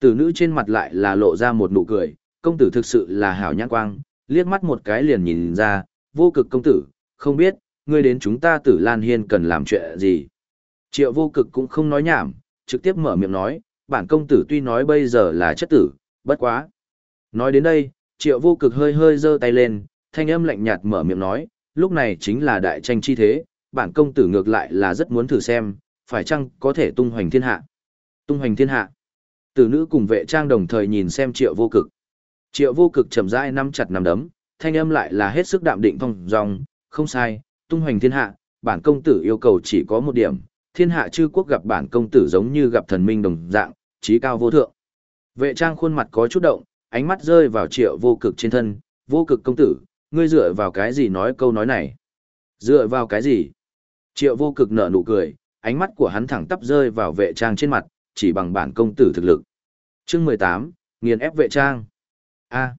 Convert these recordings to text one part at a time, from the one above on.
Tử nữ trên mặt lại là lộ ra một nụ cười, công tử thực sự là hảo nhãn quang, liếc mắt một cái liền nhìn ra, vô cực công tử, không biết, ngươi đến chúng ta tử Lan Hiên cần làm chuyện gì. Triệu vô cực cũng không nói nhảm, trực tiếp mở miệng nói, bản công tử tuy nói bây giờ là chất tử, bất quá. Nói đến đây, triệu vô cực hơi hơi giơ tay lên, thanh âm lạnh nhạt mở miệng nói, lúc này chính là đại tranh chi thế, bản công tử ngược lại là rất muốn thử xem, phải chăng có thể tung hoành thiên hạ. Tung hoành thiên hạ. Tử nữ cùng vệ trang đồng thời nhìn xem triệu vô cực. Triệu vô cực chậm rãi nắm chặt nắm đấm, thanh âm lại là hết sức đạm định phong dòng, không sai, tung hoành thiên hạ, bản công tử yêu cầu chỉ có một điểm, thiên hạ chư quốc gặp bản công tử giống như gặp thần minh đồng dạng, trí cao vô thượng. Vệ trang khuôn mặt có chút động, ánh mắt rơi vào triệu vô cực trên thân, vô cực công tử, ngươi dựa vào cái gì nói câu nói này? Dựa vào cái gì? Triệu vô cực nở nụ cười, ánh mắt của hắn thẳng tắp rơi vào vệ trang trên mặt, chỉ bằng bản công tử thực lực. Chương mười tám, nghiền ép vệ trang. A.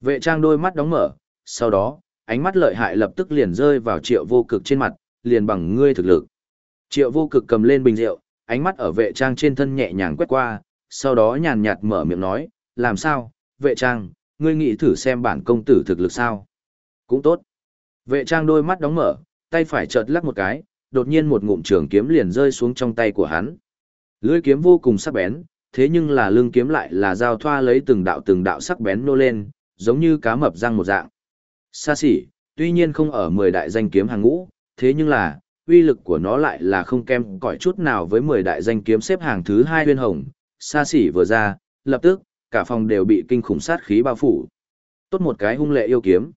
Vệ trang đôi mắt đóng mở, sau đó, ánh mắt lợi hại lập tức liền rơi vào triệu vô cực trên mặt, liền bằng ngươi thực lực. Triệu vô cực cầm lên bình rượu, ánh mắt ở vệ trang trên thân nhẹ nhàng quét qua, sau đó nhàn nhạt mở miệng nói, làm sao, vệ trang, ngươi nghĩ thử xem bản công tử thực lực sao? Cũng tốt. Vệ trang đôi mắt đóng mở, tay phải chợt lắc một cái, đột nhiên một ngụm trường kiếm liền rơi xuống trong tay của hắn. Lưỡi kiếm vô cùng sắc bén, thế nhưng là lưng kiếm lại là dao thoa lấy từng đạo từng đạo sắc bén nô lên, giống như cá mập răng một dạng. Xa xỉ, tuy nhiên không ở 10 đại danh kiếm hàng ngũ, thế nhưng là, uy lực của nó lại là không kém cỏi chút nào với 10 đại danh kiếm xếp hàng thứ hai huyên hồng. Xa xỉ vừa ra, lập tức, cả phòng đều bị kinh khủng sát khí bao phủ. Tốt một cái hung lệ yêu kiếm.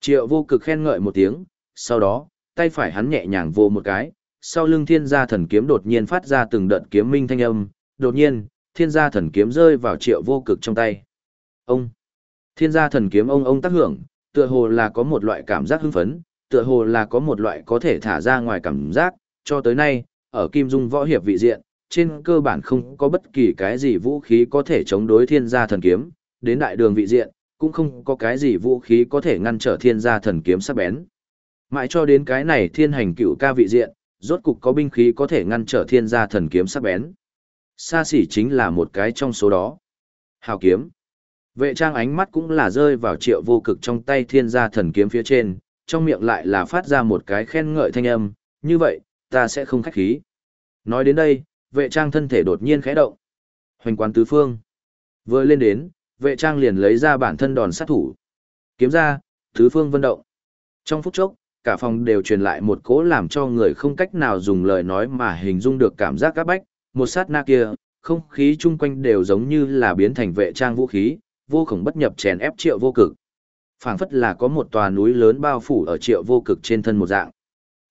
Triệu vô cực khen ngợi một tiếng, sau đó, tay phải hắn nhẹ nhàng vô một cái, sau lưng thiên gia thần kiếm đột nhiên phát ra từng đợt kiếm minh thanh âm, đột nhiên, thiên gia thần kiếm rơi vào triệu vô cực trong tay. Ông! Thiên gia thần kiếm ông ông tác hưởng, tựa hồ là có một loại cảm giác hưng phấn, tựa hồ là có một loại có thể thả ra ngoài cảm giác, cho tới nay, ở Kim Dung võ hiệp vị diện, trên cơ bản không có bất kỳ cái gì vũ khí có thể chống đối thiên gia thần kiếm, đến đại đường vị diện, cũng không có cái gì vũ khí có thể ngăn trở thiên gia thần kiếm sắc bén. Mãi cho đến cái này thiên hành cựu ca vị diện, rốt cục có binh khí có thể ngăn trở thiên gia thần kiếm sắc bén. Sa sỉ chính là một cái trong số đó. Hào kiếm. Vệ trang ánh mắt cũng là rơi vào triệu vô cực trong tay thiên gia thần kiếm phía trên, trong miệng lại là phát ra một cái khen ngợi thanh âm, như vậy, ta sẽ không khách khí. Nói đến đây, vệ trang thân thể đột nhiên khẽ động. Hoành quán tứ phương. Vừa lên đến, vệ trang liền lấy ra bản thân đòn sát thủ. Kiếm ra, tứ phương vân động. Trong phút chốc, cả phòng đều truyền lại một cỗ làm cho người không cách nào dùng lời nói mà hình dung được cảm giác các bách. Một sát na kia, không khí chung quanh đều giống như là biến thành vệ trang vũ khí, vô khổng bất nhập chèn ép triệu vô cực. phảng phất là có một tòa núi lớn bao phủ ở triệu vô cực trên thân một dạng.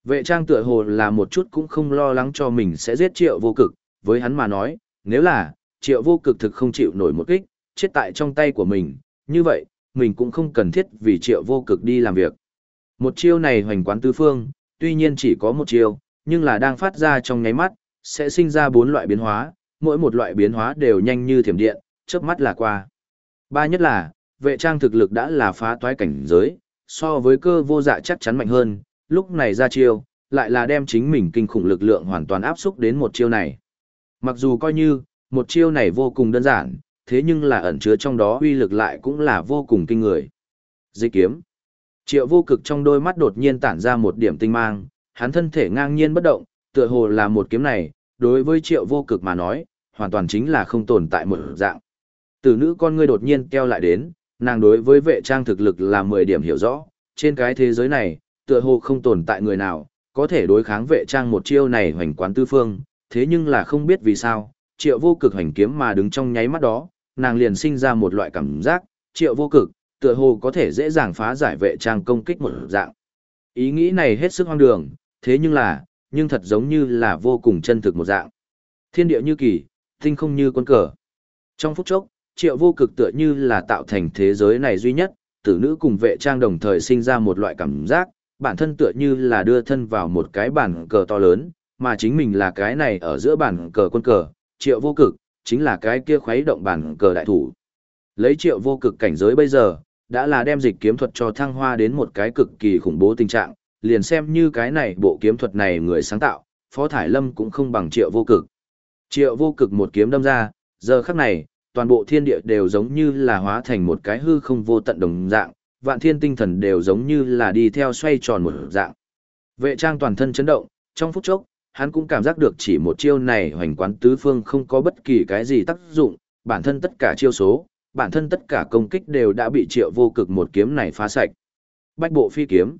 Vệ trang tựa hồ là một chút cũng không lo lắng cho mình sẽ giết triệu vô cực, với hắn mà nói, nếu là, triệu vô cực thực không chịu nổi một kích, chết tại trong tay của mình, như vậy, mình cũng không cần thiết vì triệu vô cực đi làm việc. Một chiêu này hoành quán tứ phương, tuy nhiên chỉ có một chiêu, nhưng là đang phát ra trong nháy mắt, sẽ sinh ra bốn loại biến hóa, mỗi một loại biến hóa đều nhanh như thiểm điện, chớp mắt là qua. Ba nhất là, vệ trang thực lực đã là phá toái cảnh giới, so với cơ vô dạ chắc chắn mạnh hơn, lúc này ra chiêu, lại là đem chính mình kinh khủng lực lượng hoàn toàn áp xúc đến một chiêu này. Mặc dù coi như, một chiêu này vô cùng đơn giản, thế nhưng là ẩn chứa trong đó uy lực lại cũng là vô cùng kinh người. Dịch kiếm. Triệu vô cực trong đôi mắt đột nhiên tản ra một điểm tinh mang, hắn thân thể ngang nhiên bất động, tựa hồ là một kiếm này, đối với triệu vô cực mà nói, hoàn toàn chính là không tồn tại một dạng. Tử nữ con ngươi đột nhiên keo lại đến, nàng đối với vệ trang thực lực là 10 điểm hiểu rõ, trên cái thế giới này, tựa hồ không tồn tại người nào, có thể đối kháng vệ trang một chiêu này hoành quán tư phương, thế nhưng là không biết vì sao, triệu vô cực hoành kiếm mà đứng trong nháy mắt đó, nàng liền sinh ra một loại cảm giác, triệu vô cực, tựa hồ có thể dễ dàng phá giải vệ trang công kích một dạng. Ý nghĩ này hết sức hoang đường, thế nhưng là, nhưng thật giống như là vô cùng chân thực một dạng. Thiên địa như kỳ, tinh không như quân cờ. Trong phút chốc, triệu vô cực tựa như là tạo thành thế giới này duy nhất, tử nữ cùng vệ trang đồng thời sinh ra một loại cảm giác, bản thân tựa như là đưa thân vào một cái bản cờ to lớn, mà chính mình là cái này ở giữa bản cờ quân cờ, triệu vô cực, chính là cái kia khuấy động bản cờ đại thủ. Lấy triệu vô cực cảnh giới bây giờ, đã là đem dịch kiếm thuật cho thăng hoa đến một cái cực kỳ khủng bố tình trạng, liền xem như cái này bộ kiếm thuật này người sáng tạo, Phó Thải Lâm cũng không bằng triệu vô cực. Triệu vô cực một kiếm đâm ra, giờ khắc này, toàn bộ thiên địa đều giống như là hóa thành một cái hư không vô tận đồng dạng, vạn thiên tinh thần đều giống như là đi theo xoay tròn một dạng. Vệ trang toàn thân chấn động, trong phút chốc, hắn cũng cảm giác được chỉ một chiêu này hoành quán tứ phương không có bất kỳ cái gì tác dụng, bản thân tất cả chiêu số, bản thân tất cả công kích đều đã bị triệu vô cực một kiếm này phá sạch. Bách bộ phi kiếm.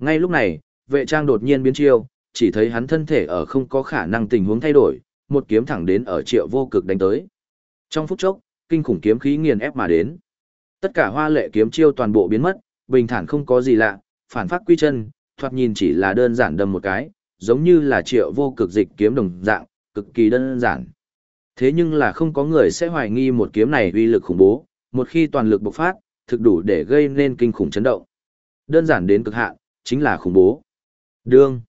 Ngay lúc này, vệ trang đột nhiên biến chiêu, chỉ thấy hắn thân thể ở không có khả năng tình huống thay đổi, một kiếm thẳng đến ở triệu vô cực đánh tới. Trong phút chốc, kinh khủng kiếm khí nghiền ép mà đến. Tất cả hoa lệ kiếm chiêu toàn bộ biến mất, bình thản không có gì lạ, phản phát quy chân, thoạt nhìn chỉ là đơn giản đâm một cái, giống như là triệu vô cực dịch kiếm đồng dạng, cực kỳ đơn giản. Thế nhưng là không có người sẽ hoài nghi một kiếm này uy lực khủng bố, một khi toàn lực bộc phát, thực đủ để gây nên kinh khủng chấn động. Đơn giản đến cực hạn, chính là khủng bố. Đương.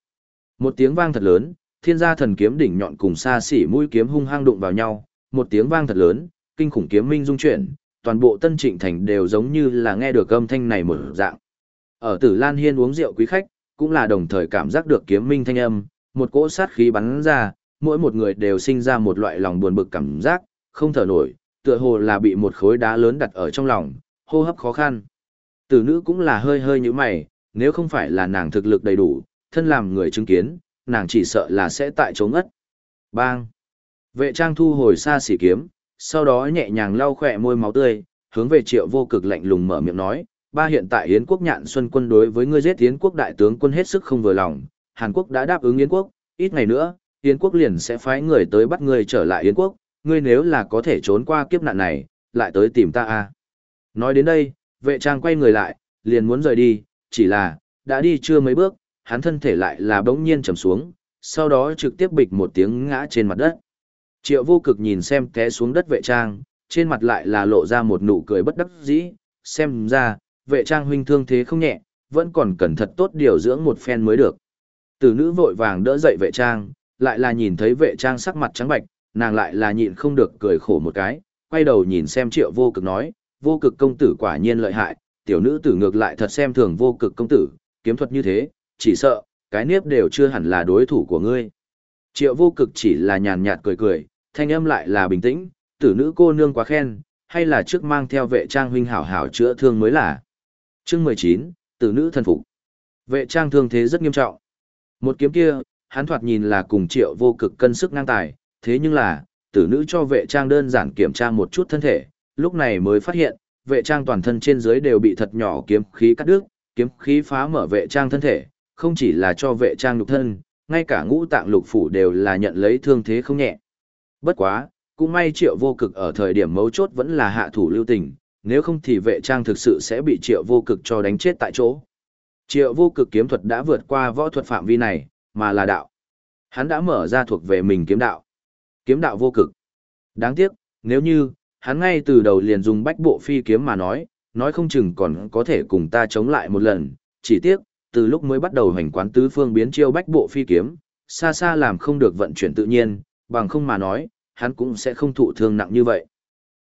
Một tiếng vang thật lớn, thiên gia thần kiếm đỉnh nhọn cùng xa xỉ mũi kiếm hung hăng đụng vào nhau, một tiếng vang thật lớn, kinh khủng kiếm minh dung chuyển, toàn bộ tân trịnh thành đều giống như là nghe được âm thanh này một dạng. Ở tử Lan Hiên uống rượu quý khách, cũng là đồng thời cảm giác được kiếm minh thanh âm, một cỗ sát khí bắn ra, mỗi một người đều sinh ra một loại lòng buồn bực cảm giác, không thở nổi, tựa hồ là bị một khối đá lớn đặt ở trong lòng, hô hấp khó khăn. Tử nữ cũng là hơi hơi như mày, nếu không phải là nàng thực lực đầy đủ, thân làm người chứng kiến, nàng chỉ sợ là sẽ tại chỗ ngất. Bang! Vệ trang thu hồi xa xỉ kiếm, sau đó nhẹ nhàng lau khỏe môi máu tươi, hướng về triệu vô cực lạnh lùng mở miệng nói, ba hiện tại Yến quốc nhạn xuân quân đối với ngươi giết Yến quốc đại tướng quân hết sức không vừa lòng, Hàn Quốc đã đáp ứng Yến quốc, ít ngày nữa, Yến quốc liền sẽ phái người tới bắt ngươi trở lại Yến quốc, ngươi nếu là có thể trốn qua kiếp nạn này, lại tới tìm ta a. Nói đến đây, vệ trang quay người lại, liền muốn rời đi, chỉ là, đã đi chưa mấy bước, hắn thân thể lại là bỗng nhiên trầm xuống, sau đó trực tiếp bịch một tiếng ngã trên mặt đất. Triệu vô cực nhìn xem té xuống đất vệ trang, trên mặt lại là lộ ra một nụ cười bất đắc dĩ, xem ra, vệ trang huynh thương thế không nhẹ, vẫn còn cần thật tốt điều dưỡng một phen mới được. Tử nữ vội vàng đỡ dậy vệ trang, lại là nhìn thấy vệ trang sắc mặt trắng bạch, nàng lại là nhịn không được cười khổ một cái, quay đầu nhìn xem triệu vô cực nói, vô cực công tử quả nhiên lợi hại, tiểu nữ tử ngược lại thật xem thường vô cực công tử, kiếm thuật như thế, chỉ sợ, cái niếp đều chưa hẳn là đối thủ của ngươi. Triệu vô cực chỉ là nhàn nhạt cười cười, thanh âm lại là bình tĩnh, tử nữ cô nương quá khen, hay là trước mang theo vệ trang huynh hảo hảo chữa thương mới là. Chương 19, tử nữ thân phục. Vệ trang thương thế rất nghiêm trọng. Một kiếm kia, hắn thoạt nhìn là cùng triệu vô cực cân sức ngang tài, thế nhưng là, tử nữ cho vệ trang đơn giản kiểm tra một chút thân thể, lúc này mới phát hiện, vệ trang toàn thân trên dưới đều bị thật nhỏ kiếm khí cắt đứt, kiếm khí phá mở vệ trang thân thể, không chỉ là cho vệ trang lục thân, ngay cả ngũ tạng lục phủ đều là nhận lấy thương thế không nhẹ. Bất quá, cũng may triệu vô cực ở thời điểm mấu chốt vẫn là hạ thủ lưu tình, nếu không thì vệ trang thực sự sẽ bị triệu vô cực cho đánh chết tại chỗ. Triệu vô cực kiếm thuật đã vượt qua võ thuật phạm vi này, mà là đạo. Hắn đã mở ra thuộc về mình kiếm đạo. Kiếm đạo vô cực. Đáng tiếc, nếu như, hắn ngay từ đầu liền dùng bách bộ phi kiếm mà nói, nói không chừng còn có thể cùng ta chống lại một lần, chỉ tiếc, từ lúc mới bắt đầu hành quán tứ phương biến chiêu bách bộ phi kiếm, xa xa làm không được vận chuyển tự nhiên, bằng không mà nói, hắn cũng sẽ không thụ thương nặng như vậy.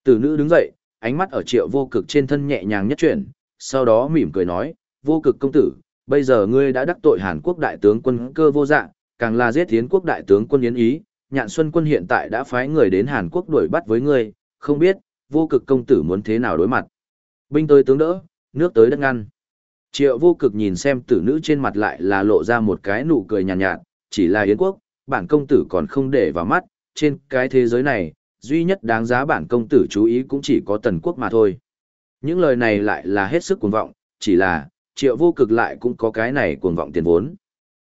Tử nữ đứng dậy, ánh mắt ở triệu vô cực trên thân nhẹ nhàng nhất chuyển, sau đó mỉm cười nói, vô cực công tử, bây giờ ngươi đã đắc tội Hàn Quốc đại tướng quân cơ vô dạng, càng là giết tiến quốc đại tướng quân yến ý, nhạn xuân quân hiện tại đã phái người đến Hàn Quốc đuổi bắt với ngươi, không biết, vô cực công tử muốn thế nào đối mặt. Binh tới tướng đỡ, nước tới đất ngăn. Triệu vô cực nhìn xem tử nữ trên mặt lại là lộ ra một cái nụ cười nhàn nhạt, nhạt, chỉ là Yến quốc, bản công tử còn không để vào mắt, trên cái thế giới này, duy nhất đáng giá bản công tử chú ý cũng chỉ có tần quốc mà thôi. Những lời này lại là hết sức cuồng vọng, chỉ là, triệu vô cực lại cũng có cái này cuồng vọng tiền vốn.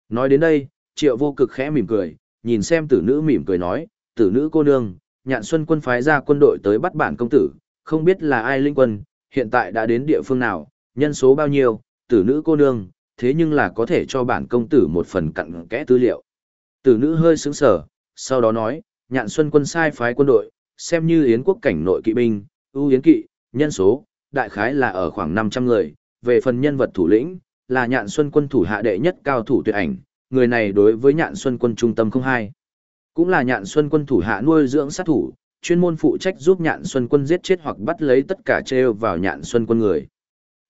Nói đến đây, triệu vô cực khẽ mỉm cười, nhìn xem tử nữ mỉm cười nói, tử nữ cô nương, nhạn xuân quân phái ra quân đội tới bắt bản công tử, không biết là ai linh quân, hiện tại đã đến địa phương nào, nhân số bao nhiêu, tử nữ cô nương, thế nhưng là có thể cho bản công tử một phần cặn kẽ tư liệu. Tử nữ hơi sững sở, sau đó nói, nhạn xuân quân sai phái quân đội, xem như yến quốc cảnh nội kỵ binh, ưu yến kỵ, nhân số, đại khái là ở khoảng 500 người, về phần nhân vật thủ lĩnh, là nhạn xuân quân thủ hạ đệ nhất cao thủ tuyệt ảnh, người này đối với nhạn xuân quân trung tâm không hai. Cũng là nhạn xuân quân thủ hạ nuôi dưỡng sát thủ, chuyên môn phụ trách giúp nhạn xuân quân giết chết hoặc bắt lấy tất cả treo vào nhạn xuân quân người.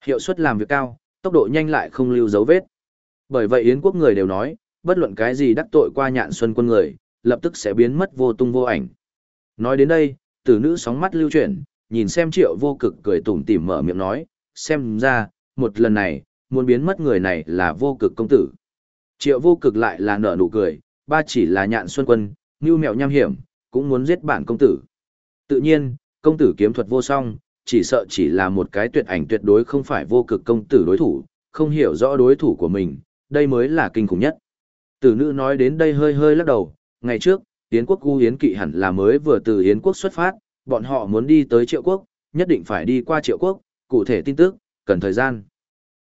Hiệu suất làm việc cao, tốc độ nhanh lại không lưu dấu vết. Bởi vậy Yến quốc người đều nói, bất luận cái gì đắc tội qua nhạn xuân quân người, lập tức sẽ biến mất vô tung vô ảnh. Nói đến đây, tử nữ sóng mắt lưu chuyển, nhìn xem triệu vô cực cười tủm tỉm mở miệng nói, xem ra, một lần này, muốn biến mất người này là vô cực công tử. Triệu vô cực lại là nở nụ cười, ba chỉ là nhạn xuân quân, như mèo nham hiểm, cũng muốn giết bản công tử. Tự nhiên, công tử kiếm thuật vô song, chỉ sợ chỉ là một cái tuyệt ảnh tuyệt đối không phải vô cực công tử đối thủ, không hiểu rõ đối thủ của mình, đây mới là kinh khủng nhất. Tử nữ nói đến đây hơi hơi lắc đầu, ngày trước, Yến quốc U Yến kỵ hẳn là mới vừa từ Yến quốc xuất phát, bọn họ muốn đi tới triệu quốc, nhất định phải đi qua triệu quốc, cụ thể tin tức, cần thời gian.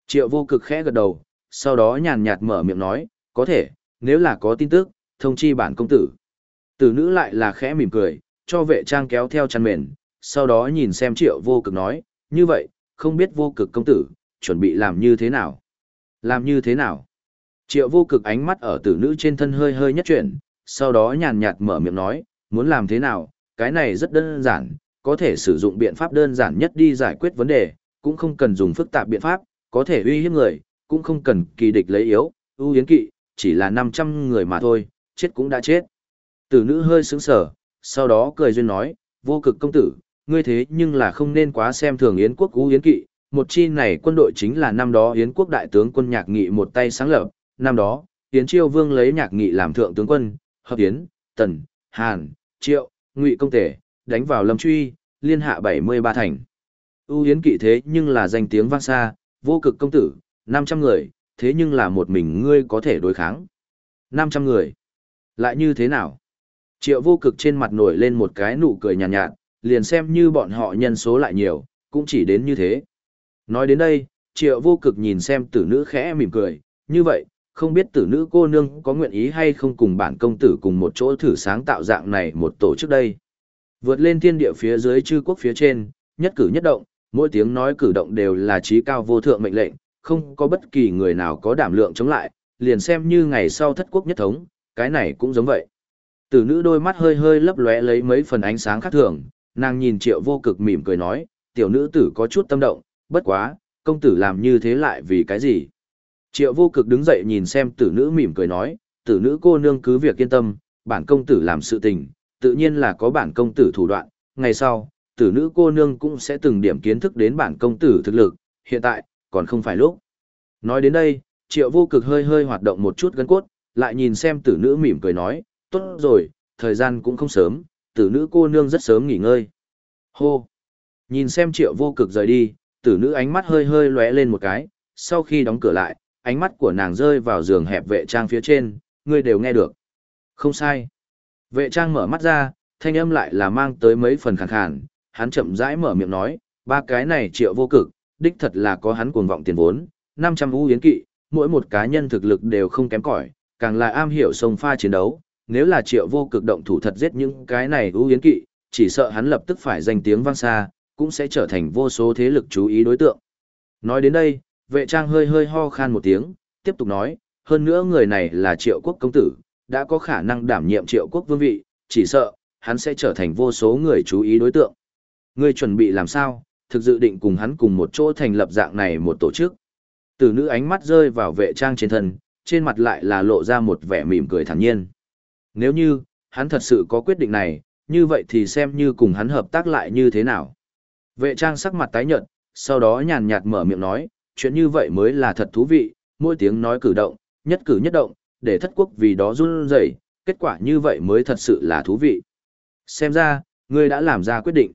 Triệu vô cực khẽ gật đầu, sau đó nhàn nhạt mở miệng nói, có thể, nếu là có tin tức, thông chi bản công tử. Tử nữ lại là khẽ mỉm cười, cho vệ trang kéo theo chăn mền, sau đó nhìn xem triệu vô cực nói, như vậy, không biết vô cực công tử, chuẩn bị làm như thế nào? Làm như thế nào? Triệu vô cực ánh mắt ở tử nữ trên thân hơi hơi nhất chuyển, sau đó nhàn nhạt mở miệng nói, muốn làm thế nào, cái này rất đơn giản, có thể sử dụng biện pháp đơn giản nhất đi giải quyết vấn đề, cũng không cần dùng phức tạp biện pháp, có thể uy hiếp người, cũng không cần kỳ địch lấy yếu, ưu yến kỵ, chỉ là 500 người mà thôi, chết cũng đã chết. Tử nữ hơi sững sở, sau đó cười duyên nói, vô cực công tử, ngươi thế nhưng là không nên quá xem thường Yến quốc ưu yến kỵ, một chi này quân đội chính là năm đó Yến quốc đại tướng quân nhạc nghị một tay sáng lập, năm đó, Yến Chiêu Vương lấy nhạc nghị làm thượng tướng quân, hợp Yến, Tần, Hàn, Triệu, Ngụy công tể, đánh vào Lâm Truy, liên hạ 73 thành. u Yến kỵ thế nhưng là danh tiếng vang xa, vô cực công tử, 500 người, thế nhưng là một mình ngươi có thể đối kháng. 500 người. Lại như thế nào? Triệu vô cực trên mặt nổi lên một cái nụ cười nhàn nhạt, nhạt, liền xem như bọn họ nhân số lại nhiều, cũng chỉ đến như thế. Nói đến đây, triệu vô cực nhìn xem tử nữ khẽ mỉm cười, như vậy, không biết tử nữ cô nương có nguyện ý hay không cùng bản công tử cùng một chỗ thử sáng tạo dạng này một tổ chức đây. Vượt lên thiên địa phía dưới chư quốc phía trên, nhất cử nhất động, mỗi tiếng nói cử động đều là trí cao vô thượng mệnh lệnh, không có bất kỳ người nào có đảm lượng chống lại, liền xem như ngày sau thất quốc nhất thống, cái này cũng giống vậy. Tử nữ đôi mắt hơi hơi lấp lóe lấy mấy phần ánh sáng khác thường, nàng nhìn triệu vô cực mỉm cười nói, tiểu nữ tử có chút tâm động, bất quá, công tử làm như thế lại vì cái gì? Triệu vô cực đứng dậy nhìn xem tử nữ mỉm cười nói, tử nữ cô nương cứ việc yên tâm, bản công tử làm sự tình, tự nhiên là có bản công tử thủ đoạn, ngày sau, tử nữ cô nương cũng sẽ từng điểm kiến thức đến bản công tử thực lực, hiện tại, còn không phải lúc. Nói đến đây, triệu vô cực hơi hơi hoạt động một chút gân cốt, lại nhìn xem tử nữ mỉm cười nói, tốt rồi, thời gian cũng không sớm, tử nữ cô nương rất sớm nghỉ ngơi. Hô! Nhìn xem triệu vô cực rời đi, tử nữ ánh mắt hơi hơi lóe lên một cái, sau khi đóng cửa lại, ánh mắt của nàng rơi vào giường hẹp vệ trang phía trên, ngươi đều nghe được. Không sai. Vệ trang mở mắt ra, thanh âm lại là mang tới mấy phần khàn khàn, hắn chậm rãi mở miệng nói, ba cái này triệu vô cực, đích thật là có hắn cuồng vọng tiền vốn, 500 ưu yến kỵ, mỗi một cá nhân thực lực đều không kém cỏi, càng là am hiểu sông pha chiến đấu, nếu là triệu vô cực động thủ thật giết những cái này ưu yến kỵ, chỉ sợ hắn lập tức phải danh tiếng vang xa, cũng sẽ trở thành vô số thế lực chú ý đối tượng. Nói đến đây, vệ trang hơi hơi ho khan một tiếng, tiếp tục nói, hơn nữa người này là triệu quốc công tử, đã có khả năng đảm nhiệm triệu quốc vương vị, chỉ sợ, hắn sẽ trở thành vô số người chú ý đối tượng. Ngươi chuẩn bị làm sao, thực dự định cùng hắn cùng một chỗ thành lập dạng này một tổ chức. Từ nữ ánh mắt rơi vào vệ trang trên thân, trên mặt lại là lộ ra một vẻ mỉm cười thản nhiên. Nếu như, hắn thật sự có quyết định này, như vậy thì xem như cùng hắn hợp tác lại như thế nào. Vệ trang sắc mặt tái nhợt, sau đó nhàn nhạt mở miệng nói, chuyện như vậy mới là thật thú vị, mỗi tiếng nói cử động, nhất cử nhất động, để thất quốc vì đó run rẩy, kết quả như vậy mới thật sự là thú vị. Xem ra, ngươi đã làm ra quyết định.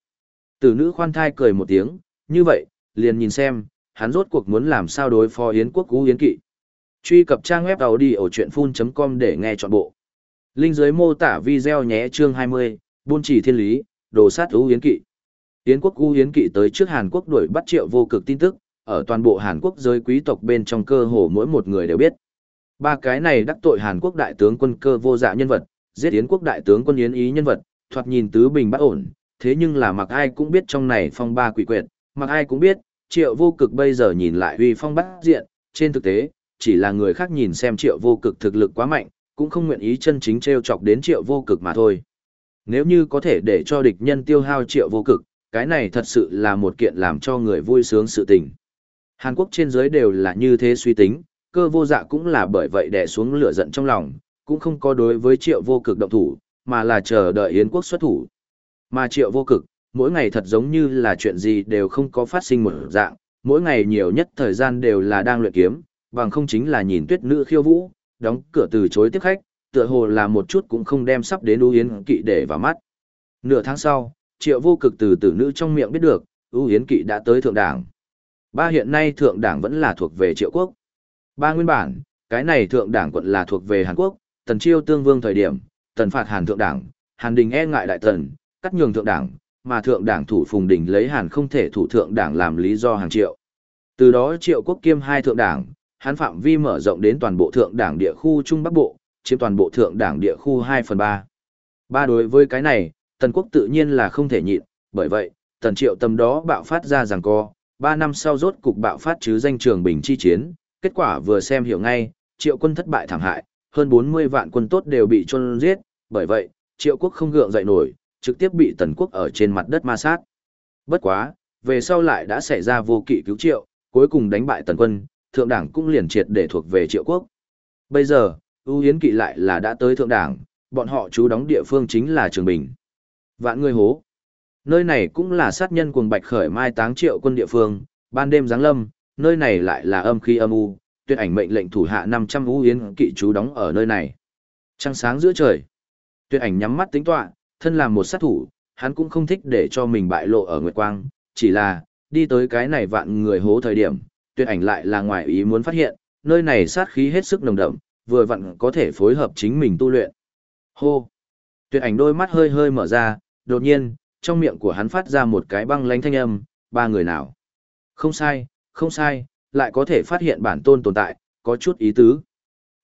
Tử nữ khoan thai cười một tiếng, như vậy, liền nhìn xem, hắn rốt cuộc muốn làm sao đối phó Yến quốc cú Yến kỵ. Truy cập trang web đầu đi ở chuyện full.com để nghe trọn bộ. Linh dưới mô tả video nhé chương 20, buôn chỉ thiên lý, đồ sát ú Yến kỵ. Yến quốc cú Yến kỵ tới trước Hàn Quốc đuổi bắt triệu vô cực tin tức, ở toàn bộ Hàn Quốc giới quý tộc bên trong cơ hồ mỗi một người đều biết. Ba cái này đắc tội Hàn Quốc đại tướng quân cơ vô dạ nhân vật, giết Yến quốc đại tướng quân Yến ý nhân vật, thoạt nhìn tứ bình bất ổn, thế nhưng là mặc ai cũng biết trong này phong ba quỷ quyệt, mặc ai cũng biết, triệu vô cực bây giờ nhìn lại uy phong bắt diện, trên thực tế, chỉ là người khác nhìn xem triệu vô cực thực lực quá mạnh, cũng không nguyện ý chân chính treo chọc đến triệu vô cực mà thôi. Nếu như có thể để cho địch nhân tiêu hao triệu vô cực, cái này thật sự là một kiện làm cho người vui sướng sự tình. Hàn Quốc trên giới đều là như thế suy tính, cơ vô dạ cũng là bởi vậy đè xuống lửa giận trong lòng, cũng không có đối với triệu vô cực động thủ, mà là chờ đợi Yến quốc xuất thủ. Mà triệu vô cực, mỗi ngày thật giống như là chuyện gì đều không có phát sinh một dạng, mỗi ngày nhiều nhất thời gian đều là đang luyện kiếm, bằng không chính là nhìn tuyết nữ khiêu vũ, đóng cửa từ chối tiếp khách, tựa hồ là một chút cũng không đem sắp đến ưu yến kỵ để vào mắt. Nửa tháng sau, triệu vô cực từ tử nữ trong miệng biết được, ưu yến kỵ đã tới thượng đảng. Ba hiện nay thượng đảng vẫn là thuộc về triệu quốc. Ba nguyên bản, cái này thượng đảng quận là thuộc về Hàn Quốc, tần chiêu tương vương thời điểm, tần phạt Hàn thượng đảng, Hàn đình e ngại đại tần, cắt nhường thượng đảng, mà thượng đảng thủ phùng đình lấy Hàn không thể thủ thượng đảng làm lý do hàng triệu. Từ đó triệu quốc kiêm hai thượng đảng, hắn phạm vi mở rộng đến toàn bộ thượng đảng địa khu Trung Bắc Bộ, chiếm toàn bộ thượng đảng địa khu 2 phần 3. Ba đối với cái này, Tần quốc tự nhiên là không thể nhịn, bởi vậy, Tần triệu tâm đó bạo phát ra rằng co, 3 năm sau rốt cục bạo phát chứ danh trường bình chi chiến, kết quả vừa xem hiểu ngay, triệu quân thất bại thảm hại, hơn 40 vạn quân tốt đều bị chôn giết, bởi vậy, triệu quốc không gượng dậy nổi, trực tiếp bị tần quốc ở trên mặt đất ma sát. Bất quá, về sau lại đã xảy ra vô kỵ cứu triệu, cuối cùng đánh bại tần quân, thượng đảng cũng liền triệt để thuộc về triệu quốc. Bây giờ, ưu hiến kỵ lại là đã tới thượng đảng, bọn họ chú đóng địa phương chính là Trường Bình. Vạn người hố. Nơi này cũng là sát nhân cuồng bạch khởi mai táng triệu quân địa phương, ban đêm giáng lâm, nơi này lại là âm khí âm u, tuyệt ảnh mệnh lệnh thủ hạ 500 ưu hiến kỵ chú đóng ở nơi này. Trăng sáng giữa trời. Tuyệt ảnh nhắm mắt tính tọa, thân làm một sát thủ, hắn cũng không thích để cho mình bại lộ ở nguyệt quang, chỉ là, đi tới cái này vạn người hố thời điểm, tuyệt ảnh lại là ngoài ý muốn phát hiện, nơi này sát khí hết sức nồng đậm, vừa vặn có thể phối hợp chính mình tu luyện. Hô! Tuyệt ảnh đôi mắt hơi hơi mở ra, đột nhiên, trong miệng của hắn phát ra một cái băng lánh thanh âm, ba người nào. Không sai, không sai, lại có thể phát hiện bản tôn tồn tại, có chút ý tứ.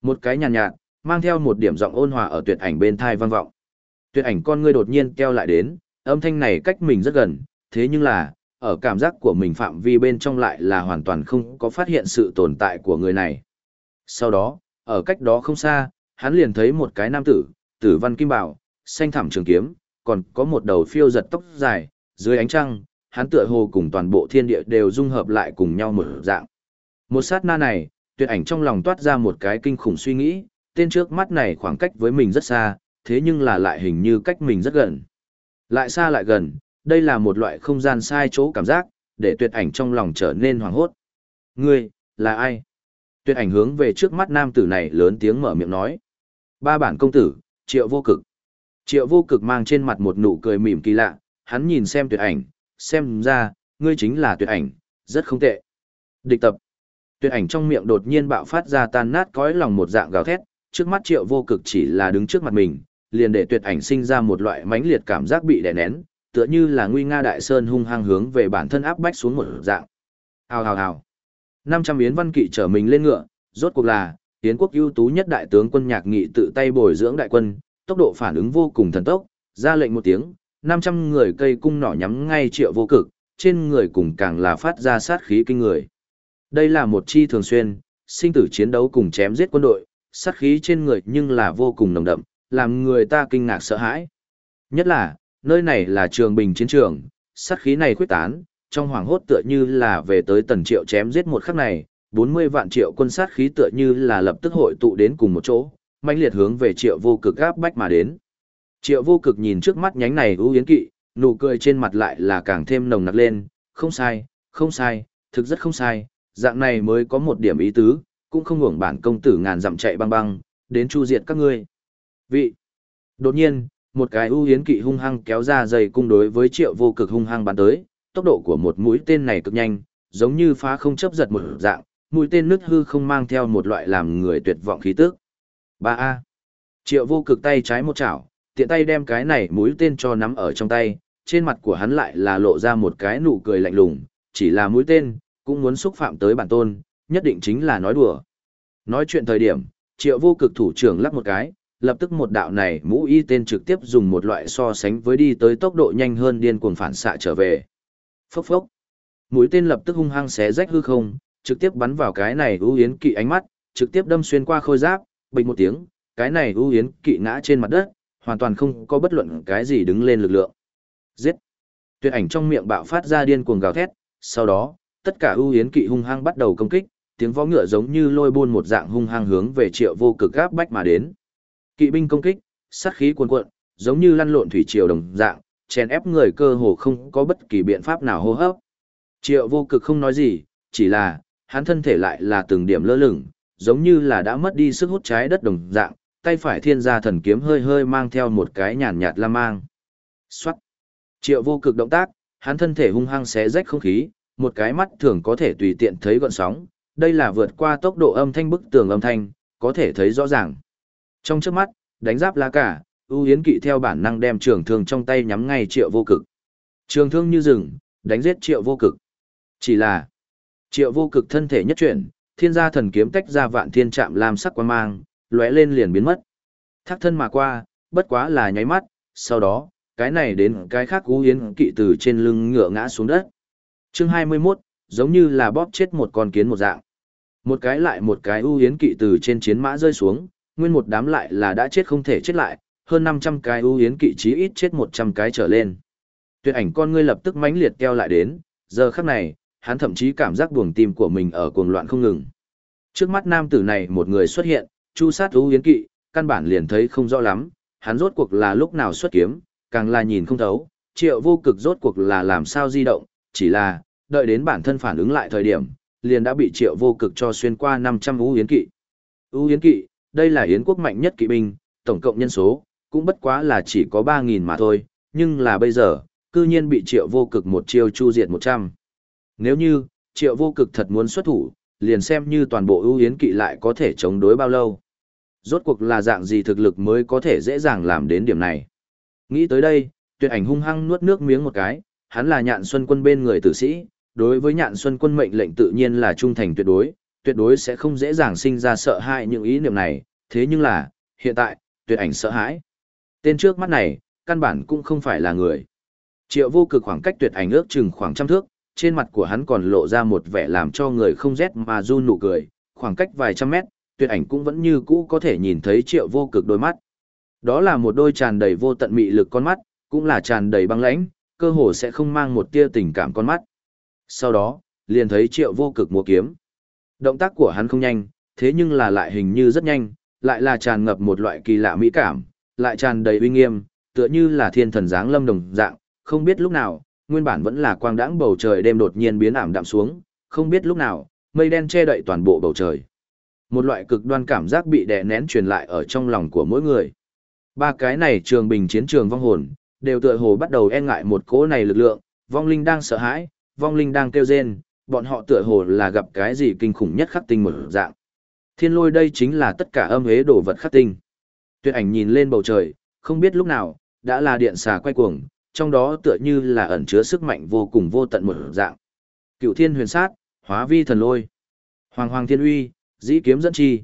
Một cái nhàn nhạt, nhạt, mang theo một điểm giọng ôn hòa ở tuyệt ảnh bên thai vang vọng. Tuyệt ảnh con ngươi đột nhiên keo lại đến, âm thanh này cách mình rất gần, thế nhưng là, ở cảm giác của mình phạm vi bên trong lại là hoàn toàn không có phát hiện sự tồn tại của người này. Sau đó, ở cách đó không xa, hắn liền thấy một cái nam tử, tử văn kim bảo, xanh thẳm trường kiếm, còn có một đầu phiêu giật tóc dài, dưới ánh trăng, hắn tựa hồ cùng toàn bộ thiên địa đều dung hợp lại cùng nhau một dạng. Một sát na này, tuyệt ảnh trong lòng toát ra một cái kinh khủng suy nghĩ, tên trước mắt này khoảng cách với mình rất xa, thế nhưng là lại hình như cách mình rất gần. Lại xa lại gần, đây là một loại không gian sai chỗ cảm giác, để tuyệt ảnh trong lòng trở nên hoảng hốt. Ngươi, là ai? Tuyệt ảnh hướng về trước mắt nam tử này lớn tiếng mở miệng nói. Ba bản công tử, triệu vô cực. Triệu vô cực mang trên mặt một nụ cười mỉm kỳ lạ, hắn nhìn xem tuyệt ảnh, xem ra, ngươi chính là tuyệt ảnh, rất không tệ. Địch tập. Tuyệt ảnh trong miệng đột nhiên bạo phát ra tan nát cõi lòng một dạng gào thét, trước mắt triệu vô cực chỉ là đứng trước mặt mình, liền để tuyệt ảnh sinh ra một loại mãnh liệt cảm giác bị đè nén, tựa như là nguy nga đại sơn hung hăng hướng về bản thân áp bách xuống một dạng. Hào hào hào. 500 yến văn kỵ trở mình lên ngựa, rốt cuộc là, yến quốc ưu tú nhất đại tướng quân nhạc nghị tự tay bồi dưỡng đại quân, tốc độ phản ứng vô cùng thần tốc, ra lệnh một tiếng, 500 người cây cung nỏ nhắm ngay triệu vô cực, trên người cùng càng là phát ra sát khí kinh người. Đây là một chi thường xuyên, sinh tử chiến đấu cùng chém giết quân đội, sát khí trên người nhưng là vô cùng nồng đậm, làm người ta kinh ngạc sợ hãi. Nhất là, nơi này là trường bình chiến trường, sát khí này khuyết tán, trong hoàng hốt tựa như là về tới tần triệu chém giết một khắc này, 40 vạn triệu quân sát khí tựa như là lập tức hội tụ đến cùng một chỗ, mãnh liệt hướng về triệu vô cực gáp bách mà đến. Triệu vô cực nhìn trước mắt nhánh này ưu yến kỵ, nụ cười trên mặt lại là càng thêm nồng nặc lên, không sai, không sai, thực rất không sai, dạng này mới có một điểm ý tứ, cũng không ngủng bản công tử ngàn dặm chạy băng băng, đến chu diệt các ngươi. Vị. Đột nhiên, một cái ưu hiến kỵ hung hăng kéo ra dây cung đối với triệu vô cực hung hăng bắn tới, tốc độ của một mũi tên này cực nhanh, giống như phá không chấp giật một dạng, mũi tên nứt hư không mang theo một loại làm người tuyệt vọng khí tức. 3A. Triệu vô cực tay trái một chảo, tiện tay đem cái này mũi tên cho nắm ở trong tay, trên mặt của hắn lại là lộ ra một cái nụ cười lạnh lùng, chỉ là mũi tên, cũng muốn xúc phạm tới bản tôn, nhất định chính là nói đùa. Nói chuyện thời điểm, triệu vô cực thủ trưởng lắc một cái, lập tức một đạo này mũ y tên trực tiếp dùng một loại so sánh với đi tới tốc độ nhanh hơn điên cuồng phản xạ trở về. Phốc phốc. Mũi tên lập tức hung hăng xé rách hư không, trực tiếp bắn vào cái này ưu yến kỵ ánh mắt, trực tiếp đâm xuyên qua khôi giáp, bình một tiếng, cái này ưu yến kỵ ngã trên mặt đất, hoàn toàn không có bất luận cái gì đứng lên lực lượng. Giết. Tuyệt ảnh trong miệng bạo phát ra điên cuồng gào thét, sau đó, tất cả ưu yến kỵ hung hăng bắt đầu công kích, tiếng vó ngựa giống như lôi buôn một dạng hung hăng hướng về Triệu Vô Cực gáp bách mà đến. Kỵ binh công kích, sát khí cuồn cuộn, giống như lăn lộn thủy triều đồng dạng, chèn ép người cơ hồ không có bất kỳ biện pháp nào hô hấp. Triệu vô cực không nói gì, chỉ là, hắn thân thể lại là từng điểm lơ lửng, giống như là đã mất đi sức hút trái đất đồng dạng, tay phải thiên gia thần kiếm hơi hơi mang theo một cái nhàn nhạt la mang. Xoát. Triệu vô cực động tác, hắn thân thể hung hăng xé rách không khí, một cái mắt thường có thể tùy tiện thấy gọn sóng, đây là vượt qua tốc độ âm thanh bức tường âm thanh, có thể thấy rõ ràng. Trong trước mắt, đánh giáp lá cả, ưu yến kỵ theo bản năng đem trường thương trong tay nhắm ngay triệu vô cực. Trường thương như rừng, đánh giết triệu vô cực. Chỉ là, triệu vô cực thân thể nhất chuyển, thiên gia thần kiếm tách ra vạn thiên trạm làm sắc quan mang, lóe lên liền biến mất. Thác thân mà qua, bất quá là nháy mắt, sau đó, cái này đến cái khác ưu yến kỵ từ trên lưng ngựa ngã xuống đất. Chương 21, giống như là bóp chết một con kiến một dạng. Một cái lại một cái ưu yến kỵ từ trên chiến mã rơi xuống, nguyên một đám lại là đã chết không thể chết lại, hơn 500 cái ưu yến kỵ chí ít chết 100 cái trở lên. Tuyệt ảnh con ngươi lập tức mãnh liệt keo lại đến, giờ khắc này, hắn thậm chí cảm giác buồng tim của mình ở cuồng loạn không ngừng. Trước mắt nam tử này một người xuất hiện, chu sát ưu yến kỵ, căn bản liền thấy không rõ lắm, hắn rốt cuộc là lúc nào xuất kiếm, càng là nhìn không thấu, triệu vô cực rốt cuộc là làm sao di động, chỉ là, đợi đến bản thân phản ứng lại thời điểm, liền đã bị triệu vô cực cho xuyên qua 500 ưu yến kỵ. Ưu yến kỵ, đây là yến quốc mạnh nhất kỵ binh, tổng cộng nhân số, cũng bất quá là chỉ có 3.000 mà thôi, nhưng là bây giờ, cư nhiên bị triệu vô cực một chiêu chu diệt 100. Nếu như, triệu vô cực thật muốn xuất thủ, liền xem như toàn bộ ưu yến kỵ lại có thể chống đối bao lâu. Rốt cuộc là dạng gì thực lực mới có thể dễ dàng làm đến điểm này. Nghĩ tới đây, tuyệt ảnh hung hăng nuốt nước miếng một cái, hắn là nhạn xuân quân bên người tử sĩ, đối với nhạn xuân quân mệnh lệnh tự nhiên là trung thành tuyệt đối, tuyệt đối sẽ không dễ dàng sinh ra sợ hãi những ý niệm này, thế nhưng là, hiện tại, tuyệt ảnh sợ hãi. Tên trước mắt này, căn bản cũng không phải là người. Triệu vô cực khoảng cách tuyệt ảnh ước chừng khoảng trăm thước, trên mặt của hắn còn lộ ra một vẻ làm cho người không rét mà run nụ cười, khoảng cách vài trăm mét, tuyệt ảnh cũng vẫn như cũ có thể nhìn thấy triệu vô cực đôi mắt. Đó là một đôi tràn đầy vô tận mị lực con mắt, cũng là tràn đầy băng lãnh, cơ hồ sẽ không mang một tia tình cảm con mắt. Sau đó, liền thấy triệu vô cực múa kiếm. Động tác của hắn không nhanh, thế nhưng là lại hình như rất nhanh, lại là tràn ngập một loại kỳ lạ mỹ cảm, lại tràn đầy uy nghiêm, tựa như là thiên thần dáng lâm đồng dạng, không biết lúc nào, nguyên bản vẫn là quang đãng bầu trời đêm đột nhiên biến ảm đạm xuống, không biết lúc nào, mây đen che đậy toàn bộ bầu trời. Một loại cực đoan cảm giác bị đè nén truyền lại ở trong lòng của mỗi người. Ba cái này trường bình chiến trường vong hồn, đều tựa hồ bắt đầu e ngại một cỗ này lực lượng, vong linh đang sợ hãi, vong linh đang kêu rên, bọn họ tựa hồ là gặp cái gì kinh khủng nhất khắc tinh một dạng. Thiên lôi đây chính là tất cả âm hế đồ vật khắc tinh. Tuyệt ảnh nhìn lên bầu trời, không biết lúc nào, đã là điện xà quay cuồng, trong đó tựa như là ẩn chứa sức mạnh vô cùng vô tận một dạng. Cựu thiên huyền sát, hóa vi thần lôi. Hoàng hoàng thiên uy, dĩ kiếm dẫn chi.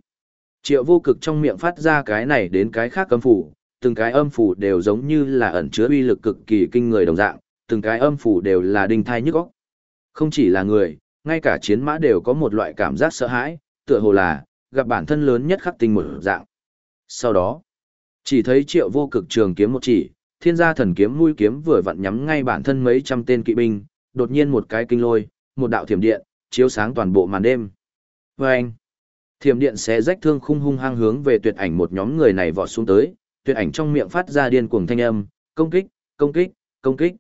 Triệu vô cực trong miệng phát ra cái này đến cái khác âm phủ, từng cái âm phủ đều giống như là ẩn chứa uy lực cực kỳ kinh người đồng dạng, từng cái âm phủ đều là đinh thai nhức óc. Không chỉ là người, ngay cả chiến mã đều có một loại cảm giác sợ hãi, tựa hồ là gặp bản thân lớn nhất khắc tinh một dạng. Sau đó, chỉ thấy triệu vô cực trường kiếm một chỉ, thiên gia thần kiếm mũi kiếm vừa vặn nhắm ngay bản thân mấy trăm tên kỵ binh, đột nhiên một cái kinh lôi, một đạo thiểm điện, chiếu sáng toàn bộ màn đêm. Vâng! Thiểm điện sẽ rách thương khung hung hăng hướng về tuyệt ảnh một nhóm người này vọt xuống tới, tuyệt ảnh trong miệng phát ra điên cuồng thanh âm, công kích, công kích, công kích.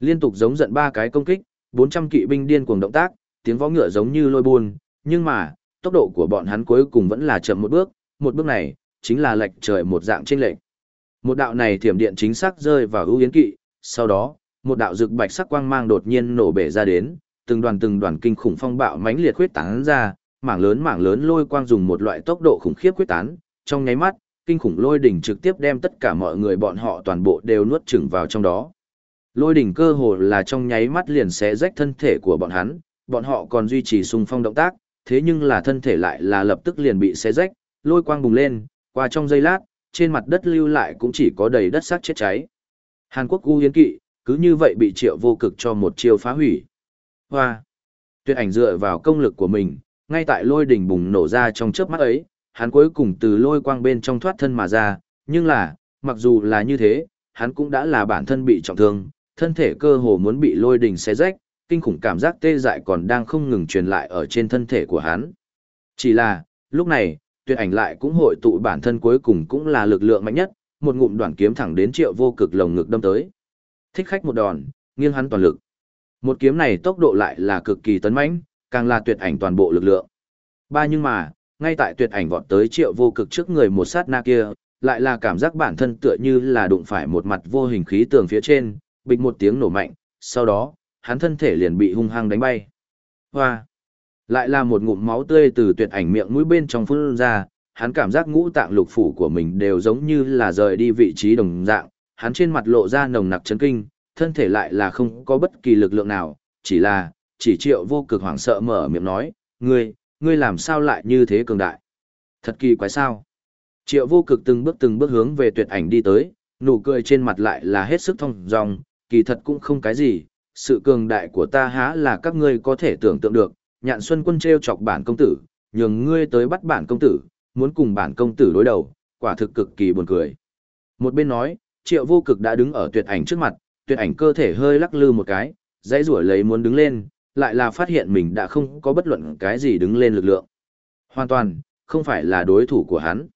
Liên tục giống giận ba cái công kích, 400 kỵ binh điên cuồng động tác, tiếng võ ngựa giống như lôi buồn, nhưng mà, tốc độ của bọn hắn cuối cùng vẫn là chậm một bước, một bước này, chính là lệch trời một dạng chênh lệch. Một đạo này thiểm điện chính xác rơi vào ưu yến kỵ, sau đó, một đạo rực bạch sắc quang mang đột nhiên nổ bể ra đến, từng đoàn từng đoàn kinh khủng phong bạo mãnh liệt khuyết tán ra, mảng lớn mảng lớn lôi quang dùng một loại tốc độ khủng khiếp khuyết tán, trong nháy mắt, kinh khủng lôi đỉnh trực tiếp đem tất cả mọi người bọn họ toàn bộ đều nuốt chửng vào trong đó. Lôi đỉnh cơ hồ là trong nháy mắt liền xé rách thân thể của bọn hắn, bọn họ còn duy trì xung phong động tác, thế nhưng là thân thể lại là lập tức liền bị xé rách, lôi quang bùng lên, qua trong giây lát, trên mặt đất lưu lại cũng chỉ có đầy đất xác chết cháy. Hàn Quốc U Yến Kỵ, cứ như vậy bị triệu vô cực cho một chiêu phá hủy. Hoa! Tuyệt ảnh dựa vào công lực của mình, ngay tại lôi đỉnh bùng nổ ra trong chớp mắt ấy, hắn cuối cùng từ lôi quang bên trong thoát thân mà ra, nhưng là, mặc dù là như thế, hắn cũng đã là bản thân bị trọng thương, thân thể cơ hồ muốn bị lôi đình xé rách, kinh khủng cảm giác tê dại còn đang không ngừng truyền lại ở trên thân thể của hắn. Chỉ là, lúc này, tuyệt ảnh lại cũng hội tụ bản thân cuối cùng cũng là lực lượng mạnh nhất, một ngụm đoạn kiếm thẳng đến triệu vô cực lồng ngực đâm tới. thích khách một đòn, nghiêng hắn toàn lực. Một kiếm này tốc độ lại là cực kỳ tấn mãnh, càng là tuyệt ảnh toàn bộ lực lượng. Ba nhưng mà, ngay tại tuyệt ảnh vọt tới triệu vô cực trước người một sát na kia, lại là cảm giác bản thân tựa như là đụng phải một mặt vô hình khí tường phía trên, bịch một tiếng nổ mạnh, sau đó, hắn thân thể liền bị hung hăng đánh bay. Hoa! Lại là một ngụm máu tươi từ tuyệt ảnh miệng mũi bên trong phun ra, hắn cảm giác ngũ tạng lục phủ của mình đều giống như là rời đi vị trí đồng dạng, hắn trên mặt lộ ra nồng nặc chấn kinh, thân thể lại là không có bất kỳ lực lượng nào, chỉ là, chỉ triệu vô cực hoảng sợ mở miệng nói, ngươi, ngươi làm sao lại như thế cường đại? Thật kỳ quái sao? Triệu vô cực từng bước từng bước hướng về tuyệt ảnh đi tới, nụ cười trên mặt lại là hết sức thông dong, kỳ thật cũng không cái gì, sự cường đại của ta há là các ngươi có thể tưởng tượng được, nhạn xuân quân treo chọc bản công tử, nhường ngươi tới bắt bản công tử, muốn cùng bản công tử đối đầu, quả thực cực kỳ buồn cười. Một bên nói, triệu vô cực đã đứng ở tuyệt ảnh trước mặt, tuyệt ảnh cơ thể hơi lắc lư một cái, dãy rủa lấy muốn đứng lên, lại là phát hiện mình đã không có bất luận cái gì đứng lên lực lượng. Hoàn toàn, không phải là đối thủ của hắn.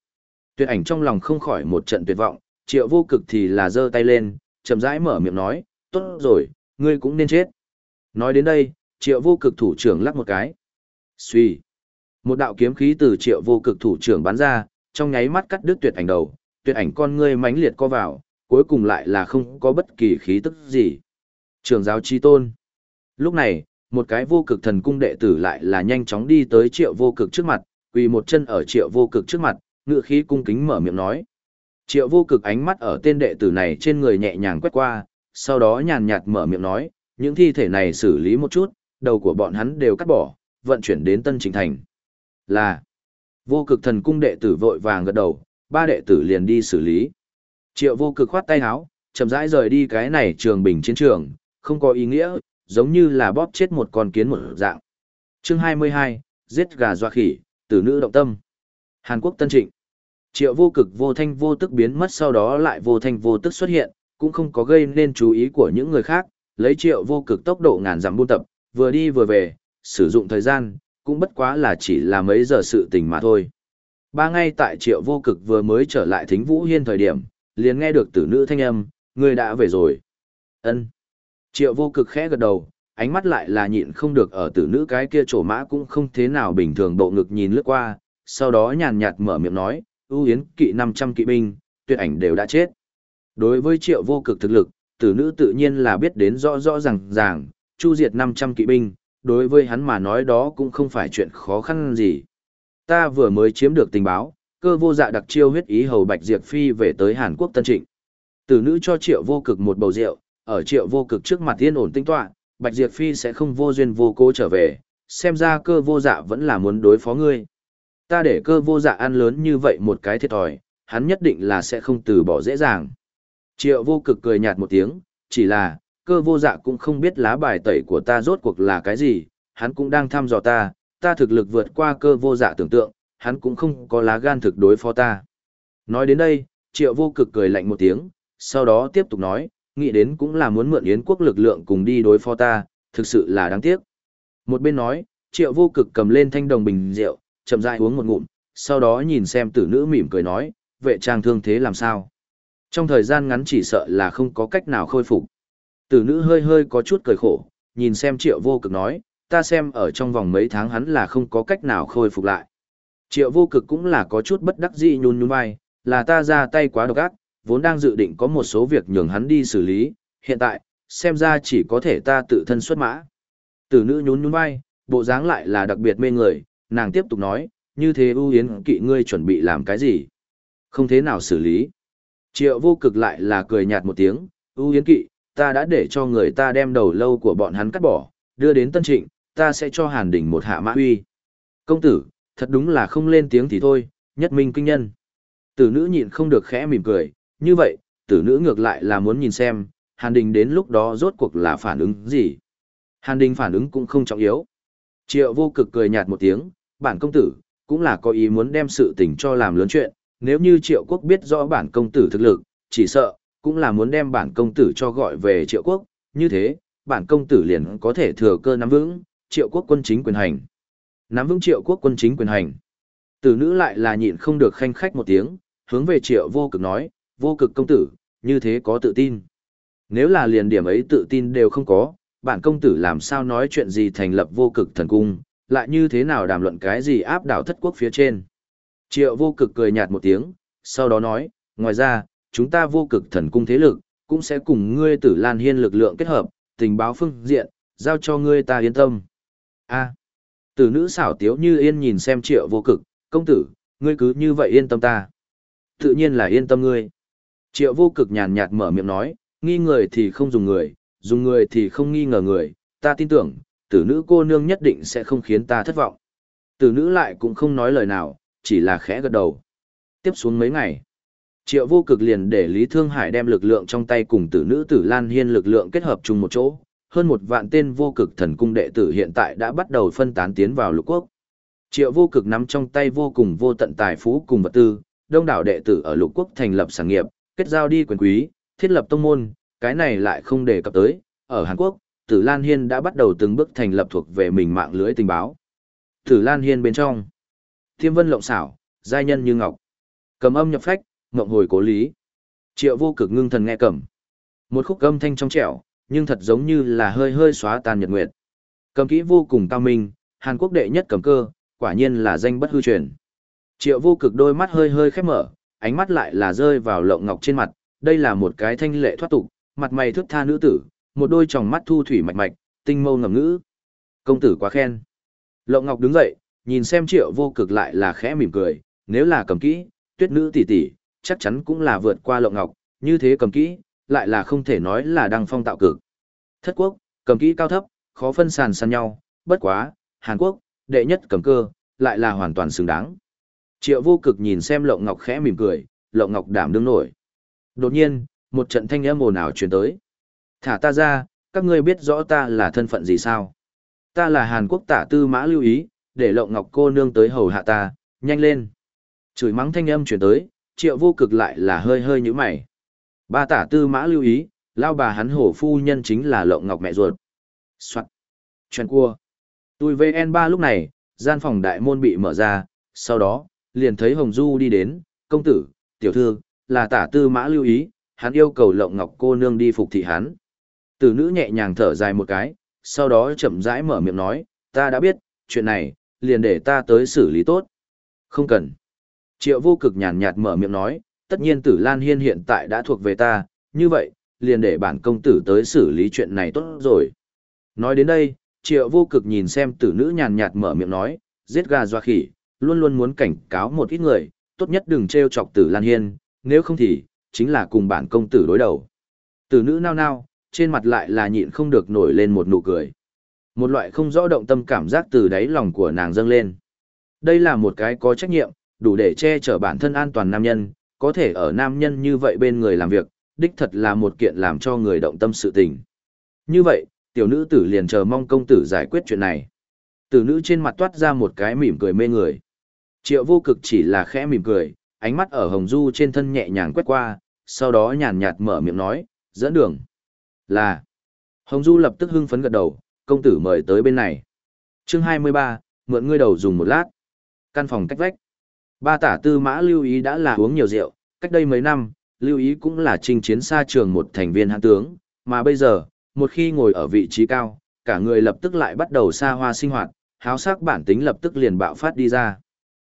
Tuyệt ảnh trong lòng không khỏi một trận tuyệt vọng, triệu vô cực thì là giơ tay lên, chậm rãi mở miệng nói, tốt rồi, ngươi cũng nên chết. Nói đến đây, triệu vô cực thủ trưởng lắc một cái. Xuy. Một đạo kiếm khí từ triệu vô cực thủ trưởng bắn ra, trong nháy mắt cắt đứt tuyệt ảnh đầu, tuyệt ảnh con ngươi mãnh liệt co vào, cuối cùng lại là không có bất kỳ khí tức gì. Trường giáo chi tôn. Lúc này, một cái vô cực thần cung đệ tử lại là nhanh chóng đi tới triệu vô cực trước mặt, quỳ một chân ở triệu vô cực trước mặt, ngựa khí cung kính mở miệng nói. Triệu vô cực ánh mắt ở tên đệ tử này trên người nhẹ nhàng quét qua, sau đó nhàn nhạt mở miệng nói, những thi thể này xử lý một chút, đầu của bọn hắn đều cắt bỏ, vận chuyển đến Tân Trình Thành. Là, vô cực thần cung đệ tử vội vàng gật đầu, ba đệ tử liền đi xử lý. Triệu vô cực khoát tay áo, chậm rãi rời đi cái này trường bình chiến trường, không có ý nghĩa, giống như là bóp chết một con kiến một dạng. Chương 22, giết gà doa khỉ, tử nữ động tâm. Hàn Quốc Tân Trịnh. Triệu vô cực vô thanh vô tức biến mất sau đó lại vô thanh vô tức xuất hiện, cũng không có gây nên chú ý của những người khác, lấy triệu vô cực tốc độ ngàn dặm buôn tập, vừa đi vừa về, sử dụng thời gian, cũng bất quá là chỉ là mấy giờ sự tình mà thôi. Ba ngay tại triệu vô cực vừa mới trở lại thính vũ hiên thời điểm, liền nghe được tử nữ thanh âm, người đã về rồi. ân Triệu vô cực khẽ gật đầu, ánh mắt lại là nhịn không được ở tử nữ cái kia trổ mã cũng không thế nào bình thường bộ ngực nhìn lướt qua, sau đó nhàn nhạt mở miệng nói, ưu yến kỵ 500 kỵ binh, tuyệt ảnh đều đã chết. Đối với triệu vô cực thực lực, tử nữ tự nhiên là biết đến rõ rõ ràng ràng, chu diệt 500 kỵ binh, đối với hắn mà nói đó cũng không phải chuyện khó khăn gì. Ta vừa mới chiếm được tình báo, cơ vô dạ đặc chiêu huyết ý hầu Bạch Diệt Phi về tới Hàn Quốc Tân Trịnh. Tử nữ cho triệu vô cực một bầu rượu, ở triệu vô cực trước mặt yên ổn tinh tọa, Bạch Diệt Phi sẽ không vô duyên vô cố trở về, xem ra cơ vô dạ vẫn là muốn đối phó ngươi. Ta để cơ vô dạ ăn lớn như vậy một cái thiệt thòi, hắn nhất định là sẽ không từ bỏ dễ dàng. Triệu vô cực cười nhạt một tiếng, chỉ là, cơ vô dạ cũng không biết lá bài tẩy của ta rốt cuộc là cái gì, hắn cũng đang thăm dò ta, ta thực lực vượt qua cơ vô dạ tưởng tượng, hắn cũng không có lá gan thực đối phó ta. Nói đến đây, triệu vô cực cười lạnh một tiếng, sau đó tiếp tục nói, nghĩ đến cũng là muốn mượn Yến quốc lực lượng cùng đi đối phó ta, thực sự là đáng tiếc. Một bên nói, triệu vô cực cầm lên thanh đồng bình rượu, chậm rãi uống một ngụm, sau đó nhìn xem tử nữ mỉm cười nói, vệ trang thương thế làm sao. Trong thời gian ngắn chỉ sợ là không có cách nào khôi phục. Tử nữ hơi hơi có chút cười khổ, nhìn xem triệu vô cực nói, ta xem ở trong vòng mấy tháng hắn là không có cách nào khôi phục lại. Triệu vô cực cũng là có chút bất đắc dĩ nhún nhún vai, là ta ra tay quá độc ác, vốn đang dự định có một số việc nhường hắn đi xử lý, hiện tại, xem ra chỉ có thể ta tự thân xuất mã. Tử nữ nhún nhún vai, bộ dáng lại là đặc biệt mê người, nàng tiếp tục nói, như thế ưu yến kỵ ngươi chuẩn bị làm cái gì? Không thế nào xử lý. Triệu vô cực lại là cười nhạt một tiếng, ưu yến kỵ, ta đã để cho người ta đem đầu lâu của bọn hắn cắt bỏ, đưa đến tân trịnh, ta sẽ cho hàn đỉnh một hạ mã huy. Công tử, thật đúng là không lên tiếng thì thôi, nhất minh kinh nhân. Tử nữ nhịn không được khẽ mỉm cười, như vậy, tử nữ ngược lại là muốn nhìn xem, hàn đình đến lúc đó rốt cuộc là phản ứng gì. Hàn đình phản ứng cũng không trọng yếu. Triệu vô cực cười nhạt một tiếng, bản công tử, cũng là có ý muốn đem sự tình cho làm lớn chuyện, nếu như triệu quốc biết rõ bản công tử thực lực, chỉ sợ, cũng là muốn đem bản công tử cho gọi về triệu quốc, như thế, bản công tử liền có thể thừa cơ nắm vững, triệu quốc quân chính quyền hành. Nắm vững triệu quốc quân chính quyền hành. Tử nữ lại là nhịn không được khanh khách một tiếng, hướng về triệu vô cực nói, vô cực công tử, như thế có tự tin. Nếu là liền điểm ấy tự tin đều không có, bản công tử làm sao nói chuyện gì thành lập vô cực thần cung, lại như thế nào đàm luận cái gì áp đảo thất quốc phía trên. Triệu vô cực cười nhạt một tiếng, sau đó nói, ngoài ra, chúng ta vô cực thần cung thế lực, cũng sẽ cùng ngươi tử Lan Hiên lực lượng kết hợp, tình báo phương diện, giao cho ngươi ta yên tâm. A. tử nữ xảo tiếu như yên nhìn xem triệu vô cực, công tử, ngươi cứ như vậy yên tâm ta. Tự nhiên là yên tâm ngươi. Triệu vô cực nhàn nhạt mở miệng nói, nghi người thì không dùng người, dùng người thì không nghi ngờ người, ta tin tưởng, tử nữ cô nương nhất định sẽ không khiến ta thất vọng. Tử nữ lại cũng không nói lời nào, chỉ là khẽ gật đầu. Tiếp xuống mấy ngày, triệu vô cực liền để Lý Thương Hải đem lực lượng trong tay cùng tử nữ tử Lan Hiên lực lượng kết hợp chung một chỗ. Hơn một vạn tên vô cực thần cung đệ tử hiện tại đã bắt đầu phân tán tiến vào lục quốc. Triệu vô cực nắm trong tay vô cùng vô tận tài phú cùng vật tư, đông đảo đệ tử ở lục quốc thành lập sản nghiệp, kết giao đi quyền quý, thiết lập tông môn, cái này lại không đề cập tới. Ở Hàn Quốc, Tử Lan Hiên đã bắt đầu từng bước thành lập thuộc về mình mạng lưới tình báo. Tử Lan Hiên bên trong, Thiêm Vân lộng xảo, giai nhân như ngọc. Cầm âm nhập phách, ngộng hồi cố lý. Triệu vô cực ngưng thần nghe cầm. Một khúc âm thanh trong trẻo, nhưng thật giống như là hơi hơi xóa tan nhật nguyệt. Cầm kỹ vô cùng cao minh, Hàn Quốc đệ nhất cầm cơ, quả nhiên là danh bất hư truyền. Triệu vô cực đôi mắt hơi hơi khép mở, ánh mắt lại là rơi vào lộng ngọc trên mặt, đây là một cái thanh lệ thoát tục, mặt mày thước tha nữ tử, một đôi tròng mắt thu thủy mạch mạch, tinh mâu ngầm ngữ. Công tử quá khen. Lộng ngọc đứng dậy, nhìn xem triệu vô cực lại là khẽ mỉm cười, nếu là cầm kỹ, tuyết nữ tỷ tỷ, chắc chắn cũng là vượt qua lộng ngọc, như thế cầm kỹ, lại là không thể nói là đăng phong tạo cực. Thất quốc, cầm kỹ cao thấp, khó phân sàn sàn nhau, bất quá, Hàn Quốc, đệ nhất cầm cơ, lại là hoàn toàn xứng đáng. Triệu vô cực nhìn xem lộng ngọc khẽ mỉm cười, lộng ngọc đảm đương nổi. Đột nhiên, một trận thanh âm ồn ào truyền tới. Thả ta ra, các ngươi biết rõ ta là thân phận gì sao? Ta là Hàn Quốc tả tư mã lưu ý, để lộng ngọc cô nương tới hầu hạ ta, nhanh lên. Chửi mắng thanh âm truyền tới, triệu vô cực lại là hơi hơi như mày. Ba tả tư mã lưu ý, lao bà hắn hổ phu nhân chính là lộng ngọc mẹ ruột. Soạn. Chuyện cua. Tui VN3 lúc này, gian phòng đại môn bị mở ra, sau đó, liền thấy Hồng Du đi đến, công tử, tiểu thư, là tả tư mã lưu ý, hắn yêu cầu lộng ngọc cô nương đi phục thị hắn. Tử nữ nhẹ nhàng thở dài một cái, sau đó chậm rãi mở miệng nói, ta đã biết, chuyện này, liền để ta tới xử lý tốt. Không cần. Triệu vô cực nhàn nhạt mở miệng nói, tất nhiên tử Lan Hiên hiện tại đã thuộc về ta, như vậy, liền để bản công tử tới xử lý chuyện này tốt rồi. Nói đến đây, triệu vô cực nhìn xem tử nữ nhàn nhạt mở miệng nói, giết gà doa khỉ, luôn luôn muốn cảnh cáo một ít người, tốt nhất đừng trêu chọc tử Lan Hiên, nếu không thì, chính là cùng bản công tử đối đầu. Tử nữ nao nao, trên mặt lại là nhịn không được nổi lên một nụ cười. Một loại không rõ động tâm cảm giác từ đáy lòng của nàng dâng lên. Đây là một cái có trách nhiệm, đủ để che chở bản thân an toàn nam nhân, có thể ở nam nhân như vậy bên người làm việc, đích thật là một kiện làm cho người động tâm sự tình. Như vậy, tiểu nữ tử liền chờ mong công tử giải quyết chuyện này. Tử nữ trên mặt toát ra một cái mỉm cười mê người. Triệu vô cực chỉ là khẽ mỉm cười, ánh mắt ở hồng du trên thân nhẹ nhàng quét qua, sau đó nhàn nhạt mở miệng nói, dẫn đường. Là. Hồng du lập tức hưng phấn gật đầu, công tử mời tới bên này. chương 23, mượn ngươi đầu dùng một lát. Căn phòng cách vách. Ba tả tư mã lưu ý đã là uống nhiều rượu, cách đây mấy năm, lưu ý cũng là Trình chiến xa trường một thành viên hãn tướng, mà bây giờ, một khi ngồi ở vị trí cao, cả người lập tức lại bắt đầu xa hoa sinh hoạt, háo sắc bản tính lập tức liền bạo phát đi ra.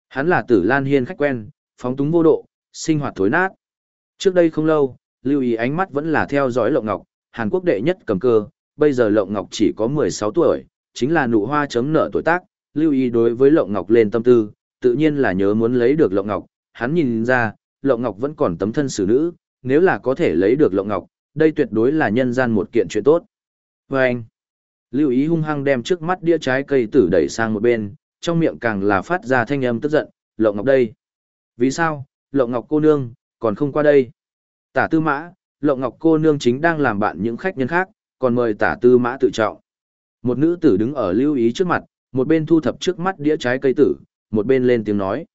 Hắn là tử Lan Hiên khách quen, phóng túng vô độ, sinh hoạt thối nát. Trước đây không lâu, lưu ý ánh mắt vẫn là theo dõi Lộng Ngọc, Hàn Quốc đệ nhất cầm cơ, bây giờ Lộng Ngọc chỉ có 16 tuổi, chính là nụ hoa chấm nở tuổi tác, lưu ý đối với Lộng Ngọc lên tâm tư, tự nhiên là nhớ muốn lấy được Lộng Ngọc, hắn nhìn ra, Lộng Ngọc vẫn còn tấm thân xử nữ, nếu là có thể lấy được Lộng Ngọc, đây tuyệt đối là nhân gian một kiện chuyện tốt. Và anh, lưu ý hung hăng đem trước mắt đĩa trái cây tử đẩy sang một bên, trong miệng càng là phát ra thanh âm tức giận, Lộng Ngọc đây. Vì sao, Lộng Ngọc cô nương, còn không qua đây. Tả tư mã, Lộng Ngọc cô nương chính đang làm bạn những khách nhân khác, còn mời tả tư mã tự trọng. Một nữ tử đứng ở lưu ý trước mặt, một bên thu thập trước mắt đĩa trái cây tử, một bên lên tiếng nói.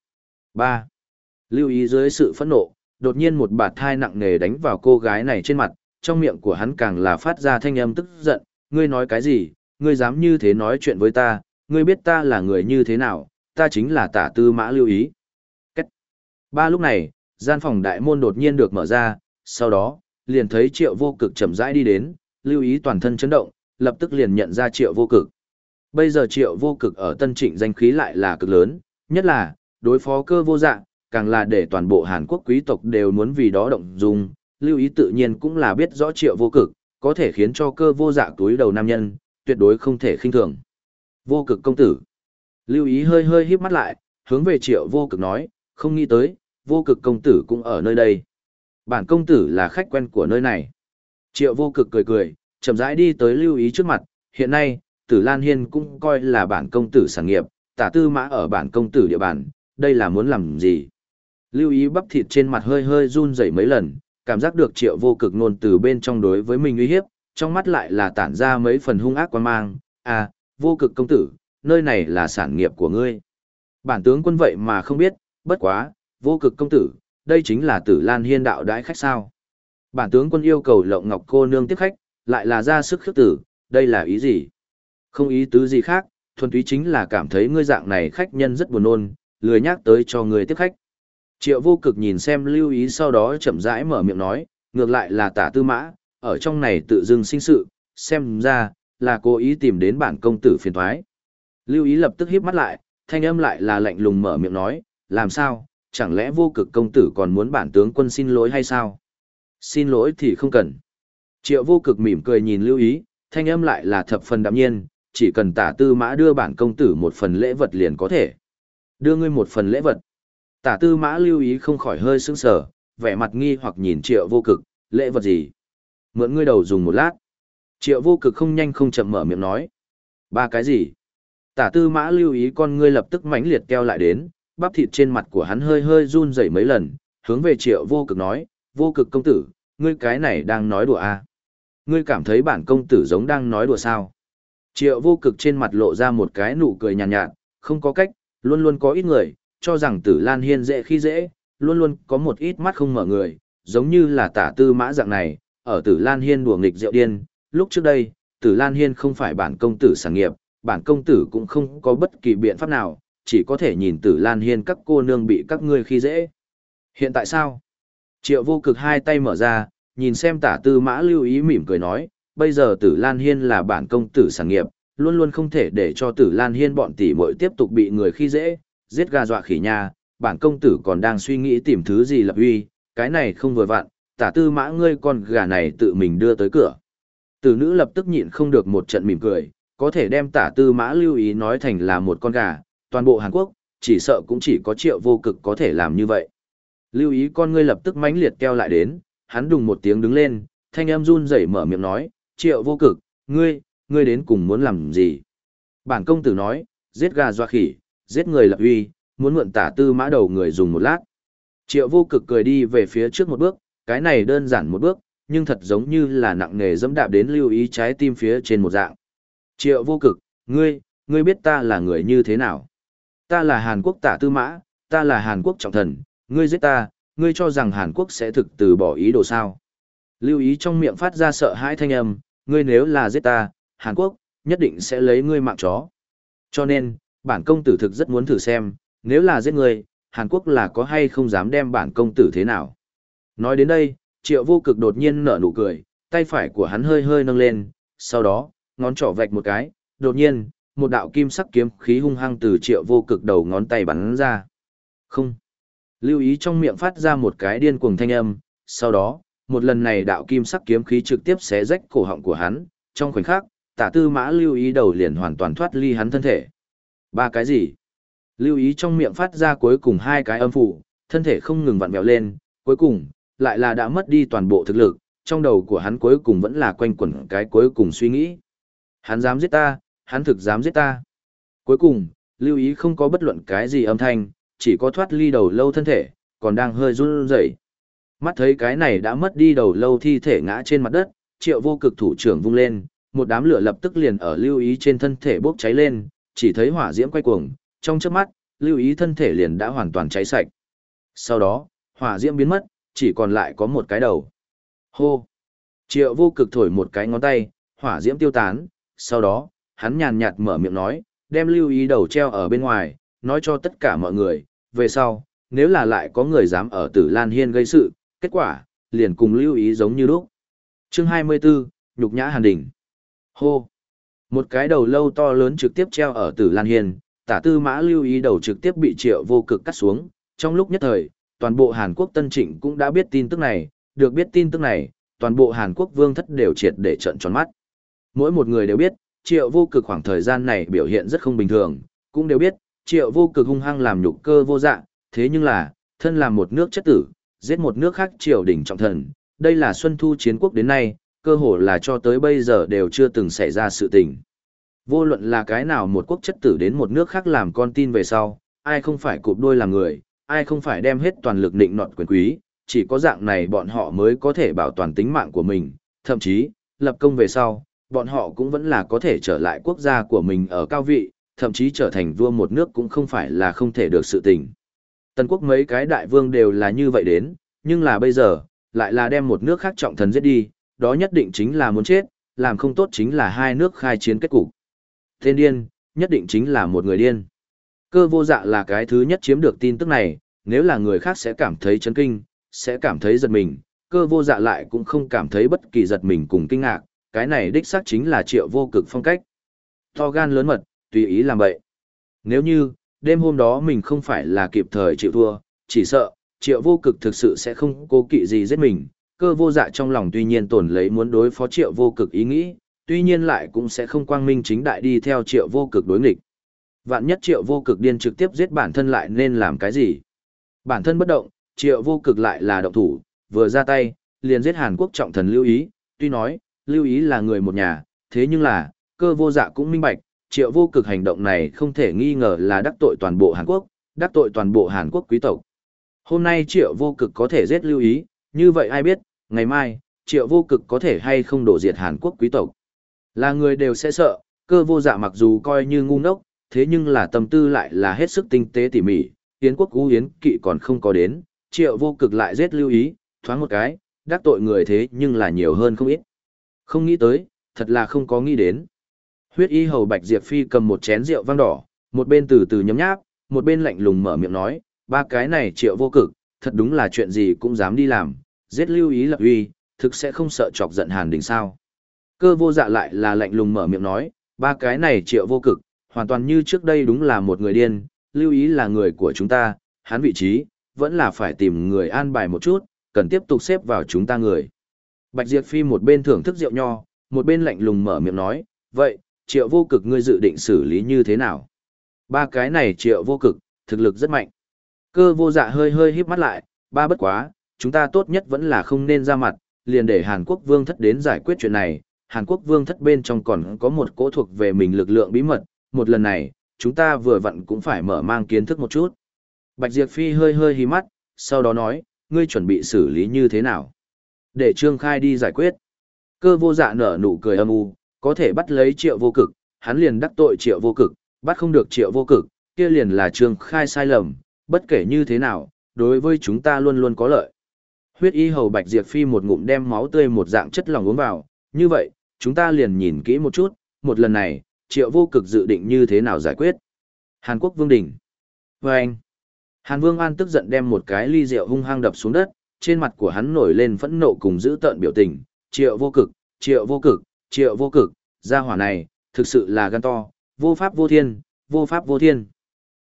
ba Lưu ý dưới sự phẫn nộ, đột nhiên một bạt thai nặng nề đánh vào cô gái này trên mặt, trong miệng của hắn càng là phát ra thanh âm tức giận, ngươi nói cái gì, ngươi dám như thế nói chuyện với ta, ngươi biết ta là người như thế nào, ta chính là tả tư mã lưu ý. Cách. Ba lúc này, gian phòng đại môn đột nhiên được mở ra, sau đó, liền thấy triệu vô cực chậm rãi đi đến, lưu ý toàn thân chấn động, lập tức liền nhận ra triệu vô cực. Bây giờ triệu vô cực ở tân trịnh danh khí lại là cực lớn, nhất là, đối phó cơ vô dạng, càng là để toàn bộ Hàn Quốc quý tộc đều muốn vì đó động dung, lưu ý tự nhiên cũng là biết rõ triệu vô cực, có thể khiến cho cơ vô dạ túi đầu nam nhân, tuyệt đối không thể khinh thường. Vô cực công tử. Lưu ý hơi hơi híp mắt lại, hướng về triệu vô cực nói, không nghĩ tới, vô cực công tử cũng ở nơi đây. Bản công tử là khách quen của nơi này. Triệu vô cực cười cười, chậm rãi đi tới lưu ý trước mặt, hiện nay, tử Lan Hiên cũng coi là bản công tử sản nghiệp, tả tư mã ở bản công tử địa bàn, đây là muốn làm gì? Lưu ý bắp thịt trên mặt hơi hơi run rẩy mấy lần, cảm giác được triệu vô cực nôn từ bên trong đối với mình uy hiếp, trong mắt lại là tản ra mấy phần hung ác quan mang, à, vô cực công tử, nơi này là sản nghiệp của ngươi. Bản tướng quân vậy mà không biết, bất quá, vô cực công tử, đây chính là tử lan hiên đạo đãi khách sao. Bản tướng quân yêu cầu lộng ngọc cô nương tiếp khách, lại là ra sức khước tử, đây là ý gì? Không ý tứ gì khác, thuần túy chính là cảm thấy ngươi dạng này khách nhân rất buồn nôn, lười nhắc tới cho người tiếp khách. Triệu vô cực nhìn xem lưu ý sau đó chậm rãi mở miệng nói, ngược lại là tả tư mã, ở trong này tự dưng sinh sự, xem ra, là cố ý tìm đến bản công tử phiền thoái. Lưu ý lập tức híp mắt lại, thanh âm lại là lạnh lùng mở miệng nói, làm sao, chẳng lẽ vô cực công tử còn muốn bản tướng quân xin lỗi hay sao? Xin lỗi thì không cần. Triệu vô cực mỉm cười nhìn lưu ý, thanh âm lại là thập phần đạm nhiên, chỉ cần tả tư mã đưa bản công tử một phần lễ vật liền có thể. Đưa ngươi một phần lễ vật. Tả tư mã lưu ý không khỏi hơi sững sờ, vẻ mặt nghi hoặc nhìn triệu vô cực, lễ vật gì? Mượn ngươi đầu dùng một lát. Triệu vô cực không nhanh không chậm mở miệng nói. Ba cái gì? Tả tư mã lưu ý con ngươi lập tức mãnh liệt keo lại đến, bắp thịt trên mặt của hắn hơi hơi run rẩy mấy lần, hướng về triệu vô cực nói, vô cực công tử, ngươi cái này đang nói đùa à? Ngươi cảm thấy bản công tử giống đang nói đùa sao? Triệu vô cực trên mặt lộ ra một cái nụ cười nhàn nhạt, nhạt, không có cách, luôn luôn có ít người, cho rằng tử Lan Hiên dễ khi dễ, luôn luôn có một ít mắt không mở người, giống như là tả tư mã dạng này, ở tử Lan Hiên đùa nghịch rượu điên, lúc trước đây, tử Lan Hiên không phải bản công tử sản nghiệp, bản công tử cũng không có bất kỳ biện pháp nào, chỉ có thể nhìn tử Lan Hiên các cô nương bị các ngươi khi dễ. Hiện tại sao? Triệu vô cực hai tay mở ra, nhìn xem tả tư mã lưu ý mỉm cười nói, bây giờ tử Lan Hiên là bản công tử sản nghiệp, luôn luôn không thể để cho tử Lan Hiên bọn tỷ muội tiếp tục bị người khi dễ, giết gà dọa khỉ nha, bản công tử còn đang suy nghĩ tìm thứ gì lập uy, cái này không vừa vặn, tả tư mã ngươi con gà này tự mình đưa tới cửa. Tử nữ lập tức nhịn không được một trận mỉm cười, có thể đem tả tư mã lưu ý nói thành là một con gà, toàn bộ Hàn Quốc, chỉ sợ cũng chỉ có triệu vô cực có thể làm như vậy. Lưu ý con ngươi lập tức mãnh liệt keo lại đến, hắn đùng một tiếng đứng lên, thanh âm run rẩy mở miệng nói, triệu vô cực, ngươi, ngươi đến cùng muốn làm gì? Bản công tử nói, giết gà doa khỉ, giết người lập uy, muốn mượn tả tư mã đầu người dùng một lát. Triệu vô cực cười đi về phía trước một bước, cái này đơn giản một bước, nhưng thật giống như là nặng nghề dẫm đạp đến lưu ý trái tim phía trên một dạng. Triệu vô cực, ngươi, ngươi biết ta là người như thế nào? Ta là Hàn Quốc tả tư mã, ta là Hàn Quốc trọng thần, ngươi giết ta, ngươi cho rằng Hàn Quốc sẽ thực từ bỏ ý đồ sao? Lưu ý trong miệng phát ra sợ hãi thanh âm, ngươi nếu là giết ta, Hàn Quốc, nhất định sẽ lấy ngươi mạng chó. Cho nên, bản công tử thực rất muốn thử xem, nếu là giết ngươi, Hàn Quốc là có hay không dám đem bản công tử thế nào. Nói đến đây, triệu vô cực đột nhiên nở nụ cười, tay phải của hắn hơi hơi nâng lên, sau đó, ngón trỏ vạch một cái, đột nhiên, một đạo kim sắc kiếm khí hung hăng từ triệu vô cực đầu ngón tay bắn ra. Không. Lưu ý trong miệng phát ra một cái điên cuồng thanh âm, sau đó, một lần này đạo kim sắc kiếm khí trực tiếp xé rách cổ họng của hắn, trong khoảnh khắc, tả tư mã lưu ý đầu liền hoàn toàn thoát ly hắn thân thể. Ba cái gì? Lưu ý trong miệng phát ra cuối cùng hai cái âm phủ, thân thể không ngừng vặn vẹo lên, cuối cùng, lại là đã mất đi toàn bộ thực lực, trong đầu của hắn cuối cùng vẫn là quanh quẩn cái cuối cùng suy nghĩ. Hắn dám giết ta, hắn thực dám giết ta. Cuối cùng, lưu ý không có bất luận cái gì âm thanh, chỉ có thoát ly đầu lâu thân thể, còn đang hơi run rẩy. Mắt thấy cái này đã mất đi đầu lâu thi thể ngã trên mặt đất, triệu vô cực thủ trưởng vung lên, một đám lửa lập tức liền ở lưu ý trên thân thể bốc cháy lên, chỉ thấy hỏa diễm quay cuồng, trong chớp mắt, lưu ý thân thể liền đã hoàn toàn cháy sạch. Sau đó, hỏa diễm biến mất, chỉ còn lại có một cái đầu. Hô! Triệu vô cực thổi một cái ngón tay, hỏa diễm tiêu tán, sau đó, hắn nhàn nhạt mở miệng nói, đem lưu ý đầu treo ở bên ngoài, nói cho tất cả mọi người, về sau, nếu là lại có người dám ở tử Lan Hiên gây sự, kết quả, liền cùng lưu ý giống như lúc. Chương 24, nhục nhã Hàn Đình. Hô. Một cái đầu lâu to lớn trực tiếp treo ở Tử Lan Hiên, tả tư mã lưu ý đầu trực tiếp bị triệu vô cực cắt xuống. Trong lúc nhất thời, toàn bộ Hàn Quốc Tân Trịnh cũng đã biết tin tức này, được biết tin tức này, toàn bộ Hàn Quốc vương thất đều triệt để trận tròn mắt. Mỗi một người đều biết, triệu vô cực khoảng thời gian này biểu hiện rất không bình thường, cũng đều biết, triệu vô cực hung hăng làm nhục cơ vô dạng, thế nhưng là, thân làm một nước chất tử, giết một nước khác triều đỉnh trọng thần, đây là xuân thu chiến quốc đến nay, cơ hồ là cho tới bây giờ đều chưa từng xảy ra sự tình. Vô luận là cái nào một quốc chất tử đến một nước khác làm con tin về sau, ai không phải cụp đôi làm người, ai không phải đem hết toàn lực định nọt quyền quý, chỉ có dạng này bọn họ mới có thể bảo toàn tính mạng của mình, thậm chí, lập công về sau, bọn họ cũng vẫn là có thể trở lại quốc gia của mình ở cao vị, thậm chí trở thành vua một nước cũng không phải là không thể được sự tình. Tần quốc mấy cái đại vương đều là như vậy đến, nhưng là bây giờ, lại là đem một nước khác trọng thần giết đi, đó nhất định chính là muốn chết, làm không tốt chính là hai nước khai chiến kết cục. Tên điên, nhất định chính là một người điên. Cơ vô dạ là cái thứ nhất chiếm được tin tức này, nếu là người khác sẽ cảm thấy chấn kinh, sẽ cảm thấy giật mình, cơ vô dạ lại cũng không cảm thấy bất kỳ giật mình cùng kinh ngạc, cái này đích xác chính là triệu vô cực phong cách. To gan lớn mật, tùy ý làm bậy Nếu như, đêm hôm đó mình không phải là kịp thời chịu thua, chỉ sợ, triệu vô cực thực sự sẽ không cố kỵ gì giết mình. Cơ vô dạ trong lòng tuy nhiên tổn lấy muốn đối phó triệu vô cực ý nghĩ, tuy nhiên lại cũng sẽ không quang minh chính đại đi theo triệu vô cực đối nghịch. Vạn nhất triệu vô cực điên trực tiếp giết bản thân lại nên làm cái gì? Bản thân bất động, triệu vô cực lại là động thủ, vừa ra tay, liền giết Hàn Quốc trọng thần lưu ý, tuy nói, lưu ý là người một nhà, thế nhưng là, cơ vô dạ cũng minh bạch, triệu vô cực hành động này không thể nghi ngờ là đắc tội toàn bộ Hàn Quốc, đắc tội toàn bộ Hàn Quốc quý tộc. Hôm nay triệu vô cực có thể giết lưu ý, như vậy ai biết, ngày mai, triệu vô cực có thể hay không đổ diệt Hàn Quốc quý tộc. Là người đều sẽ sợ, cơ vô dạ mặc dù coi như ngu ngốc, thế nhưng là tâm tư lại là hết sức tinh tế tỉ mỉ, Yến quốc cú Yến kỵ còn không có đến, triệu vô cực lại giết lưu ý, thoáng một cái, đắc tội người thế nhưng là nhiều hơn không ít. Không nghĩ tới, thật là không có nghĩ đến. Huyết y hầu Bạch Diệp Phi cầm một chén rượu vang đỏ, một bên từ từ nhấm nháp, một bên lạnh lùng mở miệng nói, ba cái này triệu vô cực, thật đúng là chuyện gì cũng dám đi làm, giết lưu ý lập uy, thực sẽ không sợ chọc giận hàn đình sao. Cơ vô dạ lại là lạnh lùng mở miệng nói, ba cái này triệu vô cực, hoàn toàn như trước đây đúng là một người điên, lưu ý là người của chúng ta, hắn vị trí, vẫn là phải tìm người an bài một chút, cần tiếp tục xếp vào chúng ta người. Bạch Diệp Phi một bên thưởng thức rượu nho, một bên lạnh lùng mở miệng nói, vậy, triệu vô cực ngươi dự định xử lý như thế nào? Ba cái này triệu vô cực, thực lực rất mạnh. Cơ vô dạ hơi hơi híp mắt lại, ba bất quá, chúng ta tốt nhất vẫn là không nên ra mặt, liền để Hàn Quốc vương thất đến giải quyết chuyện này. Hàn Quốc vương thất bên trong còn có một cỗ thuộc về mình lực lượng bí mật, một lần này, chúng ta vừa vặn cũng phải mở mang kiến thức một chút. Bạch Diệp Phi hơi hơi hí mắt, sau đó nói, ngươi chuẩn bị xử lý như thế nào? Để Trương Khai đi giải quyết. Cơ vô dạ nở nụ cười âm u, có thể bắt lấy triệu vô cực, hắn liền đắc tội triệu vô cực, bắt không được triệu vô cực, kia liền là Trương Khai sai lầm, bất kể như thế nào, đối với chúng ta luôn luôn có lợi. Huyết y hầu Bạch diệt Phi một ngụm đem máu tươi một dạng chất lỏng uống vào, như vậy, chúng ta liền nhìn kỹ một chút, một lần này, triệu vô cực dự định như thế nào giải quyết. Hàn Quốc Vương Đình. Và anh. Hàn Vương An tức giận đem một cái ly rượu hung hăng đập xuống đất, trên mặt của hắn nổi lên phẫn nộ cùng giữ tợn biểu tình, triệu vô cực, triệu vô cực, triệu vô cực, gia hỏa này, thực sự là gan to, vô pháp vô thiên, vô pháp vô thiên.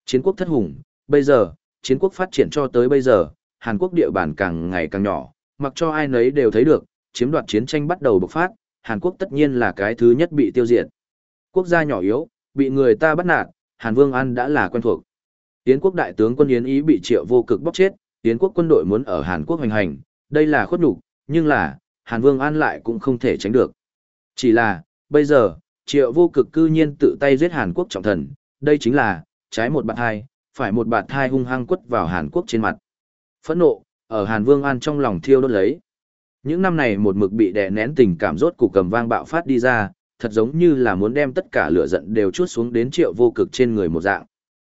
Chiến quốc thất hùng, bây giờ, chiến quốc phát triển cho tới bây giờ, Hàn Quốc địa bàn càng ngày càng nhỏ, mặc cho ai nấy đều thấy được, chiếm đoạt chiến tranh bắt đầu bộc phát, Hàn Quốc tất nhiên là cái thứ nhất bị tiêu diệt. Quốc gia nhỏ yếu, bị người ta bắt nạt, Hàn Vương An đã là quen thuộc. Yến quốc đại tướng quân Yến Ý bị triệu vô cực bóc chết, Yến quốc quân đội muốn ở Hàn Quốc hành hành, đây là khuất nhục, nhưng là, Hàn Vương An lại cũng không thể tránh được. Chỉ là, bây giờ, triệu vô cực cư nhiên tự tay giết Hàn Quốc trọng thần, đây chính là, trái một bạt hai, phải một bạt hai hung hăng quất vào Hàn Quốc trên mặt. Phẫn nộ, ở Hàn Vương An trong lòng thiêu đốt lấy. Những năm này một mực bị đè nén tình cảm rốt cục cầm vang bạo phát đi ra, thật giống như là muốn đem tất cả lửa giận đều chuốt xuống đến triệu vô cực trên người một dạng.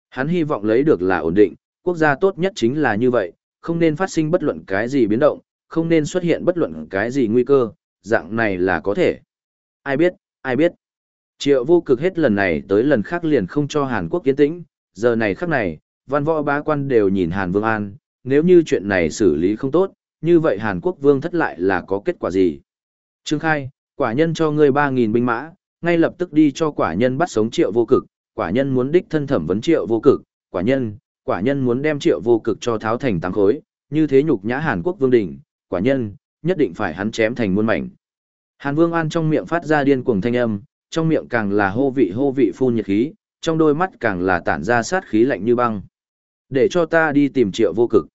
Hắn hy vọng lấy được là ổn định, quốc gia tốt nhất chính là như vậy, không nên phát sinh bất luận cái gì biến động, không nên xuất hiện bất luận cái gì nguy cơ, dạng này là có thể. Ai biết, ai biết. Triệu vô cực hết lần này tới lần khác liền không cho Hàn Quốc kiến tĩnh, giờ này khắc này, văn võ bá quan đều nhìn Hàn Vương An, nếu như chuyện này xử lý không tốt, như vậy Hàn Quốc vương thất lại là có kết quả gì? Trương Khai, quả nhân cho ngươi 3.000 binh mã, ngay lập tức đi cho quả nhân bắt sống triệu vô cực, quả nhân muốn đích thân thẩm vấn triệu vô cực, quả nhân, quả nhân muốn đem triệu vô cực cho tháo thành tám khối, như thế nhục nhã Hàn Quốc vương đỉnh, quả nhân, nhất định phải hắn chém thành muôn mảnh. Hàn Vương An trong miệng phát ra điên cuồng thanh âm, trong miệng càng là hô vị hô vị phun nhiệt khí, trong đôi mắt càng là tản ra sát khí lạnh như băng. Để cho ta đi tìm triệu vô cực.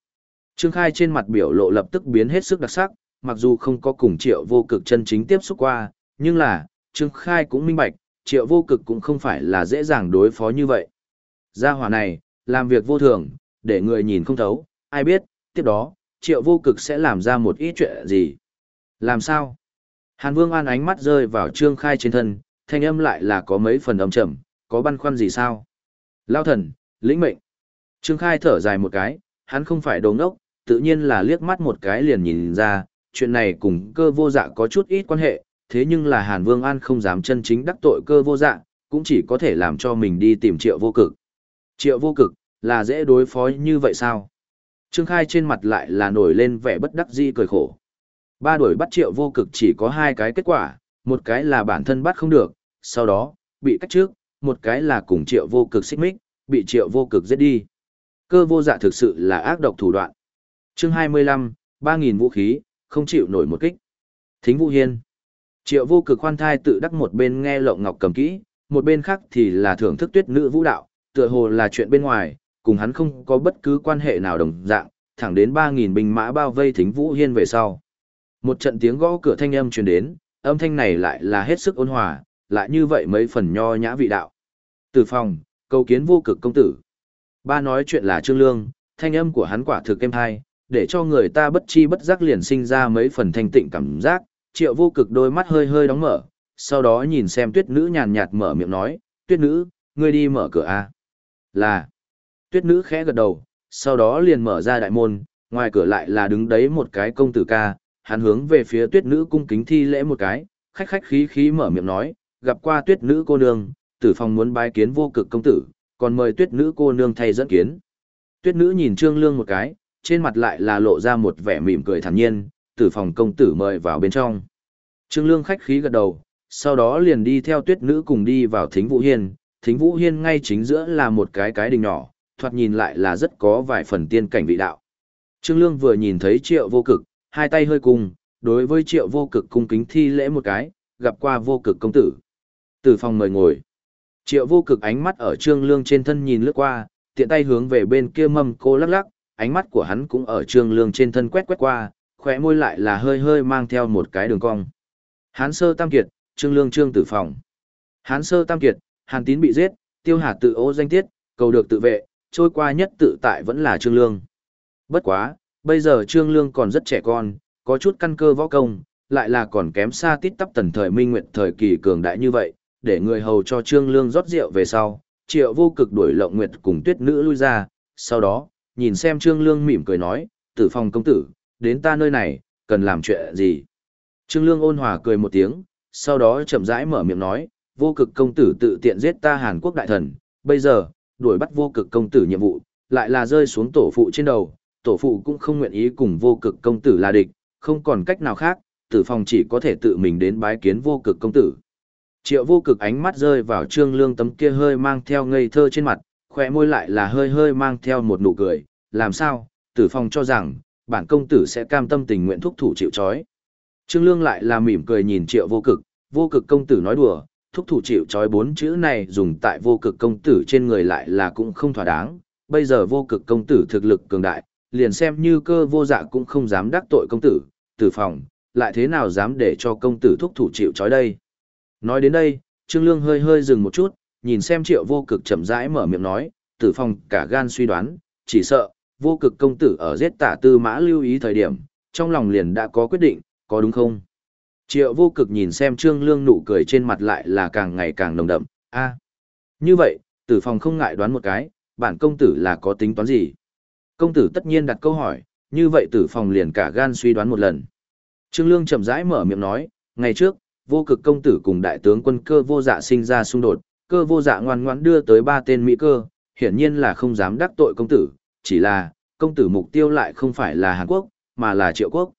Trương Khai trên mặt biểu lộ lập tức biến hết sức đặc sắc, mặc dù không có cùng triệu vô cực chân chính tiếp xúc qua, nhưng là, Trương Khai cũng minh bạch, triệu vô cực cũng không phải là dễ dàng đối phó như vậy. Gia hỏa này, làm việc vô thường, để người nhìn không thấu, ai biết, tiếp đó, triệu vô cực sẽ làm ra một ít chuyện gì. Làm sao? Hàn Vương An ánh mắt rơi vào Trương Khai trên thân, thanh âm lại là có mấy phần âm trầm, có băn khoăn gì sao? Lao thần, lĩnh mệnh. Trương Khai thở dài một cái, hắn không phải đồ ngốc, tự nhiên là liếc mắt một cái liền nhìn ra, chuyện này cùng cơ vô dạ có chút ít quan hệ, thế nhưng là Hàn Vương An không dám chân chính đắc tội cơ vô dạ, cũng chỉ có thể làm cho mình đi tìm triệu vô cực. Triệu vô cực, là dễ đối phó như vậy sao? Trương Khai trên mặt lại là nổi lên vẻ bất đắc dĩ cười khổ. Ba đuổi bắt triệu vô cực chỉ có hai cái kết quả, một cái là bản thân bắt không được, sau đó, bị cách trước, một cái là cùng triệu vô cực xích mích, bị triệu vô cực giết đi. Cơ vô dạ thực sự là ác độc thủ đoạn. chương 25, 3.000 vũ khí, không chịu nổi một kích. Thính Vũ Hiên. Triệu vô cực khoan thai tự đắc một bên nghe lộng ngọc cầm kỹ, một bên khác thì là thưởng thức tuyết nữ vũ đạo, tựa hồ là chuyện bên ngoài, cùng hắn không có bất cứ quan hệ nào đồng dạng, thẳng đến 3.000 binh mã bao vây thính Vũ Hiên về sau. Một trận tiếng gõ cửa thanh âm truyền đến, âm thanh này lại là hết sức ôn hòa, lại như vậy mấy phần nho nhã vị đạo. Từ phòng, cầu kiến vô cực công tử. Ba nói chuyện là Trương Lương, thanh âm của hắn quả thực êm hay, để cho người ta bất chi bất giác liền sinh ra mấy phần thanh tịnh cảm giác, triệu vô cực đôi mắt hơi hơi đóng mở, sau đó nhìn xem tuyết nữ nhàn nhạt mở miệng nói, tuyết nữ, ngươi đi mở cửa a là, tuyết nữ khẽ gật đầu, sau đó liền mở ra đại môn, ngoài cửa lại là đứng đấy một cái công tử ca, hắn hướng về phía tuyết nữ cung kính thi lễ một cái, khách khách khí khí mở miệng nói, gặp qua tuyết nữ cô nương, tử phòng muốn bái kiến vô cực công tử, còn mời tuyết nữ cô nương thay dẫn kiến. Tuyết nữ nhìn Trương Lương một cái, trên mặt lại là lộ ra một vẻ mỉm cười thản nhiên, tử phòng công tử mời vào bên trong. Trương Lương khách khí gật đầu, sau đó liền đi theo tuyết nữ cùng đi vào thính vũ hiên, thính vũ hiên ngay chính giữa là một cái cái đình nhỏ, thoạt nhìn lại là rất có vài phần tiên cảnh vị đạo. Trương Lương vừa nhìn thấy triệu vô cực, hai tay hơi cùng, đối với triệu vô cực cung kính thi lễ một cái, gặp qua vô cực công tử. Tử phòng mời ngồi. Triệu vô cực ánh mắt ở trương lương trên thân nhìn lướt qua, tiện tay hướng về bên kia mâm cô lắc lắc, ánh mắt của hắn cũng ở trương lương trên thân quét quét qua, khỏe môi lại là hơi hơi mang theo một cái đường cong. Hán sơ tam kiệt, trương lương trương tử phòng. Hán sơ tam kiệt, hàn tín bị giết, tiêu hà tự ô danh tiết, cầu được tự vệ, trôi qua nhất tự tại vẫn là trương lương. Bất quá, bây giờ trương lương còn rất trẻ con, có chút căn cơ võ công, lại là còn kém xa tít tắp tần thời minh nguyệt thời kỳ cường đại như vậy, để người hầu cho Trương Lương rót rượu về sau, triệu vô cực đuổi lộng nguyệt cùng tuyết nữ lui ra, sau đó, nhìn xem Trương Lương mỉm cười nói, tử phong công tử, đến ta nơi này, cần làm chuyện gì? Trương Lương ôn hòa cười một tiếng, sau đó chậm rãi mở miệng nói, vô cực công tử tự tiện giết ta Hàn Quốc đại thần, bây giờ, đuổi bắt vô cực công tử nhiệm vụ, lại là rơi xuống tổ phụ trên đầu, tổ phụ cũng không nguyện ý cùng vô cực công tử là địch, không còn cách nào khác, tử phong chỉ có thể tự mình đến bái kiến vô cực công tử. Triệu vô cực ánh mắt rơi vào trương lương tấm kia hơi mang theo ngây thơ trên mặt, khỏe môi lại là hơi hơi mang theo một nụ cười, làm sao, tử phong cho rằng, bản công tử sẽ cam tâm tình nguyện thúc thủ chịu chói. Trương lương lại là mỉm cười nhìn triệu vô cực, vô cực công tử nói đùa, thúc thủ chịu trói bốn chữ này dùng tại vô cực công tử trên người lại là cũng không thỏa đáng, bây giờ vô cực công tử thực lực cường đại, liền xem như cơ vô dạ cũng không dám đắc tội công tử, tử phòng, lại thế nào dám để cho công tử thúc thủ chịu trói đây. Nói đến đây, Trương Lương hơi hơi dừng một chút, nhìn xem triệu vô cực chậm rãi mở miệng nói, tử phong cả gan suy đoán, chỉ sợ, vô cực công tử ở giết tả tư mã lưu ý thời điểm, trong lòng liền đã có quyết định, có đúng không? Triệu vô cực nhìn xem Trương Lương nụ cười trên mặt lại là càng ngày càng nồng đậm, a Như vậy, tử phong không ngại đoán một cái, bản công tử là có tính toán gì? Công tử tất nhiên đặt câu hỏi, như vậy tử phong liền cả gan suy đoán một lần. Trương Lương chậm rãi mở miệng nói, ngày trước, vô cực công tử cùng đại tướng quân cơ vô dạ sinh ra xung đột, cơ vô dạ ngoan ngoãn đưa tới ba tên Mỹ cơ, hiển nhiên là không dám đắc tội công tử, chỉ là, công tử mục tiêu lại không phải là Hàn Quốc, mà là triệu quốc.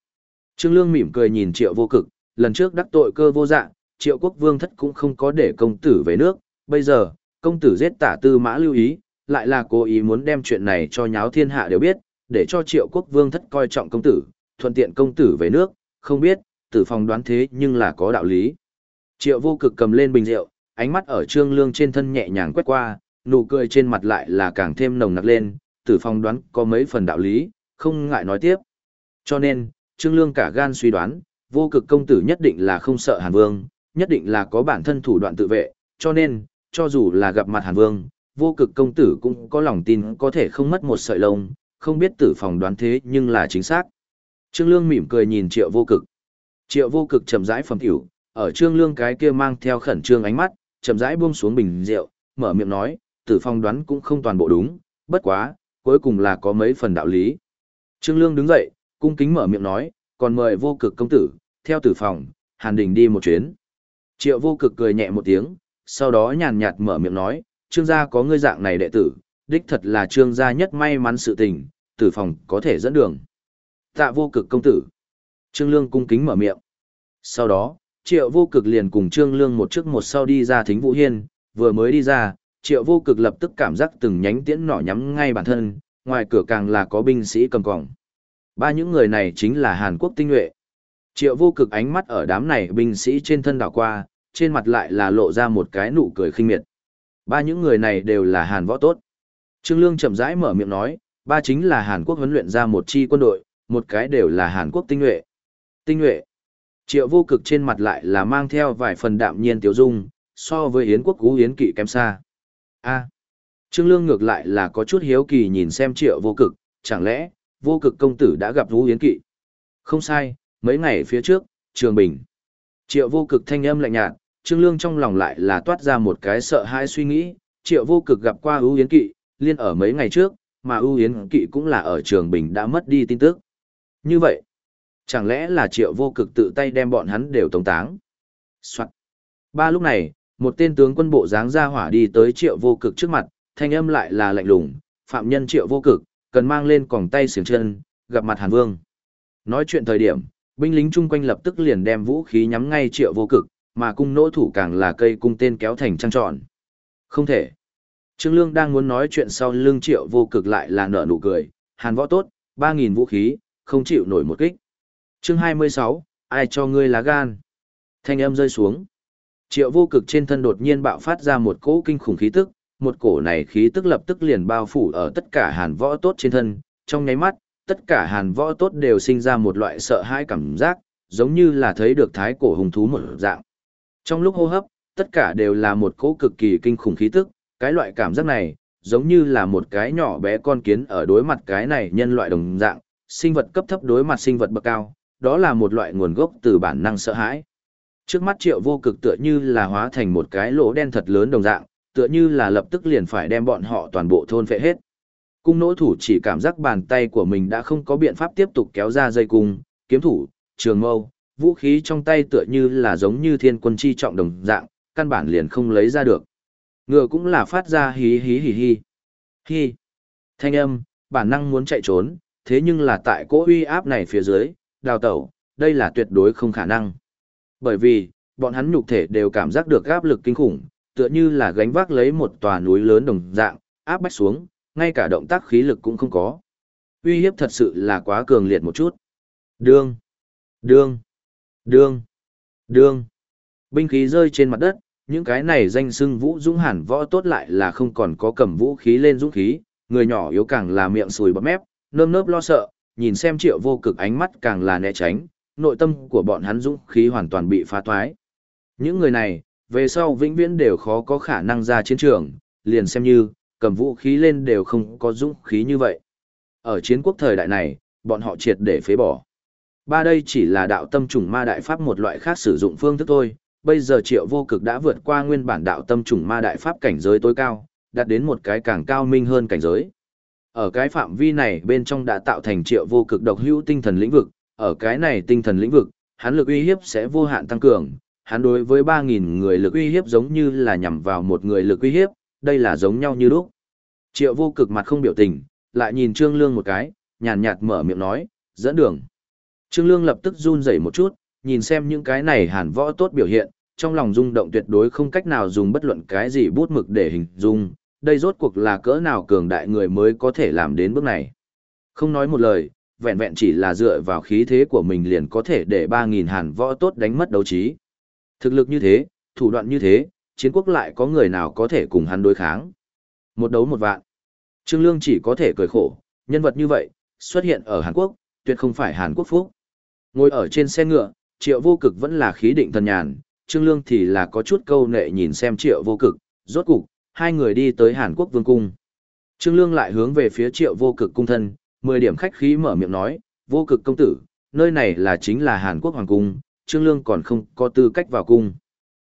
Trương Lương mỉm cười nhìn triệu vô cực, lần trước đắc tội cơ vô dạng, triệu quốc vương thất cũng không có để công tử về nước, bây giờ, công tử giết tả tư mã lưu ý, lại là cố ý muốn đem chuyện này cho nháo thiên hạ đều biết, để cho triệu quốc vương thất coi trọng công tử, thuận tiện công tử về nước, không biết, tử phòng đoán thế nhưng là có đạo lý. Triệu vô cực cầm lên bình rượu, ánh mắt ở trương lương trên thân nhẹ nhàng quét qua, nụ cười trên mặt lại là càng thêm nồng nặc lên, tử phòng đoán có mấy phần đạo lý, không ngại nói tiếp. Cho nên, trương lương cả gan suy đoán, vô cực công tử nhất định là không sợ hàn vương, nhất định là có bản thân thủ đoạn tự vệ, cho nên, cho dù là gặp mặt hàn vương, vô cực công tử cũng có lòng tin có thể không mất một sợi lông, không biết tử phòng đoán thế nhưng là chính xác. Trương Lương mỉm cười nhìn triệu vô cực. Triệu vô cực chậm rãi phẩm tiểu, ở Trương Lương cái kia mang theo khẩn trương ánh mắt, chậm rãi buông xuống bình rượu, mở miệng nói, tử phong đoán cũng không toàn bộ đúng, bất quá, cuối cùng là có mấy phần đạo lý. Trương Lương đứng dậy, cung kính mở miệng nói, còn mời vô cực công tử, theo tử phòng, hàn đình đi một chuyến. Triệu vô cực cười nhẹ một tiếng, sau đó nhàn nhạt mở miệng nói, trương gia có ngươi dạng này đệ tử, đích thật là trương gia nhất may mắn sự tình, tử phòng có thể dẫn đường. Tạ vô cực công tử. Trương Lương cung kính mở miệng. Sau đó, triệu vô cực liền cùng Trương Lương một trước một sau đi ra thính vũ hiên, vừa mới đi ra, triệu vô cực lập tức cảm giác từng nhánh tiễn nỏ nhắm ngay bản thân, ngoài cửa càng là có binh sĩ cầm còng. Ba những người này chính là Hàn Quốc tinh nhuệ. Triệu vô cực ánh mắt ở đám này binh sĩ trên thân đảo qua, trên mặt lại là lộ ra một cái nụ cười khinh miệt. Ba những người này đều là Hàn võ tốt. Trương Lương chậm rãi mở miệng nói, ba chính là Hàn Quốc huấn luyện ra một chi quân đội, một cái đều là Hàn Quốc tinh nhuệ. Tinh nhuệ. Triệu vô cực trên mặt lại là mang theo vài phần đạm nhiên tiểu dung, so với Yến quốc cú Yến kỵ kém xa. A. Trương Lương ngược lại là có chút hiếu kỳ nhìn xem triệu vô cực, chẳng lẽ, vô cực công tử đã gặp Cú Yến kỵ? Không sai, mấy ngày phía trước, Trường Bình. Triệu vô cực thanh âm lạnh nhạt, Trương Lương trong lòng lại là toát ra một cái sợ hãi suy nghĩ, Triệu vô cực gặp qua ưu Yến kỵ, liên ở mấy ngày trước, mà ưu Yến kỵ cũng là ở Trường Bình đã mất đi tin tức. Như vậy, chẳng lẽ là Triệu vô cực tự tay đem bọn hắn đều tống táng? Soạn. Ba lúc này, một tên tướng quân bộ dáng ra hỏa đi tới Triệu vô cực trước mặt, thanh âm lại là lạnh lùng, phạm nhân Triệu vô cực, cần mang lên còng tay xiềng chân, gặp mặt Hàn Vương. Nói chuyện thời điểm, binh lính chung quanh lập tức liền đem vũ khí nhắm ngay triệu vô cực, mà cung nỗ thủ càng là cây cung tên kéo thành trăng tròn. Không thể. Trương Lương đang muốn nói chuyện sau lưng triệu vô cực lại là nở nụ cười, hàn võ tốt, 3.000 vũ khí, không chịu nổi một kích. Chương 26, ai cho ngươi lá gan? Thanh âm rơi xuống. Triệu vô cực trên thân đột nhiên bạo phát ra một cỗ kinh khủng khí tức, một cổ này khí tức lập tức liền bao phủ ở tất cả hàn võ tốt trên thân, trong nháy mắt, tất cả hàn võ tốt đều sinh ra một loại sợ hãi cảm giác, giống như là thấy được thái cổ hùng thú một dạng. Trong lúc hô hấp, tất cả đều là một cỗ cực kỳ kinh khủng khí tức, cái loại cảm giác này, giống như là một cái nhỏ bé con kiến ở đối mặt cái này nhân loại đồng dạng, sinh vật cấp thấp đối mặt sinh vật bậc cao, đó là một loại nguồn gốc từ bản năng sợ hãi. Trước mắt triệu vô cực tựa như là hóa thành một cái lỗ đen thật lớn đồng dạng, tựa như là lập tức liền phải đem bọn họ toàn bộ thôn phệ hết. Cung nỗ thủ chỉ cảm giác bàn tay của mình đã không có biện pháp tiếp tục kéo ra dây cung, kiếm thủ, trường mâu, vũ khí trong tay tựa như là giống như thiên quân chi trọng đồng dạng, căn bản liền không lấy ra được. Ngựa cũng là phát ra hí hí hí hí. Hí. Thanh âm, bản năng muốn chạy trốn, thế nhưng là tại cỗ uy áp này phía dưới, đào tẩu, đây là tuyệt đối không khả năng. Bởi vì, bọn hắn nhục thể đều cảm giác được áp lực kinh khủng, tựa như là gánh vác lấy một tòa núi lớn đồng dạng, áp bách xuống, ngay cả động tác khí lực cũng không có. Uy hiếp thật sự là quá cường liệt một chút. Đương, đương, đương, đương. Binh khí rơi trên mặt đất, những cái này danh xưng vũ dũng hẳn võ tốt lại là không còn có cầm vũ khí lên dũng khí, người nhỏ yếu càng là miệng sùi bọt mép, nơm nớp lo sợ, nhìn xem triệu vô cực ánh mắt càng là né tránh, nội tâm của bọn hắn dũng khí hoàn toàn bị phá thoái. Những người này, về sau vĩnh viễn đều khó có khả năng ra chiến trường, liền xem như, cầm vũ khí lên đều không có dũng khí như vậy. Ở chiến quốc thời đại này, bọn họ triệt để phế bỏ. Ba đây chỉ là đạo tâm trùng ma đại pháp một loại khác sử dụng phương thức thôi, bây giờ triệu vô cực đã vượt qua nguyên bản đạo tâm trùng ma đại pháp cảnh giới tối cao, đạt đến một cái càng cao minh hơn cảnh giới. Ở cái phạm vi này bên trong đã tạo thành triệu vô cực độc hữu tinh thần lĩnh vực, ở cái này tinh thần lĩnh vực, hắn lực uy hiếp sẽ vô hạn tăng cường, hắn đối với 3.000 người lực uy hiếp giống như là nhằm vào một người lực uy hiếp, đây là giống nhau như lúc. Triệu vô cực mặt không biểu tình, lại nhìn Trương Lương một cái, nhàn nhạt mở miệng nói, dẫn đường. Trương Lương lập tức run rẩy một chút, nhìn xem những cái này hàn võ tốt biểu hiện, trong lòng rung động tuyệt đối không cách nào dùng bất luận cái gì bút mực để hình dung, đây rốt cuộc là cỡ nào cường đại người mới có thể làm đến bước này. Không nói một lời, vẹn vẹn chỉ là dựa vào khí thế của mình liền có thể để 3.000 hàn võ tốt đánh mất đấu trí. Thực lực như thế, thủ đoạn như thế, chiến quốc lại có người nào có thể cùng hắn đối kháng. Một đấu một vạn. Trương Lương chỉ có thể cười khổ, nhân vật như vậy, xuất hiện ở Hàn Quốc, tuyệt không phải Hàn Quốc phúc. Ngồi ở trên xe ngựa, triệu vô cực vẫn là khí định thần nhàn, Trương Lương thì là có chút câu nệ nhìn xem triệu vô cực, rốt cục, hai người đi tới Hàn Quốc vương cung. Trương Lương lại hướng về phía triệu vô cực cung thân, 10 điểm khách khí mở miệng nói, vô cực công tử, nơi này là chính là Hàn Quốc hoàng cung, Trương Lương còn không có tư cách vào cung.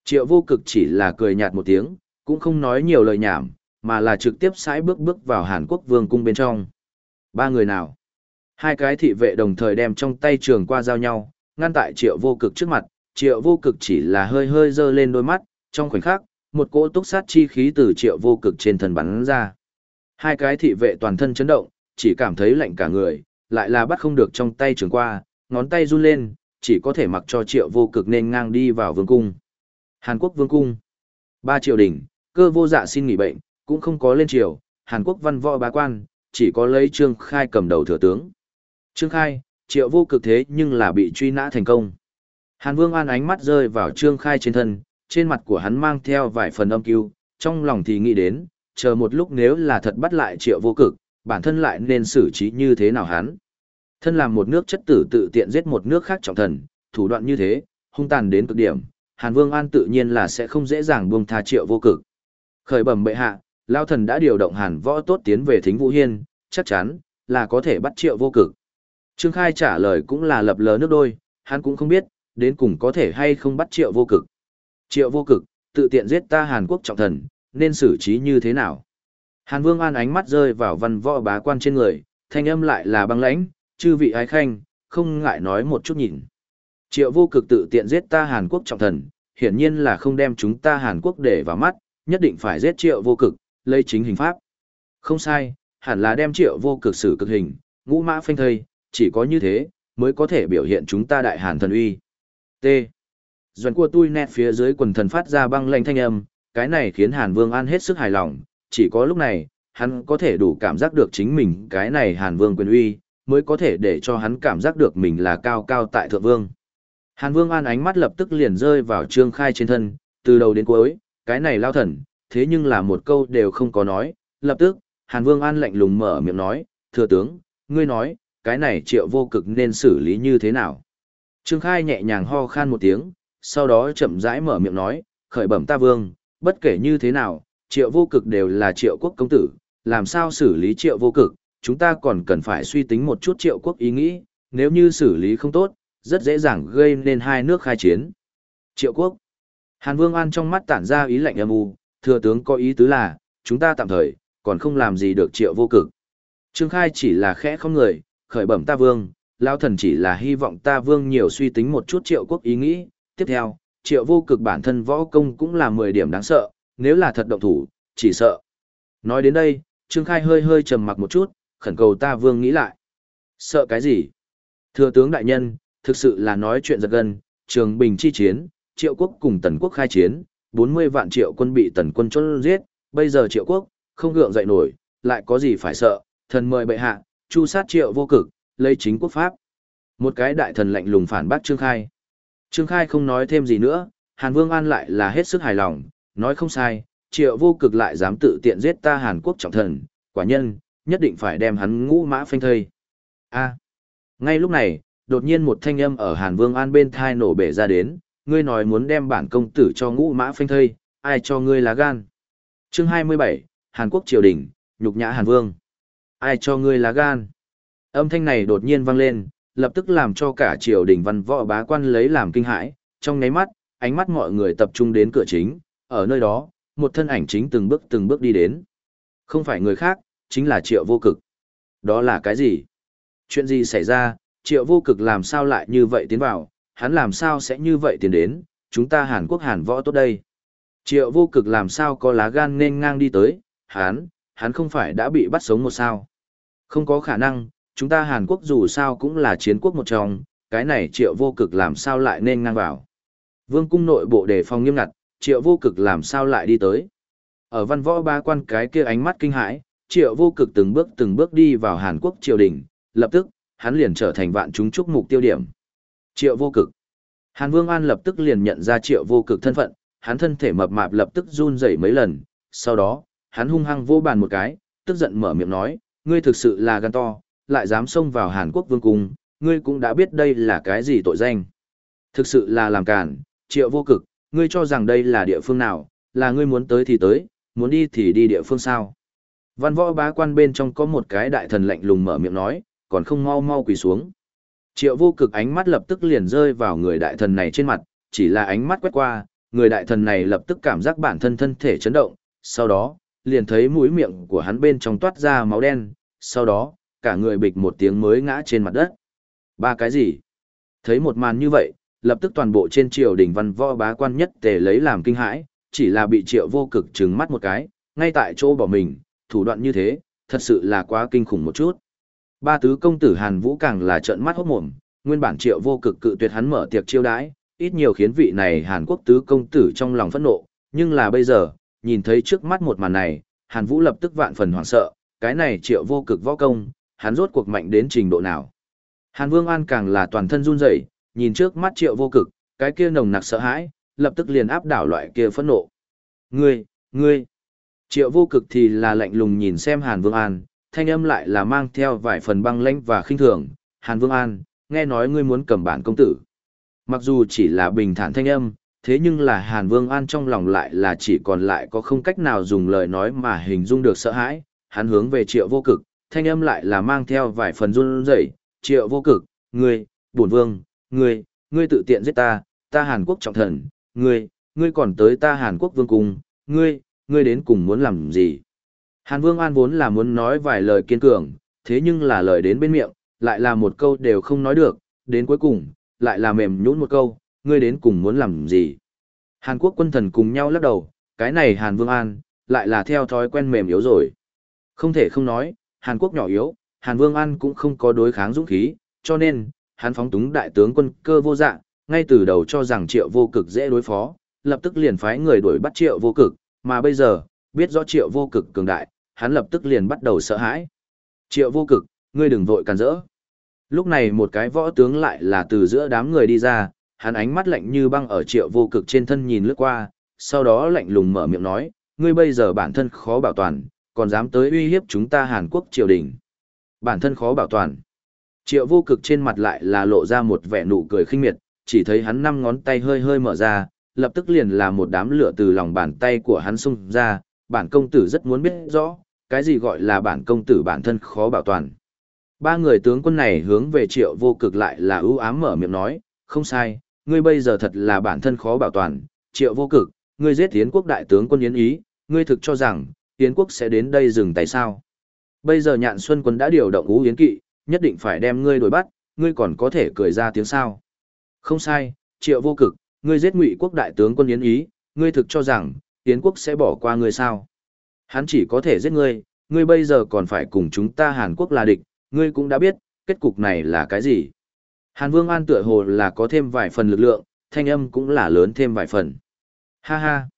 Triệu vô cực chỉ là cười nhạt một tiếng, cũng không nói nhiều lời nhảm, mà là trực tiếp sải bước bước vào Hàn Quốc vương cung bên trong. Ba người nào? Hai cái thị vệ đồng thời đem trong tay trường qua giao nhau, ngăn tại triệu vô cực trước mặt, triệu vô cực chỉ là hơi hơi dơ lên đôi mắt, trong khoảnh khắc, một cỗ túc sát chi khí từ triệu vô cực trên thân bắn ra. Hai cái thị vệ toàn thân chấn động, chỉ cảm thấy lạnh cả người, lại là bắt không được trong tay trường qua, ngón tay run lên, chỉ có thể mặc cho triệu vô cực nên ngang đi vào vương cung. Hàn Quốc vương cung. Ba triều đình, cơ vô dạ xin nghỉ bệnh, cũng không có lên triều, Hàn Quốc văn võ bá quan, chỉ có lấy Trương Khai cầm đầu thừa tướng. Trương Khai, triệu vô cực thế nhưng là bị truy nã thành công. Hàn Vương An ánh mắt rơi vào Trương Khai trên thân, trên mặt của hắn mang theo vài phần âm cưu, trong lòng thì nghĩ đến, chờ một lúc nếu là thật bắt lại triệu vô cực, bản thân lại nên xử trí như thế nào hắn. Thân làm một nước chất tử tự tiện giết một nước khác trọng thần, thủ đoạn như thế, hung tàn đến cực điểm, Hàn Vương An tự nhiên là sẽ không dễ dàng buông tha triệu vô cực. Khởi bẩm bệ hạ, Lao thần đã điều động Hàn võ tốt tiến về thính Vũ Hiên, chắc chắn là có thể bắt triệu vô cực. Trương Khai trả lời cũng là lập lờ nước đôi, hắn cũng không biết, đến cùng có thể hay không bắt triệu vô cực. Triệu vô cực, tự tiện giết ta Hàn Quốc trọng thần, nên xử trí như thế nào? Hàn Vương An ánh mắt rơi vào văn võ bá quan trên người, thanh âm lại là băng lãnh, chư vị ái khanh, không ngại nói một chút nhìn. Triệu vô cực tự tiện giết ta Hàn Quốc trọng thần, hiển nhiên là không đem chúng ta Hàn Quốc để vào mắt, nhất định phải giết triệu vô cực, lấy chính hình pháp. Không sai, hẳn là đem triệu vô cực xử cực hình, ngũ mã phanh thây, chỉ có như thế, mới có thể biểu hiện chúng ta đại hàn thần uy. T. Doan của tôi nét phía dưới quần thần phát ra băng lệnh thanh âm, cái này khiến Hàn Vương An hết sức hài lòng, chỉ có lúc này, hắn có thể đủ cảm giác được chính mình cái này Hàn Vương quyền uy, mới có thể để cho hắn cảm giác được mình là cao cao tại thượng vương. Hàn Vương An ánh mắt lập tức liền rơi vào Trương Khai trên thân, từ đầu đến cuối, cái này lao thần, thế nhưng là một câu đều không có nói, lập tức, Hàn Vương An lạnh lùng mở miệng nói, thừa tướng, ngươi nói, cái này triệu vô cực nên xử lý như thế nào? Trương Khai nhẹ nhàng ho khan một tiếng, sau đó chậm rãi mở miệng nói, khởi bẩm ta vương, bất kể như thế nào, triệu vô cực đều là triệu quốc công tử, làm sao xử lý triệu vô cực, chúng ta còn cần phải suy tính một chút triệu quốc ý nghĩ, nếu như xử lý không tốt, rất dễ dàng gây nên hai nước khai chiến. Triệu quốc. Hàn Vương An trong mắt tản ra ý lạnh âm u, thừa tướng có ý tứ là, chúng ta tạm thời, còn không làm gì được triệu vô cực. Trương Khai chỉ là khẽ không người, khởi bẩm ta vương, lão thần chỉ là hy vọng ta vương nhiều suy tính một chút triệu quốc ý nghĩ. Tiếp theo, triệu vô cực bản thân võ công cũng là 10 điểm đáng sợ, nếu là thật động thủ, chỉ sợ. Nói đến đây, Trương Khai hơi hơi trầm mặc một chút, khẩn cầu ta vương nghĩ lại. Sợ cái gì? Thưa tướng đại nhân, thực sự là nói chuyện giật gân, trường bình chi chiến, triệu quốc cùng tần quốc khai chiến, 40 vạn triệu quân bị tần quân chốt giết, bây giờ triệu quốc, không gượng dậy nổi, lại có gì phải sợ, thần mời bệ hạ, chu sát triệu vô cực, lấy chính quốc pháp. Một cái đại thần lạnh lùng phản bác Trương Khai. Trương Khai không nói thêm gì nữa, Hàn Vương An lại là hết sức hài lòng, nói không sai, triệu vô cực lại dám tự tiện giết ta Hàn Quốc trọng thần, quả nhân, nhất định phải đem hắn ngũ mã phanh thây. A. Ngay lúc này, đột nhiên một thanh âm ở Hàn Vương An bên thai nổ bể ra đến, ngươi nói muốn đem bản công tử cho ngũ mã phanh thây, ai cho ngươi lá gan. Chương 27, Hàn Quốc triều đình, nhục nhã Hàn Vương. Ai cho ngươi lá gan. Âm thanh này đột nhiên vang lên, lập tức làm cho cả triều đình văn võ bá quan lấy làm kinh hãi, trong nháy mắt, ánh mắt mọi người tập trung đến cửa chính, ở nơi đó, một thân ảnh chính từng bước từng bước đi đến. Không phải người khác, chính là triệu vô cực. Đó là cái gì? Chuyện gì xảy ra, triệu vô cực làm sao lại như vậy tiến vào, hắn làm sao sẽ như vậy tiến đến, chúng ta Hàn Quốc Hàn võ tốt đây. Triệu vô cực làm sao có lá gan nên ngang đi tới, hắn, hắn không phải đã bị bắt sống một sao. Không có khả năng, chúng ta Hàn Quốc dù sao cũng là chiến quốc một trong, cái này triệu vô cực làm sao lại nên ngang vào. Vương cung nội bộ đề phòng nghiêm ngặt, triệu vô cực làm sao lại đi tới. Ở văn võ ba quan cái kia ánh mắt kinh hãi, triệu vô cực từng bước từng bước đi vào Hàn Quốc triều đình, lập tức, hắn liền trở thành vạn chúng chúc mục tiêu điểm. Triệu vô cực. Hàn Vương An lập tức liền nhận ra triệu vô cực thân phận, hắn thân thể mập mạp lập tức run rẩy mấy lần, sau đó, hắn hung hăng vô bàn một cái, tức giận mở miệng nói, ngươi thực sự là gan to, lại dám xông vào Hàn Quốc vương cung, ngươi cũng đã biết đây là cái gì tội danh. Thực sự là làm cản, triệu vô cực, ngươi cho rằng đây là địa phương nào, là ngươi muốn tới thì tới, muốn đi thì đi địa phương sao. Văn võ bá quan bên trong có một cái đại thần lạnh lùng mở miệng nói, còn không mau mau quỳ xuống. Triệu vô cực ánh mắt lập tức liền rơi vào người đại thần này trên mặt, chỉ là ánh mắt quét qua, người đại thần này lập tức cảm giác bản thân thân thể chấn động, sau đó, liền thấy mũi miệng của hắn bên trong toát ra máu đen, sau đó, cả người bịch một tiếng mới ngã trên mặt đất. Ba cái gì? Thấy một màn như vậy, lập tức toàn bộ trên triều đình văn võ bá quan nhất tề lấy làm kinh hãi, chỉ là bị triệu vô cực trừng mắt một cái, ngay tại chỗ bỏ mình, thủ đoạn như thế, thật sự là quá kinh khủng một chút. Ba tứ công tử Hàn Vũ càng là trợn mắt hốt mồm, nguyên bản triệu vô cực cự tuyệt hắn mở tiệc chiêu đãi, ít nhiều khiến vị này Hàn Quốc tứ công tử trong lòng phẫn nộ, nhưng là bây giờ, nhìn thấy trước mắt một màn này, Hàn Vũ lập tức vạn phần hoảng sợ, cái này triệu vô cực võ công, hắn rốt cuộc mạnh đến trình độ nào. Hàn Vương An càng là toàn thân run rẩy, nhìn trước mắt triệu vô cực, cái kia nồng nặc sợ hãi, lập tức liền áp đảo loại kia phẫn nộ. Ngươi, ngươi. Triệu vô cực thì là lạnh lùng nhìn xem Hàn Vương An, thanh âm lại là mang theo vài phần băng lãnh và khinh thường. Hàn Vương An, nghe nói ngươi muốn cầm bản công tử. Mặc dù chỉ là bình thản thanh âm, thế nhưng là Hàn Vương An trong lòng lại là chỉ còn lại có không cách nào dùng lời nói mà hình dung được sợ hãi. Hắn hướng về triệu vô cực, thanh âm lại là mang theo vài phần run rẩy. Triệu vô cực, ngươi, bổn vương, ngươi, ngươi tự tiện giết ta, ta Hàn Quốc trọng thần, ngươi, ngươi còn tới ta Hàn Quốc vương cung, ngươi, ngươi đến cùng muốn làm gì? Hàn Vương An vốn là muốn nói vài lời kiên cường, thế nhưng là lời đến bên miệng, lại là một câu đều không nói được, đến cuối cùng, lại là mềm nhũn một câu, ngươi đến cùng muốn làm gì? Hàn Quốc quân thần cùng nhau lắc đầu, cái này Hàn Vương An, lại là theo thói quen mềm yếu rồi. Không thể không nói, Hàn Quốc nhỏ yếu, Hàn Vương An cũng không có đối kháng dũng khí, cho nên, hắn phóng túng đại tướng quân cơ vô dạng, ngay từ đầu cho rằng triệu vô cực dễ đối phó, lập tức liền phái người đuổi bắt triệu vô cực, mà bây giờ, biết rõ triệu vô cực cường đại, hắn lập tức liền bắt đầu sợ hãi. Triệu vô cực, ngươi đừng vội càn rỡ. Lúc này một cái võ tướng lại là từ giữa đám người đi ra, hắn ánh mắt lạnh như băng ở triệu vô cực trên thân nhìn lướt qua, sau đó lạnh lùng mở miệng nói, ngươi bây giờ bản thân khó bảo toàn, còn dám tới uy hiếp chúng ta Hàn Quốc triều đình. Bản thân khó bảo toàn. Triệu vô cực trên mặt lại là lộ ra một vẻ nụ cười khinh miệt, chỉ thấy hắn năm ngón tay hơi hơi mở ra, lập tức liền là một đám lửa từ lòng bàn tay của hắn xung ra, bản công tử rất muốn biết rõ, cái gì gọi là bản công tử bản thân khó bảo toàn. Ba người tướng quân này hướng về triệu vô cực lại là ưu ám mở miệng nói, không sai, ngươi bây giờ thật là bản thân khó bảo toàn, triệu vô cực, ngươi giết tiến quốc đại tướng quân Yến Ý, ngươi thực cho rằng, Yến quốc sẽ đến đây dừng tay sao. Bây giờ nhạn xuân quân đã điều động ú Yến kỵ, nhất định phải đem ngươi đuổi bắt, ngươi còn có thể cười ra tiếng sao. Không sai, triệu vô cực, ngươi giết ngụy quốc đại tướng quân Yến Ý, ngươi thực cho rằng, Yến quốc sẽ bỏ qua ngươi sao? Hắn chỉ có thể giết ngươi, ngươi bây giờ còn phải cùng chúng ta Hàn Quốc là địch, ngươi cũng đã biết, kết cục này là cái gì? Hàn Vương An tựa hồ là có thêm vài phần lực lượng, thanh âm cũng là lớn thêm vài phần. Ha ha!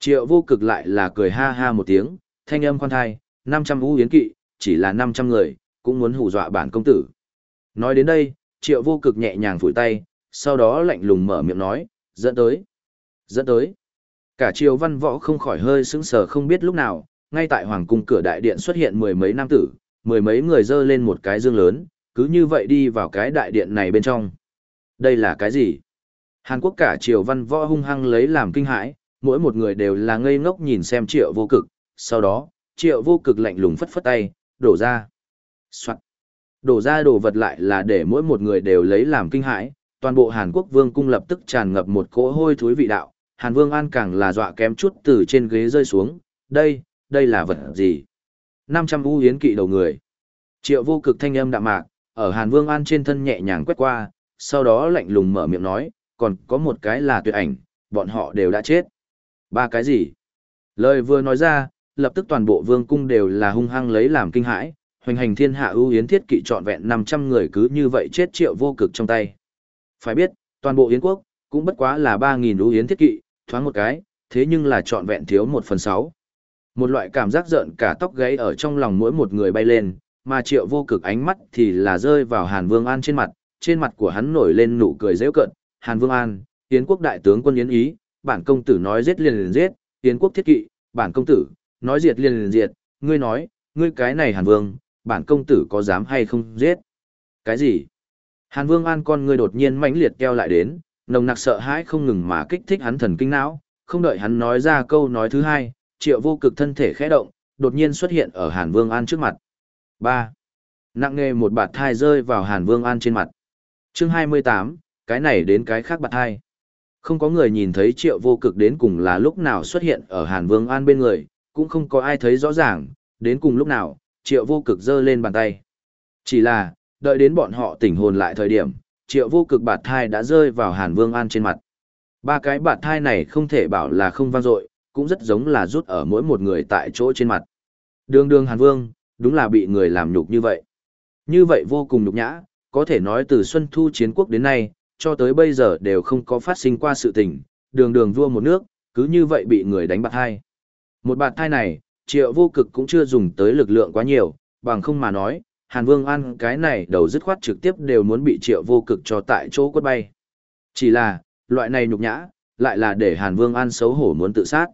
Triệu vô cực lại là cười ha ha một tiếng, thanh âm khoan thai, 500 vũ yến kỵ, chỉ là 500 người, cũng muốn hù dọa bản công tử. Nói đến đây, triệu vô cực nhẹ nhàng phủi tay, sau đó lạnh lùng mở miệng nói, dẫn tới, dẫn tới. Cả triều văn võ không khỏi hơi sững sờ không biết lúc nào, ngay tại hoàng cung cửa đại điện xuất hiện mười mấy nam tử, mười mấy người dơ lên một cái dương lớn, cứ như vậy đi vào cái đại điện này bên trong. Đây là cái gì? Hàn Quốc cả triều văn võ hung hăng lấy làm kinh hãi, mỗi một người đều là ngây ngốc nhìn xem triệu vô cực, sau đó, triệu vô cực lạnh lùng phất phất tay, đổ ra. Soạn. Đổ ra đồ vật lại là để mỗi một người đều lấy làm kinh hãi, toàn bộ Hàn Quốc vương cung lập tức tràn ngập một cỗ hôi thối vị đạo, Hàn Vương An càng là dọa kém chút từ trên ghế rơi xuống, đây, đây là vật gì? 500 u hiến kỵ đầu người. Triệu vô cực thanh âm đạm mạc, ở Hàn Vương An trên thân nhẹ nhàng quét qua, sau đó lạnh lùng mở miệng nói, còn có một cái là tuyệt ảnh, bọn họ đều đã chết. Ba cái gì? Lời vừa nói ra, lập tức toàn bộ vương cung đều là hung hăng lấy làm kinh hãi, hoành hành thiên hạ ưu yến thiết kỵ trọn vẹn 500 người cứ như vậy chết triệu vô cực trong tay. Phải biết, toàn bộ yến quốc, cũng bất quá là 3.000 ưu yến thiết kỵ, thoáng một cái, thế nhưng là trọn vẹn thiếu một phần sáu. Một loại cảm giác giận cả tóc gáy ở trong lòng mỗi một người bay lên, mà triệu vô cực ánh mắt thì là rơi vào Hàn Vương An trên mặt, trên mặt của hắn nổi lên nụ cười dễ cận. Hàn Vương An, Yến quốc đại tướng quân Yến Ý, bản công tử nói giết liền liền giết, Yến quốc thiết kỵ, bản công tử, nói diệt liền liền diệt, ngươi nói, ngươi cái này Hàn Vương, bản công tử có dám hay không giết? Cái gì? Hàn Vương An con ngươi đột nhiên mãnh liệt keo lại đến, nồng nặc sợ hãi không ngừng mà kích thích hắn thần kinh não, không đợi hắn nói ra câu nói thứ hai, triệu vô cực thân thể khẽ động, đột nhiên xuất hiện ở Hàn Vương An trước mặt. 3. Nặng nghề một bạt thai rơi vào Hàn Vương An trên mặt. Chương 28, cái này đến cái khác bạt thai. Không có người nhìn thấy triệu vô cực đến cùng là lúc nào xuất hiện ở Hàn Vương An bên người, cũng không có ai thấy rõ ràng, đến cùng lúc nào, triệu vô cực giơ lên bàn tay. Chỉ là, đợi đến bọn họ tỉnh hồn lại thời điểm, triệu vô cực bạt thai đã rơi vào Hàn Vương An trên mặt. Ba cái bạt thai này không thể bảo là không vang dội, cũng rất giống là rút ở mỗi một người tại chỗ trên mặt. Đường đường Hàn Vương, đúng là bị người làm nhục như vậy. Như vậy vô cùng nhục nhã, có thể nói từ Xuân Thu chiến quốc đến nay, cho tới bây giờ đều không có phát sinh qua sự tình, đường đường vua một nước, cứ như vậy bị người đánh bạt thai. Một bạt thai này, triệu vô cực cũng chưa dùng tới lực lượng quá nhiều, bằng không mà nói, Hàn Vương An cái này đầu dứt khoát trực tiếp đều muốn bị triệu vô cực cho tại chỗ quất bay. Chỉ là, loại này nhục nhã, lại là để Hàn Vương An xấu hổ muốn tự sát.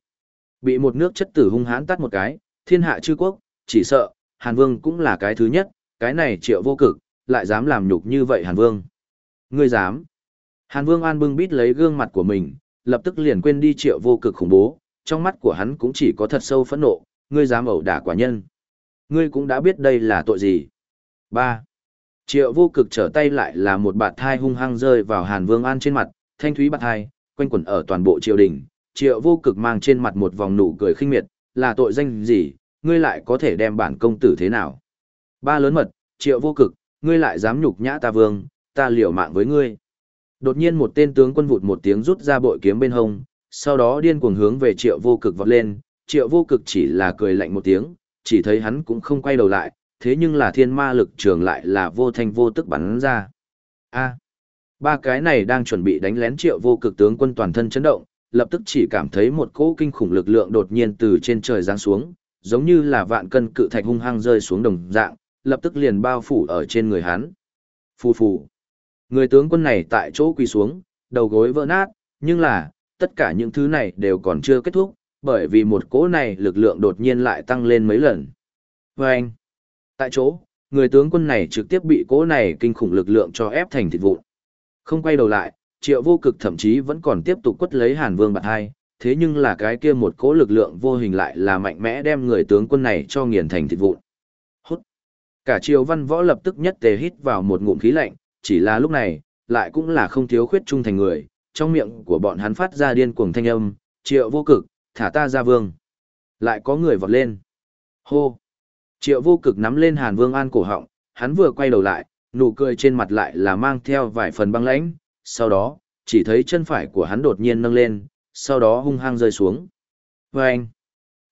Bị một nước chất tử hung hãn tắt một cái, thiên hạ chư quốc, chỉ sợ, Hàn Vương cũng là cái thứ nhất, cái này triệu vô cực, lại dám làm nhục như vậy Hàn Vương. Ngươi dám. Hàn Vương An bưng bít lấy gương mặt của mình, lập tức liền quên đi triệu vô cực khủng bố, trong mắt của hắn cũng chỉ có thật sâu phẫn nộ, ngươi dám ẩu đả quả nhân. Ngươi cũng đã biết đây là tội gì. 3. Triệu vô cực trở tay lại là một bạt thai hung hăng rơi vào Hàn Vương An trên mặt, thanh thúy bạt thai, quanh quẩn ở toàn bộ triều đình. Triệu vô cực mang trên mặt một vòng nụ cười khinh miệt, là tội danh gì, ngươi lại có thể đem bản công tử thế nào? Ba lớn mật, triệu vô cực, ngươi lại dám nhục nhã ta vương, ta liều mạng với ngươi. Đột nhiên một tên tướng quân vụt một tiếng rút ra bội kiếm bên hông, sau đó điên cuồng hướng về triệu vô cực vọt lên, triệu vô cực chỉ là cười lạnh một tiếng, chỉ thấy hắn cũng không quay đầu lại, thế nhưng là thiên ma lực trường lại là vô thanh vô tức bắn ra. A. ba cái này đang chuẩn bị đánh lén triệu vô cực tướng quân toàn thân chấn động, lập tức chỉ cảm thấy một cỗ kinh khủng lực lượng đột nhiên từ trên trời giáng xuống, giống như là vạn cân cự thạch hung hăng rơi xuống đồng dạng, lập tức liền bao phủ ở trên người hắn. Phù phù. Người tướng quân này tại chỗ quỳ xuống, đầu gối vỡ nát, nhưng là, tất cả những thứ này đều còn chưa kết thúc, bởi vì một cỗ này lực lượng đột nhiên lại tăng lên mấy lần. Và anh, tại chỗ, người tướng quân này trực tiếp bị cỗ này kinh khủng lực lượng cho ép thành thịt vụn. Không quay đầu lại, triệu vô cực thậm chí vẫn còn tiếp tục quất lấy hàn vương bạc hai, thế nhưng là cái kia một cỗ lực lượng vô hình lại là mạnh mẽ đem người tướng quân này cho nghiền thành thịt vụn. Hút. Cả triều văn võ lập tức nhất tề hít vào một ngụm khí lạnh, chỉ là lúc này, lại cũng là không thiếu khuyết trung thành người, trong miệng của bọn hắn phát ra điên cuồng thanh âm, triệu vô cực, thả ta ra vương. Lại có người vọt lên. Hô. Triệu vô cực nắm lên hàn vương an cổ họng, hắn vừa quay đầu lại, nụ cười trên mặt lại là mang theo vài phần băng lãnh, sau đó, chỉ thấy chân phải của hắn đột nhiên nâng lên, sau đó hung hăng rơi xuống. Vâng!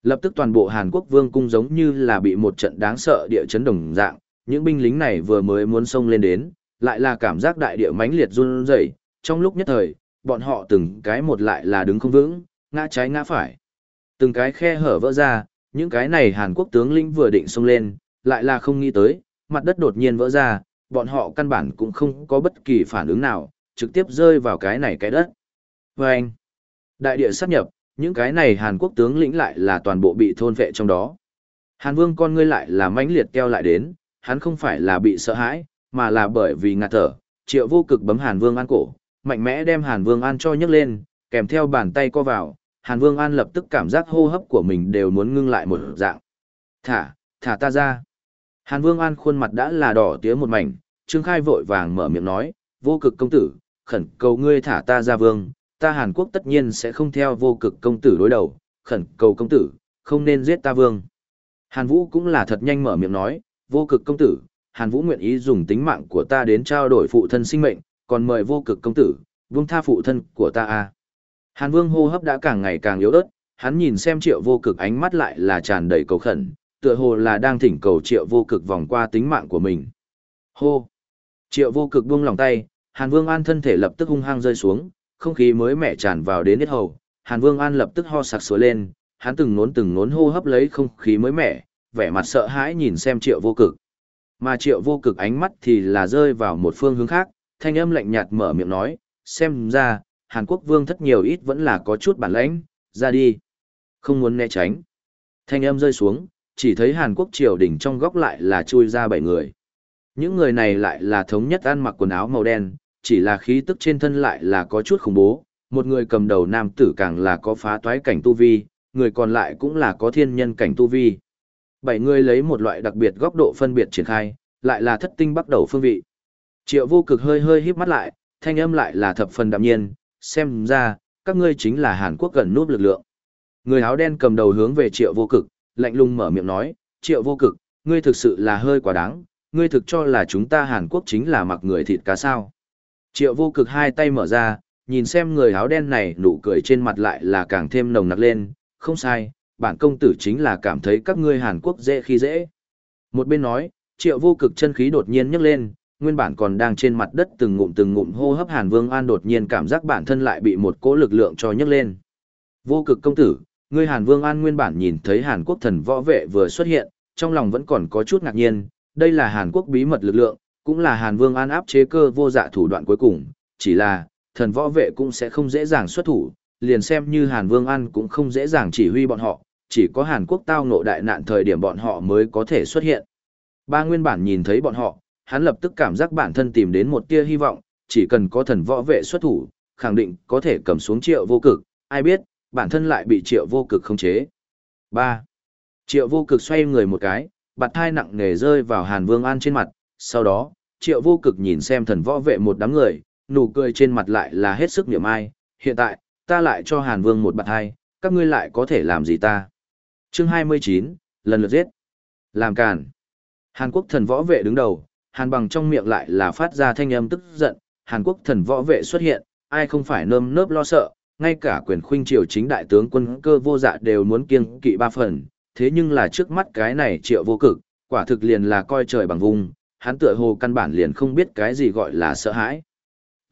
lập tức toàn bộ Hàn Quốc vương cung giống như là bị một trận đáng sợ địa chấn đồng dạng, những binh lính này vừa mới muốn xông lên đến, lại là cảm giác đại địa mãnh liệt run rẩy, trong lúc nhất thời, bọn họ từng cái một lại là đứng không vững, ngã trái ngã phải. Từng cái khe hở vỡ ra, những cái này Hàn Quốc tướng lĩnh vừa định xông lên, lại là không nghĩ tới, mặt đất đột nhiên vỡ ra, bọn họ căn bản cũng không có bất kỳ phản ứng nào, trực tiếp rơi vào cái này cái đất. Và anh, đại địa sát nhập, những cái này Hàn Quốc tướng lĩnh lại là toàn bộ bị thôn vệ trong đó. Hàn Vương con ngươi lại là mãnh liệt keo lại đến, hắn không phải là bị sợ hãi, mà là bởi vì ngạt thở, triệu vô cực bấm Hàn Vương An cổ, mạnh mẽ đem Hàn Vương An cho nhấc lên, kèm theo bàn tay co vào, Hàn Vương An lập tức cảm giác hô hấp của mình đều muốn ngưng lại một dạng. Thả, thả ta ra. Hàn Vương An khuôn mặt đã là đỏ tía một mảnh, Trương Khai vội vàng mở miệng nói, vô cực công tử, khẩn cầu ngươi thả ta ra vương, ta Hàn Quốc tất nhiên sẽ không theo vô cực công tử đối đầu, khẩn cầu công tử, không nên giết ta vương. Hàn Vũ cũng là thật nhanh mở miệng nói, vô cực công tử, Hàn Vũ nguyện ý dùng tính mạng của ta đến trao đổi phụ thân sinh mệnh, còn mời vô cực công tử, vương tha phụ thân của ta a. Hàn Vương hô hấp đã càng ngày càng yếu ớt, hắn nhìn xem triệu vô cực ánh mắt lại là tràn đầy cầu khẩn, tựa hồ là đang thỉnh cầu triệu vô cực vòng qua tính mạng của mình. Hô! Triệu vô cực buông lòng tay, Hàn Vương An thân thể lập tức hung hăng rơi xuống, không khí mới mẻ tràn vào đến hết hầu. Hàn Vương An lập tức ho sặc sủa lên, hắn từng nốn từng nốn hô hấp lấy không khí mới mẻ, vẻ mặt sợ hãi nhìn xem triệu vô cực. Mà triệu vô cực ánh mắt thì là rơi vào một phương hướng khác, thanh âm lạnh nhạt mở miệng nói, xem ra, Hàn Quốc vương thất nhiều ít vẫn là có chút bản lãnh, ra đi. Không muốn né tránh. Thanh âm rơi xuống, chỉ thấy Hàn Quốc triều đỉnh trong góc lại là chui ra bảy người. Những người này lại là thống nhất ăn mặc quần áo màu đen, chỉ là khí tức trên thân lại là có chút khủng bố. Một người cầm đầu nam tử càng là có phá toái cảnh tu vi, người còn lại cũng là có thiên nhân cảnh tu vi. Bảy người lấy một loại đặc biệt góc độ phân biệt triển khai, lại là thất tinh bắt đầu phương vị. Triệu vô cực hơi hơi híp mắt lại, thanh âm lại là thập phần đạm nhiên, xem ra, các ngươi chính là Hàn Quốc gần núp lực lượng. Người áo đen cầm đầu hướng về triệu vô cực, lạnh lùng mở miệng nói, triệu vô cực, ngươi thực sự là hơi quá đáng, ngươi thực cho là chúng ta Hàn Quốc chính là mặc người thịt cá sao. Triệu vô cực hai tay mở ra, nhìn xem người áo đen này nụ cười trên mặt lại là càng thêm nồng nặc lên, không sai, bản công tử chính là cảm thấy các ngươi Hàn Quốc dễ khi dễ. Một bên nói, triệu vô cực chân khí đột nhiên nhấc lên, nguyên bản còn đang trên mặt đất từng ngụm từng ngụm hô hấp Hàn Vương An đột nhiên cảm giác bản thân lại bị một cỗ lực lượng cho nhấc lên. Vô cực công tử, ngươi Hàn Vương An nguyên bản nhìn thấy Hàn Quốc thần võ vệ vừa xuất hiện, trong lòng vẫn còn có chút ngạc nhiên, đây là Hàn Quốc bí mật lực lượng, cũng là Hàn Vương An áp chế cơ vô dạ thủ đoạn cuối cùng, chỉ là, thần võ vệ cũng sẽ không dễ dàng xuất thủ, liền xem như Hàn Vương An cũng không dễ dàng chỉ huy bọn họ, chỉ có Hàn Quốc tao ngộ đại nạn thời điểm bọn họ mới có thể xuất hiện. Ba nguyên bản nhìn thấy bọn họ, hắn lập tức cảm giác bản thân tìm đến một tia hy vọng, chỉ cần có thần võ vệ xuất thủ, khẳng định có thể cầm xuống triệu vô cực, ai biết, bản thân lại bị triệu vô cực khống chế. 3. Triệu vô cực xoay người một cái, bạt thai nặng nề rơi vào Hàn Vương An trên mặt, sau đó, triệu vô cực nhìn xem thần võ vệ một đám người, nụ cười trên mặt lại là hết sức niệm ai, hiện tại, ta lại cho Hàn Vương một bạt thai, các ngươi lại có thể làm gì ta. Chương 29, lần lượt giết. Làm càn. Hàn Quốc thần võ vệ đứng đầu, Hàn bằng trong miệng lại là phát ra thanh âm tức giận, Hàn Quốc thần võ vệ xuất hiện, ai không phải nơm nớp lo sợ, ngay cả quyền khuynh triều chính đại tướng quân cơ vô dạ đều muốn kiêng kỵ ba phần, thế nhưng là trước mắt cái này triệu vô cực, quả thực liền là coi trời bằng vùng, hắn tựa hồ căn bản liền không biết cái gì gọi là sợ hãi.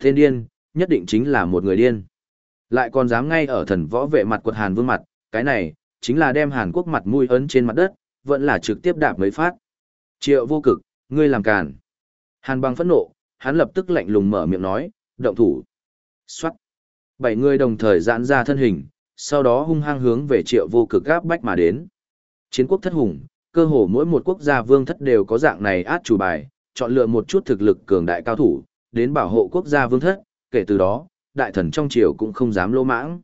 Tên điên, nhất định chính là một người điên. Lại còn dám ngay ở thần võ vệ mặt quật Hàn vương mặt, cái này, chính là đem Hàn Quốc mặt mũi ấn trên mặt đất, vẫn là trực tiếp đạp mới phát. Triệu vô cực, ngươi làm càn. Hàn băng phẫn nộ, hắn lập tức lạnh lùng mở miệng nói, động thủ. Xoát. Bảy người đồng thời giãn ra thân hình, sau đó hung hăng hướng về triệu vô cực gáp bách mà đến. Chiến quốc thất hùng, cơ hồ mỗi một quốc gia vương thất đều có dạng này át chủ bài, chọn lựa một chút thực lực cường đại cao thủ, đến bảo hộ quốc gia vương thất, kể từ đó, đại thần trong triều cũng không dám lỗ mãng.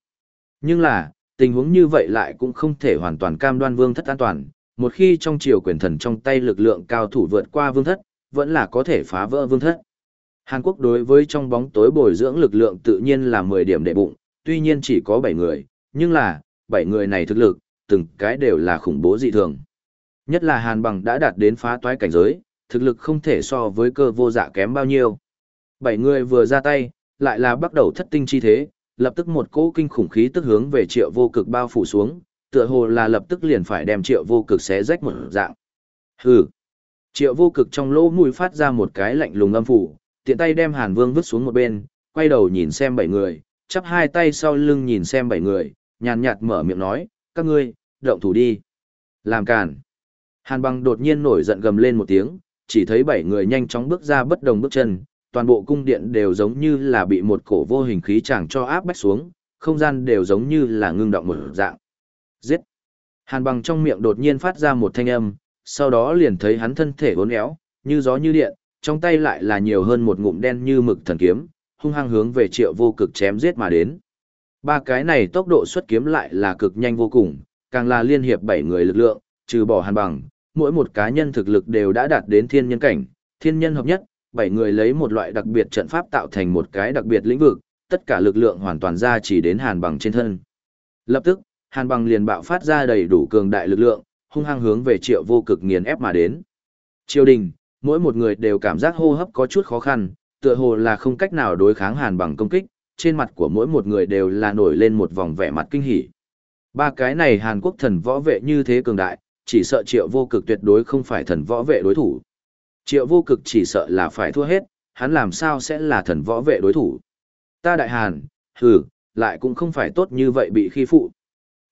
Nhưng là, tình huống như vậy lại cũng không thể hoàn toàn cam đoan vương thất an toàn, một khi trong triều quyền thần trong tay lực lượng cao thủ vượt qua vương thất, vẫn là có thể phá vỡ vương thất. Hàn Quốc đối với trong bóng tối bồi dưỡng lực lượng tự nhiên là 10 điểm đệ bụng, tuy nhiên chỉ có 7 người, nhưng là, 7 người này thực lực, từng cái đều là khủng bố dị thường. Nhất là Hàn Bằng đã đạt đến phá toái cảnh giới, thực lực không thể so với cơ vô dạ kém bao nhiêu. 7 người vừa ra tay, lại là bắt đầu thất tinh chi thế, lập tức một cỗ kinh khủng khí tức hướng về triệu vô cực bao phủ xuống, tựa hồ là lập tức liền phải đem triệu vô cực xé rách một dạng. Hừ. Triệu vô cực trong lỗ mũi phát ra một cái lạnh lùng âm phủ, tiện tay đem Hàn Vương vứt xuống một bên, quay đầu nhìn xem bảy người, chắp hai tay sau lưng nhìn xem bảy người, nhàn nhạt mở miệng nói, các ngươi, động thủ đi. Làm càn. Hàn băng đột nhiên nổi giận gầm lên một tiếng, chỉ thấy bảy người nhanh chóng bước ra bất đồng bước chân, toàn bộ cung điện đều giống như là bị một cổ vô hình khí chẳng cho áp bách xuống, không gian đều giống như là ngưng động một dạng. Giết! Hàn bằng trong miệng đột nhiên phát ra một thanh âm, sau đó liền thấy hắn thân thể uốn éo, như gió như điện, trong tay lại là nhiều hơn một ngụm đen như mực thần kiếm, hung hăng hướng về triệu vô cực chém giết mà đến. Ba cái này tốc độ xuất kiếm lại là cực nhanh vô cùng, càng là liên hiệp bảy người lực lượng, trừ bỏ hàn bằng, mỗi một cá nhân thực lực đều đã đạt đến thiên nhân cảnh, thiên nhân hợp nhất, bảy người lấy một loại đặc biệt trận pháp tạo thành một cái đặc biệt lĩnh vực, tất cả lực lượng hoàn toàn ra chỉ đến hàn bằng trên thân. Lập tức, hàn bằng liền bạo phát ra đầy đủ cường đại lực lượng, hung hăng hướng về triệu vô cực nghiền ép mà đến. Triều đình, mỗi một người đều cảm giác hô hấp có chút khó khăn, tựa hồ là không cách nào đối kháng hàn bằng công kích, trên mặt của mỗi một người đều là nổi lên một vòng vẻ mặt kinh hỉ. Ba cái này Hàn Quốc thần võ vệ như thế cường đại, chỉ sợ triệu vô cực tuyệt đối không phải thần võ vệ đối thủ. Triệu vô cực chỉ sợ là phải thua hết, hắn làm sao sẽ là thần võ vệ đối thủ. Ta đại hàn, hừ, lại cũng không phải tốt như vậy bị khi phụ.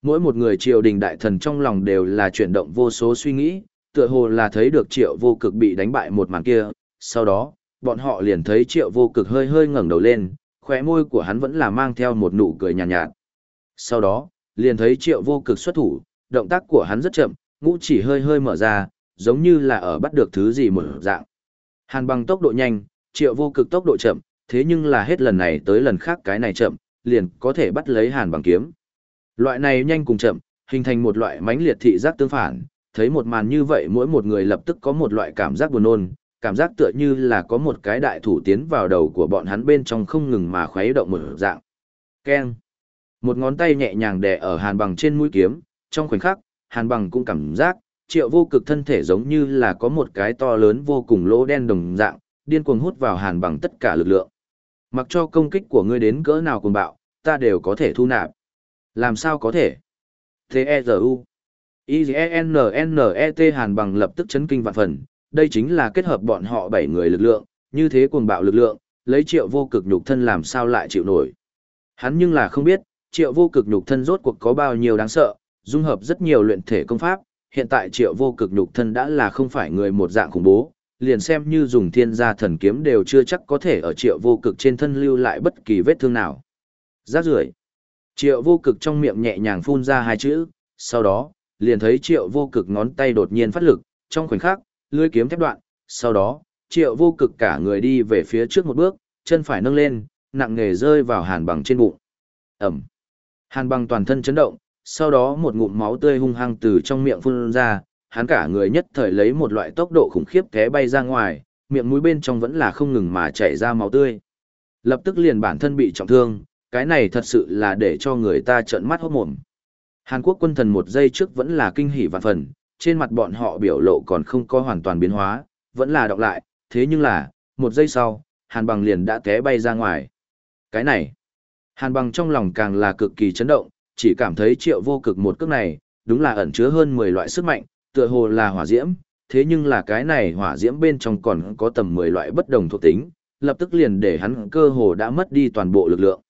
Mỗi một người triều đình đại thần trong lòng đều là chuyển động vô số suy nghĩ, tựa hồ là thấy được triệu vô cực bị đánh bại một màn kia, sau đó, bọn họ liền thấy triệu vô cực hơi hơi ngẩng đầu lên, khóe môi của hắn vẫn là mang theo một nụ cười nhàn nhạt, nhạt. Sau đó, liền thấy triệu vô cực xuất thủ, động tác của hắn rất chậm, ngũ chỉ hơi hơi mở ra, giống như là ở bắt được thứ gì một dạng. Hàn bằng tốc độ nhanh, triệu vô cực tốc độ chậm, thế nhưng là hết lần này tới lần khác cái này chậm, liền có thể bắt lấy hàn bằng kiếm. Loại này nhanh cùng chậm, hình thành một loại mãnh liệt thị giác tương phản, thấy một màn như vậy mỗi một người lập tức có một loại cảm giác buồn nôn, cảm giác tựa như là có một cái đại thủ tiến vào đầu của bọn hắn bên trong không ngừng mà khuấy động một dạng. Keng. Một ngón tay nhẹ nhàng đè ở hàn bằng trên mũi kiếm, trong khoảnh khắc, hàn bằng cũng cảm giác, triệu vô cực thân thể giống như là có một cái to lớn vô cùng lỗ đen đồng dạng, điên cuồng hút vào hàn bằng tất cả lực lượng. Mặc cho công kích của ngươi đến cỡ nào cùng bạo, ta đều có thể thu nạp. Làm sao có thể? T-E-Z-U I-G-E-N-N-E-T hàn bằng lập tức chấn kinh vạn phần, đây chính là kết hợp bọn họ bảy người lực lượng, như thế cuồng bạo lực lượng, lấy triệu vô cực nhục thân làm sao lại chịu nổi. Hắn nhưng là không biết, triệu vô cực nhục thân rốt cuộc có bao nhiêu đáng sợ, dung hợp rất nhiều luyện thể công pháp, hiện tại triệu vô cực nhục thân đã là không phải người một dạng khủng bố, liền xem như dùng thiên gia thần kiếm đều chưa chắc có thể ở triệu vô cực trên thân lưu lại bất kỳ vết thương nào. Giác rưởi Triệu vô cực trong miệng nhẹ nhàng phun ra hai chữ, sau đó, liền thấy triệu vô cực ngón tay đột nhiên phát lực, trong khoảnh khắc, lưỡi kiếm thép đoạn, sau đó, triệu vô cực cả người đi về phía trước một bước, chân phải nâng lên, nặng nề rơi vào hàn bằng trên bụng. Ẩm. Hàn bằng toàn thân chấn động, sau đó một ngụm máu tươi hung hăng từ trong miệng phun ra, hắn cả người nhất thời lấy một loại tốc độ khủng khiếp té bay ra ngoài, miệng mũi bên trong vẫn là không ngừng mà chảy ra máu tươi. Lập tức liền bản thân bị trọng thương, cái này thật sự là để cho người ta trợn mắt hốt mồm. Hàn Quốc quân thần một giây trước vẫn là kinh hỉ vạn phần, trên mặt bọn họ biểu lộ còn không có hoàn toàn biến hóa, vẫn là đọc lại, thế nhưng là, một giây sau, Hàn bằng liền đã té bay ra ngoài. Cái này, Hàn bằng trong lòng càng là cực kỳ chấn động, chỉ cảm thấy triệu vô cực một cước này, đúng là ẩn chứa hơn 10 loại sức mạnh, tựa hồ là hỏa diễm, thế nhưng là cái này hỏa diễm bên trong còn có tầm 10 loại bất đồng thuộc tính, lập tức liền để hắn cơ hồ đã mất đi toàn bộ lực lượng.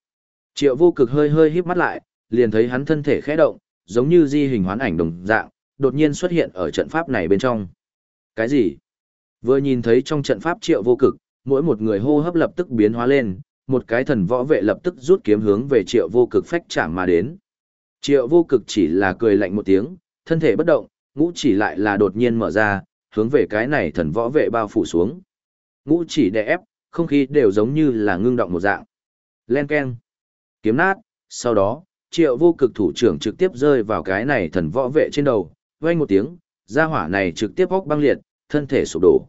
Triệu vô cực hơi hơi híp mắt lại, liền thấy hắn thân thể khẽ động, giống như di hình hoán ảnh đồng dạng, đột nhiên xuất hiện ở trận pháp này bên trong. Cái gì? Vừa nhìn thấy trong trận pháp triệu vô cực, mỗi một người hô hấp lập tức biến hóa lên, một cái thần võ vệ lập tức rút kiếm hướng về triệu vô cực phách chạm mà đến. Triệu vô cực chỉ là cười lạnh một tiếng, thân thể bất động, ngũ chỉ lại là đột nhiên mở ra, hướng về cái này thần võ vệ bao phủ xuống. Ngũ chỉ đè ép, không khí đều giống như là ngưng động một dạng. Len keng. Kiếm nát, sau đó, triệu vô cực thủ trưởng trực tiếp rơi vào cái này thần võ vệ trên đầu, vang một tiếng, gia hỏa này trực tiếp óc băng liệt, thân thể sụp đổ.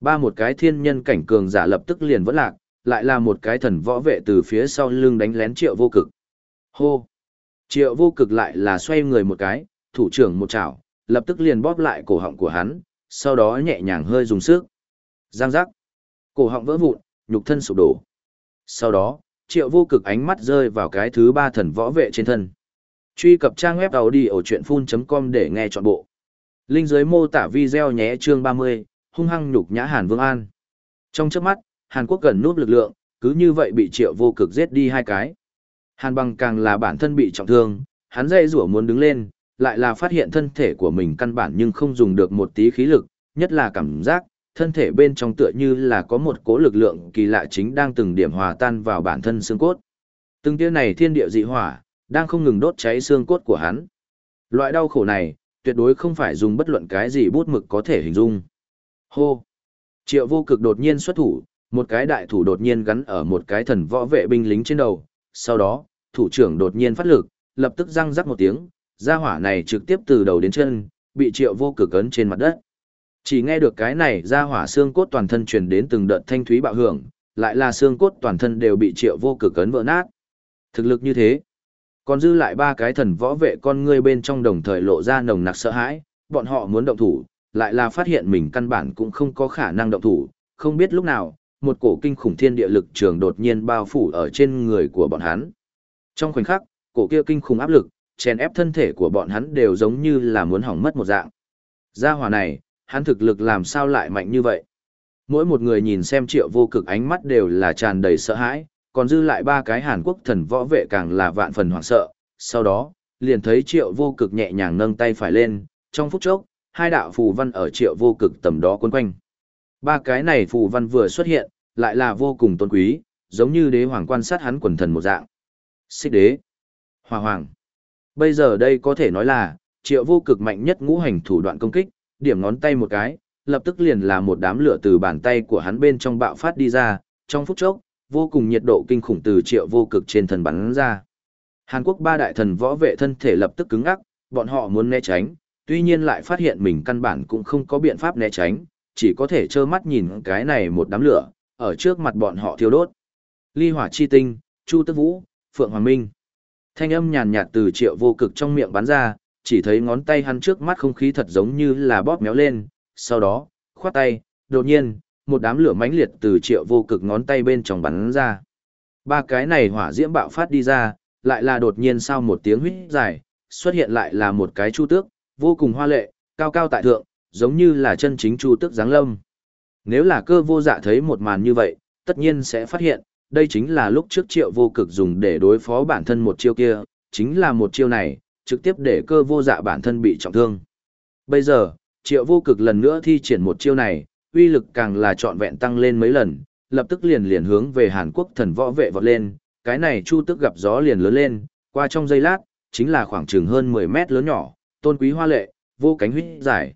Ba một cái thiên nhân cảnh cường giả lập tức liền vẫn lạc, lại là một cái thần võ vệ từ phía sau lưng đánh lén triệu vô cực. Hô! Triệu vô cực lại là xoay người một cái, thủ trưởng một chảo, lập tức liền bóp lại cổ họng của hắn, sau đó nhẹ nhàng hơi dùng sức. Giang giác! Cổ họng vỡ vụn, nhục thân sụp đổ. Sau đó, triệu vô cực ánh mắt rơi vào cái thứ ba thần võ vệ trên thân. Truy cập trang web đầu đi ở chuyện full.com để nghe trọn bộ. Linh dưới mô tả video nhé chương 30, hung hăng nhục nhã Hàn Vương An. Trong trước mắt, Hàn Quốc gần nút lực lượng, cứ như vậy bị triệu vô cực giết đi hai cái. Hàn bằng càng là bản thân bị trọng thương, hắn dây rủa muốn đứng lên, lại là phát hiện thân thể của mình căn bản nhưng không dùng được một tí khí lực, nhất là cảm giác, thân thể bên trong tựa như là có một cỗ lực lượng kỳ lạ chính đang từng điểm hòa tan vào bản thân xương cốt. Từng tia này thiên địa dị hỏa, đang không ngừng đốt cháy xương cốt của hắn. Loại đau khổ này, tuyệt đối không phải dùng bất luận cái gì bút mực có thể hình dung. Hô! Triệu vô cực đột nhiên xuất thủ, một cái đại thủ đột nhiên gắn ở một cái thần võ vệ binh lính trên đầu. Sau đó, thủ trưởng đột nhiên phát lực, lập tức răng rắc một tiếng, gia hỏa này trực tiếp từ đầu đến chân, bị triệu vô cực ấn trên mặt đất. Chỉ nghe được cái này ra hỏa xương cốt toàn thân truyền đến từng đợt thanh thúy bạo hưởng, lại là xương cốt toàn thân đều bị triệu vô cực cấn vỡ nát. Thực lực như thế, còn dư lại ba cái thần võ vệ con ngươi bên trong đồng thời lộ ra nồng nặc sợ hãi, bọn họ muốn động thủ, lại là phát hiện mình căn bản cũng không có khả năng động thủ, không biết lúc nào, một cổ kinh khủng thiên địa lực trường đột nhiên bao phủ ở trên người của bọn hắn. Trong khoảnh khắc, cổ kia kinh khủng áp lực, chèn ép thân thể của bọn hắn đều giống như là muốn hỏng mất một dạng. Gia hỏa này, hắn thực lực làm sao lại mạnh như vậy? Mỗi một người nhìn xem triệu vô cực ánh mắt đều là tràn đầy sợ hãi, còn dư lại ba cái Hàn Quốc thần võ vệ càng là vạn phần hoảng sợ. Sau đó, liền thấy triệu vô cực nhẹ nhàng nâng tay phải lên, trong phút chốc, hai đạo phù văn ở triệu vô cực tầm đó quấn quanh. Ba cái này phù văn vừa xuất hiện, lại là vô cùng tôn quý, giống như đế hoàng quan sát hắn quần thần một dạng. Xích đế, hòa hoàng. Bây giờ đây có thể nói là, triệu vô cực mạnh nhất ngũ hành thủ đoạn công kích, điểm ngón tay một cái, lập tức liền là một đám lửa từ bàn tay của hắn bên trong bạo phát đi ra, trong phút chốc, vô cùng nhiệt độ kinh khủng từ triệu vô cực trên thần bắn ra. Hàn Quốc ba đại thần võ vệ thân thể lập tức cứng ngắc, bọn họ muốn né tránh, tuy nhiên lại phát hiện mình căn bản cũng không có biện pháp né tránh, chỉ có thể trơ mắt nhìn cái này một đám lửa, ở trước mặt bọn họ thiêu đốt. Ly hỏa chi tinh, Chu Tức Vũ, Phượng Hoàng Minh. Thanh âm nhàn nhạt từ triệu vô cực trong miệng bắn ra, chỉ thấy ngón tay hắn trước mắt không khí thật giống như là bóp méo lên, sau đó, khoát tay, đột nhiên, một đám lửa mãnh liệt từ triệu vô cực ngón tay bên trong bắn ra. Ba cái này hỏa diễm bạo phát đi ra, lại là đột nhiên sau một tiếng huyết dài, xuất hiện lại là một cái chu tước, vô cùng hoa lệ, cao cao tại thượng, giống như là chân chính chu tước giáng lâm. Nếu là cơ vô dạ thấy một màn như vậy, tất nhiên sẽ phát hiện, đây chính là lúc trước triệu vô cực dùng để đối phó bản thân một chiêu kia, chính là một chiêu này, trực tiếp để cơ vô dạ bản thân bị trọng thương. Bây giờ, triệu vô cực lần nữa thi triển một chiêu này, uy lực càng là trọn vẹn tăng lên mấy lần, lập tức liền liền hướng về Hàn Quốc thần võ vệ vọt lên, cái này chu tức gặp gió liền lớn lên, qua trong giây lát, chính là khoảng chừng hơn 10 mét lớn nhỏ, tôn quý hoa lệ, vô cánh huyết dài.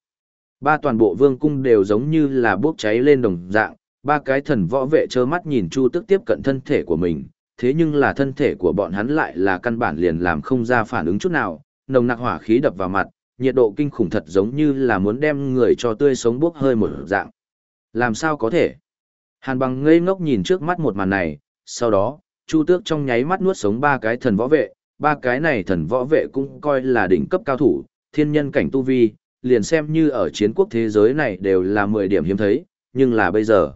Ba toàn bộ vương cung đều giống như là bốc cháy lên đồng dạng, ba cái thần võ vệ trơ mắt nhìn chu tức tiếp cận thân thể của mình, thế nhưng là thân thể của bọn hắn lại là căn bản liền làm không ra phản ứng chút nào, nồng nặc hỏa khí đập vào mặt, nhiệt độ kinh khủng thật giống như là muốn đem người cho tươi sống bốc hơi một dạng. Làm sao có thể? Hàn bằng ngây ngốc nhìn trước mắt một màn này, sau đó, Chu Tước trong nháy mắt nuốt sống ba cái thần võ vệ, ba cái này thần võ vệ cũng coi là đỉnh cấp cao thủ, thiên nhân cảnh tu vi, liền xem như ở chiến quốc thế giới này đều là 10 điểm hiếm thấy, nhưng là bây giờ.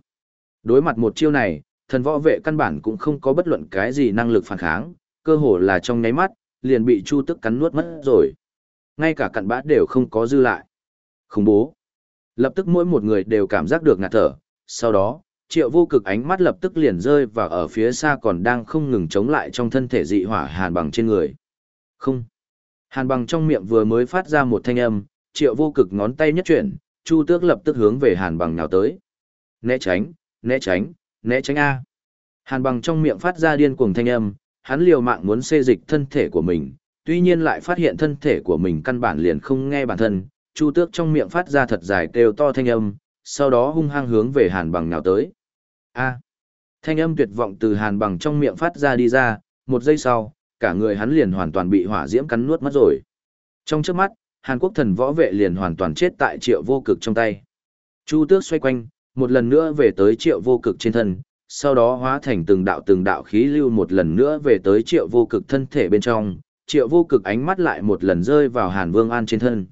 Đối mặt một chiêu này, thần võ vệ căn bản cũng không có bất luận cái gì năng lực phản kháng, cơ hồ là trong nháy mắt, liền bị Chu Tức cắn nuốt mất rồi. Ngay cả cặn bã đều không có dư lại. Khủng bố. Lập tức mỗi một người đều cảm giác được ngạt thở, sau đó, triệu vô cực ánh mắt lập tức liền rơi vào ở phía xa còn đang không ngừng chống lại trong thân thể dị hỏa hàn bằng trên người. Không. Hàn bằng trong miệng vừa mới phát ra một thanh âm, triệu vô cực ngón tay nhất chuyển, chu tước lập tức hướng về hàn bằng nào tới. Né tránh, né tránh, né tránh A. Hàn bằng trong miệng phát ra điên cuồng thanh âm, hắn liều mạng muốn xê dịch thân thể của mình, tuy nhiên lại phát hiện thân thể của mình căn bản liền không nghe bản thân, chu tước trong miệng phát ra thật dài kêu to thanh âm, sau đó hung hăng hướng về hàn bằng nào tới. A. Thanh âm tuyệt vọng từ hàn bằng trong miệng phát ra đi ra, một giây sau, cả người hắn liền hoàn toàn bị hỏa diễm cắn nuốt mất rồi. Trong trước mắt, Hàn Quốc thần võ vệ liền hoàn toàn chết tại triệu vô cực trong tay. Chu tước xoay quanh, một lần nữa về tới triệu vô cực trên thân, sau đó hóa thành từng đạo từng đạo khí lưu một lần nữa về tới triệu vô cực thân thể bên trong, triệu vô cực ánh mắt lại một lần rơi vào Hàn Vương An trên thân.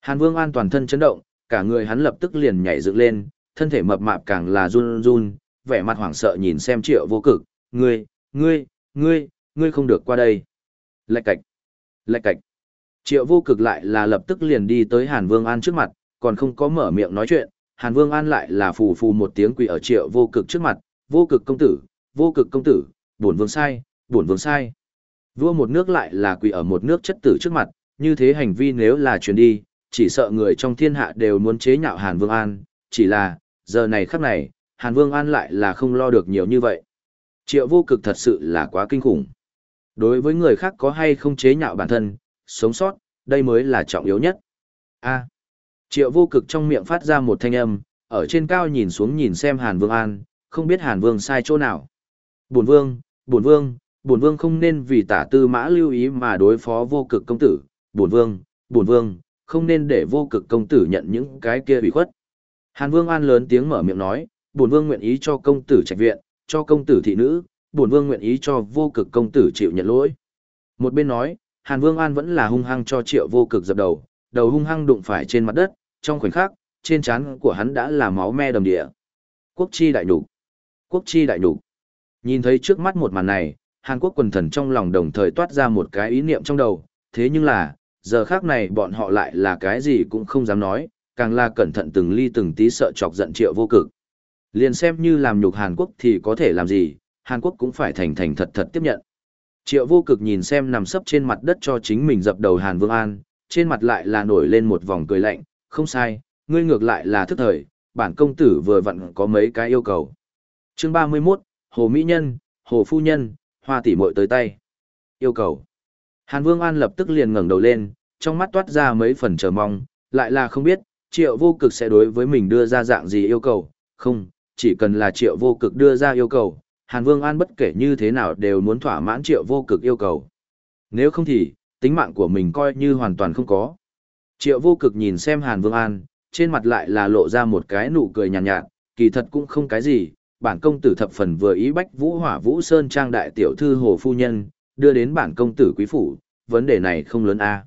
Hàn Vương An toàn thân chấn động, cả người hắn lập tức liền nhảy dựng lên, thân thể mập mạp càng là run run, vẻ mặt hoảng sợ nhìn xem triệu vô cực, ngươi, ngươi, ngươi, ngươi không được qua đây. Lạch cạch, lạch cạch. Triệu vô cực lại là lập tức liền đi tới Hàn Vương An trước mặt, còn không có mở miệng nói chuyện, Hàn Vương An lại là phù phù một tiếng quỳ ở triệu vô cực trước mặt, vô cực công tử, vô cực công tử, bổn vương sai, bổn vương sai. Vua một nước lại là quỳ ở một nước chất tử trước mặt, như thế hành vi nếu là truyền đi, chỉ sợ người trong thiên hạ đều muốn chế nhạo Hàn Vương An, chỉ là, giờ này khắc này, Hàn Vương An lại là không lo được nhiều như vậy. Triệu vô cực thật sự là quá kinh khủng. Đối với người khác có hay không chế nhạo bản thân, sống sót, đây mới là trọng yếu nhất. A triệu vô cực trong miệng phát ra một thanh âm, ở trên cao nhìn xuống nhìn xem Hàn Vương An, không biết Hàn Vương sai chỗ nào. Bổn Vương, Bổn Vương, Bổn Vương không nên vì tả tư mã lưu ý mà đối phó vô cực công tử. Bổn Vương, Bổn Vương, không nên để vô cực công tử nhận những cái kia bị khuất. Hàn Vương An lớn tiếng mở miệng nói, bổn vương nguyện ý cho công tử trạch viện, cho công tử thị nữ, bổn vương nguyện ý cho vô cực công tử chịu nhận lỗi. Một bên nói, Hàn Vương An vẫn là hung hăng cho Triệu Vô Cực dập đầu, đầu hung hăng đụng phải trên mặt đất, trong khoảnh khắc, trên trán của hắn đã là máu me đầm địa. Quốc chi đại nhục. Quốc chi đại nhục. Nhìn thấy trước mắt một màn này, Hàn Quốc quần thần trong lòng đồng thời toát ra một cái ý niệm trong đầu, thế nhưng là, giờ khác này bọn họ lại là cái gì cũng không dám nói, càng là cẩn thận từng ly từng tí sợ chọc giận triệu vô cực. Liền xem như làm nhục Hàn Quốc thì có thể làm gì, Hàn Quốc cũng phải thành thành thật thật tiếp nhận. Triệu vô cực nhìn xem nằm sấp trên mặt đất cho chính mình dập đầu Hàn Vương An, trên mặt lại là nổi lên một vòng cười lạnh, không sai, ngươi ngược lại là thức thời, bản công tử vừa vặn có mấy cái yêu cầu. Chương 31, Hồ Mỹ Nhân, Hồ Phu Nhân, Hoa tỷ muội tới tay. Yêu cầu. Hàn Vương An lập tức liền ngẩng đầu lên, trong mắt toát ra mấy phần chờ mong, lại là không biết, triệu vô cực sẽ đối với mình đưa ra dạng gì yêu cầu, không, chỉ cần là triệu vô cực đưa ra yêu cầu, Hàn Vương An bất kể như thế nào đều muốn thỏa mãn triệu vô cực yêu cầu. Nếu không thì, tính mạng của mình coi như hoàn toàn không có. Triệu vô cực nhìn xem Hàn Vương An, trên mặt lại là lộ ra một cái nụ cười nhàn nhạt, nhạt, kỳ thật cũng không cái gì, bản công tử thập phần vừa ý bách vũ hỏa vũ sơn trang đại tiểu thư hồ phu nhân, đưa đến bản công tử quý phủ, vấn đề này không lớn a.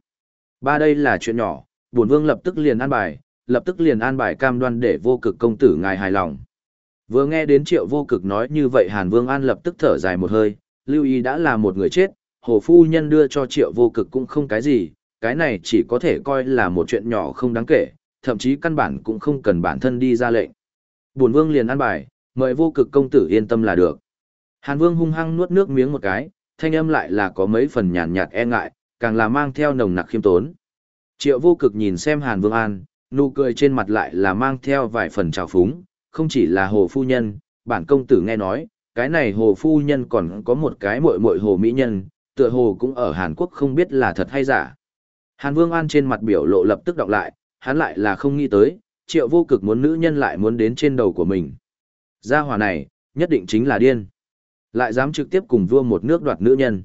Ba đây là chuyện nhỏ, bổn vương lập tức liền an bài, lập tức liền an bài cam đoan để vô cực công tử ngài hài lòng. Vừa nghe đến triệu vô cực nói như vậy Hàn Vương An lập tức thở dài một hơi, lưu ý đã là một người chết, hồ phu nhân đưa cho triệu vô cực cũng không cái gì, cái này chỉ có thể coi là một chuyện nhỏ không đáng kể, thậm chí căn bản cũng không cần bản thân đi ra lệnh. Bổn vương liền ăn bài, mời vô cực công tử yên tâm là được. Hàn Vương hung hăng nuốt nước miếng một cái, thanh âm lại là có mấy phần nhàn nhạt e ngại, càng là mang theo nồng nặc khiêm tốn. Triệu vô cực nhìn xem Hàn Vương An, nụ cười trên mặt lại là mang theo vài phần trào phúng, không chỉ là hồ phu nhân, bản công tử nghe nói, cái này hồ phu nhân còn có một cái muội muội hồ mỹ nhân, tựa hồ cũng ở Hàn Quốc không biết là thật hay giả. Hàn Vương An trên mặt biểu lộ lập tức đọc lại, hắn lại là không nghĩ tới, triệu vô cực muốn nữ nhân lại muốn đến trên đầu của mình. Gia hỏa này, nhất định chính là điên. Lại dám trực tiếp cùng vua một nước đoạt nữ nhân.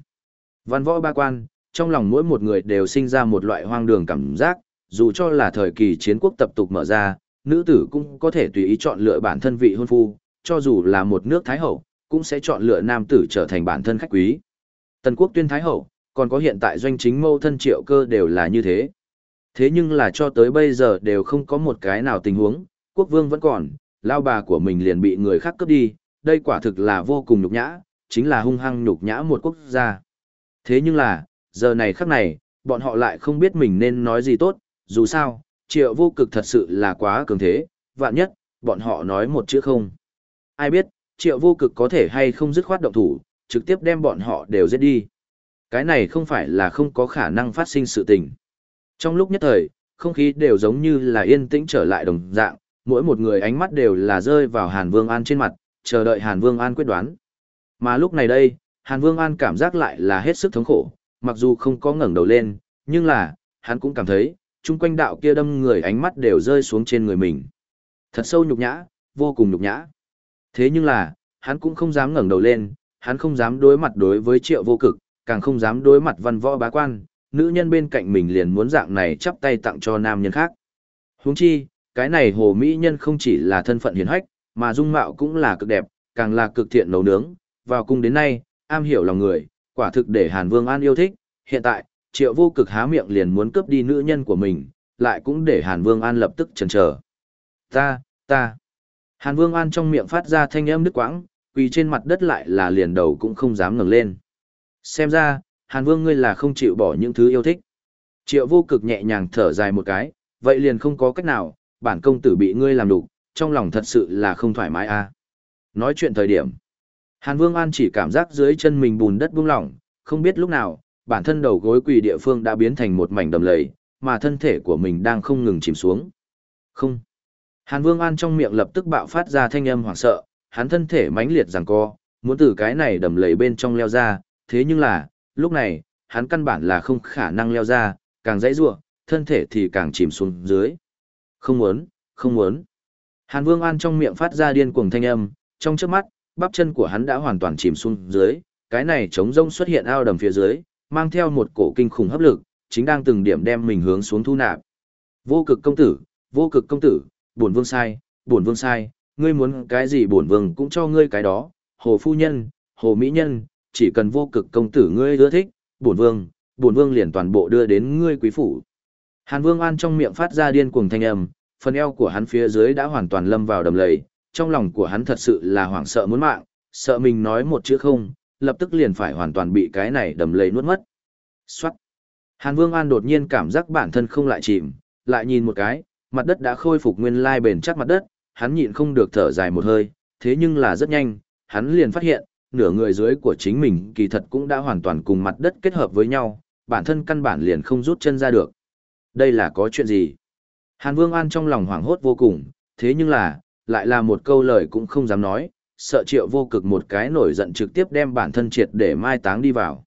Văn võ ba quan, trong lòng mỗi một người đều sinh ra một loại hoang đường cảm giác, dù cho là thời kỳ chiến quốc tập tục mở ra, nữ tử cũng có thể tùy ý chọn lựa bản thân vị hôn phu, cho dù là một nước thái hậu, cũng sẽ chọn lựa nam tử trở thành bản thân khách quý. Tần quốc tuyên thái hậu, còn có hiện tại doanh chính mâu thân triệu cơ đều là như thế. Thế nhưng là cho tới bây giờ đều không có một cái nào tình huống, quốc vương vẫn còn, lao bà của mình liền bị người khác cướp đi, đây quả thực là vô cùng nhục nhã, chính là hung hăng nhục nhã một quốc gia. Thế nhưng là, giờ này khắc này, bọn họ lại không biết mình nên nói gì tốt, dù sao, triệu vô cực thật sự là quá cường thế, vạn nhất, bọn họ nói một chữ không. Ai biết, triệu vô cực có thể hay không dứt khoát động thủ, trực tiếp đem bọn họ đều giết đi. Cái này không phải là không có khả năng phát sinh sự tình. Trong lúc nhất thời, không khí đều giống như là yên tĩnh trở lại đồng dạng, mỗi một người ánh mắt đều là rơi vào Hàn Vương An trên mặt, chờ đợi Hàn Vương An quyết đoán. Mà lúc này đây, Hàn Vương An cảm giác lại là hết sức thống khổ, mặc dù không có ngẩng đầu lên, nhưng là, hắn cũng cảm thấy, chung quanh đạo kia đâm người ánh mắt đều rơi xuống trên người mình. Thật sâu nhục nhã, vô cùng nhục nhã. Thế nhưng là, hắn cũng không dám ngẩng đầu lên, hắn không dám đối mặt đối với triệu vô cực, càng không dám đối mặt văn võ bá quan, nữ nhân bên cạnh mình liền muốn dạng này chắp tay tặng cho nam nhân khác. Huống chi, cái này hồ mỹ nhân không chỉ là thân phận hiền hách, mà dung mạo cũng là cực đẹp, càng là cực thiện nấu nướng, vào cung đến nay, am hiểu lòng người, quả thực để Hàn Vương An yêu thích, hiện tại, triệu vô cực há miệng liền muốn cướp đi nữ nhân của mình, lại cũng để Hàn Vương An lập tức chần chờ. Ta, ta. Hàn Vương An trong miệng phát ra thanh âm đứt quãng, quỳ trên mặt đất lại là liền đầu cũng không dám ngẩng lên. Xem ra, Hàn Vương ngươi là không chịu bỏ những thứ yêu thích. Triệu vô cực nhẹ nhàng thở dài một cái, vậy liền không có cách nào, bản công tử bị ngươi làm đục, trong lòng thật sự là không thoải mái a. À. Nói chuyện thời điểm, Hàn Vương An chỉ cảm giác dưới chân mình bùn đất buông lỏng, không biết lúc nào, bản thân đầu gối quỳ địa phương đã biến thành một mảnh đầm lầy, mà thân thể của mình đang không ngừng chìm xuống. Không. Hàn Vương An trong miệng lập tức bạo phát ra thanh âm hoảng sợ, hắn thân thể mãnh liệt giằng co, muốn từ cái này đầm lầy bên trong leo ra, thế nhưng là, lúc này, hắn căn bản là không khả năng leo ra, càng dãy rủa, thân thể thì càng chìm xuống dưới. Không muốn, không muốn. Hàn Vương An trong miệng phát ra điên cuồng thanh âm, trong chớp mắt, bắp chân của hắn đã hoàn toàn chìm xuống dưới, cái này trống rông xuất hiện ao đầm phía dưới, mang theo một cổ kinh khủng hấp lực, chính đang từng điểm đem mình hướng xuống thu nạp. Vô cực công tử, vô cực công tử, bổn vương sai, bổn vương sai, ngươi muốn cái gì bổn vương cũng cho ngươi cái đó, hồ phu nhân, hồ mỹ nhân, chỉ cần vô cực công tử ngươi ưa thích, bổn vương, bổn vương liền toàn bộ đưa đến ngươi quý phủ. Hàn Vương An trong miệng phát ra điên cuồng thanh âm, phần eo của hắn phía dưới đã hoàn toàn lâm vào đầm lầy, trong lòng của hắn thật sự là hoảng sợ muốn mạng, sợ mình nói một chữ không, lập tức liền phải hoàn toàn bị cái này đầm lầy nuốt mất. Xoát. Hàn Vương An đột nhiên cảm giác bản thân không lại chìm, lại nhìn một cái, mặt đất đã khôi phục nguyên lai bền chắc mặt đất, hắn nhịn không được thở dài một hơi, thế nhưng là rất nhanh, hắn liền phát hiện, nửa người dưới của chính mình kỳ thật cũng đã hoàn toàn cùng mặt đất kết hợp với nhau, bản thân căn bản liền không rút chân ra được. Đây là có chuyện gì? Hàn Vương An trong lòng hoảng hốt vô cùng, thế nhưng là, lại là một câu lời cũng không dám nói, sợ triệu vô cực một cái nổi giận trực tiếp đem bản thân triệt để mai táng đi vào.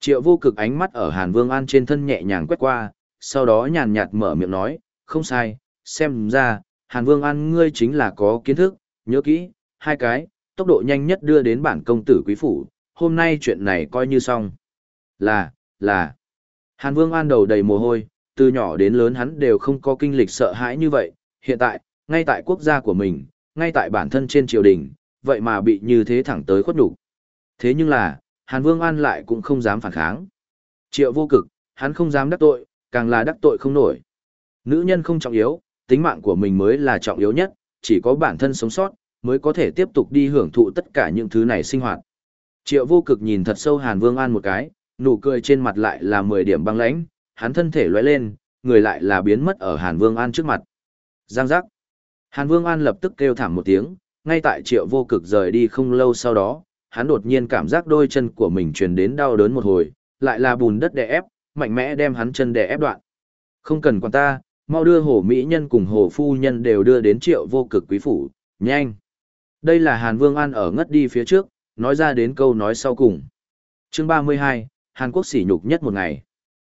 Triệu vô cực ánh mắt ở Hàn Vương An trên thân nhẹ nhàng quét qua, sau đó nhàn nhạt mở miệng nói, không sai, xem ra, Hàn Vương An ngươi chính là có kiến thức, nhớ kỹ, hai cái, tốc độ nhanh nhất đưa đến bản công tử quý phủ, hôm nay chuyện này coi như xong. Là, là, Hàn Vương An đầu đầy mồ hôi, từ nhỏ đến lớn hắn đều không có kinh lịch sợ hãi như vậy, hiện tại, ngay tại quốc gia của mình, ngay tại bản thân trên triều đình, vậy mà bị như thế thẳng tới khuất đủ. Thế nhưng là, Hàn Vương An lại cũng không dám phản kháng. Triệu vô cực, hắn không dám đắc tội, càng là đắc tội không nổi. Nữ nhân không trọng yếu, tính mạng của mình mới là trọng yếu nhất, chỉ có bản thân sống sót, mới có thể tiếp tục đi hưởng thụ tất cả những thứ này sinh hoạt. Triệu vô cực nhìn thật sâu Hàn Vương An một cái, nụ cười trên mặt lại là 10 điểm băng lãnh, hắn thân thể lóe lên, người lại là biến mất ở Hàn Vương An trước mặt. Giang giác. Hàn Vương An lập tức kêu thảm một tiếng, ngay tại triệu vô cực rời đi không lâu sau đó, hắn đột nhiên cảm giác đôi chân của mình truyền đến đau đớn một hồi, lại là bùn đất đè ép, mạnh mẽ đem hắn chân đè ép đoạn. Không cần quan ta, mau đưa hồ mỹ nhân cùng hồ phu nhân đều đưa đến triệu vô cực quý phủ, nhanh. Đây là Hàn Vương An ở ngất đi phía trước, nói ra đến câu nói sau cùng. Chương 32, Hàn Quốc sỉ nhục nhất một ngày.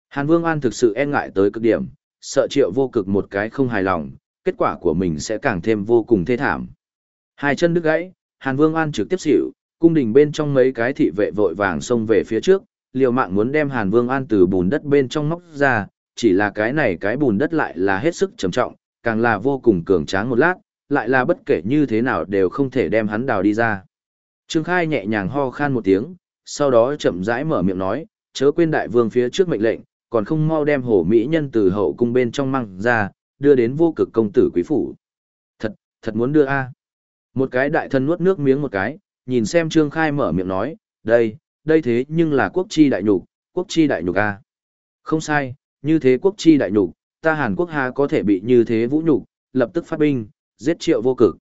Hàn Vương An thực sự e ngại tới cực điểm, sợ triệu vô cực một cái không hài lòng, kết quả của mình sẽ càng thêm vô cùng thê thảm. Hai chân đứt gãy, Hàn Vương An trực tiếp xỉu, cung đình bên trong mấy cái thị vệ vội vàng xông về phía trước, liều mạng muốn đem Hàn Vương An từ bùn đất bên trong móc ra, chỉ là cái này cái bùn đất lại là hết sức trầm trọng, càng là vô cùng cường tráng một lát, lại là bất kể như thế nào đều không thể đem hắn đào đi ra. Trương Khai nhẹ nhàng ho khan một tiếng, sau đó chậm rãi mở miệng nói, chớ quên đại vương phía trước mệnh lệnh, còn không mau đem hổ mỹ nhân từ hậu cung bên trong mang ra, đưa đến vô cực công tử quý phủ. Thật, thật muốn đưa a. Một cái đại thân nuốt nước miếng một cái, nhìn xem Trương Khai mở miệng nói, đây, đây thế nhưng là quốc chi đại nhục, quốc chi đại nhục a. Không sai, như thế quốc chi đại nhục, ta Hàn Quốc ha có thể bị như thế vũ nhục, lập tức phát binh, giết triệu vô cực.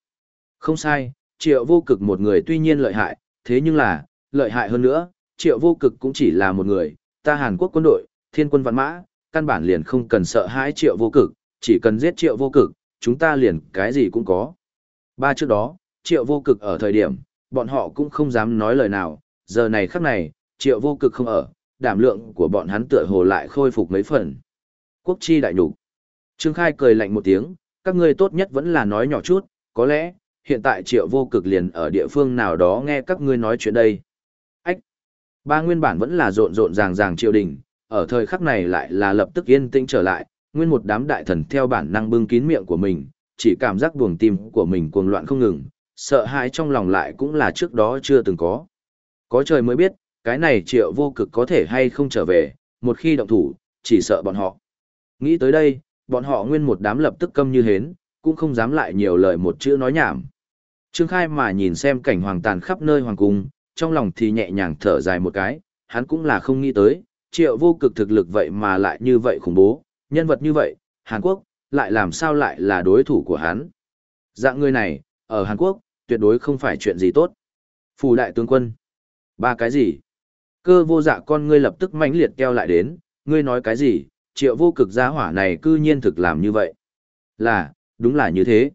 Không sai, triệu vô cực một người tuy nhiên lợi hại, thế nhưng là, lợi hại hơn nữa, triệu vô cực cũng chỉ là một người, ta Hàn Quốc quân đội, thiên quân văn mã, căn bản liền không cần sợ hãi triệu vô cực, chỉ cần giết triệu vô cực, chúng ta liền cái gì cũng có. Ba trước đó, triệu vô cực ở thời điểm, bọn họ cũng không dám nói lời nào, giờ này khắc này, triệu vô cực không ở, đảm lượng của bọn hắn tựa hồ lại khôi phục mấy phần. Quốc chi đại nhục. Trương Khai cười lạnh một tiếng, các ngươi tốt nhất vẫn là nói nhỏ chút, có lẽ, hiện tại triệu vô cực liền ở địa phương nào đó nghe các ngươi nói chuyện đây. Ách! Ba nguyên bản vẫn là rộn rộn ràng ràng triều đình, ở thời khắc này lại là lập tức yên tĩnh trở lại, nguyên một đám đại thần theo bản năng bưng kín miệng của mình, chỉ cảm giác buồng tim của mình cuồng loạn không ngừng, sợ hãi trong lòng lại cũng là trước đó chưa từng có. Có trời mới biết, cái này triệu vô cực có thể hay không trở về, một khi động thủ, chỉ sợ bọn họ. Nghĩ tới đây, bọn họ nguyên một đám lập tức câm như hến, cũng không dám lại nhiều lời một chữ nói nhảm. Trương Khai mà nhìn xem cảnh hoàng tàn khắp nơi hoàng cung, trong lòng thì nhẹ nhàng thở dài một cái, hắn cũng là không nghĩ tới, triệu vô cực thực lực vậy mà lại như vậy khủng bố, nhân vật như vậy, Hàn Quốc, lại làm sao lại là đối thủ của hắn. Dạng người này, ở Hàn Quốc, tuyệt đối không phải chuyện gì tốt. Phù đại tướng quân. Ba cái gì? Cơ vô dạ con ngươi lập tức mãnh liệt keo lại đến, ngươi nói cái gì, triệu vô cực gia hỏa này cư nhiên thực làm như vậy. Là, đúng là như thế.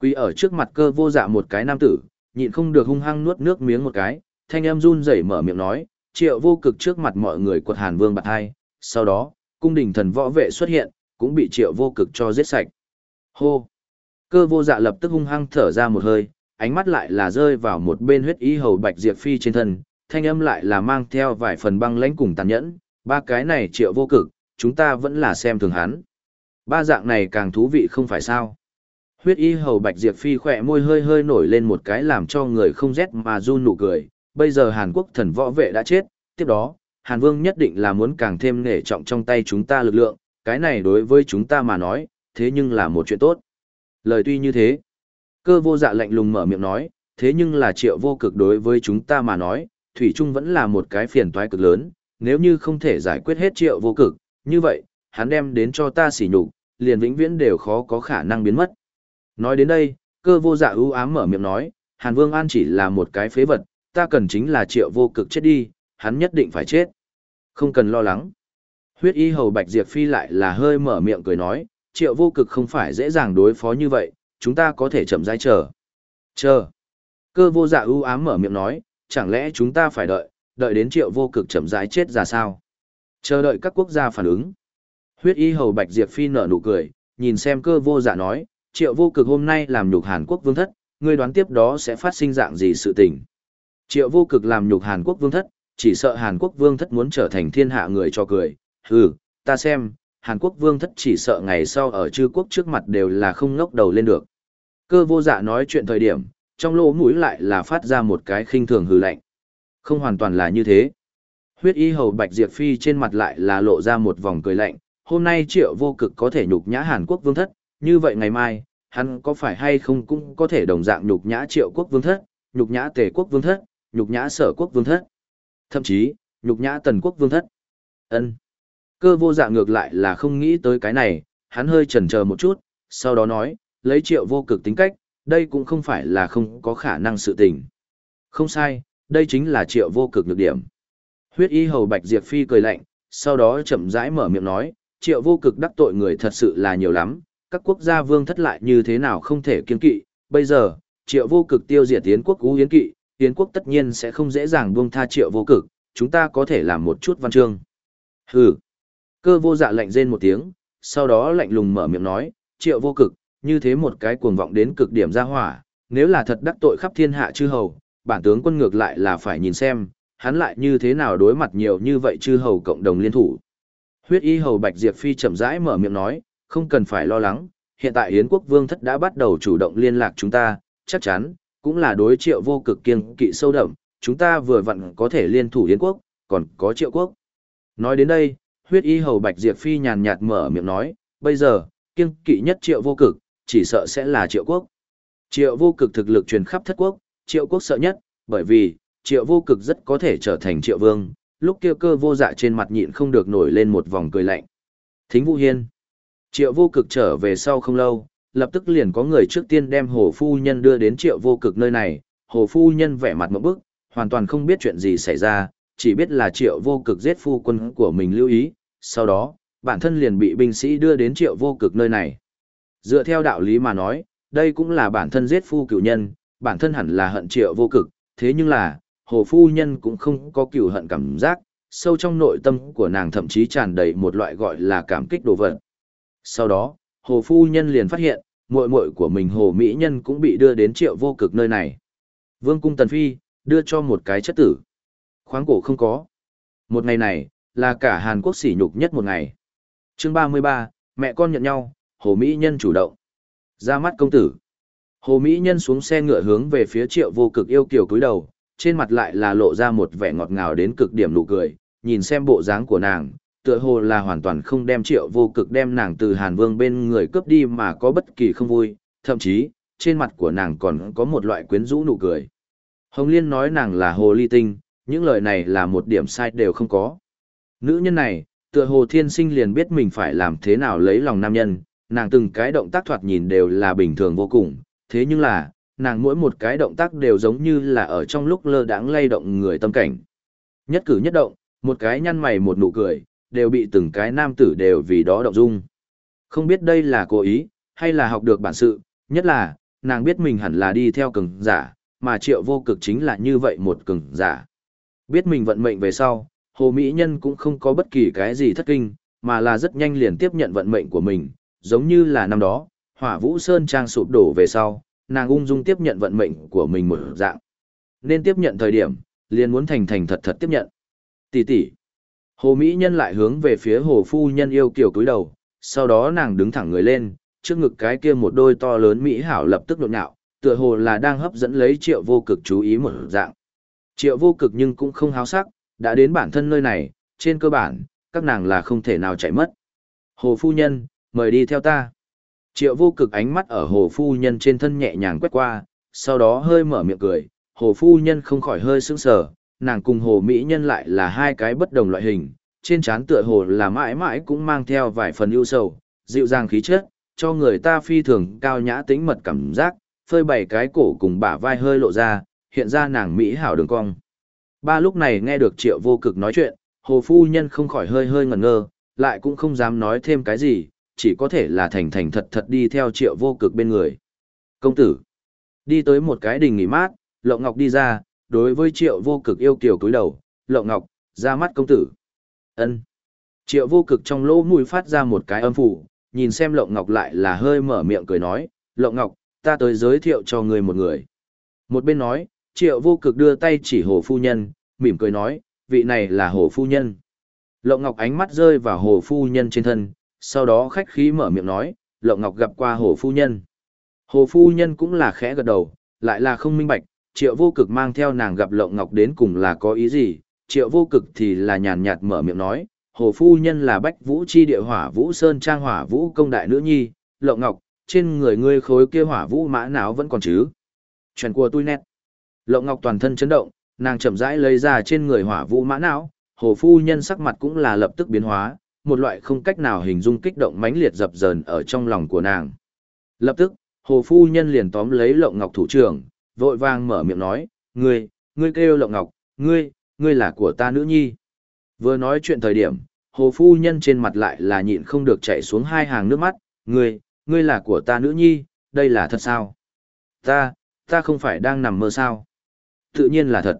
Quy ở trước mặt cơ vô dạ một cái nam tử, nhịn không được hung hăng nuốt nước miếng một cái, thanh em run rẩy mở miệng nói, triệu vô cực trước mặt mọi người quật hàn vương bạc hai, sau đó, cung đình thần võ vệ xuất hiện, cũng bị triệu vô cực cho giết sạch. Hô! Cơ vô dạ lập tức hung hăng thở ra một hơi, ánh mắt lại là rơi vào một bên huyết ý hầu bạch diệp phi trên thân, thanh âm lại là mang theo vài phần băng lãnh cùng tàn nhẫn, ba cái này triệu vô cực, chúng ta vẫn là xem thường hắn. Ba dạng này càng thú vị không phải sao. Huyết y hầu bạch diệp phi khỏe môi hơi hơi nổi lên một cái làm cho người không rét mà run nụ cười. Bây giờ Hàn Quốc thần võ vệ đã chết, tiếp đó, Hàn Vương nhất định là muốn càng thêm nể trọng trong tay chúng ta lực lượng, cái này đối với chúng ta mà nói, thế nhưng là một chuyện tốt. Lời tuy như thế, cơ vô dạ lạnh lùng mở miệng nói, thế nhưng là triệu vô cực đối với chúng ta mà nói, Thủy Trung vẫn là một cái phiền toái cực lớn, nếu như không thể giải quyết hết triệu vô cực, như vậy, hắn đem đến cho ta sỉ nhục, liền vĩnh viễn đều khó có khả năng biến mất. Nói đến đây, cơ vô dạ ưu ám mở miệng nói, Hàn Vương An chỉ là một cái phế vật, ta cần chính là triệu vô cực chết đi, hắn nhất định phải chết. Không cần lo lắng. Huyết y hầu Bạch Diệp Phi lại là hơi mở miệng cười nói, triệu vô cực không phải dễ dàng đối phó như vậy, chúng ta có thể chậm rãi chờ. Chờ. Cơ vô dạ ưu ám mở miệng nói, chẳng lẽ chúng ta phải đợi, đợi đến triệu vô cực chậm rãi chết ra sao? Chờ đợi các quốc gia phản ứng. Huyết y hầu Bạch Diệp Phi nở nụ cười, nhìn xem cơ vô dạ nói, triệu vô cực hôm nay làm nhục Hàn Quốc vương thất, ngươi đoán tiếp đó sẽ phát sinh dạng gì sự tình. Triệu vô cực làm nhục Hàn Quốc vương thất, chỉ sợ Hàn Quốc vương thất muốn trở thành thiên hạ người cho cười. Hừ, ta xem, Hàn Quốc vương thất chỉ sợ ngày sau ở chư quốc trước mặt đều là không ngóc đầu lên được. Cơ vô dạ nói chuyện thời điểm, trong lỗ mũi lại là phát ra một cái khinh thường hừ lạnh. Không hoàn toàn là như thế. Huyết y hầu Bạch Diệp Phi trên mặt lại là lộ ra một vòng cười lạnh, hôm nay triệu vô cực có thể nhục nhã Hàn Quốc vương thất, như vậy ngày mai, hắn có phải hay không cũng có thể đồng dạng nhục nhã triệu quốc vương thất, nhục nhã tề quốc vương thất, nhục nhã sở quốc vương thất. Thậm chí, nhục nhã tần quốc vương thất. ân Cơ vô dạ ngược lại là không nghĩ tới cái này, hắn hơi chần chờ một chút, sau đó nói, lấy triệu vô cực tính cách, đây cũng không phải là không có khả năng sự tình. Không sai, đây chính là triệu vô cực nhược điểm. Huyết y hầu bạch diệp phi cười lạnh, sau đó chậm rãi mở miệng nói, triệu vô cực đắc tội người thật sự là nhiều lắm, các quốc gia vương thất lại như thế nào không thể kiên kỵ, bây giờ, triệu vô cực tiêu diệt tiến quốc ú hiến kỵ, tiến quốc tất nhiên sẽ không dễ dàng buông tha triệu vô cực, chúng ta có thể làm một chút văn chương. Hừ. Cơ vô dạ lạnh rên một tiếng, sau đó lạnh lùng mở miệng nói, triệu vô cực, như thế một cái cuồng vọng đến cực điểm ra hỏa, nếu là thật đắc tội khắp thiên hạ chư hầu, bản tướng quân ngược lại là phải nhìn xem, hắn lại như thế nào đối mặt nhiều như vậy chư hầu cộng đồng liên thủ. Huyết y hầu Bạch Diệp Phi chậm rãi mở miệng nói, không cần phải lo lắng, hiện tại Yến quốc vương thất đã bắt đầu chủ động liên lạc chúng ta, chắc chắn, cũng là đối triệu vô cực kiên kỵ sâu đậm, chúng ta vừa vặn có thể liên thủ Yến quốc, còn có triệu quốc. Nói đến đây, huyết y hầu Bạch Diệp Phi nhàn nhạt mở miệng nói, bây giờ, kiên kỵ nhất triệu vô cực, chỉ sợ sẽ là triệu quốc. Triệu vô cực thực lực truyền khắp thất quốc, triệu quốc sợ nhất, bởi vì, triệu vô cực rất có thể trở thành triệu vương, lúc kia cơ vô dạ trên mặt nhịn không được nổi lên một vòng cười lạnh. Thính Vũ Hiên Triệu vô cực trở về sau không lâu, lập tức liền có người trước tiên đem hồ phu nhân đưa đến triệu vô cực nơi này, hồ phu nhân vẻ mặt một bức, hoàn toàn không biết chuyện gì xảy ra, chỉ biết là triệu vô cực giết phu quân của mình lưu ý, sau đó, bản thân liền bị binh sĩ đưa đến triệu vô cực nơi này. Dựa theo đạo lý mà nói, đây cũng là bản thân giết phu cựu nhân, bản thân hẳn là hận triệu vô cực, thế nhưng là, hồ phu nhân cũng không có cựu hận cảm giác, sâu trong nội tâm của nàng thậm chí tràn đầy một loại gọi là cảm kích đồ vật. Sau đó, hồ phu nhân liền phát hiện, muội muội của mình hồ mỹ nhân cũng bị đưa đến triệu vô cực nơi này. Vương cung tần phi, đưa cho một cái chất tử. Khoáng cổ không có. Một ngày này, là cả Hàn Quốc sỉ nhục nhất một ngày. chương 33, mẹ con nhận nhau, hồ mỹ nhân chủ động. Ra mắt công tử. Hồ mỹ nhân xuống xe ngựa hướng về phía triệu vô cực yêu kiều cúi đầu, trên mặt lại là lộ ra một vẻ ngọt ngào đến cực điểm nụ cười, nhìn xem bộ dáng của nàng, tựa hồ là hoàn toàn không đem triệu vô cực đem nàng từ Hàn Vương bên người cướp đi mà có bất kỳ không vui, thậm chí, trên mặt của nàng còn có một loại quyến rũ nụ cười. Hồng Liên nói nàng là hồ ly tinh, những lời này là một điểm sai đều không có. Nữ nhân này, tựa hồ thiên sinh liền biết mình phải làm thế nào lấy lòng nam nhân, nàng từng cái động tác thoạt nhìn đều là bình thường vô cùng, thế nhưng là, nàng mỗi một cái động tác đều giống như là ở trong lúc lơ đãng lay động người tâm cảnh. Nhất cử nhất động, một cái nhăn mày một nụ cười, đều bị từng cái nam tử đều vì đó động dung. Không biết đây là cố ý, hay là học được bản sự, nhất là, nàng biết mình hẳn là đi theo cường giả, mà triệu vô cực chính là như vậy một cường giả. Biết mình vận mệnh về sau, Hồ Mỹ Nhân cũng không có bất kỳ cái gì thất kinh, mà là rất nhanh liền tiếp nhận vận mệnh của mình, giống như là năm đó, hỏa vũ sơn trang sụp đổ về sau, nàng ung dung tiếp nhận vận mệnh của mình một dạng. Nên tiếp nhận thời điểm, liền muốn thành thành thật thật tiếp nhận. Tỷ tỷ. Hồ Mỹ Nhân lại hướng về phía hồ phu nhân yêu kiều cúi đầu, sau đó nàng đứng thẳng người lên, trước ngực cái kia một đôi to lớn Mỹ hảo lập tức nộn nhạo, tựa hồ là đang hấp dẫn lấy triệu vô cực chú ý một dạng. Triệu vô cực nhưng cũng không háo sắc, đã đến bản thân nơi này, trên cơ bản, các nàng là không thể nào chạy mất. Hồ phu nhân, mời đi theo ta. Triệu vô cực ánh mắt ở hồ phu nhân trên thân nhẹ nhàng quét qua, sau đó hơi mở miệng cười, hồ phu nhân không khỏi hơi sững sờ, nàng cùng hồ mỹ nhân lại là hai cái bất đồng loại hình, trên trán tựa hồ là mãi mãi cũng mang theo vài phần ưu sầu, dịu dàng khí chất, cho người ta phi thường cao nhã tính mật cảm giác, phơi bày cái cổ cùng bả vai hơi lộ ra, hiện ra nàng mỹ hảo đường cong. Ba lúc này nghe được triệu vô cực nói chuyện, hồ phu nhân không khỏi hơi hơi ngẩn ngơ, lại cũng không dám nói thêm cái gì, chỉ có thể là thành thành thật thật đi theo triệu vô cực bên người. Công tử, đi tới một cái đình nghỉ mát, Lộng Ngọc đi ra, đối với triệu vô cực yêu kiều cúi đầu, Lộng Ngọc, ra mắt công tử. ân Triệu vô cực trong lỗ mũi phát ra một cái âm phủ, nhìn xem Lộng Ngọc lại là hơi mở miệng cười nói, Lộng Ngọc, ta tới giới thiệu cho người một người. Một bên nói, triệu vô cực đưa tay chỉ hồ phu nhân, mỉm cười nói, vị này là hồ phu nhân. Lộng Ngọc ánh mắt rơi vào hồ phu nhân trên thân, sau đó khách khí mở miệng nói, Lộng Ngọc gặp qua hồ phu nhân. Hồ phu nhân cũng là khẽ gật đầu, lại là không minh bạch, triệu vô cực mang theo nàng gặp Lộng Ngọc đến cùng là có ý gì, triệu vô cực thì là nhàn nhạt mở miệng nói, hồ phu nhân là bách vũ chi địa hỏa vũ sơn trang hỏa vũ công đại nữ nhi, Lộng Ngọc, trên người ngươi khối kia hỏa vũ mã não vẫn còn chứ. Chuyện của tôi nét. Lộng Ngọc toàn thân chấn động, nàng chậm rãi lấy ra trên người hỏa vũ mã não, hồ phu nhân sắc mặt cũng là lập tức biến hóa, một loại không cách nào hình dung kích động mãnh liệt dập dờn ở trong lòng của nàng. Lập tức, hồ phu nhân liền tóm lấy Lộng Ngọc thủ trưởng, vội vàng mở miệng nói, ngươi, ngươi kêu Lộng Ngọc, ngươi, ngươi là của ta nữ nhi. Vừa nói chuyện thời điểm, hồ phu nhân trên mặt lại là nhịn không được chạy xuống hai hàng nước mắt, ngươi, ngươi là của ta nữ nhi, đây là thật sao? Ta, ta không phải đang nằm mơ sao? Tự nhiên là thật.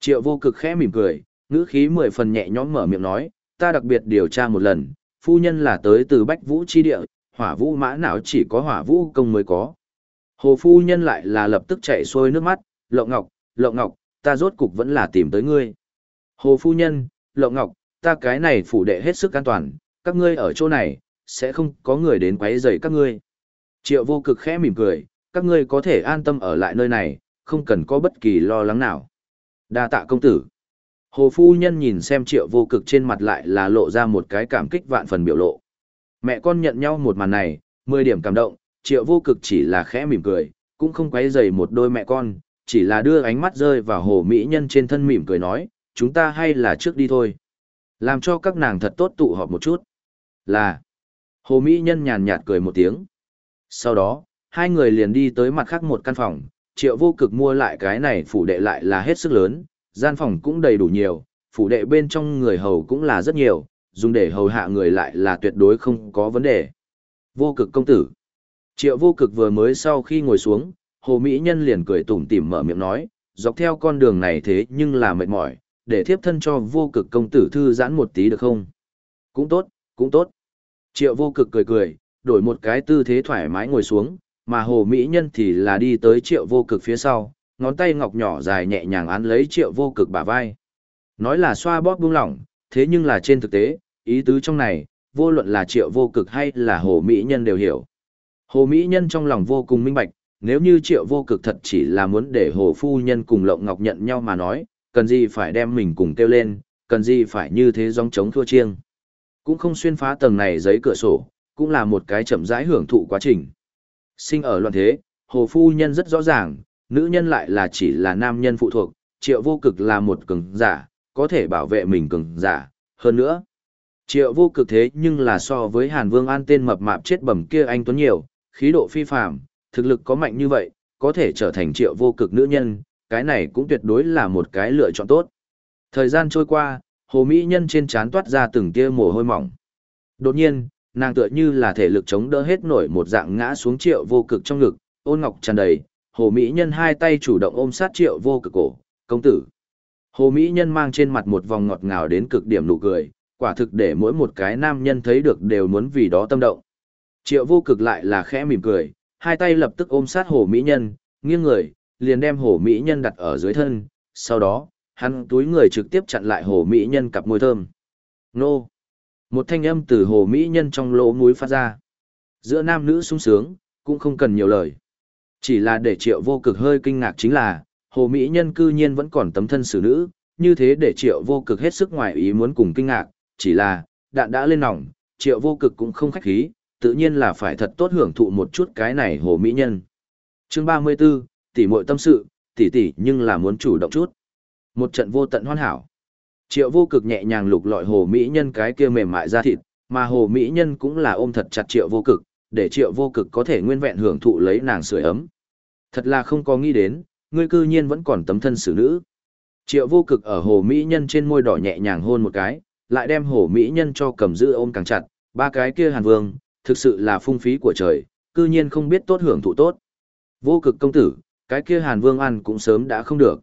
Triệu vô cực khẽ mỉm cười, ngữ khí mười phần nhẹ nhõm mở miệng nói, ta đặc biệt điều tra một lần, phu nhân là tới từ Bách Vũ chi địa, hỏa vũ mã não chỉ có hỏa vũ công mới có. Hồ phu nhân lại là lập tức chạy xuôi nước mắt, Lộng Ngọc, Lộng Ngọc, ta rốt cục vẫn là tìm tới ngươi. Hồ phu nhân, Lộng Ngọc, ta cái này phủ đệ hết sức an toàn, các ngươi ở chỗ này, sẽ không có người đến quấy rầy các ngươi. Triệu vô cực khẽ mỉm cười, các ngươi có thể an tâm ở lại nơi này, không cần có bất kỳ lo lắng nào. Đa tạ công tử. Hồ phu nhân nhìn xem triệu vô cực trên mặt lại là lộ ra một cái cảm kích vạn phần biểu lộ. Mẹ con nhận nhau một màn này, 10 điểm cảm động, triệu vô cực chỉ là khẽ mỉm cười, cũng không quấy rầy một đôi mẹ con, chỉ là đưa ánh mắt rơi vào hồ mỹ nhân trên thân mỉm cười nói, chúng ta hay là trước đi thôi. Làm cho các nàng thật tốt tụ họp một chút. Là, hồ mỹ nhân nhàn nhạt cười một tiếng. Sau đó, hai người liền đi tới mặt khác một căn phòng, triệu vô cực mua lại cái này phủ đệ lại là hết sức lớn, gian phòng cũng đầy đủ nhiều, phủ đệ bên trong người hầu cũng là rất nhiều, dùng để hầu hạ người lại là tuyệt đối không có vấn đề. Vô cực công tử. Triệu vô cực vừa mới sau khi ngồi xuống, hồ mỹ nhân liền cười tủm tỉm mở miệng nói, dọc theo con đường này thế nhưng là mệt mỏi, để thiếp thân cho vô cực công tử thư giãn một tí được không? Cũng tốt, cũng tốt. Triệu vô cực cười cười, đổi một cái tư thế thoải mái ngồi xuống, mà hồ mỹ nhân thì là đi tới triệu vô cực phía sau, ngón tay ngọc nhỏ dài nhẹ nhàng án lấy triệu vô cực bả vai. Nói là xoa bóp buông lỏng, thế nhưng là trên thực tế, ý tứ trong này, vô luận là triệu vô cực hay là hồ mỹ nhân đều hiểu. Hồ mỹ nhân trong lòng vô cùng minh bạch, nếu như triệu vô cực thật chỉ là muốn để hồ phu nhân cùng lộng ngọc nhận nhau mà nói, cần gì phải đem mình cùng kêu lên, cần gì phải như thế gióng trống thua chiêng. Cũng không xuyên phá tầng này giấy cửa sổ, cũng là một cái chậm rãi hưởng thụ quá trình. Sinh ở loạn thế, hồ phu nhân rất rõ ràng, nữ nhân lại là chỉ là nam nhân phụ thuộc, triệu vô cực là một cường giả, có thể bảo vệ mình cường giả, hơn nữa. Triệu vô cực thế nhưng là so với Hàn Vương An tên mập mạp chết bẩm kia anh tuấn nhiều, khí độ phi phàm, thực lực có mạnh như vậy, có thể trở thành triệu vô cực nữ nhân, cái này cũng tuyệt đối là một cái lựa chọn tốt. Thời gian trôi qua, hồ mỹ nhân trên trán toát ra từng tia mồ hôi mỏng. Đột nhiên, nàng tựa như là thể lực chống đỡ hết nổi một dạng ngã xuống triệu vô cực trong ngực, ôn ngọc tràn đầy, hồ mỹ nhân hai tay chủ động ôm sát triệu vô cực cổ, công tử. Hồ mỹ nhân mang trên mặt một vòng ngọt ngào đến cực điểm nụ cười, quả thực để mỗi một cái nam nhân thấy được đều muốn vì đó tâm động. Triệu vô cực lại là khẽ mỉm cười, hai tay lập tức ôm sát hồ mỹ nhân, nghiêng người, liền đem hồ mỹ nhân đặt ở dưới thân, sau đó, hắn túi người trực tiếp chặn lại hồ mỹ nhân cặp môi thơm. Nô! Một thanh âm từ hồ mỹ nhân trong lỗ mũi phát ra. Giữa nam nữ sung sướng, cũng không cần nhiều lời. Chỉ là để triệu vô cực hơi kinh ngạc chính là, hồ mỹ nhân cư nhiên vẫn còn tấm thân xử nữ, như thế để triệu vô cực hết sức ngoài ý muốn cùng kinh ngạc, chỉ là, đạn đã lên nòng, triệu vô cực cũng không khách khí, tự nhiên là phải thật tốt hưởng thụ một chút cái này hồ mỹ nhân. Chương 34, tỷ muội tâm sự, tỷ tỷ nhưng là muốn chủ động chút. Một trận vô tận hoàn hảo. Triệu vô cực nhẹ nhàng lục lọi hồ mỹ nhân cái kia mềm mại ra thịt, Mà hồ mỹ nhân cũng là ôm thật chặt triệu vô cực, để triệu vô cực có thể nguyên vẹn hưởng thụ lấy nàng sưởi ấm. Thật là không có nghĩ đến, ngươi cư nhiên vẫn còn tấm thân xử nữ. Triệu vô cực ở hồ mỹ nhân trên môi đỏ nhẹ nhàng hôn một cái, lại đem hồ mỹ nhân cho cầm giữ ôm càng chặt, ba cái kia hàn vương, thực sự là phung phí của trời, cư nhiên không biết tốt hưởng thụ tốt. Vô cực công tử, cái kia hàn vương ăn cũng sớm đã không được.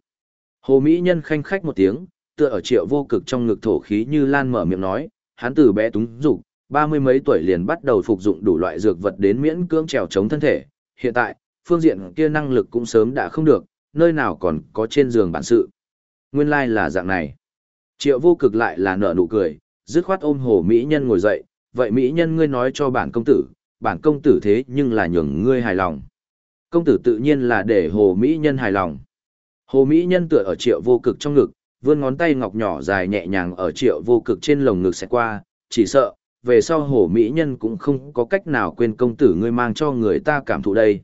Hồ mỹ nhân khanh khách một tiếng, tựa ở triệu vô cực trong ngực thổ khí như lan mở miệng nói, hắn từ bé túng dục, ba mươi mấy tuổi liền bắt đầu phục dụng đủ loại dược vật đến miễn cưỡng trèo chống thân thể. Hiện tại, phương diện kia năng lực cũng sớm đã không được, nơi nào còn có trên giường bản sự. Nguyên lai like là dạng này. Triệu vô cực lại là nở nụ cười, dứt khoát ôm hồ Mỹ nhân ngồi dậy, vậy Mỹ nhân ngươi nói cho bản công tử, bản công tử thế nhưng là nhường ngươi hài lòng. Công tử tự nhiên là để hồ Mỹ nhân hài lòng. Hồ Mỹ nhân tựa ở triệu vô cực trong ngực, vươn ngón tay ngọc nhỏ dài nhẹ nhàng ở triệu vô cực trên lồng ngực sẽ qua, chỉ sợ, về sau hồ Mỹ nhân cũng không có cách nào quên công tử ngươi mang cho người ta cảm thụ đây.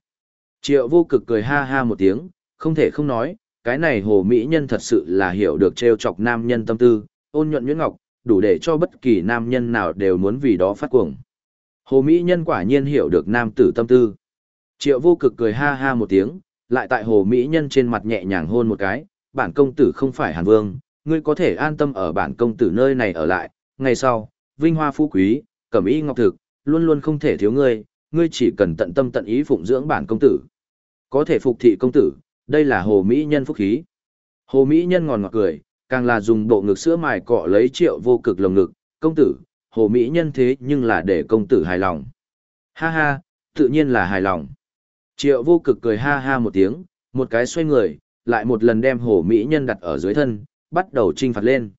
Triệu vô cực cười ha ha một tiếng, không thể không nói, cái này hồ Mỹ nhân thật sự là hiểu được trêu chọc nam nhân tâm tư, ôn nhuận nhuyễn ngọc, đủ để cho bất kỳ nam nhân nào đều muốn vì đó phát cuồng. Hồ Mỹ nhân quả nhiên hiểu được nam tử tâm tư. Triệu vô cực cười ha ha một tiếng, lại tại hồ Mỹ nhân trên mặt nhẹ nhàng hôn một cái, bản công tử không phải hàn vương, ngươi có thể an tâm ở bản công tử nơi này ở lại, ngày sau, vinh hoa phú quý, cẩm y ngọc thực, luôn luôn không thể thiếu ngươi, ngươi chỉ cần tận tâm tận ý phụng dưỡng bản công tử. Có thể phục thị công tử, đây là hồ Mỹ nhân phúc khí. Hồ Mỹ nhân ngòn ngọt cười, càng là dùng bộ ngực sữa mài cọ lấy triệu vô cực lồng ngực, công tử, hồ Mỹ nhân thế nhưng là để công tử hài lòng. Ha ha, tự nhiên là hài lòng. Triệu vô cực cười ha ha một tiếng, một cái xoay người, lại một lần đem hồ Mỹ nhân đặt ở dưới thân, bắt đầu trinh phạt lên.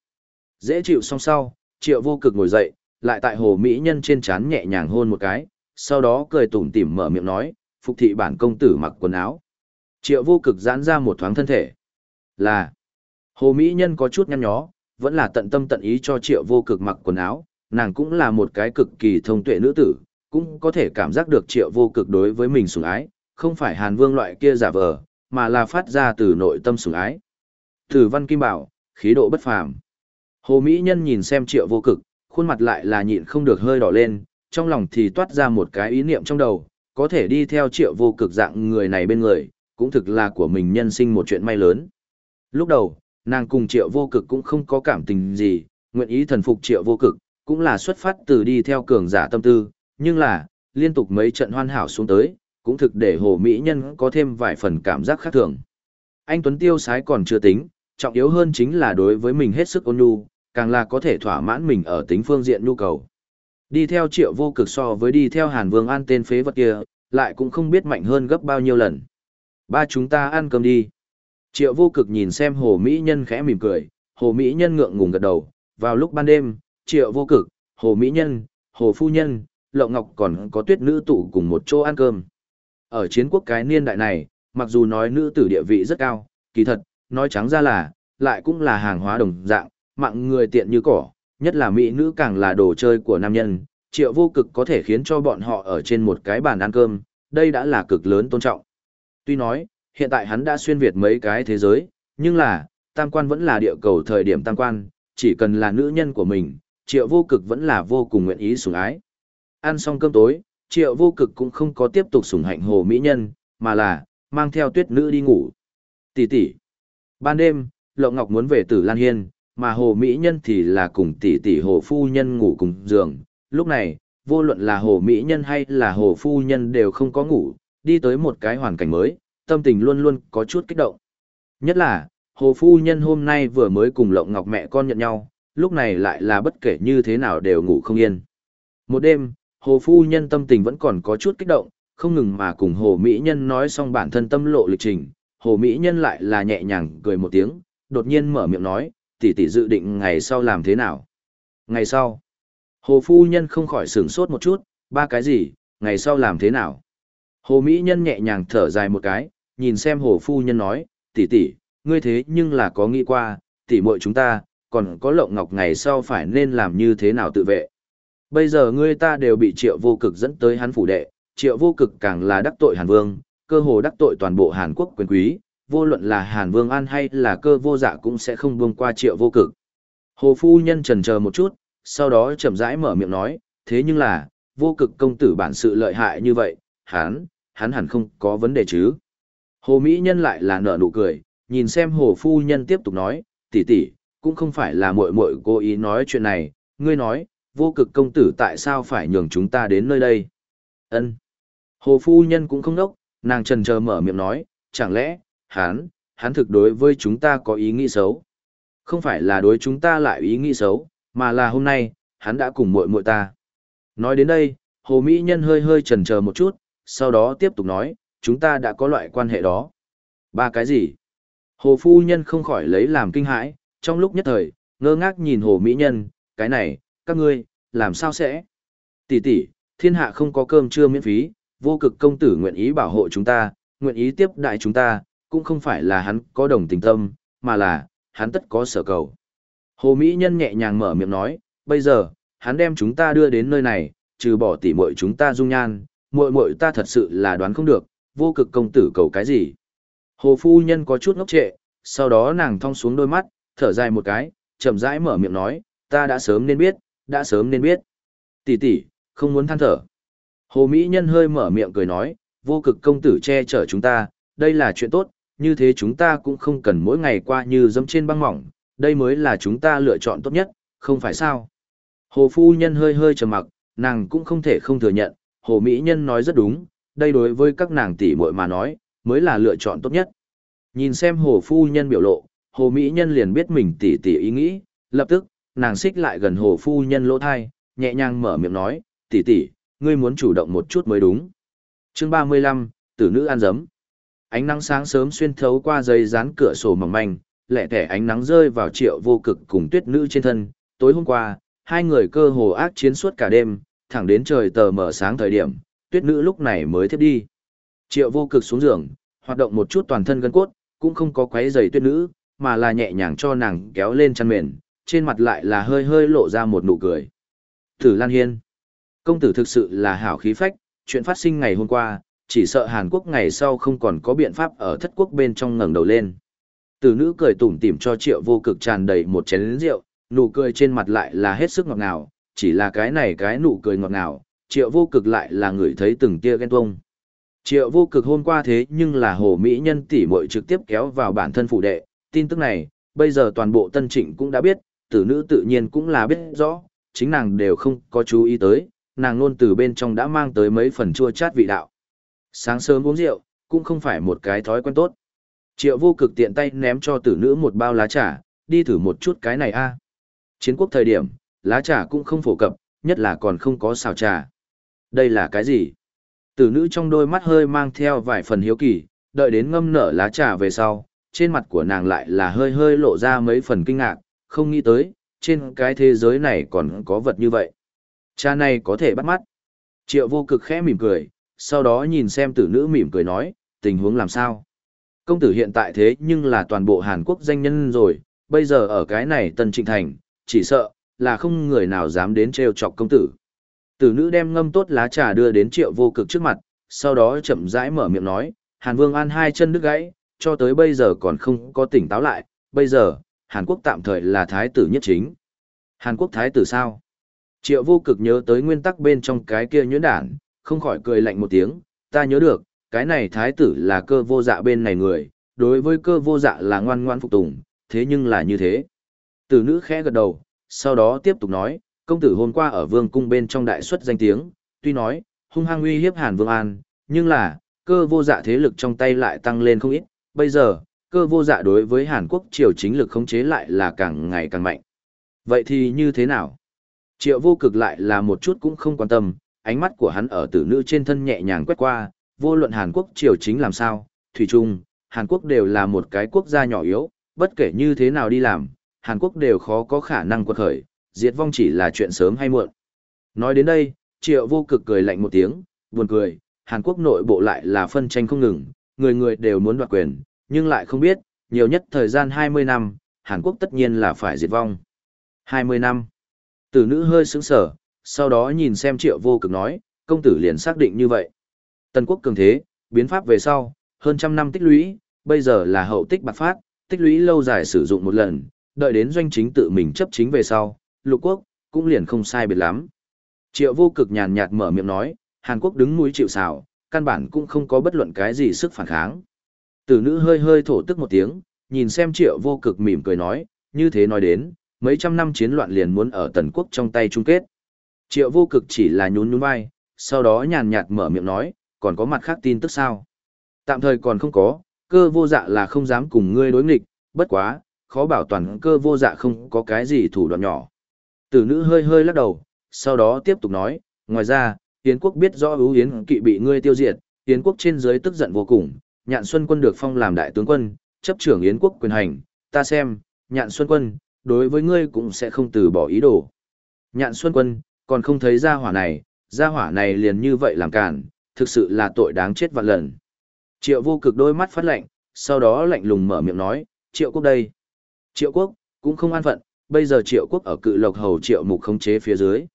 Dễ chịu xong sau, triệu vô cực ngồi dậy, lại tại hồ Mỹ nhân trên trán nhẹ nhàng hôn một cái, sau đó cười tủm tỉm mở miệng nói, phục thị bản công tử mặc quần áo. Triệu vô cực giãn ra một thoáng thân thể. Là, hồ Mỹ nhân có chút nhăn nhó, vẫn là tận tâm tận ý cho triệu vô cực mặc quần áo, nàng cũng là một cái cực kỳ thông tuệ nữ tử, cũng có thể cảm giác được triệu vô cực đối với mình sủng ái, không phải hàn vương loại kia giả vờ, mà là phát ra từ nội tâm sủng ái. Tử văn kim bảo, khí độ bất phàm. Hồ Mỹ nhân nhìn xem triệu vô cực, khuôn mặt lại là nhịn không được hơi đỏ lên, trong lòng thì toát ra một cái ý niệm trong đầu, có thể đi theo triệu vô cực dạng người này bên người, cũng thực là của mình nhân sinh một chuyện may lớn. Lúc đầu, nàng cùng triệu vô cực cũng không có cảm tình gì, nguyện ý thần phục triệu vô cực, cũng là xuất phát từ đi theo cường giả tâm tư, nhưng là, liên tục mấy trận hoàn hảo xuống tới, cũng thực để hồ mỹ nhân có thêm vài phần cảm giác khác thường. Anh Tuấn Tiêu sái còn chưa tính, trọng yếu hơn chính là đối với mình hết sức ôn nhu, càng là có thể thỏa mãn mình ở tính phương diện nhu cầu. Đi theo triệu vô cực so với đi theo Hàn Vương An tên phế vật kia, lại cũng không biết mạnh hơn gấp bao nhiêu lần. Ba chúng ta ăn cơm đi. Triệu vô cực nhìn xem hồ Mỹ Nhân khẽ mỉm cười, hồ Mỹ Nhân ngượng ngùng gật đầu. Vào lúc ban đêm, triệu vô cực, hồ Mỹ Nhân, hồ Phu Nhân, Lậu Ngọc còn có tuyết nữ tụ cùng một chỗ ăn cơm. Ở chiến quốc cái niên đại này, mặc dù nói nữ tử địa vị rất cao, kỳ thật, nói trắng ra là, lại cũng là hàng hóa đồng dạng, mạng người tiện như cỏ, nhất là mỹ nữ càng là đồ chơi của nam nhân, triệu vô cực có thể khiến cho bọn họ ở trên một cái bàn ăn cơm, đây đã là cực lớn tôn trọng. Tuy nói, hiện tại hắn đã xuyên việt mấy cái thế giới, nhưng là, tam quan vẫn là địa cầu thời điểm tam quan, chỉ cần là nữ nhân của mình, triệu vô cực vẫn là vô cùng nguyện ý sủng ái. Ăn xong cơm tối, triệu vô cực cũng không có tiếp tục sủng hạnh hồ mỹ nhân, mà là, mang theo tuyết nữ đi ngủ. Tỷ tỷ. Ban đêm, Lộ Ngọc muốn về Tử Lan Hiên, mà hồ mỹ nhân thì là cùng tỷ tỷ hồ phu nhân ngủ cùng giường. Lúc này, vô luận là hồ mỹ nhân hay là hồ phu nhân đều không có ngủ, đi tới một cái hoàn cảnh mới, tâm tình luôn luôn có chút kích động. Nhất là, hồ phu nhân hôm nay vừa mới cùng lộng ngọc mẹ con nhận nhau, lúc này lại là bất kể như thế nào đều ngủ không yên. Một đêm, hồ phu nhân tâm tình vẫn còn có chút kích động, không ngừng mà cùng hồ mỹ nhân nói xong bản thân tâm lộ lịch trình, hồ mỹ nhân lại là nhẹ nhàng cười một tiếng, đột nhiên mở miệng nói, tỷ tỷ dự định ngày sau làm thế nào. Ngày sau, hồ phu nhân không khỏi sửng sốt một chút, ba cái gì, ngày sau làm thế nào. Hồ Mỹ Nhân nhẹ nhàng thở dài một cái, nhìn xem hồ phu nhân nói, tỷ tỷ, ngươi thế nhưng là có nghĩ qua, tỷ muội chúng ta, còn có lộng ngọc ngày sau phải nên làm như thế nào tự vệ. Bây giờ ngươi ta đều bị triệu vô cực dẫn tới hắn phủ đệ, triệu vô cực càng là đắc tội Hàn Vương, cơ hồ đắc tội toàn bộ Hàn Quốc quyền quý, vô luận là Hàn Vương An hay là cơ vô dạ cũng sẽ không buông qua triệu vô cực. Hồ phu nhân trần chờ một chút, sau đó chậm rãi mở miệng nói, thế nhưng là, vô cực công tử bản sự lợi hại như vậy, hắn, hắn hẳn không có vấn đề chứ. Hồ Mỹ Nhân lại là nở nụ cười, nhìn xem hồ phu nhân tiếp tục nói, tỷ tỷ, cũng không phải là muội muội cố ý nói chuyện này, ngươi nói, vô cực công tử tại sao phải nhường chúng ta đến nơi đây? Ân. Hồ phu nhân cũng không đốc, nàng trần chờ mở miệng nói, chẳng lẽ, hắn, hắn thực đối với chúng ta có ý nghĩ xấu? Không phải là đối chúng ta lại ý nghĩ xấu, mà là hôm nay, hắn đã cùng muội muội ta. Nói đến đây, Hồ Mỹ Nhân hơi hơi chần chờ một chút, sau đó tiếp tục nói, chúng ta đã có loại quan hệ đó. Ba cái gì? Hồ Phu Nhân không khỏi lấy làm kinh hãi, trong lúc nhất thời, ngơ ngác nhìn Hồ Mỹ Nhân, cái này, các ngươi, làm sao sẽ? Tỷ tỷ, thiên hạ không có cơm trưa miễn phí, vô cực công tử nguyện ý bảo hộ chúng ta, nguyện ý tiếp đại chúng ta, cũng không phải là hắn có đồng tình tâm, mà là, hắn tất có sở cầu. Hồ Mỹ Nhân nhẹ nhàng mở miệng nói, bây giờ, hắn đem chúng ta đưa đến nơi này, trừ bỏ tỉ muội chúng ta dung nhan, muội muội ta thật sự là đoán không được, vô cực công tử cầu cái gì. Hồ Phu Nhân có chút ngốc trệ, sau đó nàng thong xuống đôi mắt, thở dài một cái, chậm rãi mở miệng nói, ta đã sớm nên biết, đã sớm nên biết. Tỷ tỷ, không muốn than thở. Hồ Mỹ Nhân hơi mở miệng cười nói, vô cực công tử che chở chúng ta, đây là chuyện tốt, như thế chúng ta cũng không cần mỗi ngày qua như dẫm trên băng mỏng, đây mới là chúng ta lựa chọn tốt nhất, không phải sao? Hồ Phu Nhân hơi hơi trầm mặc, nàng cũng không thể không thừa nhận, Hồ Mỹ Nhân nói rất đúng, đây đối với các nàng tỷ muội mà nói, mới là lựa chọn tốt nhất. Nhìn xem Hồ Phu Nhân biểu lộ, Hồ Mỹ Nhân liền biết mình tỷ tỷ ý nghĩ, lập tức, nàng xích lại gần Hồ Phu Nhân lỗ thai, nhẹ nhàng mở miệng nói, tỷ tỷ, ngươi muốn chủ động một chút mới đúng. chương 35, tử nữ ăn dấm. Ánh nắng sáng sớm xuyên thấu qua dây dán cửa sổ mỏng manh, lẹ thẻ ánh nắng rơi vào triệu vô cực cùng tuyết nữ trên thân. Tối hôm qua, hai người cơ hồ ác chiến suốt cả đêm, thẳng đến trời tờ mở sáng thời điểm, tuyết nữ lúc này mới thiếp đi. Triệu vô cực xuống giường, hoạt động một chút toàn thân gân cốt, cũng không có quấy giày tuyết nữ, mà là nhẹ nhàng cho nàng kéo lên chăn mền, trên mặt lại là hơi hơi lộ ra một nụ cười. Tử Lan Hiên. Công tử thực sự là hảo khí phách, chuyện phát sinh ngày hôm qua, chỉ sợ Hàn Quốc ngày sau không còn có biện pháp ở thất quốc bên trong ngẩng đầu lên. Tử nữ cười tủm tỉm cho triệu vô cực tràn đầy một chén rượu, nụ cười trên mặt lại là hết sức ngọt ngào, chỉ là cái này cái nụ cười ngọt ngào, triệu vô cực lại là người thấy từng tia ghen tuông. Triệu vô cực hôm qua thế nhưng là hồ mỹ nhân tỷ muội trực tiếp kéo vào bản thân phụ đệ, tin tức này, bây giờ toàn bộ tân trịnh cũng đã biết, tử nữ tự nhiên cũng là biết rõ, chính nàng đều không có chú ý tới, nàng luôn từ bên trong đã mang tới mấy phần chua chát vị đạo. Sáng sớm uống rượu, cũng không phải một cái thói quen tốt. Triệu vô cực tiện tay ném cho tử nữ một bao lá trà, đi thử một chút cái này a. Chiến quốc thời điểm, lá trà cũng không phổ cập, nhất là còn không có xào trà. Đây là cái gì? Tử nữ trong đôi mắt hơi mang theo vài phần hiếu kỳ, đợi đến ngâm nở lá trà về sau, trên mặt của nàng lại là hơi hơi lộ ra mấy phần kinh ngạc, không nghĩ tới, trên cái thế giới này còn có vật như vậy. Cha này có thể bắt mắt. Triệu vô cực khẽ mỉm cười, sau đó nhìn xem tử nữ mỉm cười nói, tình huống làm sao. Công tử hiện tại thế nhưng là toàn bộ Hàn Quốc danh nhân rồi, bây giờ ở cái này Tân Trịnh Thành, chỉ sợ, là không người nào dám đến trêu chọc công tử. Tử nữ đem ngâm tốt lá trà đưa đến triệu vô cực trước mặt, sau đó chậm rãi mở miệng nói, Hàn Vương An hai chân đứt gãy, cho tới bây giờ còn không có tỉnh táo lại, bây giờ, Hàn Quốc tạm thời là thái tử nhất chính. Hàn Quốc thái tử sao? Triệu vô cực nhớ tới nguyên tắc bên trong cái kia nhuyễn đản, không khỏi cười lạnh một tiếng, ta nhớ được, cái này thái tử là cơ vô dạ bên này người, đối với cơ vô dạ là ngoan ngoan phục tùng, thế nhưng là như thế. Tử nữ khẽ gật đầu, sau đó tiếp tục nói, công tử hôm qua ở vương cung bên trong đại xuất danh tiếng, tuy nói, hung hăng uy hiếp Hàn Vương An, nhưng là, cơ vô dạ thế lực trong tay lại tăng lên không ít, bây giờ, cơ vô dạ đối với Hàn Quốc triều chính lực khống chế lại là càng ngày càng mạnh. Vậy thì như thế nào? Triệu vô cực lại là một chút cũng không quan tâm, ánh mắt của hắn ở tử nữ trên thân nhẹ nhàng quét qua, vô luận Hàn Quốc triều chính làm sao, Thủy Trung, Hàn Quốc đều là một cái quốc gia nhỏ yếu, bất kể như thế nào đi làm, Hàn Quốc đều khó có khả năng quật khởi, diệt vong chỉ là chuyện sớm hay muộn. Nói đến đây, Triệu vô cực cười lạnh một tiếng, buồn cười, Hàn Quốc nội bộ lại là phân tranh không ngừng, người người đều muốn đoạt quyền, nhưng lại không biết, nhiều nhất thời gian 20 năm, Hàn Quốc tất nhiên là phải diệt vong. 20 năm. Tử nữ hơi sững sờ sau đó nhìn xem triệu vô cực nói, công tử liền xác định như vậy. Tần quốc cường thế, biến pháp về sau, hơn trăm năm tích lũy, bây giờ là hậu tích bạc phát, tích lũy lâu dài sử dụng một lần, đợi đến doanh chính tự mình chấp chính về sau, lục quốc, cũng liền không sai biệt lắm. Triệu vô cực nhàn nhạt mở miệng nói, Hàn Quốc đứng mũi chịu sào, căn bản cũng không có bất luận cái gì sức phản kháng. Tử nữ hơi hơi thổ tức một tiếng, nhìn xem triệu vô cực mỉm cười nói, như thế nói đến, mấy trăm năm chiến loạn liền muốn ở tần quốc trong tay chung kết. Triệu vô cực chỉ là nhún nhún vai, sau đó nhàn nhạt mở miệng nói, còn có mặt khác tin tức sao? Tạm thời còn không có, cơ vô dạ là không dám cùng ngươi đối nghịch, bất quá, khó bảo toàn cơ vô dạ không có cái gì thủ đoạn nhỏ. Tử nữ hơi hơi lắc đầu, sau đó tiếp tục nói, ngoài ra, Yến quốc biết rõ ưu Yến kỵ bị ngươi tiêu diệt, Yến quốc trên dưới tức giận vô cùng, nhạn xuân quân được phong làm đại tướng quân, chấp trưởng Yến quốc quyền hành, ta xem, nhạn xuân quân, đối với ngươi cũng sẽ không từ bỏ ý đồ. Nhạn xuân quân, còn không thấy gia hỏa này, gia hỏa này liền như vậy làm cản, thực sự là tội đáng chết vạn lần. Triệu vô cực đôi mắt phát lạnh, sau đó lạnh lùng mở miệng nói, triệu quốc đây. Triệu quốc, cũng không an phận, bây giờ triệu quốc ở cự lộc hầu triệu mục khống chế phía dưới.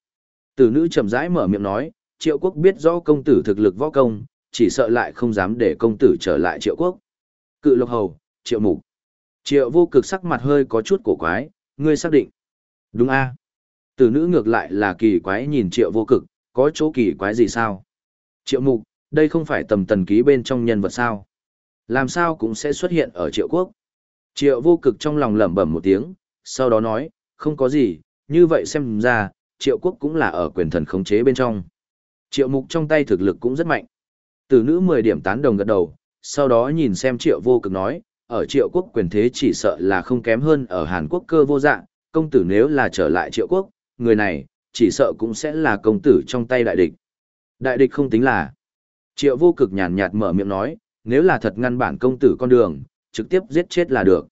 Tử nữ chậm rãi mở miệng nói, triệu quốc biết rõ công tử thực lực võ công, chỉ sợ lại không dám để công tử trở lại triệu quốc. Cự lộc hầu, triệu mục. Triệu vô cực sắc mặt hơi có chút cổ quái, ngươi xác định. Đúng a Tử nữ ngược lại là kỳ quái nhìn triệu vô cực, có chỗ kỳ quái gì sao? Triệu mục, đây không phải tầm tần ký bên trong nhân vật sao? Làm sao cũng sẽ xuất hiện ở triệu quốc? Triệu vô cực trong lòng lẩm bẩm một tiếng, sau đó nói, không có gì, như vậy xem ra, triệu quốc cũng là ở quyền thần khống chế bên trong. Triệu mục trong tay thực lực cũng rất mạnh. Tử nữ 10 điểm tán đồng gật đầu, sau đó nhìn xem triệu vô cực nói, ở triệu quốc quyền thế chỉ sợ là không kém hơn ở Hàn Quốc cơ vô dạng, công tử nếu là trở lại triệu quốc, người này, chỉ sợ cũng sẽ là công tử trong tay đại địch. Đại địch không tính là. Triệu vô cực nhàn nhạt mở miệng nói, nếu là thật ngăn bản công tử con đường, trực tiếp giết chết là được.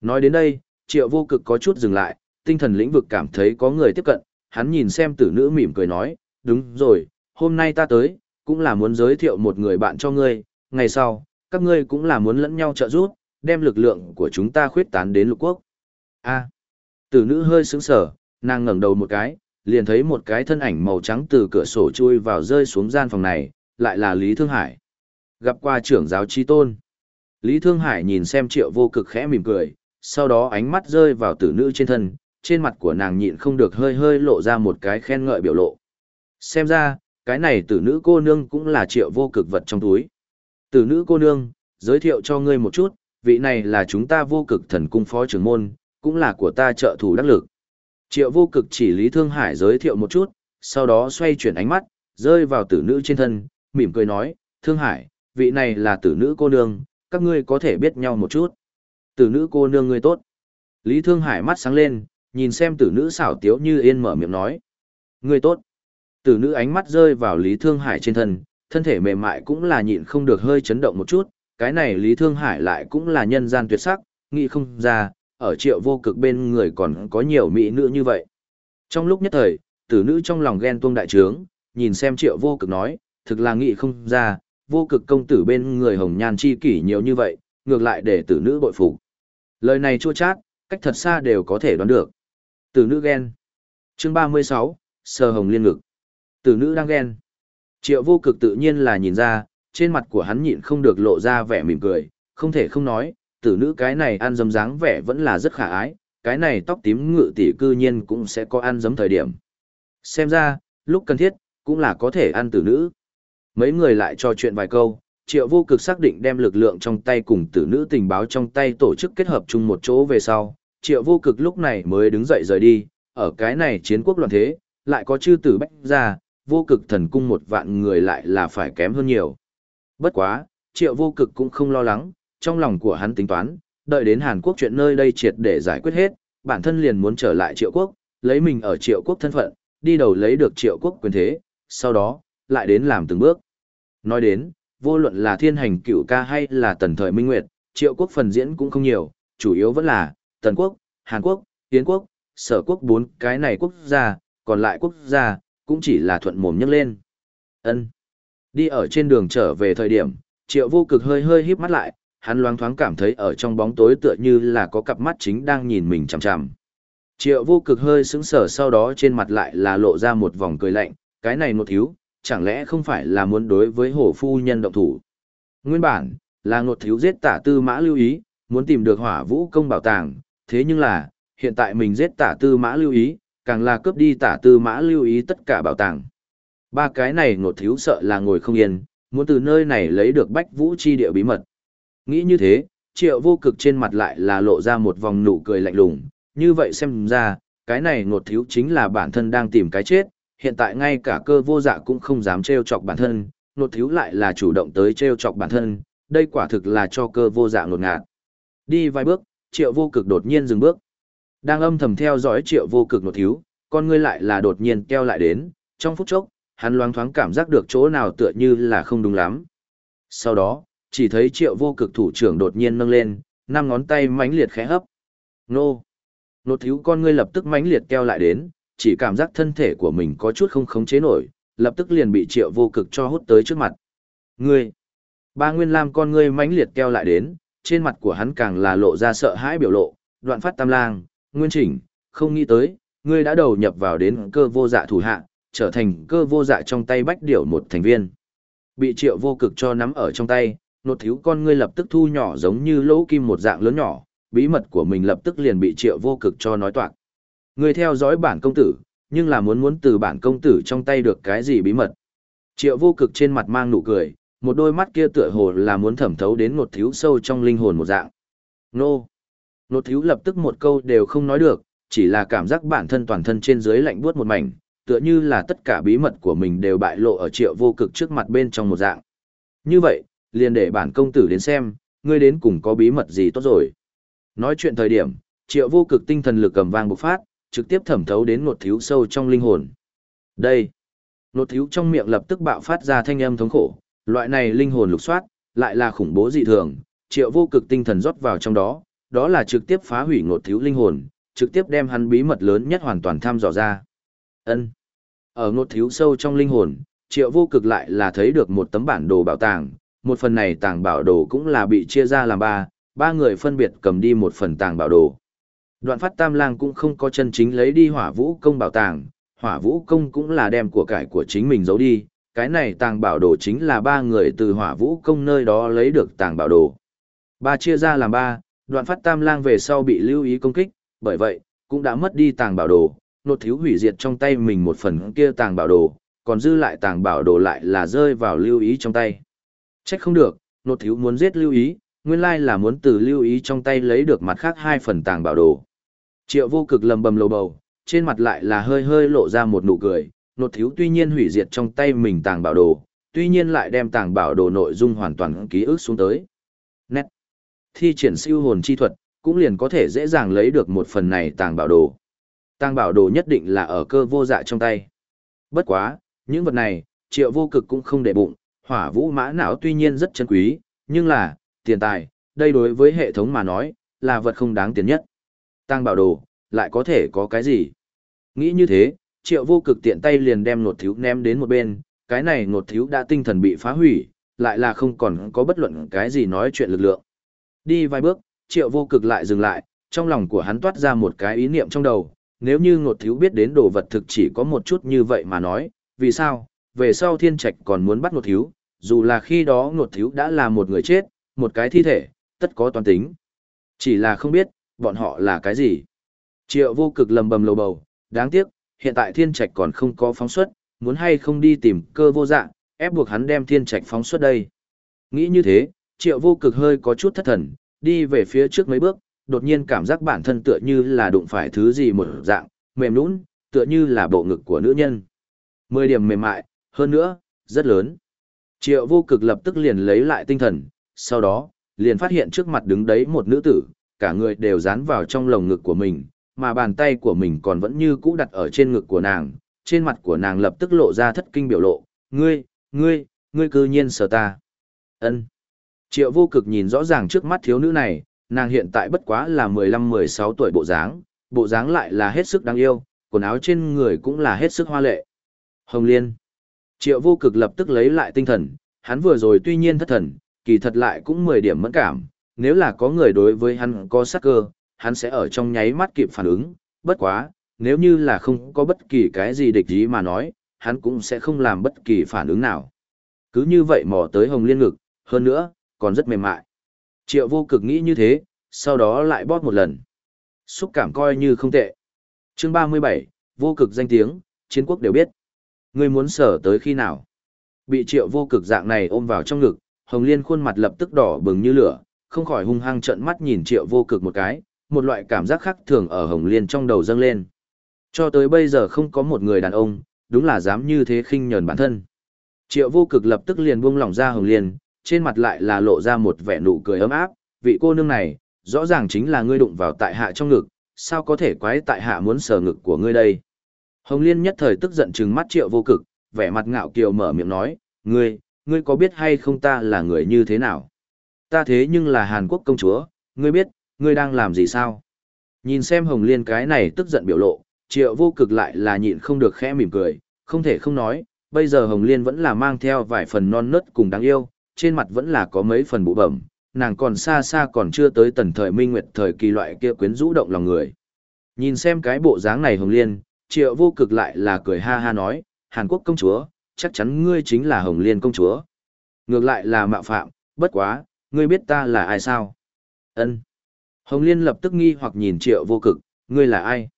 Nói đến đây, triệu vô cực có chút dừng lại, tinh thần lĩnh vực cảm thấy có người tiếp cận, hắn nhìn xem tử nữ mỉm cười nói, đúng rồi, hôm nay ta tới, cũng là muốn giới thiệu một người bạn cho ngươi, ngày sau, các ngươi cũng là muốn lẫn nhau trợ giúp, đem lực lượng của chúng ta khuyết tán đến lục quốc. A. tử nữ hơi sững sờ, nàng ngẩng đầu một cái, liền thấy một cái thân ảnh màu trắng từ cửa sổ chui vào rơi xuống gian phòng này, lại là Lý Thương Hải. Gặp qua trưởng giáo chi tôn. Lý Thương Hải nhìn xem triệu vô cực khẽ mỉm cười, sau đó ánh mắt rơi vào tử nữ trên thân, trên mặt của nàng nhịn không được hơi hơi lộ ra một cái khen ngợi biểu lộ. Xem ra, cái này tử nữ cô nương cũng là triệu vô cực vật trong túi. Tử nữ cô nương, giới thiệu cho ngươi một chút, vị này là chúng ta vô cực thần cung phó trưởng môn, cũng là của ta trợ thủ đắc lực. Triệu vô cực chỉ Lý Thương Hải giới thiệu một chút, sau đó xoay chuyển ánh mắt, rơi vào tử nữ trên thân, mỉm cười nói, Thương Hải, vị này là tử nữ cô nương, các ngươi có thể biết nhau một chút. Tử nữ cô nương ngươi tốt. Lý Thương Hải mắt sáng lên, nhìn xem tử nữ xảo tiếu như yên mở miệng nói. Ngươi tốt. Tử nữ ánh mắt rơi vào Lý Thương Hải trên thân, thân thể mềm mại cũng là nhịn không được hơi chấn động một chút, cái này Lý Thương Hải lại cũng là nhân gian tuyệt sắc, nghĩ không ra, ở triệu vô cực bên người còn có nhiều mỹ nữ như vậy. Trong lúc nhất thời, tử nữ trong lòng ghen tuông đại trướng, nhìn xem triệu vô cực nói, thực là nghĩ không ra, vô cực công tử bên người hồng nhan chi kỷ nhiều như vậy, ngược lại để tử nữ bội phục. Lời này chua chát, cách thật xa đều có thể đoán được. Tử nữ ghen. Chương 36, Sơ Hồng Liên Ngực. Tử nữ đang ghen. Triệu vô cực tự nhiên là nhìn ra, trên mặt của hắn nhịn không được lộ ra vẻ mỉm cười, không thể không nói, tử nữ cái này ăn dấm dáng vẻ vẫn là rất khả ái, cái này tóc tím ngự tỷ cư nhiên cũng sẽ có ăn dấm thời điểm. Xem ra, lúc cần thiết, cũng là có thể ăn tử nữ. Mấy người lại trò chuyện vài câu, triệu vô cực xác định đem lực lượng trong tay cùng tử nữ tình báo trong tay tổ chức kết hợp chung một chỗ về sau. Triệu vô cực lúc này mới đứng dậy rời đi, ở cái này chiến quốc loạn thế, lại có chư tử bách ra, vô cực thần cung một vạn người lại là phải kém hơn nhiều. Bất quá, triệu vô cực cũng không lo lắng, trong lòng của hắn tính toán, đợi đến Hàn Quốc chuyện nơi đây triệt để giải quyết hết, bản thân liền muốn trở lại triệu quốc, lấy mình ở triệu quốc thân phận, đi đầu lấy được triệu quốc quyền thế, sau đó, lại đến làm từng bước. Nói đến, vô luận là thiên hành cựu ca hay là tần thời minh nguyệt, triệu quốc phần diễn cũng không nhiều, chủ yếu vẫn là tần quốc, Hàn Quốc, Yến quốc, sở quốc bốn cái này quốc gia, còn lại quốc gia, cũng chỉ là thuận mồm nhấc lên. ân Đi ở trên đường trở về thời điểm, triệu vô cực hơi hơi híp mắt lại, hắn loáng thoáng cảm thấy ở trong bóng tối tựa như là có cặp mắt chính đang nhìn mình chằm chằm. Triệu vô cực hơi sững sờ sau đó trên mặt lại là lộ ra một vòng cười lạnh, cái này nột thiếu, chẳng lẽ không phải là muốn đối với hổ phu nhân động thủ. Nguyên bản, là nột thiếu giết tả tư mã lưu ý, muốn tìm được hỏa vũ công bảo tàng, thế nhưng là, hiện tại mình giết tả tư mã lưu ý, càng là cướp đi tả tư mã lưu ý tất cả bảo tàng. Ba cái này nột thiếu sợ là ngồi không yên, muốn từ nơi này lấy được bách vũ chi địa bí mật. Nghĩ như thế, triệu vô cực trên mặt lại là lộ ra một vòng nụ cười lạnh lùng, như vậy xem ra, cái này ngột thiếu chính là bản thân đang tìm cái chết, hiện tại ngay cả cơ vô dạ cũng không dám trêu chọc bản thân, ngột thiếu lại là chủ động tới trêu chọc bản thân, đây quả thực là cho cơ vô dạ ngột ngạt. Đi vài bước, triệu vô cực đột nhiên dừng bước. Đang âm thầm theo dõi triệu vô cực ngột thiếu, con ngươi lại là đột nhiên keo lại đến, trong phút chốc, hắn loáng thoáng cảm giác được chỗ nào tựa như là không đúng lắm. Sau đó, chỉ thấy triệu vô cực thủ trưởng đột nhiên nâng lên, năm ngón tay mãnh liệt khẽ hấp. Nô! Nột thiếu con ngươi lập tức mãnh liệt keo lại đến, chỉ cảm giác thân thể của mình có chút không khống chế nổi, lập tức liền bị triệu vô cực cho hút tới trước mặt. Ngươi! Ba nguyên lam con ngươi mãnh liệt keo lại đến, trên mặt của hắn càng là lộ ra sợ hãi biểu lộ, đoạn phát tam lang, nguyên chỉnh, không nghĩ tới, ngươi đã đầu nhập vào đến cơ vô dạ thủ hạ, trở thành cơ vô dạ trong tay bách điểu một thành viên. Bị triệu vô cực cho nắm ở trong tay, nột thiếu con ngươi lập tức thu nhỏ giống như lỗ kim một dạng lớn nhỏ, bí mật của mình lập tức liền bị triệu vô cực cho nói toạc. Ngươi theo dõi bản công tử, nhưng là muốn muốn từ bản công tử trong tay được cái gì bí mật. Triệu vô cực trên mặt mang nụ cười, một đôi mắt kia tựa hồ là muốn thẩm thấu đến nột thiếu sâu trong linh hồn một dạng. Nô! Nột thiếu lập tức một câu đều không nói được, chỉ là cảm giác bản thân toàn thân trên dưới lạnh buốt một mảnh, tựa như là tất cả bí mật của mình đều bại lộ ở triệu vô cực trước mặt bên trong một dạng. Như vậy, liền để bản công tử đến xem, ngươi đến cùng có bí mật gì tốt rồi. Nói chuyện thời điểm, triệu vô cực tinh thần lực cầm vang bộc phát, trực tiếp thẩm thấu đến nột thiếu sâu trong linh hồn. Đây, nột thiếu trong miệng lập tức bạo phát ra thanh âm thống khổ, loại này linh hồn lục soát, lại là khủng bố dị thường, triệu vô cực tinh thần rót vào trong đó, đó là trực tiếp phá hủy nột thiếu linh hồn, trực tiếp đem hắn bí mật lớn nhất hoàn toàn thăm dò ra. Ân. Ở ngột thiếu sâu trong linh hồn, triệu vô cực lại là thấy được một tấm bản đồ bảo tàng, một phần này tàng bảo đồ cũng là bị chia ra làm ba, ba người phân biệt cầm đi một phần tàng bảo đồ. Đoạn phát tam lang cũng không có chân chính lấy đi hỏa vũ công bảo tàng, hỏa vũ công cũng là đem của cải của chính mình giấu đi, cái này tàng bảo đồ chính là ba người từ hỏa vũ công nơi đó lấy được tàng bảo đồ. Ba chia ra làm ba, đoạn phát tam lang về sau bị lưu ý công kích, bởi vậy, cũng đã mất đi tàng bảo đồ, nột thiếu hủy diệt trong tay mình một phần kia tàng bảo đồ, còn dư lại tàng bảo đồ lại là rơi vào lưu ý trong tay. Trách không được, nột thiếu muốn giết lưu ý, nguyên lai là muốn từ lưu ý trong tay lấy được mặt khác hai phần tàng bảo đồ. Triệu vô cực lầm bầm lầu bầu, trên mặt lại là hơi hơi lộ ra một nụ cười, nột thiếu tuy nhiên hủy diệt trong tay mình tàng bảo đồ, tuy nhiên lại đem tàng bảo đồ nội dung hoàn toàn ký ức xuống tới. Nét. Thi triển siêu hồn chi thuật, cũng liền có thể dễ dàng lấy được một phần này tàng bảo đồ. Tàng bảo đồ nhất định là ở cơ vô dạ trong tay. Bất quá, những vật này, triệu vô cực cũng không để bụng, hỏa vũ mã não tuy nhiên rất chân quý, nhưng là, tiền tài, đây đối với hệ thống mà nói, là vật không đáng tiền nhất. Tăng bảo đồ, lại có thể có cái gì? Nghĩ như thế, triệu vô cực tiện tay liền đem nột thiếu ném đến một bên, cái này nột thiếu đã tinh thần bị phá hủy, lại là không còn có bất luận cái gì nói chuyện lực lượng. Đi vài bước, triệu vô cực lại dừng lại, trong lòng của hắn toát ra một cái ý niệm trong đầu, nếu như ngột thiếu biết đến đồ vật thực chỉ có một chút như vậy mà nói, vì sao, về sau thiên trạch còn muốn bắt ngột thiếu, dù là khi đó ngột thiếu đã là một người chết, một cái thi thể, tất có toàn tính. Chỉ là không biết, bọn họ là cái gì. Triệu vô cực lầm bầm lầu bầu, đáng tiếc, hiện tại thiên trạch còn không có phóng xuất, muốn hay không đi tìm cơ vô dạng, ép buộc hắn đem thiên trạch phóng xuất đây. Nghĩ như thế, triệu vô cực hơi có chút thất thần, đi về phía trước mấy bước, đột nhiên cảm giác bản thân tựa như là đụng phải thứ gì một dạng, mềm nũng, tựa như là bộ ngực của nữ nhân. Mười điểm mềm mại, hơn nữa, rất lớn. Triệu vô cực lập tức liền lấy lại tinh thần, sau đó, liền phát hiện trước mặt đứng đấy một nữ tử, cả người đều dán vào trong lồng ngực của mình, mà bàn tay của mình còn vẫn như cũ đặt ở trên ngực của nàng, trên mặt của nàng lập tức lộ ra thất kinh biểu lộ, ngươi, ngươi, ngươi cư nhiên sờ ta. ân Triệu vô cực nhìn rõ ràng trước mắt thiếu nữ này, nàng hiện tại bất quá là 15-16 tuổi bộ dáng, bộ dáng lại là hết sức đáng yêu, quần áo trên người cũng là hết sức hoa lệ. Hồng Liên. Triệu vô cực lập tức lấy lại tinh thần, hắn vừa rồi tuy nhiên thất thần, kỳ thật lại cũng 10 điểm mẫn cảm, nếu là có người đối với hắn có sắc cơ, hắn sẽ ở trong nháy mắt kịp phản ứng, bất quá, nếu như là không có bất kỳ cái gì địch ý mà nói, hắn cũng sẽ không làm bất kỳ phản ứng nào. Cứ như vậy mò tới Hồng Liên ngực, hơn nữa, còn rất mềm mại. Triệu vô cực nghĩ như thế, sau đó lại bóp một lần. Xúc cảm coi như không tệ. Chương 37, Vô cực danh tiếng, chiến quốc đều biết. Ngươi muốn sở tới khi nào? Bị triệu vô cực dạng này ôm vào trong ngực, Hồng Liên khuôn mặt lập tức đỏ bừng như lửa, không khỏi hung hăng trợn mắt nhìn triệu vô cực một cái, một loại cảm giác khác thường ở Hồng Liên trong đầu dâng lên. Cho tới bây giờ không có một người đàn ông, đúng là dám như thế khinh nhờn bản thân. Triệu vô cực lập tức liền buông lỏng ra Hồng Liên, trên mặt lại là lộ ra một vẻ nụ cười ấm áp, vị cô nương này, rõ ràng chính là ngươi đụng vào tại hạ trong ngực, sao có thể quái tại hạ muốn sờ ngực của ngươi đây. Hồng Liên nhất thời tức giận trừng mắt triệu vô cực, vẻ mặt ngạo kiều mở miệng nói, ngươi, ngươi có biết hay không ta là người như thế nào? Ta thế nhưng là Hàn Quốc công chúa, ngươi biết, ngươi đang làm gì sao? Nhìn xem Hồng Liên cái này tức giận biểu lộ, triệu vô cực lại là nhịn không được khẽ mỉm cười, không thể không nói, bây giờ Hồng Liên vẫn là mang theo vài phần non nớt cùng đáng yêu, trên mặt vẫn là có mấy phần bụ bẩm, nàng còn xa xa còn chưa tới tần thời minh nguyệt thời kỳ loại kia quyến rũ động lòng người. Nhìn xem cái bộ dáng này Hồng Liên, triệu vô cực lại là cười ha ha nói, Hàn Quốc công chúa, chắc chắn ngươi chính là Hồng Liên công chúa. Ngược lại là mạo phạm, bất quá, ngươi biết ta là ai sao? Ân. Hồng Liên lập tức nghi hoặc nhìn triệu vô cực, ngươi là ai?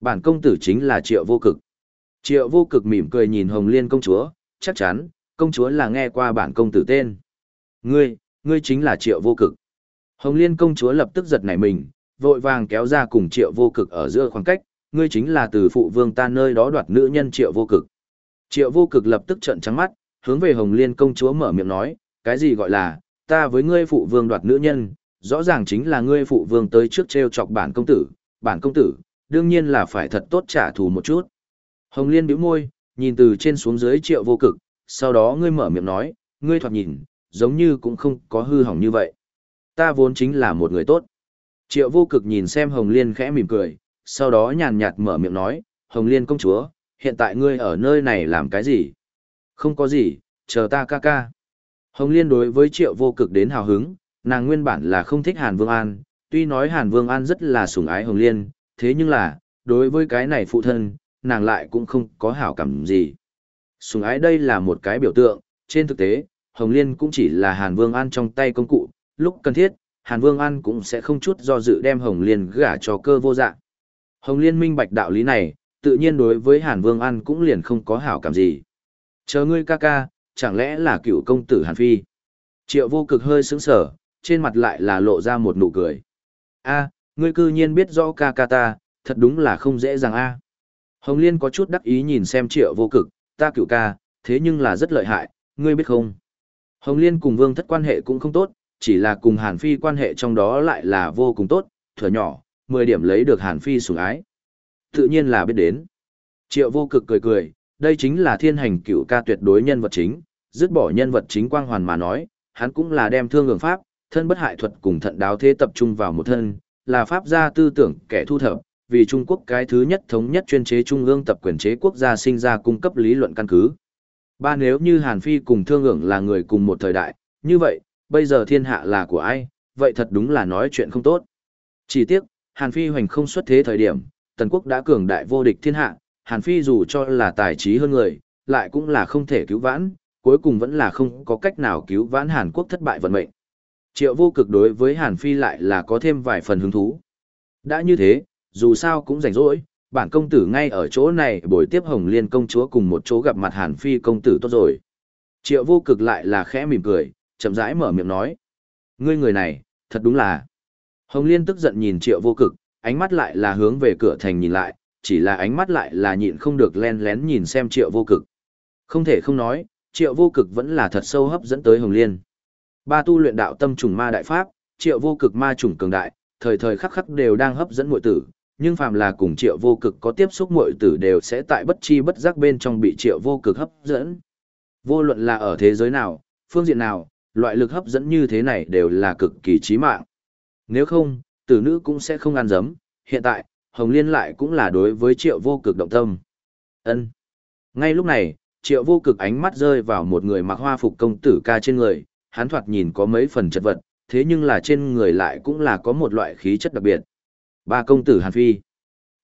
Bản công tử chính là triệu vô cực. Triệu vô cực mỉm cười nhìn Hồng Liên công chúa, chắc chắn, công chúa là nghe qua bản công tử tên. Ngươi, ngươi chính là triệu vô cực. Hồng Liên công chúa lập tức giật nảy mình, vội vàng kéo ra cùng triệu vô cực ở giữa khoảng cách, ngươi chính là từ phụ vương ta nơi đó đoạt nữ nhân triệu vô cực. Triệu vô cực lập tức trợn trắng mắt, hướng về Hồng Liên công chúa mở miệng nói, cái gì gọi là, ta với ngươi phụ vương đoạt nữ nhân, rõ ràng chính là ngươi phụ vương tới trước treo chọc bản công tử, bản công tử, đương nhiên là phải thật tốt trả thù một chút. Hồng Liên bĩu môi, nhìn từ trên xuống dưới triệu vô cực, sau đó ngươi mở miệng nói, ngươi thoạt nhìn, giống như cũng không có hư hỏng như vậy. Ta vốn chính là một người tốt. Triệu vô cực nhìn xem Hồng Liên khẽ mỉm cười, sau đó nhàn nhạt mở miệng nói, Hồng Liên công chúa, hiện tại ngươi ở nơi này làm cái gì? Không có gì, chờ ta ca ca. Hồng Liên đối với triệu vô cực đến hào hứng, nàng nguyên bản là không thích Hàn Vương An, tuy nói Hàn Vương An rất là sủng ái Hồng Liên, thế nhưng là, đối với cái này phụ thân, nàng lại cũng không có hảo cảm gì. Sủng ái đây là một cái biểu tượng, trên thực tế, Hồng Liên cũng chỉ là Hàn Vương An trong tay công cụ, lúc cần thiết, Hàn Vương An cũng sẽ không chút do dự đem Hồng Liên gả cho cơ vô dạng. Hồng Liên minh bạch đạo lý này, tự nhiên đối với Hàn Vương An cũng liền không có hảo cảm gì. Chờ ngươi ca ca, chẳng lẽ là cựu công tử Hàn Phi? Triệu vô cực hơi sững sở, trên mặt lại là lộ ra một nụ cười. a ngươi cư nhiên biết rõ ca ca ta, thật đúng là không dễ dàng a Hồng Liên có chút đắc ý nhìn xem triệu vô cực, ta cựu ca, thế nhưng là rất lợi hại, ngươi biết không? Hồng Liên cùng Vương thất quan hệ cũng không tốt, chỉ là cùng Hàn Phi quan hệ trong đó lại là vô cùng tốt, thừa nhỏ, 10 điểm lấy được Hàn Phi sủng ái. Tự nhiên là biết đến. Triệu vô cực cười cười, đây chính là thiên hành cựu ca tuyệt đối nhân vật chính, dứt bỏ nhân vật chính quang hoàn mà nói, hắn cũng là đem thương ngưỡng pháp, thân bất hại thuật cùng thận đáo thế tập trung vào một thân, là pháp gia tư tưởng kẻ thu thập, vì Trung Quốc cái thứ nhất thống nhất chuyên chế trung ương tập quyền chế quốc gia sinh ra cung cấp lý luận căn cứ. Ba nếu như Hàn Phi cùng thương ưởng là người cùng một thời đại, như vậy, bây giờ thiên hạ là của ai, vậy thật đúng là nói chuyện không tốt. Chỉ tiếc, Hàn Phi hoành không xuất thế thời điểm, Tần Quốc đã cường đại vô địch thiên hạ, Hàn Phi dù cho là tài trí hơn người, lại cũng là không thể cứu vãn, cuối cùng vẫn là không có cách nào cứu vãn Hàn Quốc thất bại vận mệnh. Triệu vô cực đối với Hàn Phi lại là có thêm vài phần hứng thú. Đã như thế, dù sao cũng rảnh rỗi, bản công tử ngay ở chỗ này buổi tiếp Hồng Liên công chúa cùng một chỗ gặp mặt Hàn Phi công tử tốt rồi. Triệu vô cực lại là khẽ mỉm cười, chậm rãi mở miệng nói. Ngươi người này, thật đúng là. Hồng Liên tức giận nhìn triệu vô cực, ánh mắt lại là hướng về cửa thành nhìn lại, chỉ là ánh mắt lại là nhịn không được len lén nhìn xem triệu vô cực. Không thể không nói, triệu vô cực vẫn là thật sâu hấp dẫn tới Hồng Liên. Ba tu luyện đạo tâm trùng ma đại pháp, triệu vô cực ma trùng cường đại, thời thời khắc khắc đều đang hấp dẫn muội tử, nhưng phàm là cùng triệu vô cực có tiếp xúc muội tử đều sẽ tại bất chi bất giác bên trong bị triệu vô cực hấp dẫn. Vô luận là ở thế giới nào, phương diện nào, loại lực hấp dẫn như thế này đều là cực kỳ chí mạng. Nếu không, tử nữ cũng sẽ không ăn dấm, hiện tại, Hồng Liên lại cũng là đối với triệu vô cực động tâm. ân Ngay lúc này, triệu vô cực ánh mắt rơi vào một người mặc hoa phục công tử ca trên người, hắn thoạt nhìn có mấy phần chật vật, thế nhưng là trên người lại cũng là có một loại khí chất đặc biệt. Ba công tử Hàn Phi.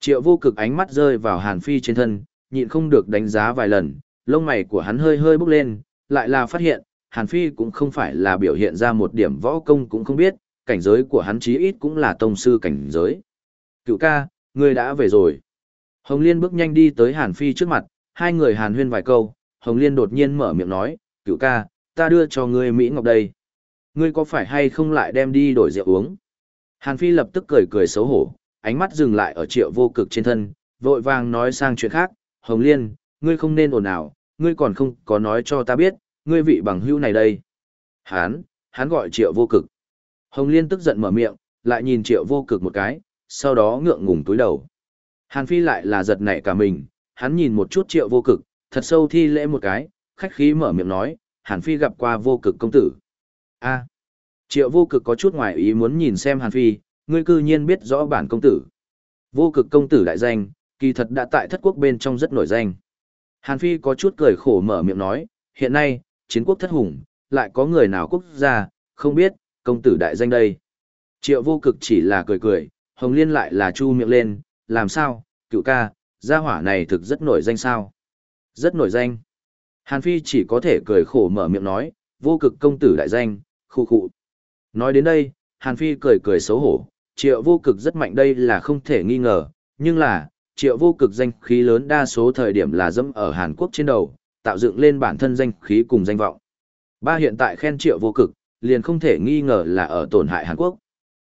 Triệu vô cực ánh mắt rơi vào Hàn Phi trên thân, nhịn không được đánh giá vài lần, lông mày của hắn hơi hơi bốc lên, lại là phát hiện, Hàn Phi cũng không phải là biểu hiện ra một điểm võ công cũng không biết, cảnh giới của hắn chí ít cũng là tông sư cảnh giới. Cựu ca, ngươi đã về rồi. Hồng Liên bước nhanh đi tới Hàn Phi trước mặt, hai người hàn huyên vài câu, Hồng Liên đột nhiên mở miệng nói, cựu ca, ta đưa cho ngươi Mỹ Ngọc đây. Ngươi có phải hay không lại đem đi đổi rượu uống? Hàn Phi lập tức cười cười xấu hổ, ánh mắt dừng lại ở triệu vô cực trên thân, vội vàng nói sang chuyện khác, Hồng Liên, ngươi không nên ồn ào, ngươi còn không có nói cho ta biết, ngươi vị bằng hữu này đây. Hán, hắn gọi triệu vô cực. Hồng Liên tức giận mở miệng, lại nhìn triệu vô cực một cái, sau đó ngượng ngùng túi đầu. Hàn Phi lại là giật nảy cả mình, hắn nhìn một chút triệu vô cực, thật sâu thi lễ một cái, khách khí mở miệng nói, Hàn Phi gặp qua vô cực công tử. a triệu vô cực có chút ngoài ý muốn nhìn xem Hàn Phi, ngươi cư nhiên biết rõ bản công tử. Vô cực công tử đại danh, kỳ thật đã tại thất quốc bên trong rất nổi danh. Hàn Phi có chút cười khổ mở miệng nói, hiện nay, chiến quốc thất hùng, lại có người nào quốc gia, không biết, công tử đại danh đây. Triệu vô cực chỉ là cười cười, Hồng Liên lại là chu miệng lên, làm sao, cựu ca, gia hỏa này thực rất nổi danh sao. Rất nổi danh. Hàn Phi chỉ có thể cười khổ mở miệng nói, vô cực công tử đại danh, khu khu. Nói đến đây, Hàn Phi cười cười xấu hổ, triệu vô cực rất mạnh đây là không thể nghi ngờ, nhưng là, triệu vô cực danh khí lớn đa số thời điểm là dẫm ở Hàn Quốc trên đầu, tạo dựng lên bản thân danh khí cùng danh vọng. Ba hiện tại khen triệu vô cực, liền không thể nghi ngờ là ở tổn hại Hàn Quốc.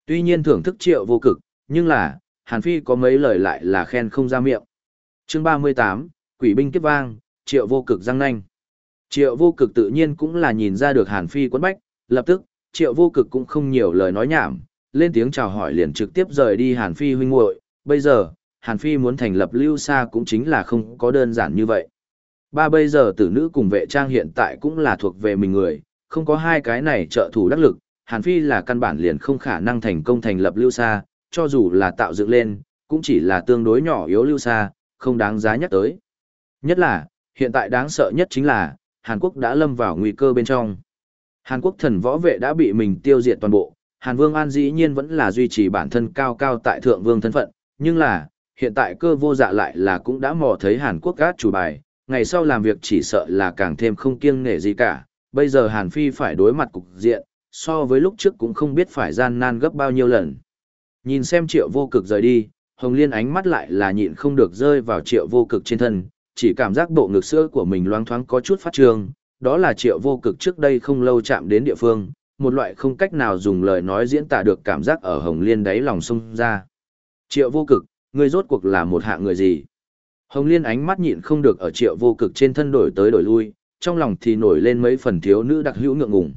Tuy nhiên thưởng thức triệu vô cực, nhưng là, Hàn Phi có mấy lời lại là khen không ra miệng. chương 38, Quỷ binh kiếp vang, triệu vô cực răng nanh. Triệu vô cực tự nhiên cũng là nhìn ra được Hàn Phi quấn bách, lập tức, triệu vô cực cũng không nhiều lời nói nhảm, lên tiếng chào hỏi liền trực tiếp rời đi Hàn Phi huynh muội bây giờ, Hàn Phi muốn thành lập lưu xa cũng chính là không có đơn giản như vậy. Ba bây giờ tử nữ cùng vệ trang hiện tại cũng là thuộc về mình người, không có hai cái này trợ thủ đắc lực, Hàn Phi là căn bản liền không khả năng thành công thành lập lưu Sa, cho dù là tạo dựng lên, cũng chỉ là tương đối nhỏ yếu lưu Sa, không đáng giá nhắc tới. Nhất là, hiện tại đáng sợ nhất chính là, Hàn Quốc đã lâm vào nguy cơ bên trong. Hàn Quốc thần võ vệ đã bị mình tiêu diệt toàn bộ, Hàn Vương An dĩ nhiên vẫn là duy trì bản thân cao cao tại thượng vương thân phận, nhưng là, hiện tại cơ vô dạ lại là cũng đã mò thấy Hàn Quốc gác chủ bài, ngày sau làm việc chỉ sợ là càng thêm không kiêng nể gì cả, bây giờ Hàn Phi phải đối mặt cục diện, so với lúc trước cũng không biết phải gian nan gấp bao nhiêu lần. Nhìn xem triệu vô cực rời đi, Hồng Liên ánh mắt lại là nhịn không được rơi vào triệu vô cực trên thân, chỉ cảm giác bộ ngực sữa của mình loang thoáng có chút phát trường, đó là triệu vô cực trước đây không lâu chạm đến địa phương, một loại không cách nào dùng lời nói diễn tả được cảm giác ở Hồng Liên đáy lòng sông ra. Triệu vô cực, ngươi rốt cuộc là một hạng người gì? Hồng Liên ánh mắt nhịn không được ở triệu vô cực trên thân đổi tới đổi lui, trong lòng thì nổi lên mấy phần thiếu nữ đặc hữu ngượng ngùng.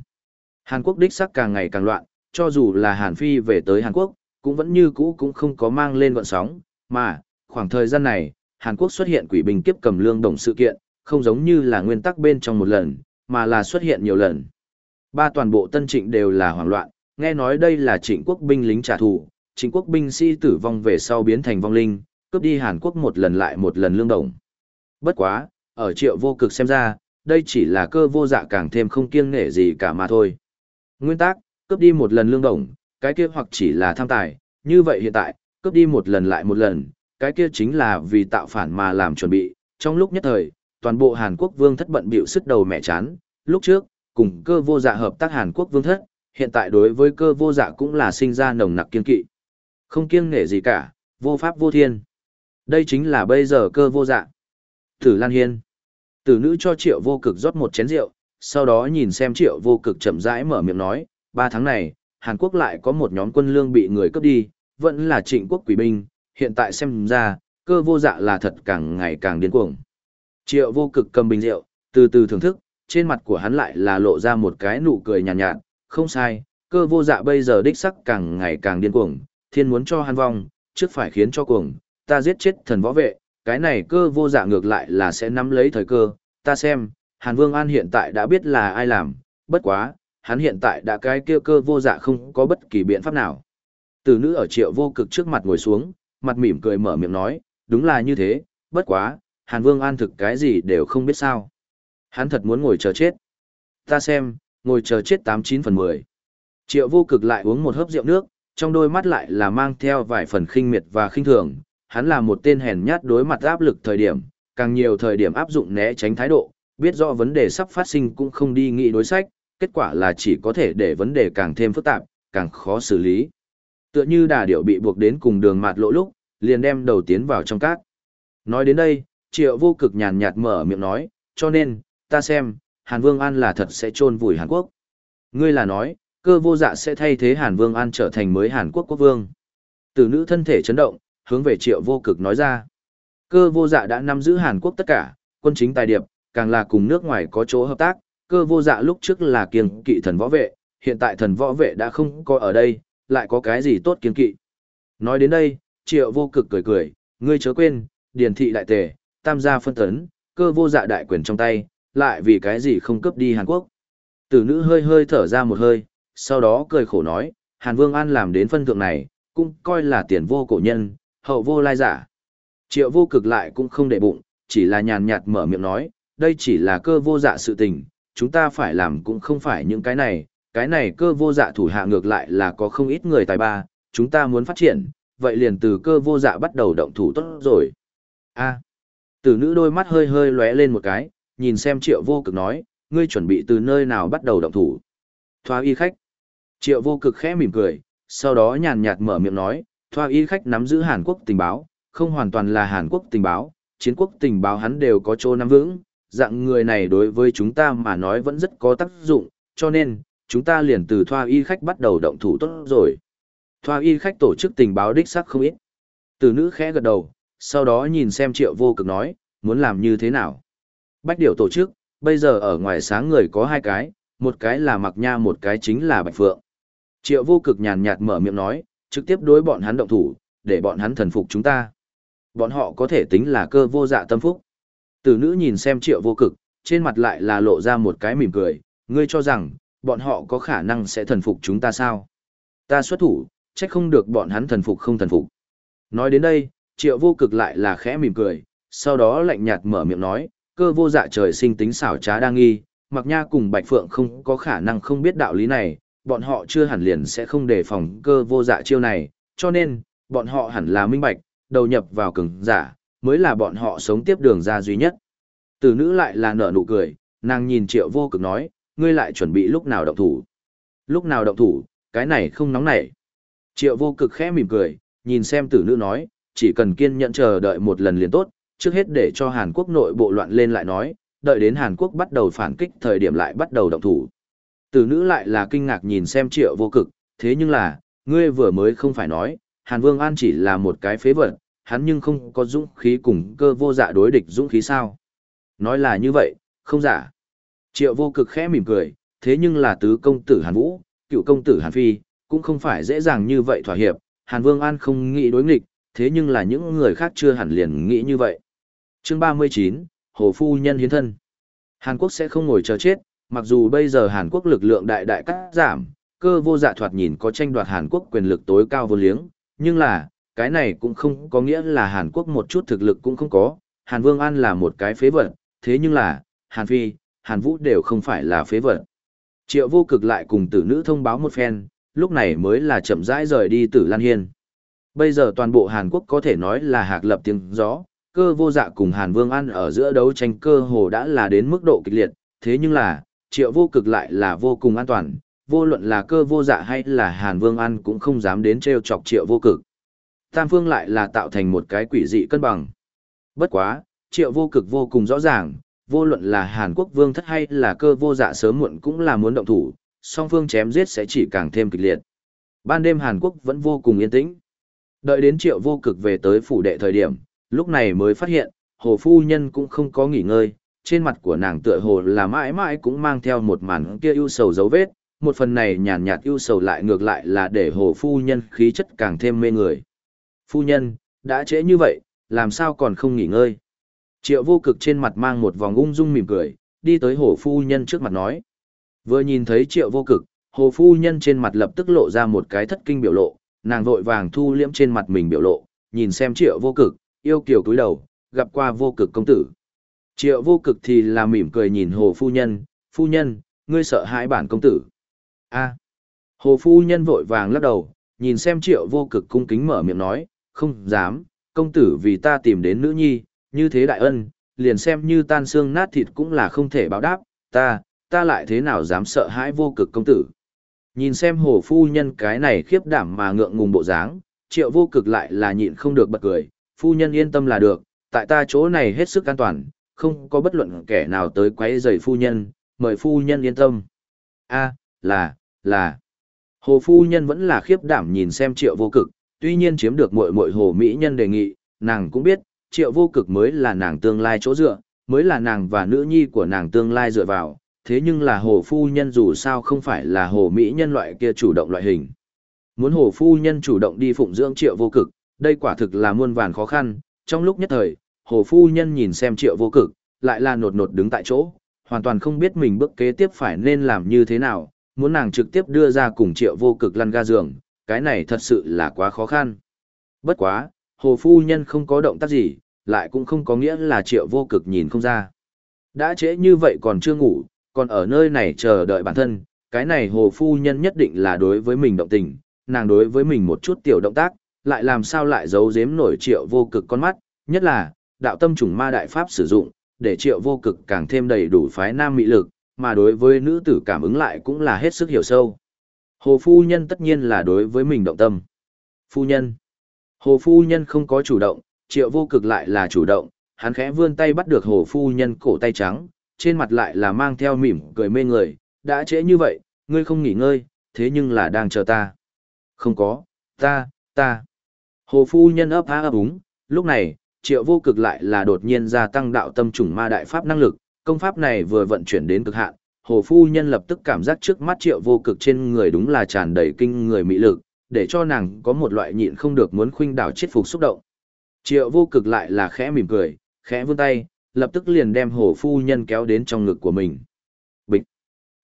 Hàn Quốc đích sắc càng ngày càng loạn, cho dù là Hàn Phi về tới Hàn Quốc, cũng vẫn như cũ cũng không có mang lên gọn sóng, mà, khoảng thời gian này, Hàn Quốc xuất hiện quỷ binh kiếp cầm lương đồng sự kiện, không giống như là nguyên tắc bên trong một lần, mà là xuất hiện nhiều lần. Ba toàn bộ tân trịnh đều là hoảng loạn, nghe nói đây là trịnh quốc binh lính trả thù, trịnh quốc binh sĩ tử vong về sau biến thành vong linh, cướp đi Hàn Quốc một lần lại một lần lương đồng. Bất quá, ở triệu vô cực xem ra, đây chỉ là cơ vô dạ càng thêm không kiêng nể gì cả mà thôi. Nguyên tắc, cướp đi một lần lương đồng, cái kia hoặc chỉ là tham tài, như vậy hiện tại, cướp đi một lần lại một lần, cái kia chính là vì tạo phản mà làm chuẩn bị, trong lúc nhất thời, toàn bộ Hàn Quốc vương thất bận bịu sức đầu mẹ chán, lúc trước, cùng cơ vô dạ hợp tác Hàn Quốc vương thất, hiện tại đối với cơ vô dạ cũng là sinh ra nồng nặc kiên kỵ. Không kiêng nể gì cả, vô pháp vô thiên. Đây chính là bây giờ cơ vô dạ. Tử Lan Hiên. Tử nữ cho triệu vô cực rót một chén rượu, sau đó nhìn xem triệu vô cực chậm rãi mở miệng nói, ba tháng này, Hàn Quốc lại có một nhóm quân lương bị người cướp đi, vẫn là trịnh quốc quỷ binh, hiện tại xem ra, cơ vô dạ là thật càng ngày càng điên cuồng. Triệu vô cực cầm bình rượu, từ từ thưởng thức, trên mặt của hắn lại là lộ ra một cái nụ cười nhàn nhạt, nhạt, không sai, cơ vô dạ bây giờ đích sắc càng ngày càng điên cuồng, thiên muốn cho hắn vong, trước phải khiến cho cuồng, ta giết chết thần võ vệ, cái này cơ vô dạ ngược lại là sẽ nắm lấy thời cơ, ta xem, Hàn Vương An hiện tại đã biết là ai làm, bất quá, hắn hiện tại đã cái kia cơ vô dạ không có bất kỳ biện pháp nào. từ nữ ở triệu vô cực trước mặt ngồi xuống, mặt mỉm cười mở miệng nói, đúng là như thế, bất quá, Hàn Vương An thực cái gì đều không biết sao. Hắn thật muốn ngồi chờ chết. Ta xem, ngồi chờ chết 89 phần 10. Triệu vô cực lại uống một hớp rượu nước, trong đôi mắt lại là mang theo vài phần khinh miệt và khinh thường. Hắn là một tên hèn nhát đối mặt áp lực thời điểm, càng nhiều thời điểm áp dụng né tránh thái độ, biết rõ vấn đề sắp phát sinh cũng không đi nghĩ đối sách, kết quả là chỉ có thể để vấn đề càng thêm phức tạp, càng khó xử lý. Tựa như đà điểu bị buộc đến cùng đường mạt lỗ lúc, liền đem đầu tiến vào trong cát. Nói đến đây, triệu vô cực nhàn nhạt mở miệng nói, cho nên, ta xem, Hàn Vương An là thật sẽ chôn vùi Hàn Quốc. Ngươi là nói, cơ vô dạ sẽ thay thế Hàn Vương An trở thành mới Hàn Quốc quốc vương. Tử nữ thân thể chấn động, hướng về triệu vô cực nói ra. Cơ vô dạ đã nắm giữ Hàn Quốc tất cả, quân chính tài điệp, càng là cùng nước ngoài có chỗ hợp tác. Cơ vô dạ lúc trước là kiêng kỵ thần võ vệ, hiện tại thần võ vệ đã không có ở đây, lại có cái gì tốt kiêng kỵ. Nói đến đây, triệu vô cực cười cười, ngươi chớ quên, điền thị đại tề, tam gia phân tấn, cơ vô dạ đại quyền trong tay, lại vì cái gì không cướp đi Hàn Quốc. Tử nữ hơi hơi thở ra một hơi, sau đó cười khổ nói, Hàn Vương An làm đến phân thượng này, cũng coi là tiền vô cổ nhân, hậu vô lai giả. Triệu vô cực lại cũng không để bụng, chỉ là nhàn nhạt mở miệng nói, đây chỉ là cơ vô dạ sự tình, chúng ta phải làm cũng không phải những cái này, cái này cơ vô dạ thủ hạ ngược lại là có không ít người tài ba, chúng ta muốn phát triển, vậy liền từ cơ vô dạ bắt đầu động thủ tốt rồi. a tử nữ đôi mắt hơi hơi lóe lên một cái, nhìn xem triệu vô cực nói, ngươi chuẩn bị từ nơi nào bắt đầu động thủ. Thoá y khách. Triệu vô cực khẽ mỉm cười, sau đó nhàn nhạt mở miệng nói, thoa y khách nắm giữ Hàn Quốc tình báo, không hoàn toàn là Hàn Quốc tình báo, chiến quốc tình báo hắn đều có chỗ nắm vững, dạng người này đối với chúng ta mà nói vẫn rất có tác dụng, cho nên, chúng ta liền từ thoa y khách bắt đầu động thủ tốt rồi. Thoa y khách tổ chức tình báo đích sắc không ít. Từ nữ khẽ gật đầu, sau đó nhìn xem triệu vô cực nói, muốn làm như thế nào. Bách điệu tổ chức, bây giờ ở ngoài sáng người có hai cái, một cái là mặc nha một cái chính là bạch phượng. Triệu vô cực nhàn nhạt mở miệng nói, trực tiếp đối bọn hắn động thủ, để bọn hắn thần phục chúng ta. Bọn họ có thể tính là cơ vô dạ tâm phúc. Tử nữ nhìn xem triệu vô cực, trên mặt lại là lộ ra một cái mỉm cười, ngươi cho rằng, bọn họ có khả năng sẽ thần phục chúng ta sao? Ta xuất thủ, trách không được bọn hắn thần phục không thần phục. Nói đến đây, triệu vô cực lại là khẽ mỉm cười, sau đó lạnh nhạt mở miệng nói, cơ vô dạ trời sinh tính xảo trá đa nghi, mặc nha cùng bạch phượng không có khả năng không biết đạo lý này, bọn họ chưa hẳn liền sẽ không đề phòng cơ vô dạ chiêu này, cho nên, bọn họ hẳn là minh bạch, đầu nhập vào cường giả, mới là bọn họ sống tiếp đường ra duy nhất. Tử nữ lại là nở nụ cười, nàng nhìn triệu vô cực nói, ngươi lại chuẩn bị lúc nào động thủ. Lúc nào động thủ, cái này không nóng nảy. Triệu vô cực khẽ mỉm cười, nhìn xem tử nữ nói, chỉ cần kiên nhẫn chờ đợi một lần liền tốt, trước hết để cho Hàn Quốc nội bộ loạn lên lại nói, đợi đến Hàn Quốc bắt đầu phản kích thời điểm lại bắt đầu động thủ. Tử nữ lại là kinh ngạc nhìn xem triệu vô cực, thế nhưng là, ngươi vừa mới không phải nói, Hàn Vương An chỉ là một cái phế vật, hắn nhưng không có dũng khí cùng cơ vô dạ đối địch dũng khí sao. Nói là như vậy, không giả. Triệu vô cực khẽ mỉm cười, thế nhưng là tứ công tử Hàn Vũ, cựu công tử Hàn Phi, cũng không phải dễ dàng như vậy thỏa hiệp, Hàn Vương An không nghĩ đối nghịch, thế nhưng là những người khác chưa hẳn liền nghĩ như vậy. Chương 39, Hồ Phu Nhân hiến thân. Hàn Quốc sẽ không ngồi chờ chết, mặc dù bây giờ Hàn Quốc lực lượng đại đại cắt giảm, cơ vô dạ thoạt nhìn có tranh đoạt Hàn Quốc quyền lực tối cao vô liếng, nhưng là, cái này cũng không có nghĩa là Hàn Quốc một chút thực lực cũng không có, Hàn Vương An là một cái phế vật, thế nhưng là, Hàn Phi, Hàn Vũ đều không phải là phế vật. Triệu vô cực lại cùng tử nữ thông báo một phen, lúc này mới là chậm rãi rời đi tử Lan Hiên. Bây giờ toàn bộ Hàn Quốc có thể nói là hạc lập tiếng gió, cơ vô dạ cùng Hàn Vương An ở giữa đấu tranh cơ hồ đã là đến mức độ kịch liệt, thế nhưng là, triệu vô cực lại là vô cùng an toàn, vô luận là cơ vô dạ hay là Hàn Vương An cũng không dám đến treo chọc triệu vô cực. Tam phương lại là tạo thành một cái quỷ dị cân bằng. Bất quá, triệu vô cực vô cùng rõ ràng, vô luận là Hàn Quốc vương thất hay là cơ vô dạ sớm muộn cũng là muốn động thủ, song phương chém giết sẽ chỉ càng thêm kịch liệt. Ban đêm Hàn Quốc vẫn vô cùng yên tĩnh. Đợi đến triệu vô cực về tới phủ đệ thời điểm, lúc này mới phát hiện, hồ phu nhân cũng không có nghỉ ngơi, trên mặt của nàng tựa hồ là mãi mãi cũng mang theo một màn kia ưu sầu dấu vết, một phần này nhàn nhạt ưu sầu lại ngược lại là để hồ phu nhân khí chất càng thêm mê người. Phu nhân, đã trễ như vậy, làm sao còn không nghỉ ngơi? Triệu vô cực trên mặt mang một vòng ung dung mỉm cười, đi tới hồ phu nhân trước mặt nói. Vừa nhìn thấy triệu vô cực, hồ phu nhân trên mặt lập tức lộ ra một cái thất kinh biểu lộ, nàng vội vàng thu liễm trên mặt mình biểu lộ, nhìn xem triệu vô cực, yêu kiều cúi đầu, gặp qua vô cực công tử. Triệu vô cực thì là mỉm cười nhìn hồ phu nhân, phu nhân, ngươi sợ hãi bản công tử. a hồ phu nhân vội vàng lắc đầu, nhìn xem triệu vô cực cung kính mở miệng nói, không dám, công tử vì ta tìm đến nữ nhi, như thế đại ân, liền xem như tan xương nát thịt cũng là không thể báo đáp, ta, ta lại thế nào dám sợ hãi vô cực công tử. Nhìn xem hồ phu nhân cái này khiếp đảm mà ngượng ngùng bộ dáng, triệu vô cực lại là nhịn không được bật cười, phu nhân yên tâm là được, tại ta chỗ này hết sức an toàn, không có bất luận kẻ nào tới quấy rầy phu nhân, mời phu nhân yên tâm. A, là, là. Hồ phu nhân vẫn là khiếp đảm nhìn xem triệu vô cực, tuy nhiên chiếm được muội muội hồ mỹ nhân đề nghị, nàng cũng biết, triệu vô cực mới là nàng tương lai chỗ dựa, mới là nàng và nữ nhi của nàng tương lai dựa vào, thế nhưng là hồ phu nhân dù sao không phải là hồ mỹ nhân loại kia chủ động loại hình. Muốn hồ phu nhân chủ động đi phụng dưỡng triệu vô cực, đây quả thực là muôn vàn khó khăn, trong lúc nhất thời, hồ phu nhân nhìn xem triệu vô cực, lại là nột nột đứng tại chỗ, hoàn toàn không biết mình bước kế tiếp phải nên làm như thế nào, muốn nàng trực tiếp đưa ra cùng triệu vô cực lăn ga giường, cái này thật sự là quá khó khăn. Bất quá, hồ phu nhân không có động tác gì, lại cũng không có nghĩa là triệu vô cực nhìn không ra. Đã trễ như vậy còn chưa ngủ, còn ở nơi này chờ đợi bản thân, cái này hồ phu nhân nhất định là đối với mình động tình, nàng đối với mình một chút tiểu động tác, lại làm sao lại giấu giếm nổi triệu vô cực con mắt, nhất là, đạo tâm trùng ma đại pháp sử dụng, để triệu vô cực càng thêm đầy đủ phái nam mỹ lực, mà đối với nữ tử cảm ứng lại cũng là hết sức hiểu sâu. Hồ phu nhân tất nhiên là đối với mình động tâm. Phu nhân. Hồ phu nhân không có chủ động, triệu vô cực lại là chủ động, hắn khẽ vươn tay bắt được hồ phu nhân cổ tay trắng, trên mặt lại là mang theo mỉm cười mê người, đã trễ như vậy, ngươi không nghỉ ngơi, thế nhưng là đang chờ ta. Không có, ta, ta. Hồ phu nhân ấp há ấp úng, lúc này, triệu vô cực lại là đột nhiên gia tăng đạo tâm trùng ma đại pháp năng lực, công pháp này vừa vận chuyển đến cực hạn, hồ phu nhân lập tức cảm giác trước mắt triệu vô cực trên người đúng là tràn đầy kinh người mỹ lực, để cho nàng có một loại nhịn không được muốn khuynh đảo chết phục xúc động. Triệu vô cực lại là khẽ mỉm cười, khẽ vươn tay, lập tức liền đem hồ phu nhân kéo đến trong ngực của mình. Bịch!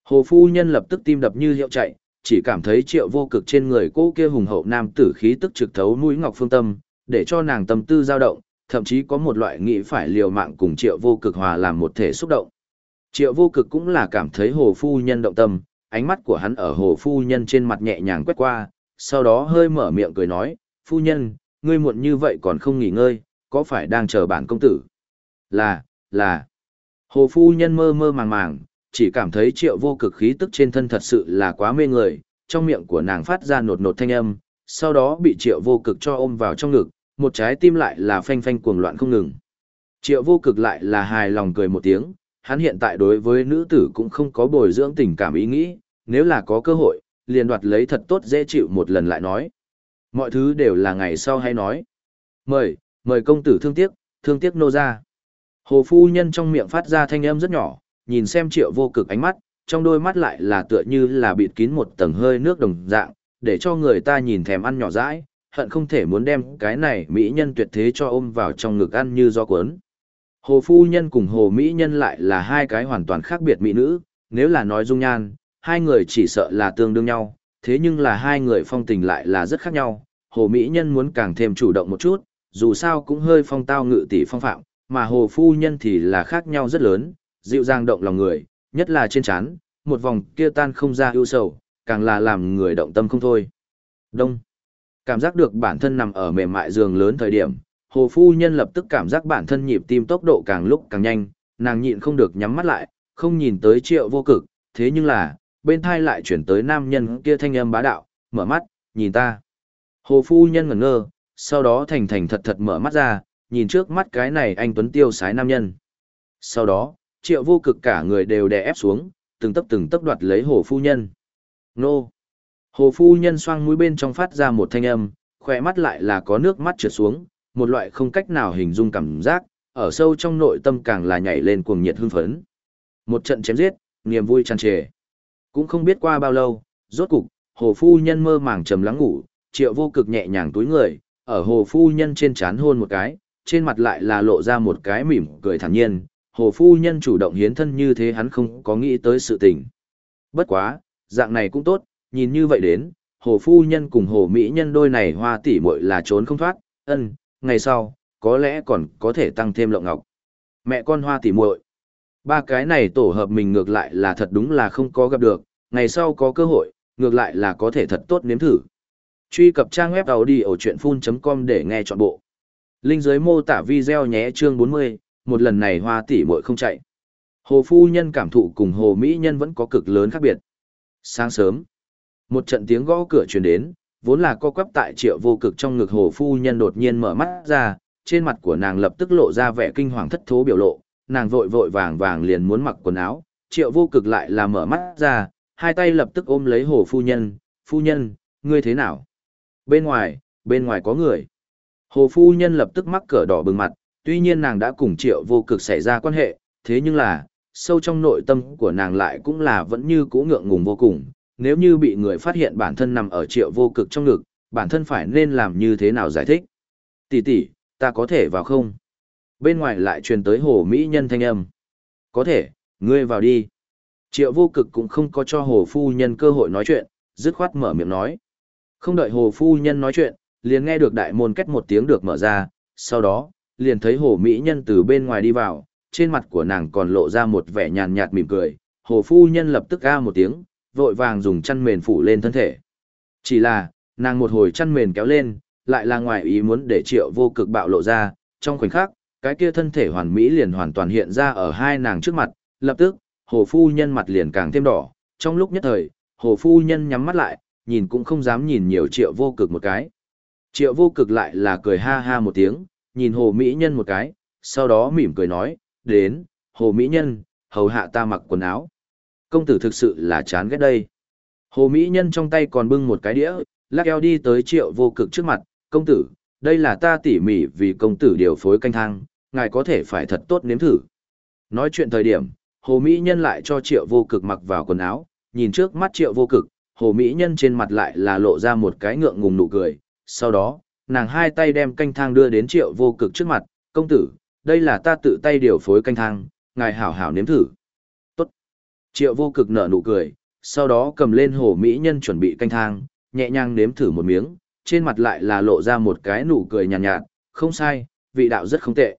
Hồ phu nhân lập tức tim đập như hiệu chạy, chỉ cảm thấy triệu vô cực trên người cô kia hùng hậu nam tử khí tức trực thấu mũi ngọc phương tâm, để cho nàng tâm tư dao động, thậm chí có một loại nghĩ phải liều mạng cùng triệu vô cực hòa làm một thể xúc động. Triệu vô cực cũng là cảm thấy hồ phu nhân động tâm, ánh mắt của hắn ở hồ phu nhân trên mặt nhẹ nhàng quét qua, sau đó hơi mở miệng cười nói, phu nhân, ngươi muộn như vậy còn không nghỉ ngơi, có phải đang chờ bản công tử? Là, là. Hồ phu nhân mơ mơ màng màng, chỉ cảm thấy triệu vô cực khí tức trên thân thật sự là quá mê người, trong miệng của nàng phát ra nột nột thanh âm, sau đó bị triệu vô cực cho ôm vào trong ngực, một trái tim lại là phanh phanh cuồng loạn không ngừng. Triệu vô cực lại là hài lòng cười một tiếng, hắn hiện tại đối với nữ tử cũng không có bồi dưỡng tình cảm ý nghĩ, nếu là có cơ hội, liền đoạt lấy thật tốt dễ chịu một lần lại nói. Mọi thứ đều là ngày sau hay nói. Mời, mời công tử thương tiếc, thương tiếc nô ra. Hồ phu nhân trong miệng phát ra thanh âm rất nhỏ, nhìn xem triệu vô cực ánh mắt, trong đôi mắt lại là tựa như là bịt kín một tầng hơi nước đồng dạng, để cho người ta nhìn thèm ăn nhỏ dãi, hận không thể muốn đem cái này mỹ nhân tuyệt thế cho ôm vào trong ngực ăn như do cuốn. Hồ phu nhân cùng hồ mỹ nhân lại là hai cái hoàn toàn khác biệt mỹ nữ, nếu là nói dung nhan, hai người chỉ sợ là tương đương nhau, thế nhưng là hai người phong tình lại là rất khác nhau. Hồ mỹ nhân muốn càng thêm chủ động một chút, dù sao cũng hơi phong tao ngự tỷ phong phạm, mà hồ phu nhân thì là khác nhau rất lớn, dịu dàng động lòng người, nhất là trên chán, một vòng kia tan không ra ưu sầu, càng là làm người động tâm không thôi. Đông. Cảm giác được bản thân nằm ở mềm mại giường lớn thời điểm, hồ phu nhân lập tức cảm giác bản thân nhịp tim tốc độ càng lúc càng nhanh, nàng nhịn không được nhắm mắt lại, không nhìn tới triệu vô cực, thế nhưng là, bên thai lại chuyển tới nam nhân kia thanh âm bá đạo, mở mắt, nhìn ta. Hồ phu nhân ngẩn ngơ, sau đó thành thành thật thật mở mắt ra, nhìn trước mắt cái này anh Tuấn tiêu sái nam nhân. Sau đó, triệu vô cực cả người đều đè ép xuống, từng tấp từng tấp đoạt lấy hồ phu nhân. Nô! Hồ phu nhân xoang mũi bên trong phát ra một thanh âm, khỏe mắt lại là có nước mắt trượt xuống, một loại không cách nào hình dung cảm giác, ở sâu trong nội tâm càng là nhảy lên cuồng nhiệt hưng phấn. Một trận chém giết, niềm vui tràn trề. Cũng không biết qua bao lâu, rốt cục, hồ phu nhân mơ màng trầm lắng ngủ, triệu vô cực nhẹ nhàng túi người, ở hồ phu nhân trên chán hôn một cái, trên mặt lại là lộ ra một cái mỉm cười thản nhiên, hồ phu nhân chủ động hiến thân như thế hắn không có nghĩ tới sự tình. Bất quá, dạng này cũng tốt, nhìn như vậy đến, hồ phu nhân cùng hồ mỹ nhân đôi này hoa tỷ muội là trốn không thoát, ân, ngày sau, có lẽ còn có thể tăng thêm lộng ngọc. Mẹ con hoa tỷ muội Ba cái này tổ hợp mình ngược lại là thật đúng là không có gặp được, ngày sau có cơ hội, ngược lại là có thể thật tốt nếm thử. Truy cập trang web đầu đi ở audiochuyenphun.com để nghe trọn bộ. Linh dưới mô tả video nhé chương 40, một lần này hoa tỷ muội không chạy. Hồ phu nhân cảm thụ cùng hồ mỹ nhân vẫn có cực lớn khác biệt. Sáng sớm, một trận tiếng gõ cửa truyền đến, vốn là co quắp tại triệu vô cực trong ngực hồ phu nhân đột nhiên mở mắt ra, trên mặt của nàng lập tức lộ ra vẻ kinh hoàng thất thố biểu lộ, nàng vội vội vàng vàng liền muốn mặc quần áo, triệu vô cực lại là mở mắt ra, hai tay lập tức ôm lấy hồ phu nhân, phu nhân, ngươi thế nào? Bên ngoài, bên ngoài có người. Hồ phu nhân lập tức mắc cỡ đỏ bừng mặt, tuy nhiên nàng đã cùng triệu vô cực xảy ra quan hệ, thế nhưng là, sâu trong nội tâm của nàng lại cũng là vẫn như cũ ngượng ngùng vô cùng, nếu như bị người phát hiện bản thân nằm ở triệu vô cực trong ngực, bản thân phải nên làm như thế nào giải thích. Tỷ tỷ, ta có thể vào không? Bên ngoài lại truyền tới hồ Mỹ nhân thanh âm. Có thể, ngươi vào đi. Triệu vô cực cũng không có cho hồ phu nhân cơ hội nói chuyện, dứt khoát mở miệng nói. Không đợi hồ phu nhân nói chuyện, liền nghe được đại môn cách một tiếng được mở ra, sau đó, liền thấy hồ Mỹ nhân từ bên ngoài đi vào, trên mặt của nàng còn lộ ra một vẻ nhàn nhạt mỉm cười, hồ phu nhân lập tức a một tiếng, vội vàng dùng chăn mền phủ lên thân thể. Chỉ là, nàng một hồi chăn mền kéo lên, lại là ngoài ý muốn để triệu vô cực bạo lộ ra, trong khoảnh khắc, cái kia thân thể hoàn mỹ liền hoàn toàn hiện ra ở hai nàng trước mặt, lập tức, hồ phu nhân mặt liền càng thêm đỏ, trong lúc nhất thời, hồ phu nhân nhắm mắt lại, nhìn cũng không dám nhìn nhiều triệu vô cực một cái. Triệu vô cực lại là cười ha ha một tiếng, nhìn hồ mỹ nhân một cái, sau đó mỉm cười nói, đến, hồ mỹ nhân, hầu hạ ta mặc quần áo. Công tử thực sự là chán ghét đây. Hồ mỹ nhân trong tay còn bưng một cái đĩa, lắc eo đi tới triệu vô cực trước mặt, công tử, đây là ta tỉ mỉ vì công tử điều phối canh thang, ngài có thể phải thật tốt nếm thử. Nói chuyện thời điểm, hồ mỹ nhân lại cho triệu vô cực mặc vào quần áo, nhìn trước mắt triệu vô cực, hồ mỹ nhân trên mặt lại là lộ ra một cái ngượng ngùng nụ cười, sau đó, nàng hai tay đem canh thang đưa đến triệu vô cực trước mặt, công tử, đây là ta tự tay điều phối canh thang, ngài hảo hảo nếm thử. Triệu vô cực nở nụ cười, sau đó cầm lên hồ mỹ nhân chuẩn bị canh thang, nhẹ nhàng nếm thử một miếng, trên mặt lại là lộ ra một cái nụ cười nhàn nhạt, nhạt, không sai, vị đạo rất không tệ.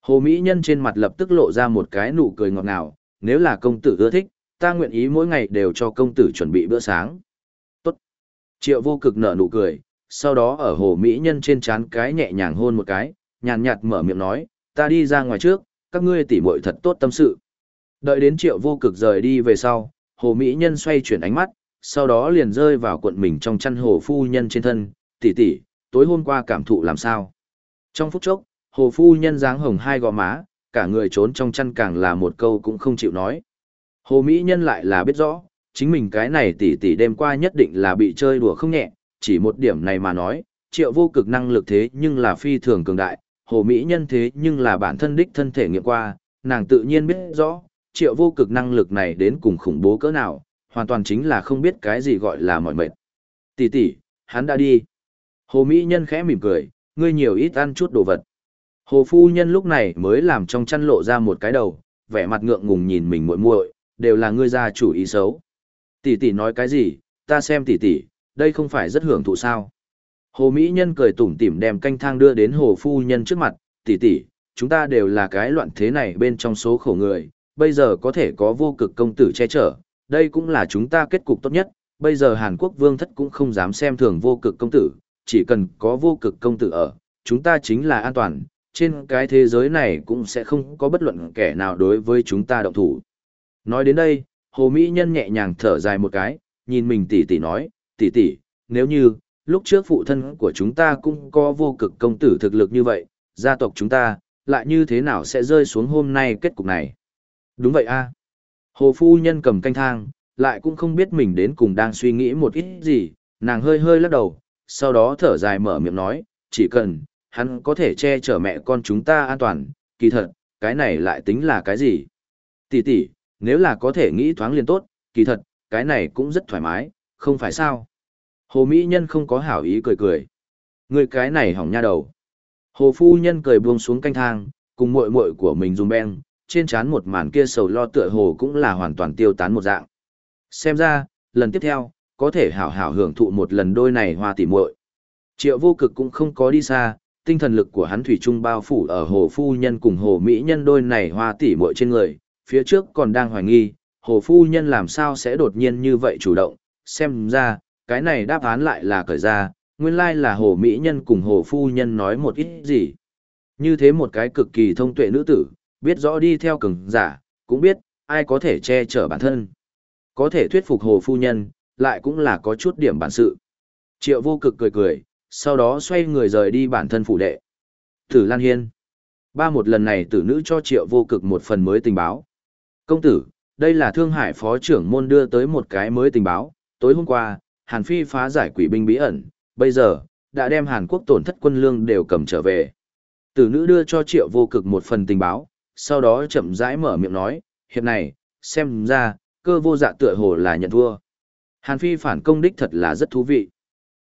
Hồ mỹ nhân trên mặt lập tức lộ ra một cái nụ cười ngọt ngào, nếu là công tử ưa thích, ta nguyện ý mỗi ngày đều cho công tử chuẩn bị bữa sáng. Tốt. Triệu vô cực nở nụ cười, sau đó ở hồ mỹ nhân trên trán cái nhẹ nhàng hôn một cái, nhàn nhạt mở miệng nói, ta đi ra ngoài trước, các ngươi tỉ muội thật tốt tâm sự. Đợi đến triệu vô cực rời đi về sau, hồ mỹ nhân xoay chuyển ánh mắt, sau đó liền rơi vào cuộn mình trong chăn hồ phu nhân trên thân, tỷ tỷ, tối hôm qua cảm thụ làm sao. Trong phút chốc, hồ phu nhân dáng hồng hai gò má, cả người trốn trong chăn càng là một câu cũng không chịu nói. Hồ Mỹ nhân lại là biết rõ, chính mình cái này tỷ tỷ đêm qua nhất định là bị chơi đùa không nhẹ, chỉ một điểm này mà nói, triệu vô cực năng lực thế nhưng là phi thường cường đại, hồ Mỹ nhân thế nhưng là bản thân đích thân thể nghiệm qua, nàng tự nhiên biết rõ, triệu vô cực năng lực này đến cùng khủng bố cỡ nào, hoàn toàn chính là không biết cái gì gọi là mỏi mệt. Tỷ tỷ, hắn đã đi. Hồ Mỹ nhân khẽ mỉm cười, ngươi nhiều ít ăn chút đồ vật. Hồ phu nhân lúc này mới làm trong chăn lộ ra một cái đầu, vẻ mặt ngượng ngùng nhìn mình muội muội, đều là ngươi gia chủ ý xấu. Tỷ tỷ nói cái gì, ta xem tỷ tỷ, đây không phải rất hưởng thụ sao? Hồ Mỹ Nhân cười tủm tỉm đem canh thang đưa đến hồ phu nhân trước mặt, tỷ tỷ, chúng ta đều là cái loạn thế này bên trong số khổ người, bây giờ có thể có vô cực công tử che chở, đây cũng là chúng ta kết cục tốt nhất, bây giờ Hàn Quốc vương thất cũng không dám xem thường vô cực công tử, chỉ cần có vô cực công tử ở, chúng ta chính là an toàn, trên cái thế giới này cũng sẽ không có bất luận kẻ nào đối với chúng ta động thủ. Nói đến đây, Hồ Mỹ Nhân nhẹ nhàng thở dài một cái, nhìn mình tỷ tỷ nói, tỷ tỷ, nếu như, lúc trước phụ thân của chúng ta cũng có vô cực công tử thực lực như vậy, gia tộc chúng ta, lại như thế nào sẽ rơi xuống hôm nay kết cục này? Đúng vậy a Hồ Phu Nhân cầm canh thang, lại cũng không biết mình đến cùng đang suy nghĩ một ít gì, nàng hơi hơi lắc đầu, sau đó thở dài mở miệng nói, chỉ cần, hắn có thể che chở mẹ con chúng ta an toàn, kỳ thật, cái này lại tính là cái gì? Tỷ tỷ, nếu là có thể nghĩ thoáng liền tốt, kỳ thật, cái này cũng rất thoải mái, không phải sao? Hồ Mỹ Nhân không có hảo ý cười cười. Người cái này hỏng nha đầu. Hồ Phu Nhân cười buông xuống canh thang, cùng muội muội của mình dùng beng, trên trán một màn kia sầu lo tựa hồ cũng là hoàn toàn tiêu tán một dạng. Xem ra, lần tiếp theo, có thể hảo hảo hưởng thụ một lần đôi này hoa tỉ muội. Triệu vô cực cũng không có đi xa, tinh thần lực của hắn thủy trung bao phủ ở hồ phu nhân cùng hồ mỹ nhân đôi này hoa tỉ muội trên người, phía trước còn đang hoài nghi, hồ phu nhân làm sao sẽ đột nhiên như vậy chủ động, xem ra, cái này đáp án lại là cởi ra, nguyên lai là hồ mỹ nhân cùng hồ phu nhân nói một ít gì. Như thế một cái cực kỳ thông tuệ nữ tử, biết rõ đi theo cường giả, cũng biết, ai có thể che chở bản thân. Có thể thuyết phục hồ phu nhân, lại cũng là có chút điểm bản sự. Triệu vô cực cười cười, sau đó xoay người rời đi bản thân phủ đệ. Tử Lan Hiên. Ba một lần này tử nữ cho triệu vô cực một phần mới tình báo. Công tử, đây là Thương Hải Phó trưởng môn đưa tới một cái mới tình báo. Tối hôm qua, Hàn Phi phá giải quỷ binh bí ẩn, bây giờ, đã đem Hàn Quốc tổn thất quân lương đều cầm trở về. Tử nữ đưa cho triệu vô cực một phần tình báo, sau đó chậm rãi mở miệng nói, hiệp này, xem ra, cơ vô dạ tựa hồ là nhận thua. Hàn Phi phản công đích thật là rất thú vị.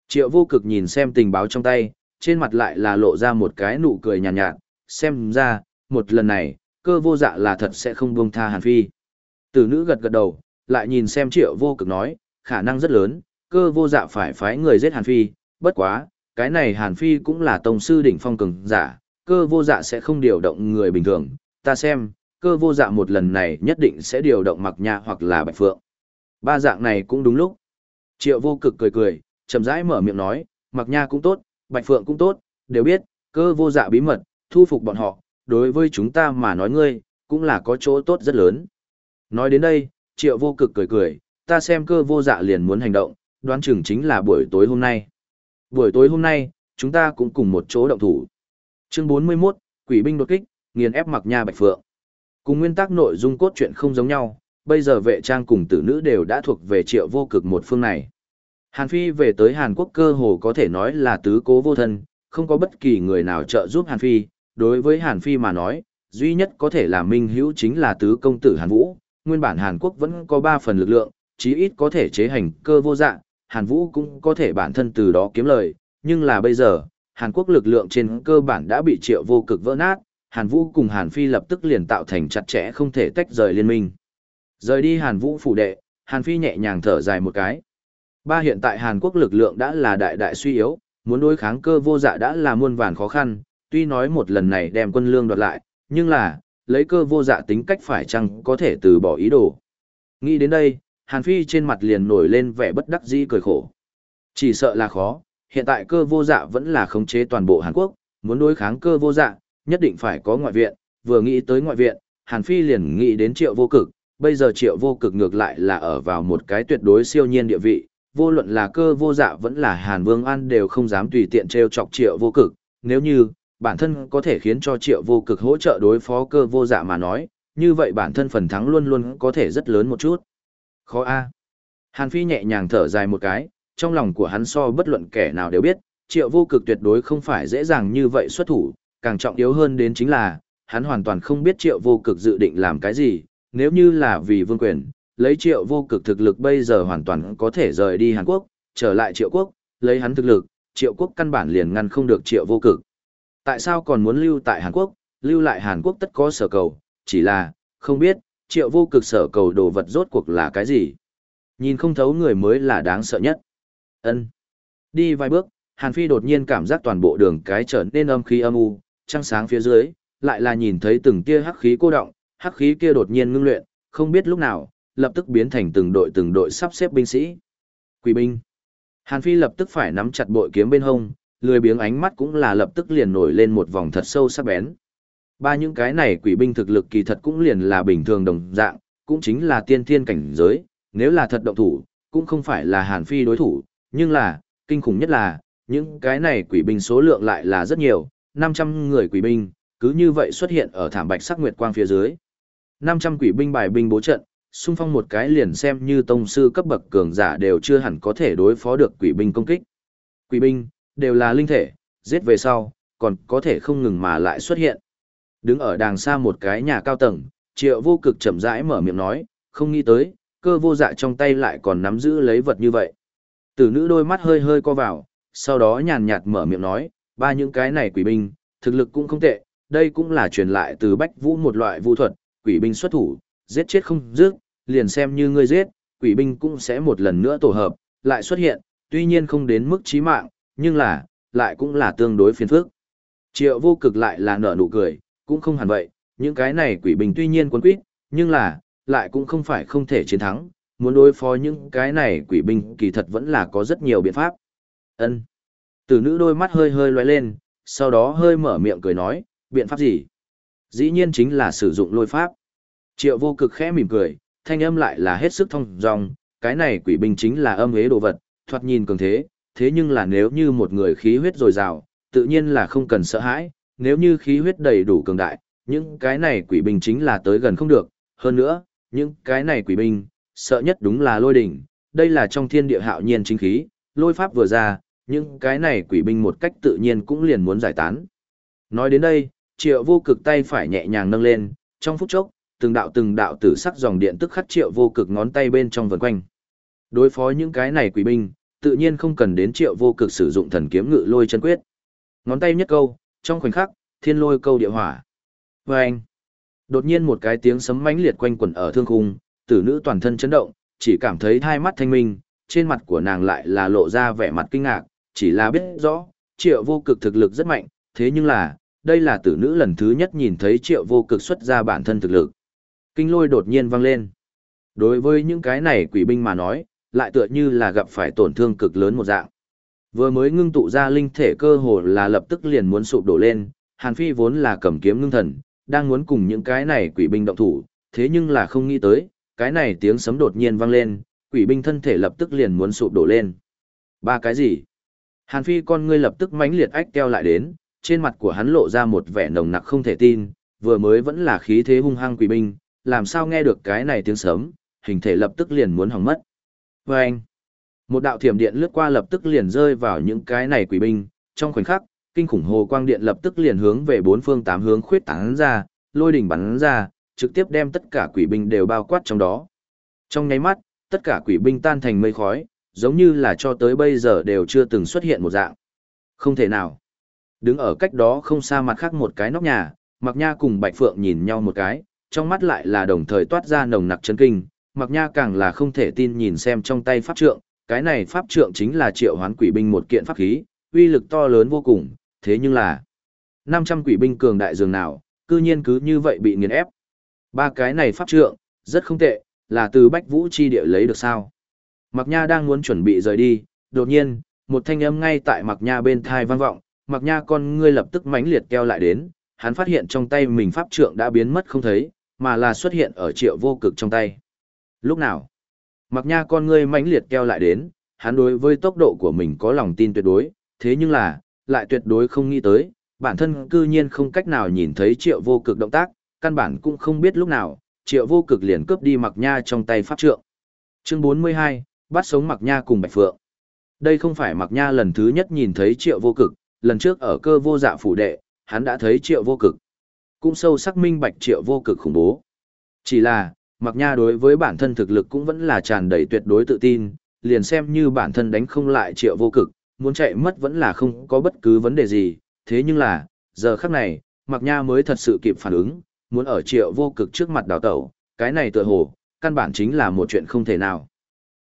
Triệu vô cực nhìn xem tình báo trong tay, trên mặt lại là lộ ra một cái nụ cười nhàn nhạt, nhạt, xem ra, một lần này, cơ vô dạ là thật sẽ không buông tha Hàn Phi. Tử nữ gật gật đầu, lại nhìn xem triệu vô cực nói, khả năng rất lớn, cơ vô dạ phải phái người giết Hàn Phi, bất quá, cái này Hàn Phi cũng là tông sư đỉnh phong cường giả, cơ vô dạ sẽ không điều động người bình thường, ta xem, cơ vô dạ một lần này nhất định sẽ điều động mặc nha hoặc là bạch phượng. Ba dạng này cũng đúng lúc. Triệu vô cực cười cười, chậm rãi mở miệng nói, mặc nha cũng tốt, bạch phượng cũng tốt, đều biết, cơ vô dạ bí mật, thu phục bọn họ, đối với chúng ta mà nói ngươi, cũng là có chỗ tốt rất lớn. Nói đến đây, triệu vô cực cười cười, ta xem cơ vô dạ liền muốn hành động, đoán chừng chính là buổi tối hôm nay. Buổi tối hôm nay, chúng ta cũng cùng một chỗ động thủ. Chương 41, Quỷ binh đột kích, nghiền ép mặc nha bạch phượng. Cùng nguyên tắc nội dung cốt truyện không giống nhau, bây giờ vệ trang cùng tử nữ đều đã thuộc về triệu vô cực một phương này. Hàn Phi về tới Hàn Quốc cơ hồ có thể nói là tứ cố vô thân, không có bất kỳ người nào trợ giúp Hàn Phi, đối với Hàn Phi mà nói, duy nhất có thể là minh hữu chính là tứ công tử Hàn Vũ, nguyên bản Hàn Quốc vẫn có ba phần lực lượng, chí ít có thể chế hành cơ vô dạng, Hàn Vũ cũng có thể bản thân từ đó kiếm lời, nhưng là bây giờ, Hàn Quốc lực lượng trên cơ bản đã bị triệu vô cực vỡ nát, Hàn Vũ cùng Hàn Phi lập tức liền tạo thành chặt chẽ không thể tách rời liên minh. Rời đi Hàn Vũ phủ đệ, Hàn Phi nhẹ nhàng thở dài một cái. Ba hiện tại Hàn Quốc lực lượng đã là đại đại suy yếu, muốn đối kháng cơ vô dạ đã là muôn vàn khó khăn, tuy nói một lần này đem quân lương đoạt lại, nhưng là, lấy cơ vô dạ tính cách phải chăng có thể từ bỏ ý đồ. Nghĩ đến đây, Hàn Phi trên mặt liền nổi lên vẻ bất đắc dĩ cười khổ. Chỉ sợ là khó, hiện tại cơ vô dạ vẫn là khống chế toàn bộ Hàn Quốc, muốn đối kháng cơ vô dạ, nhất định phải có ngoại viện, vừa nghĩ tới ngoại viện, Hàn Phi liền nghĩ đến triệu vô cực, bây giờ triệu vô cực ngược lại là ở vào một cái tuyệt đối siêu nhiên địa vị, vô luận là cơ vô dạ vẫn là Hàn Vương An đều không dám tùy tiện treo chọc triệu vô cực, nếu như, bản thân có thể khiến cho triệu vô cực hỗ trợ đối phó cơ vô dạ mà nói, như vậy bản thân phần thắng luôn luôn có thể rất lớn một chút. Khó a. Hàn Phi nhẹ nhàng thở dài một cái, trong lòng của hắn so bất luận kẻ nào đều biết, triệu vô cực tuyệt đối không phải dễ dàng như vậy xuất thủ, càng trọng yếu hơn đến chính là, hắn hoàn toàn không biết triệu vô cực dự định làm cái gì, nếu như là vì vương quyền, lấy triệu vô cực thực lực bây giờ hoàn toàn có thể rời đi Hàn Quốc, trở lại triệu quốc, lấy hắn thực lực, triệu quốc căn bản liền ngăn không được triệu vô cực. Tại sao còn muốn lưu tại Hàn Quốc, lưu lại Hàn Quốc tất có sở cầu, chỉ là, không biết, triệu vô cực sở cầu đồ vật rốt cuộc là cái gì. Nhìn không thấu người mới là đáng sợ nhất. ân Đi vài bước, Hàn Phi đột nhiên cảm giác toàn bộ đường cái trở nên âm khí âm u, trăng sáng phía dưới, lại là nhìn thấy từng tia hắc khí cô động, hắc khí kia đột nhiên ngưng luyện, không biết lúc nào, lập tức biến thành từng đội từng đội sắp xếp binh sĩ. Quỷ binh. Hàn Phi lập tức phải nắm chặt bội kiếm bên hông, lười biếng ánh mắt cũng là lập tức liền nổi lên một vòng thật sâu sắc bén. Ba những cái này quỷ binh thực lực kỳ thật cũng liền là bình thường đồng dạng, cũng chính là tiên thiên cảnh giới, nếu là thật động thủ, cũng không phải là Hàn Phi đối thủ, nhưng là, kinh khủng nhất là, những cái này quỷ binh số lượng lại là rất nhiều, 500 người quỷ binh, cứ như vậy xuất hiện ở thảm bạch sắc nguyệt quang phía dưới. 500 quỷ binh bài binh bố trận, xung phong một cái liền xem như tông sư cấp bậc cường giả đều chưa hẳn có thể đối phó được quỷ binh công kích. Quỷ binh, đều là linh thể, giết về sau, còn có thể không ngừng mà lại xuất hiện. Đứng ở đàng xa một cái nhà cao tầng, triệu vô cực chậm rãi mở miệng nói, không nghĩ tới, cơ vô dạ trong tay lại còn nắm giữ lấy vật như vậy. Tử nữ đôi mắt hơi hơi co vào, sau đó nhàn nhạt mở miệng nói, ba những cái này quỷ binh, thực lực cũng không tệ, đây cũng là truyền lại từ bách vũ một loại vũ thuật, quỷ binh xuất thủ, giết chết không dứt, liền xem như ngươi giết, quỷ binh cũng sẽ một lần nữa tổ hợp, lại xuất hiện, tuy nhiên không đến mức chí mạng, nhưng là, lại cũng là tương đối phiền phức. Triệu vô cực lại là nở nụ cười, cũng không hẳn vậy, những cái này quỷ binh tuy nhiên quấn quýt, nhưng là, lại cũng không phải không thể chiến thắng, muốn đối phó những cái này quỷ binh kỳ thật vẫn là có rất nhiều biện pháp. Ân. Tử nữ đôi mắt hơi hơi loay lên, sau đó hơi mở miệng cười nói, biện pháp gì? Dĩ nhiên chính là sử dụng lôi pháp. Triệu vô cực khẽ mỉm cười, thanh âm lại là hết sức thông dong, cái này quỷ binh chính là âm hế đồ vật, thoạt nhìn cường thế, thế nhưng là nếu như một người khí huyết dồi dào, tự nhiên là không cần sợ hãi, nếu như khí huyết đầy đủ cường đại, những cái này quỷ binh chính là tới gần không được, hơn nữa, những cái này quỷ binh, sợ nhất đúng là lôi đỉnh, đây là trong thiên địa hạo nhiên chính khí, lôi pháp vừa ra, những cái này quỷ binh một cách tự nhiên cũng liền muốn giải tán. Nói đến đây, triệu vô cực tay phải nhẹ nhàng nâng lên, trong phút chốc, từng đạo từng đạo tử sắc dòng điện tức khắc triệu vô cực ngón tay bên trong vần quanh. Đối phó những cái này quỷ binh, tự nhiên không cần đến triệu vô cực sử dụng thần kiếm ngự lôi chân quyết. Ngón tay nhất câu, trong khoảnh khắc, thiên lôi câu địa hỏa. Và anh, đột nhiên một cái tiếng sấm mãnh liệt quanh quẩn ở thương khung, tử nữ toàn thân chấn động, chỉ cảm thấy hai mắt thanh minh, trên mặt của nàng lại là lộ ra vẻ mặt kinh ngạc, chỉ là biết rõ, triệu vô cực thực lực rất mạnh, thế nhưng là, đây là tử nữ lần thứ nhất nhìn thấy triệu vô cực xuất ra bản thân thực lực. Kinh lôi đột nhiên vang lên. Đối với những cái này quỷ binh mà nói, lại tựa như là gặp phải tổn thương cực lớn một dạng. Vừa mới ngưng tụ ra linh thể cơ hồ là lập tức liền muốn sụp đổ lên, Hàn Phi vốn là cầm kiếm ngưng thần, đang muốn cùng những cái này quỷ binh động thủ, thế nhưng là không nghĩ tới, cái này tiếng sấm đột nhiên vang lên, quỷ binh thân thể lập tức liền muốn sụp đổ lên. Ba cái gì? Hàn Phi con ngươi lập tức mãnh liệt ách keo lại đến, trên mặt của hắn lộ ra một vẻ nồng nặc không thể tin, vừa mới vẫn là khí thế hung hăng quỷ binh, làm sao nghe được cái này tiếng sớm? hình thể lập tức liền muốn hỏng mất. Và anh, một đạo thiểm điện lướt qua lập tức liền rơi vào những cái này quỷ binh, trong khoảnh khắc, kinh khủng hồ quang điện lập tức liền hướng về bốn phương tám hướng khuyết tán ra, lôi đỉnh bắn ra, trực tiếp đem tất cả quỷ binh đều bao quát trong đó. Trong nháy mắt, tất cả quỷ binh tan thành mây khói, giống như là cho tới bây giờ đều chưa từng xuất hiện một dạng. Không thể nào. Đứng ở cách đó không xa mặt khác một cái nóc nhà, Mặc Nha cùng Bạch Phượng nhìn nhau một cái, trong mắt lại là đồng thời toát ra nồng nặc chấn kinh, Mặc Nha càng là không thể tin nhìn xem trong tay pháp trượng, cái này pháp trượng chính là triệu hoán quỷ binh một kiện pháp khí, uy lực to lớn vô cùng, thế nhưng là 500 quỷ binh cường đại dường nào, cư nhiên cứ như vậy bị nghiền ép. Ba cái này pháp trượng, rất không tệ, là từ Bách Vũ chi địa lấy được sao? Mạc Nha đang muốn chuẩn bị rời đi, đột nhiên, một thanh âm ngay tại Mạc Nha bên thai vang vọng, Mạc Nha con ngươi lập tức mãnh liệt keo lại đến, hắn phát hiện trong tay mình pháp trượng đã biến mất không thấy, mà là xuất hiện ở triệu vô cực trong tay. Lúc nào? Mạc Nha con ngươi mãnh liệt keo lại đến, hắn đối với tốc độ của mình có lòng tin tuyệt đối, thế nhưng là, lại tuyệt đối không nghĩ tới, bản thân cư nhiên không cách nào nhìn thấy triệu vô cực động tác, căn bản cũng không biết lúc nào, triệu vô cực liền cướp đi Mạc Nha trong tay pháp trượng. Chương 42, bắt sống Mặc Nha cùng Bạch Phượng. Đây không phải Mặc Nha lần thứ nhất nhìn thấy triệu vô cực, lần trước ở cơ vô dạ phủ đệ, hắn đã thấy triệu vô cực. Cũng sâu sắc minh bạch triệu vô cực khủng bố. Chỉ là, Mặc Nha đối với bản thân thực lực cũng vẫn là tràn đầy tuyệt đối tự tin, liền xem như bản thân đánh không lại triệu vô cực, muốn chạy mất vẫn là không có bất cứ vấn đề gì, thế nhưng là, giờ khắc này, Mặc Nha mới thật sự kịp phản ứng, muốn ở triệu vô cực trước mặt đào tẩu, cái này tựa hồ, căn bản chính là một chuyện không thể nào.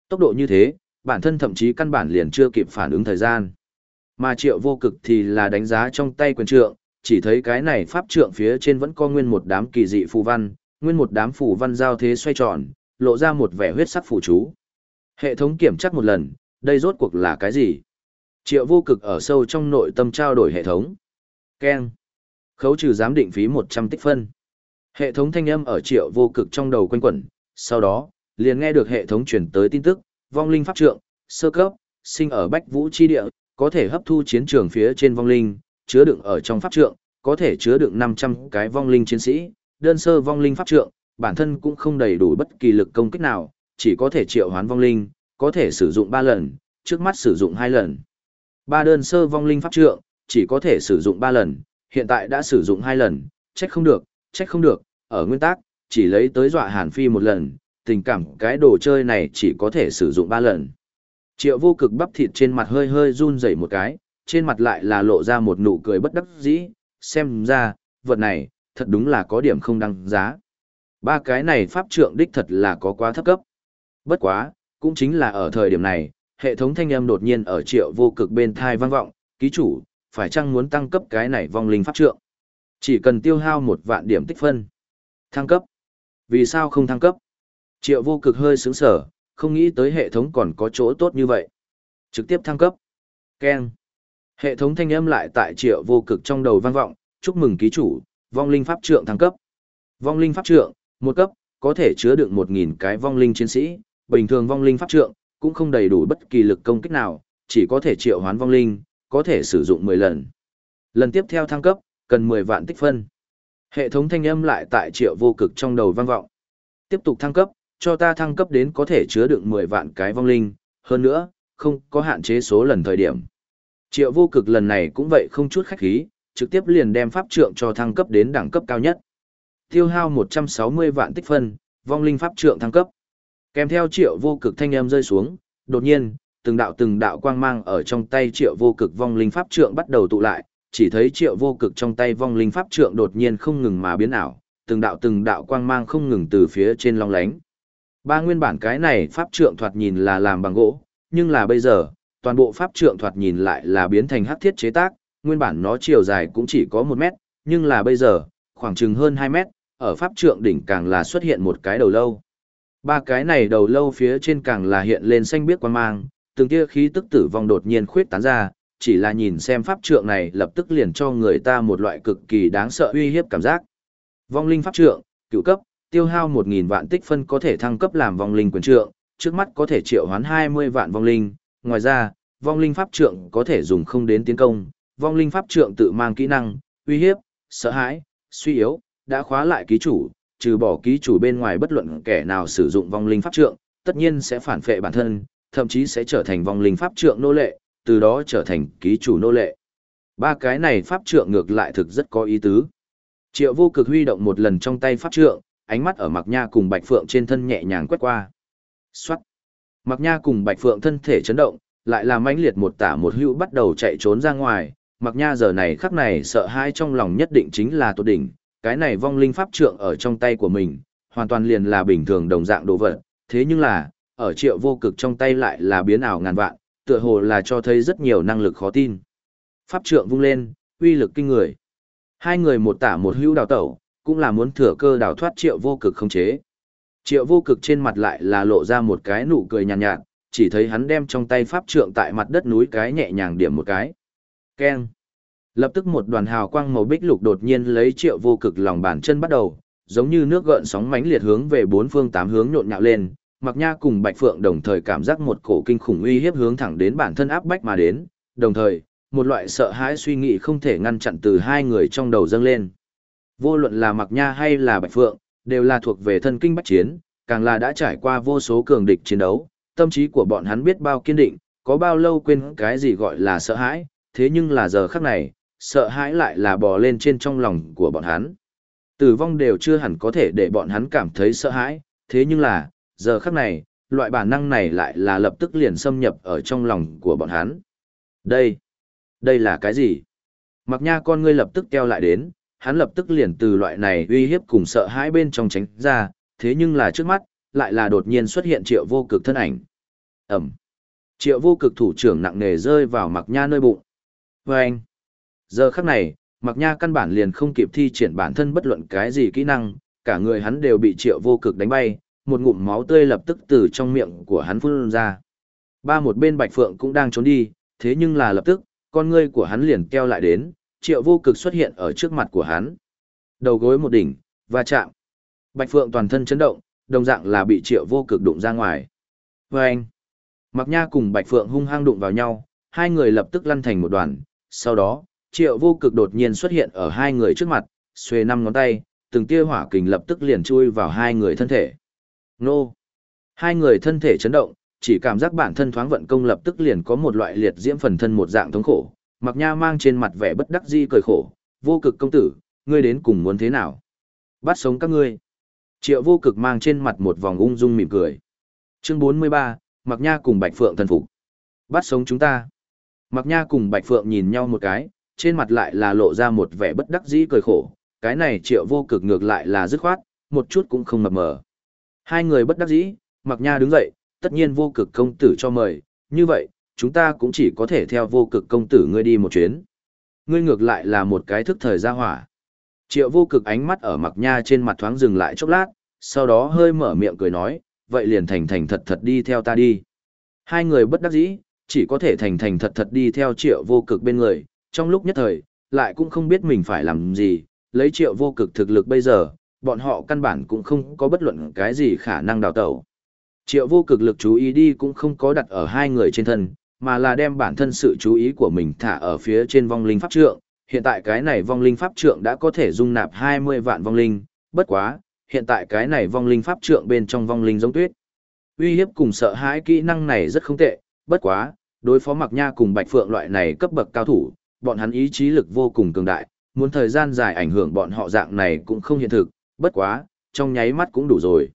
Tốc độ như thế, bản thân thậm chí căn bản liền chưa kịp phản ứng thời gian. Mà triệu vô cực thì là đánh giá trong tay quyền trượng, chỉ thấy cái này pháp trượng phía trên vẫn có nguyên một đám kỳ dị phù văn, nguyên một đám phù văn giao thế xoay tròn, lộ ra một vẻ huyết sắc phù chú. Hệ thống kiểm tra một lần, đây rốt cuộc là cái gì? Triệu vô cực ở sâu trong nội tâm trao đổi hệ thống. Ken. Khấu trừ giám định phí 100 tích phân. Hệ thống thanh âm ở triệu vô cực trong đầu quanh quẩn, sau đó, liền nghe được hệ thống truyền tới tin tức, vong linh pháp trượng, sơ cấp, sinh ở Bách Vũ chi địa, có thể hấp thu chiến trường phía trên vong linh, chứa đựng ở trong pháp trượng, có thể chứa đựng 500 cái vong linh chiến sĩ, đơn sơ vong linh pháp trượng, bản thân cũng không đầy đủ bất kỳ lực công kích nào, chỉ có thể triệu hoán vong linh, có thể sử dụng 3 lần, trước mắt sử dụng 2 lần. Ba đơn sơ vong linh pháp trượng, chỉ có thể sử dụng 3 lần, hiện tại đã sử dụng 2 lần, trách không được, trách không được, ở nguyên tắc, chỉ lấy tới dọa Hàn Phi một lần, tình cảm cái đồ chơi này chỉ có thể sử dụng ba lần. Triệu vô cực bắp thịt trên mặt hơi hơi run rẩy một cái, trên mặt lại là lộ ra một nụ cười bất đắc dĩ, xem ra, vật này, thật đúng là có điểm không đăng giá. Ba cái này pháp trượng đích thật là có quá thấp cấp. Bất quá, cũng chính là ở thời điểm này, hệ thống thanh âm đột nhiên ở triệu vô cực bên thai vang vọng, ký chủ, phải chăng muốn tăng cấp cái này vong linh pháp trượng? Chỉ cần tiêu hao một vạn điểm tích phân. Thăng cấp. Vì sao không thăng cấp? Triệu vô cực hơi sướng sở, không nghĩ tới hệ thống còn có chỗ tốt như vậy. Trực tiếp thăng cấp. Ken. Hệ thống thanh âm lại tại triệu vô cực trong đầu vang vọng, chúc mừng ký chủ, vong linh pháp trượng thăng cấp. Vong linh pháp trượng, một cấp, có thể chứa đựng 1.000 cái vong linh chiến sĩ, bình thường vong linh pháp trượng, cũng không đầy đủ bất kỳ lực công kích nào, chỉ có thể triệu hoán vong linh, có thể sử dụng 10 lần. Lần tiếp theo thăng cấp, cần 10 vạn tích phân. Hệ thống thanh âm lại tại triệu vô cực trong đầu vang vọng. Tiếp tục thăng cấp, cho ta thăng cấp đến có thể chứa đựng 10 vạn cái vong linh, hơn nữa, không có hạn chế số lần thời điểm. Triệu vô cực lần này cũng vậy không chút khách khí, trực tiếp liền đem pháp trượng cho thăng cấp đến đẳng cấp cao nhất. Tiêu hao 160 vạn tích phân, vong linh pháp trượng thăng cấp. Kèm theo triệu vô cực thanh âm rơi xuống, đột nhiên, từng đạo từng đạo quang mang ở trong tay triệu vô cực vong linh pháp trượng bắt đầu tụ lại, chỉ thấy triệu vô cực trong tay vong linh pháp trượng đột nhiên không ngừng mà biến ảo, từng đạo từng đạo quang mang không ngừng từ phía trên long lánh. Ba nguyên bản cái này pháp trượng thoạt nhìn là làm bằng gỗ, nhưng là bây giờ, toàn bộ pháp trượng thoạt nhìn lại là biến thành hắc thiết chế tác, nguyên bản nó chiều dài cũng chỉ có một mét, nhưng là bây giờ, khoảng chừng hơn 2 mét, ở pháp trượng đỉnh càng là xuất hiện một cái đầu lâu. Ba cái này đầu lâu phía trên càng là hiện lên xanh biếc quan mang, từng tia khí tức tử vong đột nhiên khuyết tán ra, chỉ là nhìn xem pháp trượng này lập tức liền cho người ta một loại cực kỳ đáng sợ uy hiếp cảm giác. Vong linh pháp trượng, cựu cấp, tiêu hao 1000 vạn tích phân có thể thăng cấp làm vong linh quyền trượng, trước mắt có thể triệu hoán 20 vạn vong linh, ngoài ra, vong linh pháp trượng có thể dùng không đến tiến công, vong linh pháp trượng tự mang kỹ năng, uy hiếp, sợ hãi, suy yếu, đã khóa lại ký chủ, trừ bỏ ký chủ bên ngoài bất luận kẻ nào sử dụng vong linh pháp trượng, tất nhiên sẽ phản phệ bản thân, thậm chí sẽ trở thành vong linh pháp trượng nô lệ, từ đó trở thành ký chủ nô lệ. Ba cái này pháp trượng ngược lại thực rất có ý tứ. Triệu vô cực huy động một lần trong tay pháp trượng, ánh mắt ở Mặc Nha cùng Bạch Phượng trên thân nhẹ nhàng quét qua. Xoát. Mặc Nha cùng Bạch Phượng thân thể chấn động, lại làm mãnh liệt một tả một hữu bắt đầu chạy trốn ra ngoài. Mặc Nha giờ này khắc này sợ hãi trong lòng nhất định chính là tột đỉnh, cái này vong linh pháp trượng ở trong tay của mình, hoàn toàn liền là bình thường đồng dạng đồ vật, thế nhưng là, ở triệu vô cực trong tay lại là biến ảo ngàn vạn, tựa hồ là cho thấy rất nhiều năng lực khó tin. Pháp trượng vung lên, uy lực kinh người. Hai người một tả một hữu đào tẩu, cũng là muốn thừa cơ đào thoát triệu vô cực không chế. Triệu vô cực trên mặt lại là lộ ra một cái nụ cười nhàn nhạt, nhạt, chỉ thấy hắn đem trong tay pháp trượng tại mặt đất núi cái nhẹ nhàng điểm một cái. Keng. Lập tức một đoàn hào quang màu bích lục đột nhiên lấy triệu vô cực lòng bàn chân bắt đầu, giống như nước gợn sóng mãnh liệt hướng về bốn phương tám hướng nhộn nhạo lên, Mặc Nha cùng Bạch Phượng đồng thời cảm giác một cổ kinh khủng uy hiếp hướng thẳng đến bản thân áp bách mà đến, đồng thời, một loại sợ hãi suy nghĩ không thể ngăn chặn từ hai người trong đầu dâng lên. Vô luận là Mặc Nha hay là Bạch Phượng, đều là thuộc về thân kinh bách chiến, càng là đã trải qua vô số cường địch chiến đấu, tâm trí của bọn hắn biết bao kiên định, có bao lâu quên cái gì gọi là sợ hãi, thế nhưng là giờ khắc này, sợ hãi lại là bò lên trên trong lòng của bọn hắn. Tử vong đều chưa hẳn có thể để bọn hắn cảm thấy sợ hãi, thế nhưng là, giờ khắc này, loại bản năng này lại là lập tức liền xâm nhập ở trong lòng của bọn hắn. Đây, đây là cái gì? Mặc nha con ngươi lập tức keo lại đến, hắn lập tức liền từ loại này uy hiếp cùng sợ hãi bên trong tránh ra, thế nhưng là trước mắt, lại là đột nhiên xuất hiện triệu vô cực thân ảnh. Ẩm. Triệu vô cực thủ trưởng nặng nề rơi vào mặc nha nơi bụng. Vâng. Giờ khắc này, mặc nha căn bản liền không kịp thi triển bản thân bất luận cái gì kỹ năng, cả người hắn đều bị triệu vô cực đánh bay, một ngụm máu tươi lập tức từ trong miệng của hắn phun ra. Ba một bên bạch phượng cũng đang trốn đi, thế nhưng là lập tức, con ngươi của hắn liền keo lại đến, triệu vô cực xuất hiện ở trước mặt của hắn. Đầu gối một đỉnh, và chạm. Bạch phượng toàn thân chấn động, đồng dạng là bị triệu vô cực đụng ra ngoài. Và anh, Mặc Nha cùng Bạch Phượng hung hăng đụng vào nhau, hai người lập tức lăn thành một đoàn, sau đó, triệu vô cực đột nhiên xuất hiện ở hai người trước mặt, xuề năm ngón tay, từng tia hỏa kình lập tức liền chui vào hai người thân thể. Nô! Hai người thân thể chấn động, chỉ cảm giác bản thân thoáng vận công lập tức liền có một loại liệt diễm phần thân một dạng thống khổ. Mặc Nha mang trên mặt vẻ bất đắc di cười khổ, vô cực công tử, ngươi đến cùng muốn thế nào? Bắt sống các ngươi. Triệu vô cực mang trên mặt một vòng ung dung mỉm cười. Chương 43, Mặc Nha cùng Bạch Phượng thần phục. Bắt sống chúng ta. Mặc Nha cùng Bạch Phượng nhìn nhau một cái, trên mặt lại là lộ ra một vẻ bất đắc dĩ cười khổ. Cái này triệu vô cực ngược lại là dứt khoát, một chút cũng không mập mờ. Hai người bất đắc dĩ, Mặc Nha đứng dậy, tất nhiên vô cực công tử cho mời, như vậy, chúng ta cũng chỉ có thể theo vô cực công tử ngươi đi một chuyến. Ngươi ngược lại là một cái thức thời gia hỏa. Triệu vô cực ánh mắt ở Mặc Nha trên mặt thoáng dừng lại chốc lát, sau đó hơi mở miệng cười nói, vậy liền thành thành thật thật đi theo ta đi. Hai người bất đắc dĩ, chỉ có thể thành thành thật thật đi theo triệu vô cực bên người, trong lúc nhất thời, lại cũng không biết mình phải làm gì, lấy triệu vô cực thực lực bây giờ, bọn họ căn bản cũng không có bất luận cái gì khả năng đào tẩu. Triệu vô cực lực chú ý đi cũng không có đặt ở hai người trên thân, mà là đem bản thân sự chú ý của mình thả ở phía trên vong linh pháp trượng, Hiện tại cái này vong linh pháp trượng đã có thể dung nạp 20 vạn vong linh, bất quá, hiện tại cái này vong linh pháp trượng bên trong vong linh giống tuyết. Uy hiếp cùng sợ hãi kỹ năng này rất không tệ, bất quá, đối phó Mặc Nha cùng Bạch Phượng loại này cấp bậc cao thủ, bọn hắn ý chí lực vô cùng cường đại, muốn thời gian dài ảnh hưởng bọn họ dạng này cũng không hiện thực, bất quá, trong nháy mắt cũng đủ rồi.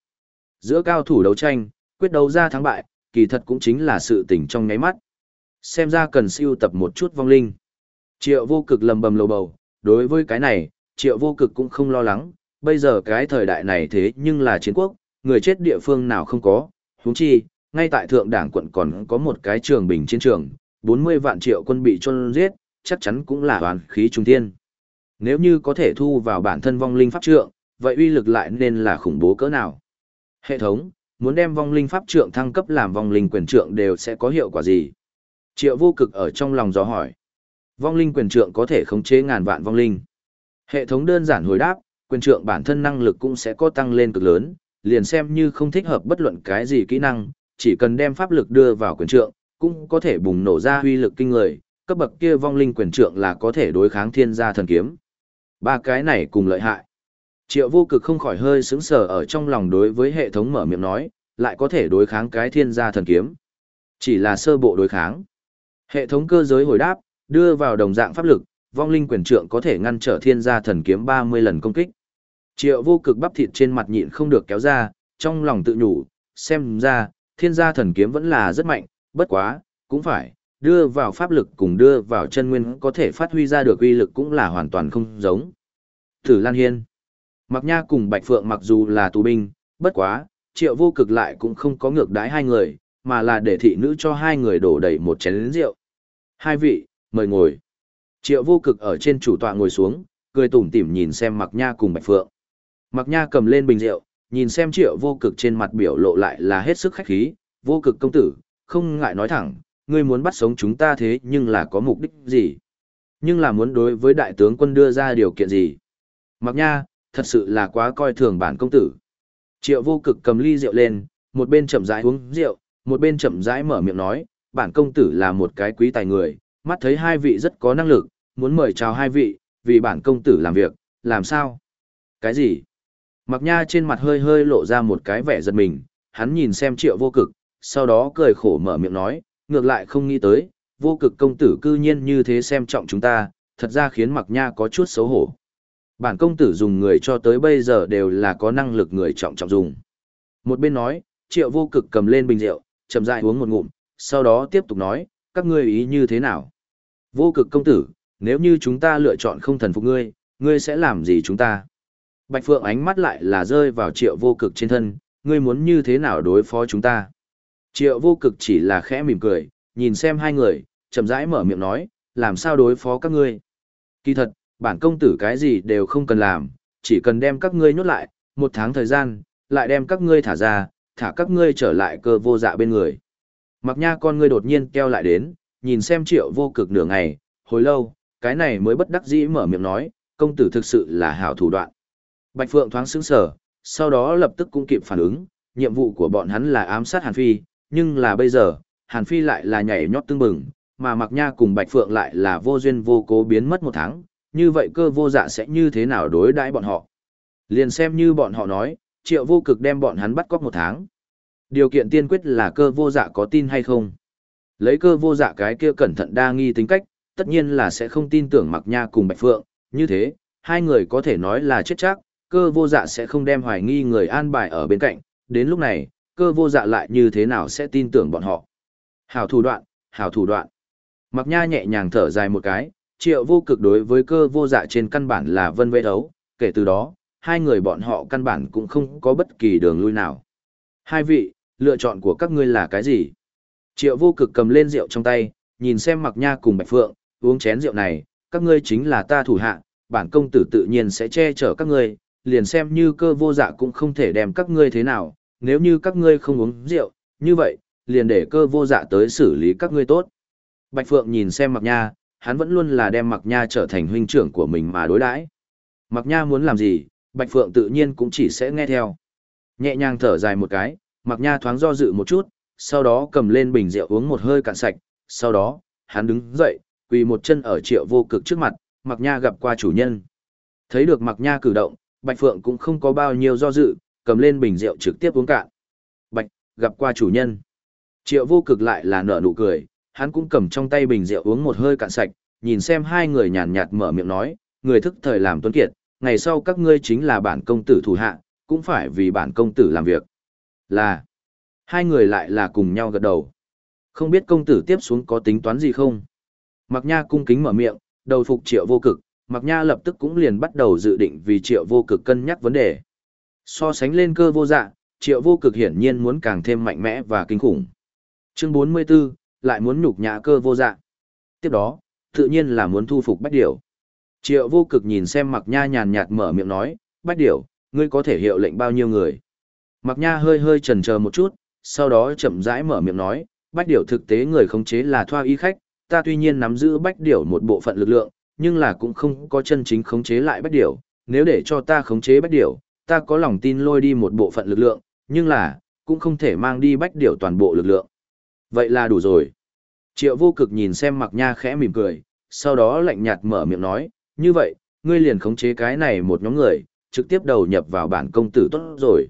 Giữa cao thủ đấu tranh, quyết đấu ra thắng bại, kỳ thật cũng chính là sự tình trong nháy mắt. Xem ra cần siêu tập một chút vong linh. Triệu vô cực lầm bầm lầu bầu, đối với cái này, triệu vô cực cũng không lo lắng, bây giờ cái thời đại này thế nhưng là chiến quốc, người chết địa phương nào không có, huống chi, ngay tại thượng đảng quận còn có một cái trường bình chiến trường, 40 vạn triệu quân bị chôn giết, chắc chắn cũng là hoàn khí trung thiên. Nếu như có thể thu vào bản thân vong linh pháp trượng, vậy uy lực lại nên là khủng bố cỡ nào? Hệ thống, muốn đem vong linh pháp trượng thăng cấp làm vong linh quyền trượng đều sẽ có hiệu quả gì? Triệu vô cực ở trong lòng dò hỏi. Vong linh quyền trượng có thể khống chế ngàn vạn vong linh. Hệ thống đơn giản hồi đáp, quyền trượng bản thân năng lực cũng sẽ có tăng lên cực lớn, liền xem như không thích hợp bất luận cái gì kỹ năng, chỉ cần đem pháp lực đưa vào quyền trượng, cũng có thể bùng nổ ra huy lực kinh người, cấp bậc kia vong linh quyền trượng là có thể đối kháng thiên gia thần kiếm. Ba cái này cùng lợi hại. Triệu vô cực không khỏi hơi sững sờ ở trong lòng đối với hệ thống mở miệng nói, lại có thể đối kháng cái thiên gia thần kiếm. Chỉ là sơ bộ đối kháng. Hệ thống cơ giới hồi đáp, đưa vào đồng dạng pháp lực, vong linh quyền trượng có thể ngăn trở thiên gia thần kiếm 30 lần công kích. Triệu vô cực bắp thịt trên mặt nhịn không được kéo ra, trong lòng tự nhủ, xem ra, thiên gia thần kiếm vẫn là rất mạnh, bất quá, cũng phải, đưa vào pháp lực cùng đưa vào chân nguyên có thể phát huy ra được uy lực cũng là hoàn toàn không giống. Thử Lan Hiên Mặc Nha cùng Bạch Phượng mặc dù là tù binh, bất quá, triệu vô cực lại cũng không có ngược đái hai người, mà là để thị nữ cho hai người đổ đầy một chén rượu. Hai vị, mời ngồi. Triệu vô cực ở trên chủ tọa ngồi xuống, cười tủm tỉm nhìn xem Mặc Nha cùng Bạch Phượng. Mặc Nha cầm lên bình rượu, nhìn xem triệu vô cực trên mặt biểu lộ lại là hết sức khách khí, vô cực công tử, không ngại nói thẳng, ngươi muốn bắt sống chúng ta thế nhưng là có mục đích gì? Nhưng là muốn đối với đại tướng quân đưa ra điều kiện gì? Mặc Nha, thật sự là quá coi thường bản công tử. Triệu vô cực cầm ly rượu lên, một bên chậm rãi uống rượu, một bên chậm rãi mở miệng nói, bản công tử là một cái quý tài người, mắt thấy hai vị rất có năng lực, muốn mời chào hai vị, vì bản công tử làm việc, làm sao? Cái gì? Mặc nha trên mặt hơi hơi lộ ra một cái vẻ giật mình, hắn nhìn xem triệu vô cực, sau đó cười khổ mở miệng nói, ngược lại không nghĩ tới, vô cực công tử cư nhiên như thế xem trọng chúng ta, thật ra khiến mặc nha có chút xấu hổ. Bản công tử dùng người cho tới bây giờ đều là có năng lực người trọng trọng dùng. Một bên nói, triệu vô cực cầm lên bình rượu, chậm rãi uống một ngụm, sau đó tiếp tục nói, các ngươi ý như thế nào? Vô cực công tử, nếu như chúng ta lựa chọn không thần phục ngươi, ngươi sẽ làm gì chúng ta? Bạch Phượng ánh mắt lại là rơi vào triệu vô cực trên thân, ngươi muốn như thế nào đối phó chúng ta? Triệu vô cực chỉ là khẽ mỉm cười, nhìn xem hai người, chậm rãi mở miệng nói, làm sao đối phó các ngươi? Kỳ thật, bản công tử cái gì đều không cần làm, chỉ cần đem các ngươi nhốt lại, một tháng thời gian, lại đem các ngươi thả ra, thả các ngươi trở lại cơ vô dạ bên người. Mặc nha con ngươi đột nhiên keo lại đến, nhìn xem triệu vô cực nửa ngày, hồi lâu, cái này mới bất đắc dĩ mở miệng nói, công tử thực sự là hảo thủ đoạn. Bạch Phượng thoáng sững sờ, sau đó lập tức cũng kịp phản ứng, nhiệm vụ của bọn hắn là ám sát Hàn Phi, nhưng là bây giờ, Hàn Phi lại là nhảy nhót tương bừng, mà Mạc Nha cùng Bạch Phượng lại là vô duyên vô cố biến mất một tháng, như vậy cơ vô dạ sẽ như thế nào đối đãi bọn họ. Liền xem như bọn họ nói, triệu vô cực đem bọn hắn bắt cóc một tháng. Điều kiện tiên quyết là cơ vô dạ có tin hay không. Lấy cơ vô dạ cái kia cẩn thận đa nghi tính cách, tất nhiên là sẽ không tin tưởng Mặc Nha cùng Bạch Phượng, như thế, hai người có thể nói là chết chắc, cơ vô dạ sẽ không đem hoài nghi người an bài ở bên cạnh, đến lúc này, cơ vô dạ lại như thế nào sẽ tin tưởng bọn họ. Hảo thủ đoạn, hảo thủ đoạn. Mặc Nha nhẹ nhàng thở dài một cái, triệu vô cực đối với cơ vô dạ trên căn bản là vân vê đấu, kể từ đó, hai người bọn họ căn bản cũng không có bất kỳ đường lui nào. Hai vị, lựa chọn của các ngươi là cái gì? Triệu vô cực cầm lên rượu trong tay, nhìn xem mặc nha cùng bạch phượng, uống chén rượu này, các ngươi chính là ta thủ hạ, bản công tử tự nhiên sẽ che chở các ngươi, liền xem như cơ vô dạ cũng không thể đem các ngươi thế nào, nếu như các ngươi không uống rượu, như vậy, liền để cơ vô dạ tới xử lý các ngươi tốt. Bạch Phượng nhìn xem mặc nha, hắn vẫn luôn là đem mặc nha trở thành huynh trưởng của mình mà đối đãi. Mặc nha muốn làm gì, Bạch Phượng tự nhiên cũng chỉ sẽ nghe theo. Nhẹ nhàng thở dài một cái, Mạc nha thoáng do dự một chút, sau đó cầm lên bình rượu uống một hơi cạn sạch, sau đó, hắn đứng dậy, quỳ một chân ở triệu vô cực trước mặt, Mạc Nha gặp qua chủ nhân. Thấy được Mạc Nha cử động, Bạch Phượng cũng không có bao nhiêu do dự, cầm lên bình rượu trực tiếp uống cạn. Bạch, gặp qua chủ nhân. Triệu vô cực lại là nở nụ cười, hắn cũng cầm trong tay bình rượu uống một hơi cạn sạch, nhìn xem hai người nhàn nhạt mở miệng nói, người thức thời làm tuấn kiệt, ngày sau các ngươi chính là bản công tử thủ hạ, cũng phải vì bản công tử làm việc. Là, hai người lại là cùng nhau gật đầu. Không biết công tử tiếp xuống có tính toán gì không? Mặc Nha cung kính mở miệng, đầu phục triệu vô cực, Mặc Nha lập tức cũng liền bắt đầu dự định vì triệu vô cực cân nhắc vấn đề. So sánh lên cơ vô dạ, triệu vô cực hiển nhiên muốn càng thêm mạnh mẽ và kinh khủng. Chương 44, lại muốn nhục nhã cơ vô dạ. Tiếp đó, tự nhiên là muốn thu phục bách điểu. Triệu vô cực nhìn xem Mặc Nha nhàn nhạt mở miệng nói, bách điểu, ngươi có thể hiệu lệnh bao nhiêu người. Mặc Nha hơi hơi chần chờ một chút, sau đó chậm rãi mở miệng nói, bách điểu thực tế người khống chế là thoa y khách, ta tuy nhiên nắm giữ bách điểu một bộ phận lực lượng, nhưng là cũng không có chân chính khống chế lại bách điểu, nếu để cho ta khống chế bách điểu, ta có lòng tin lôi đi một bộ phận lực lượng, nhưng là, cũng không thể mang đi bách điểu toàn bộ lực lượng. Vậy là đủ rồi. Triệu vô cực nhìn xem mặc nha khẽ mỉm cười, sau đó lạnh nhạt mở miệng nói, như vậy, ngươi liền khống chế cái này một nhóm người, trực tiếp đầu nhập vào bản công tử tốt rồi.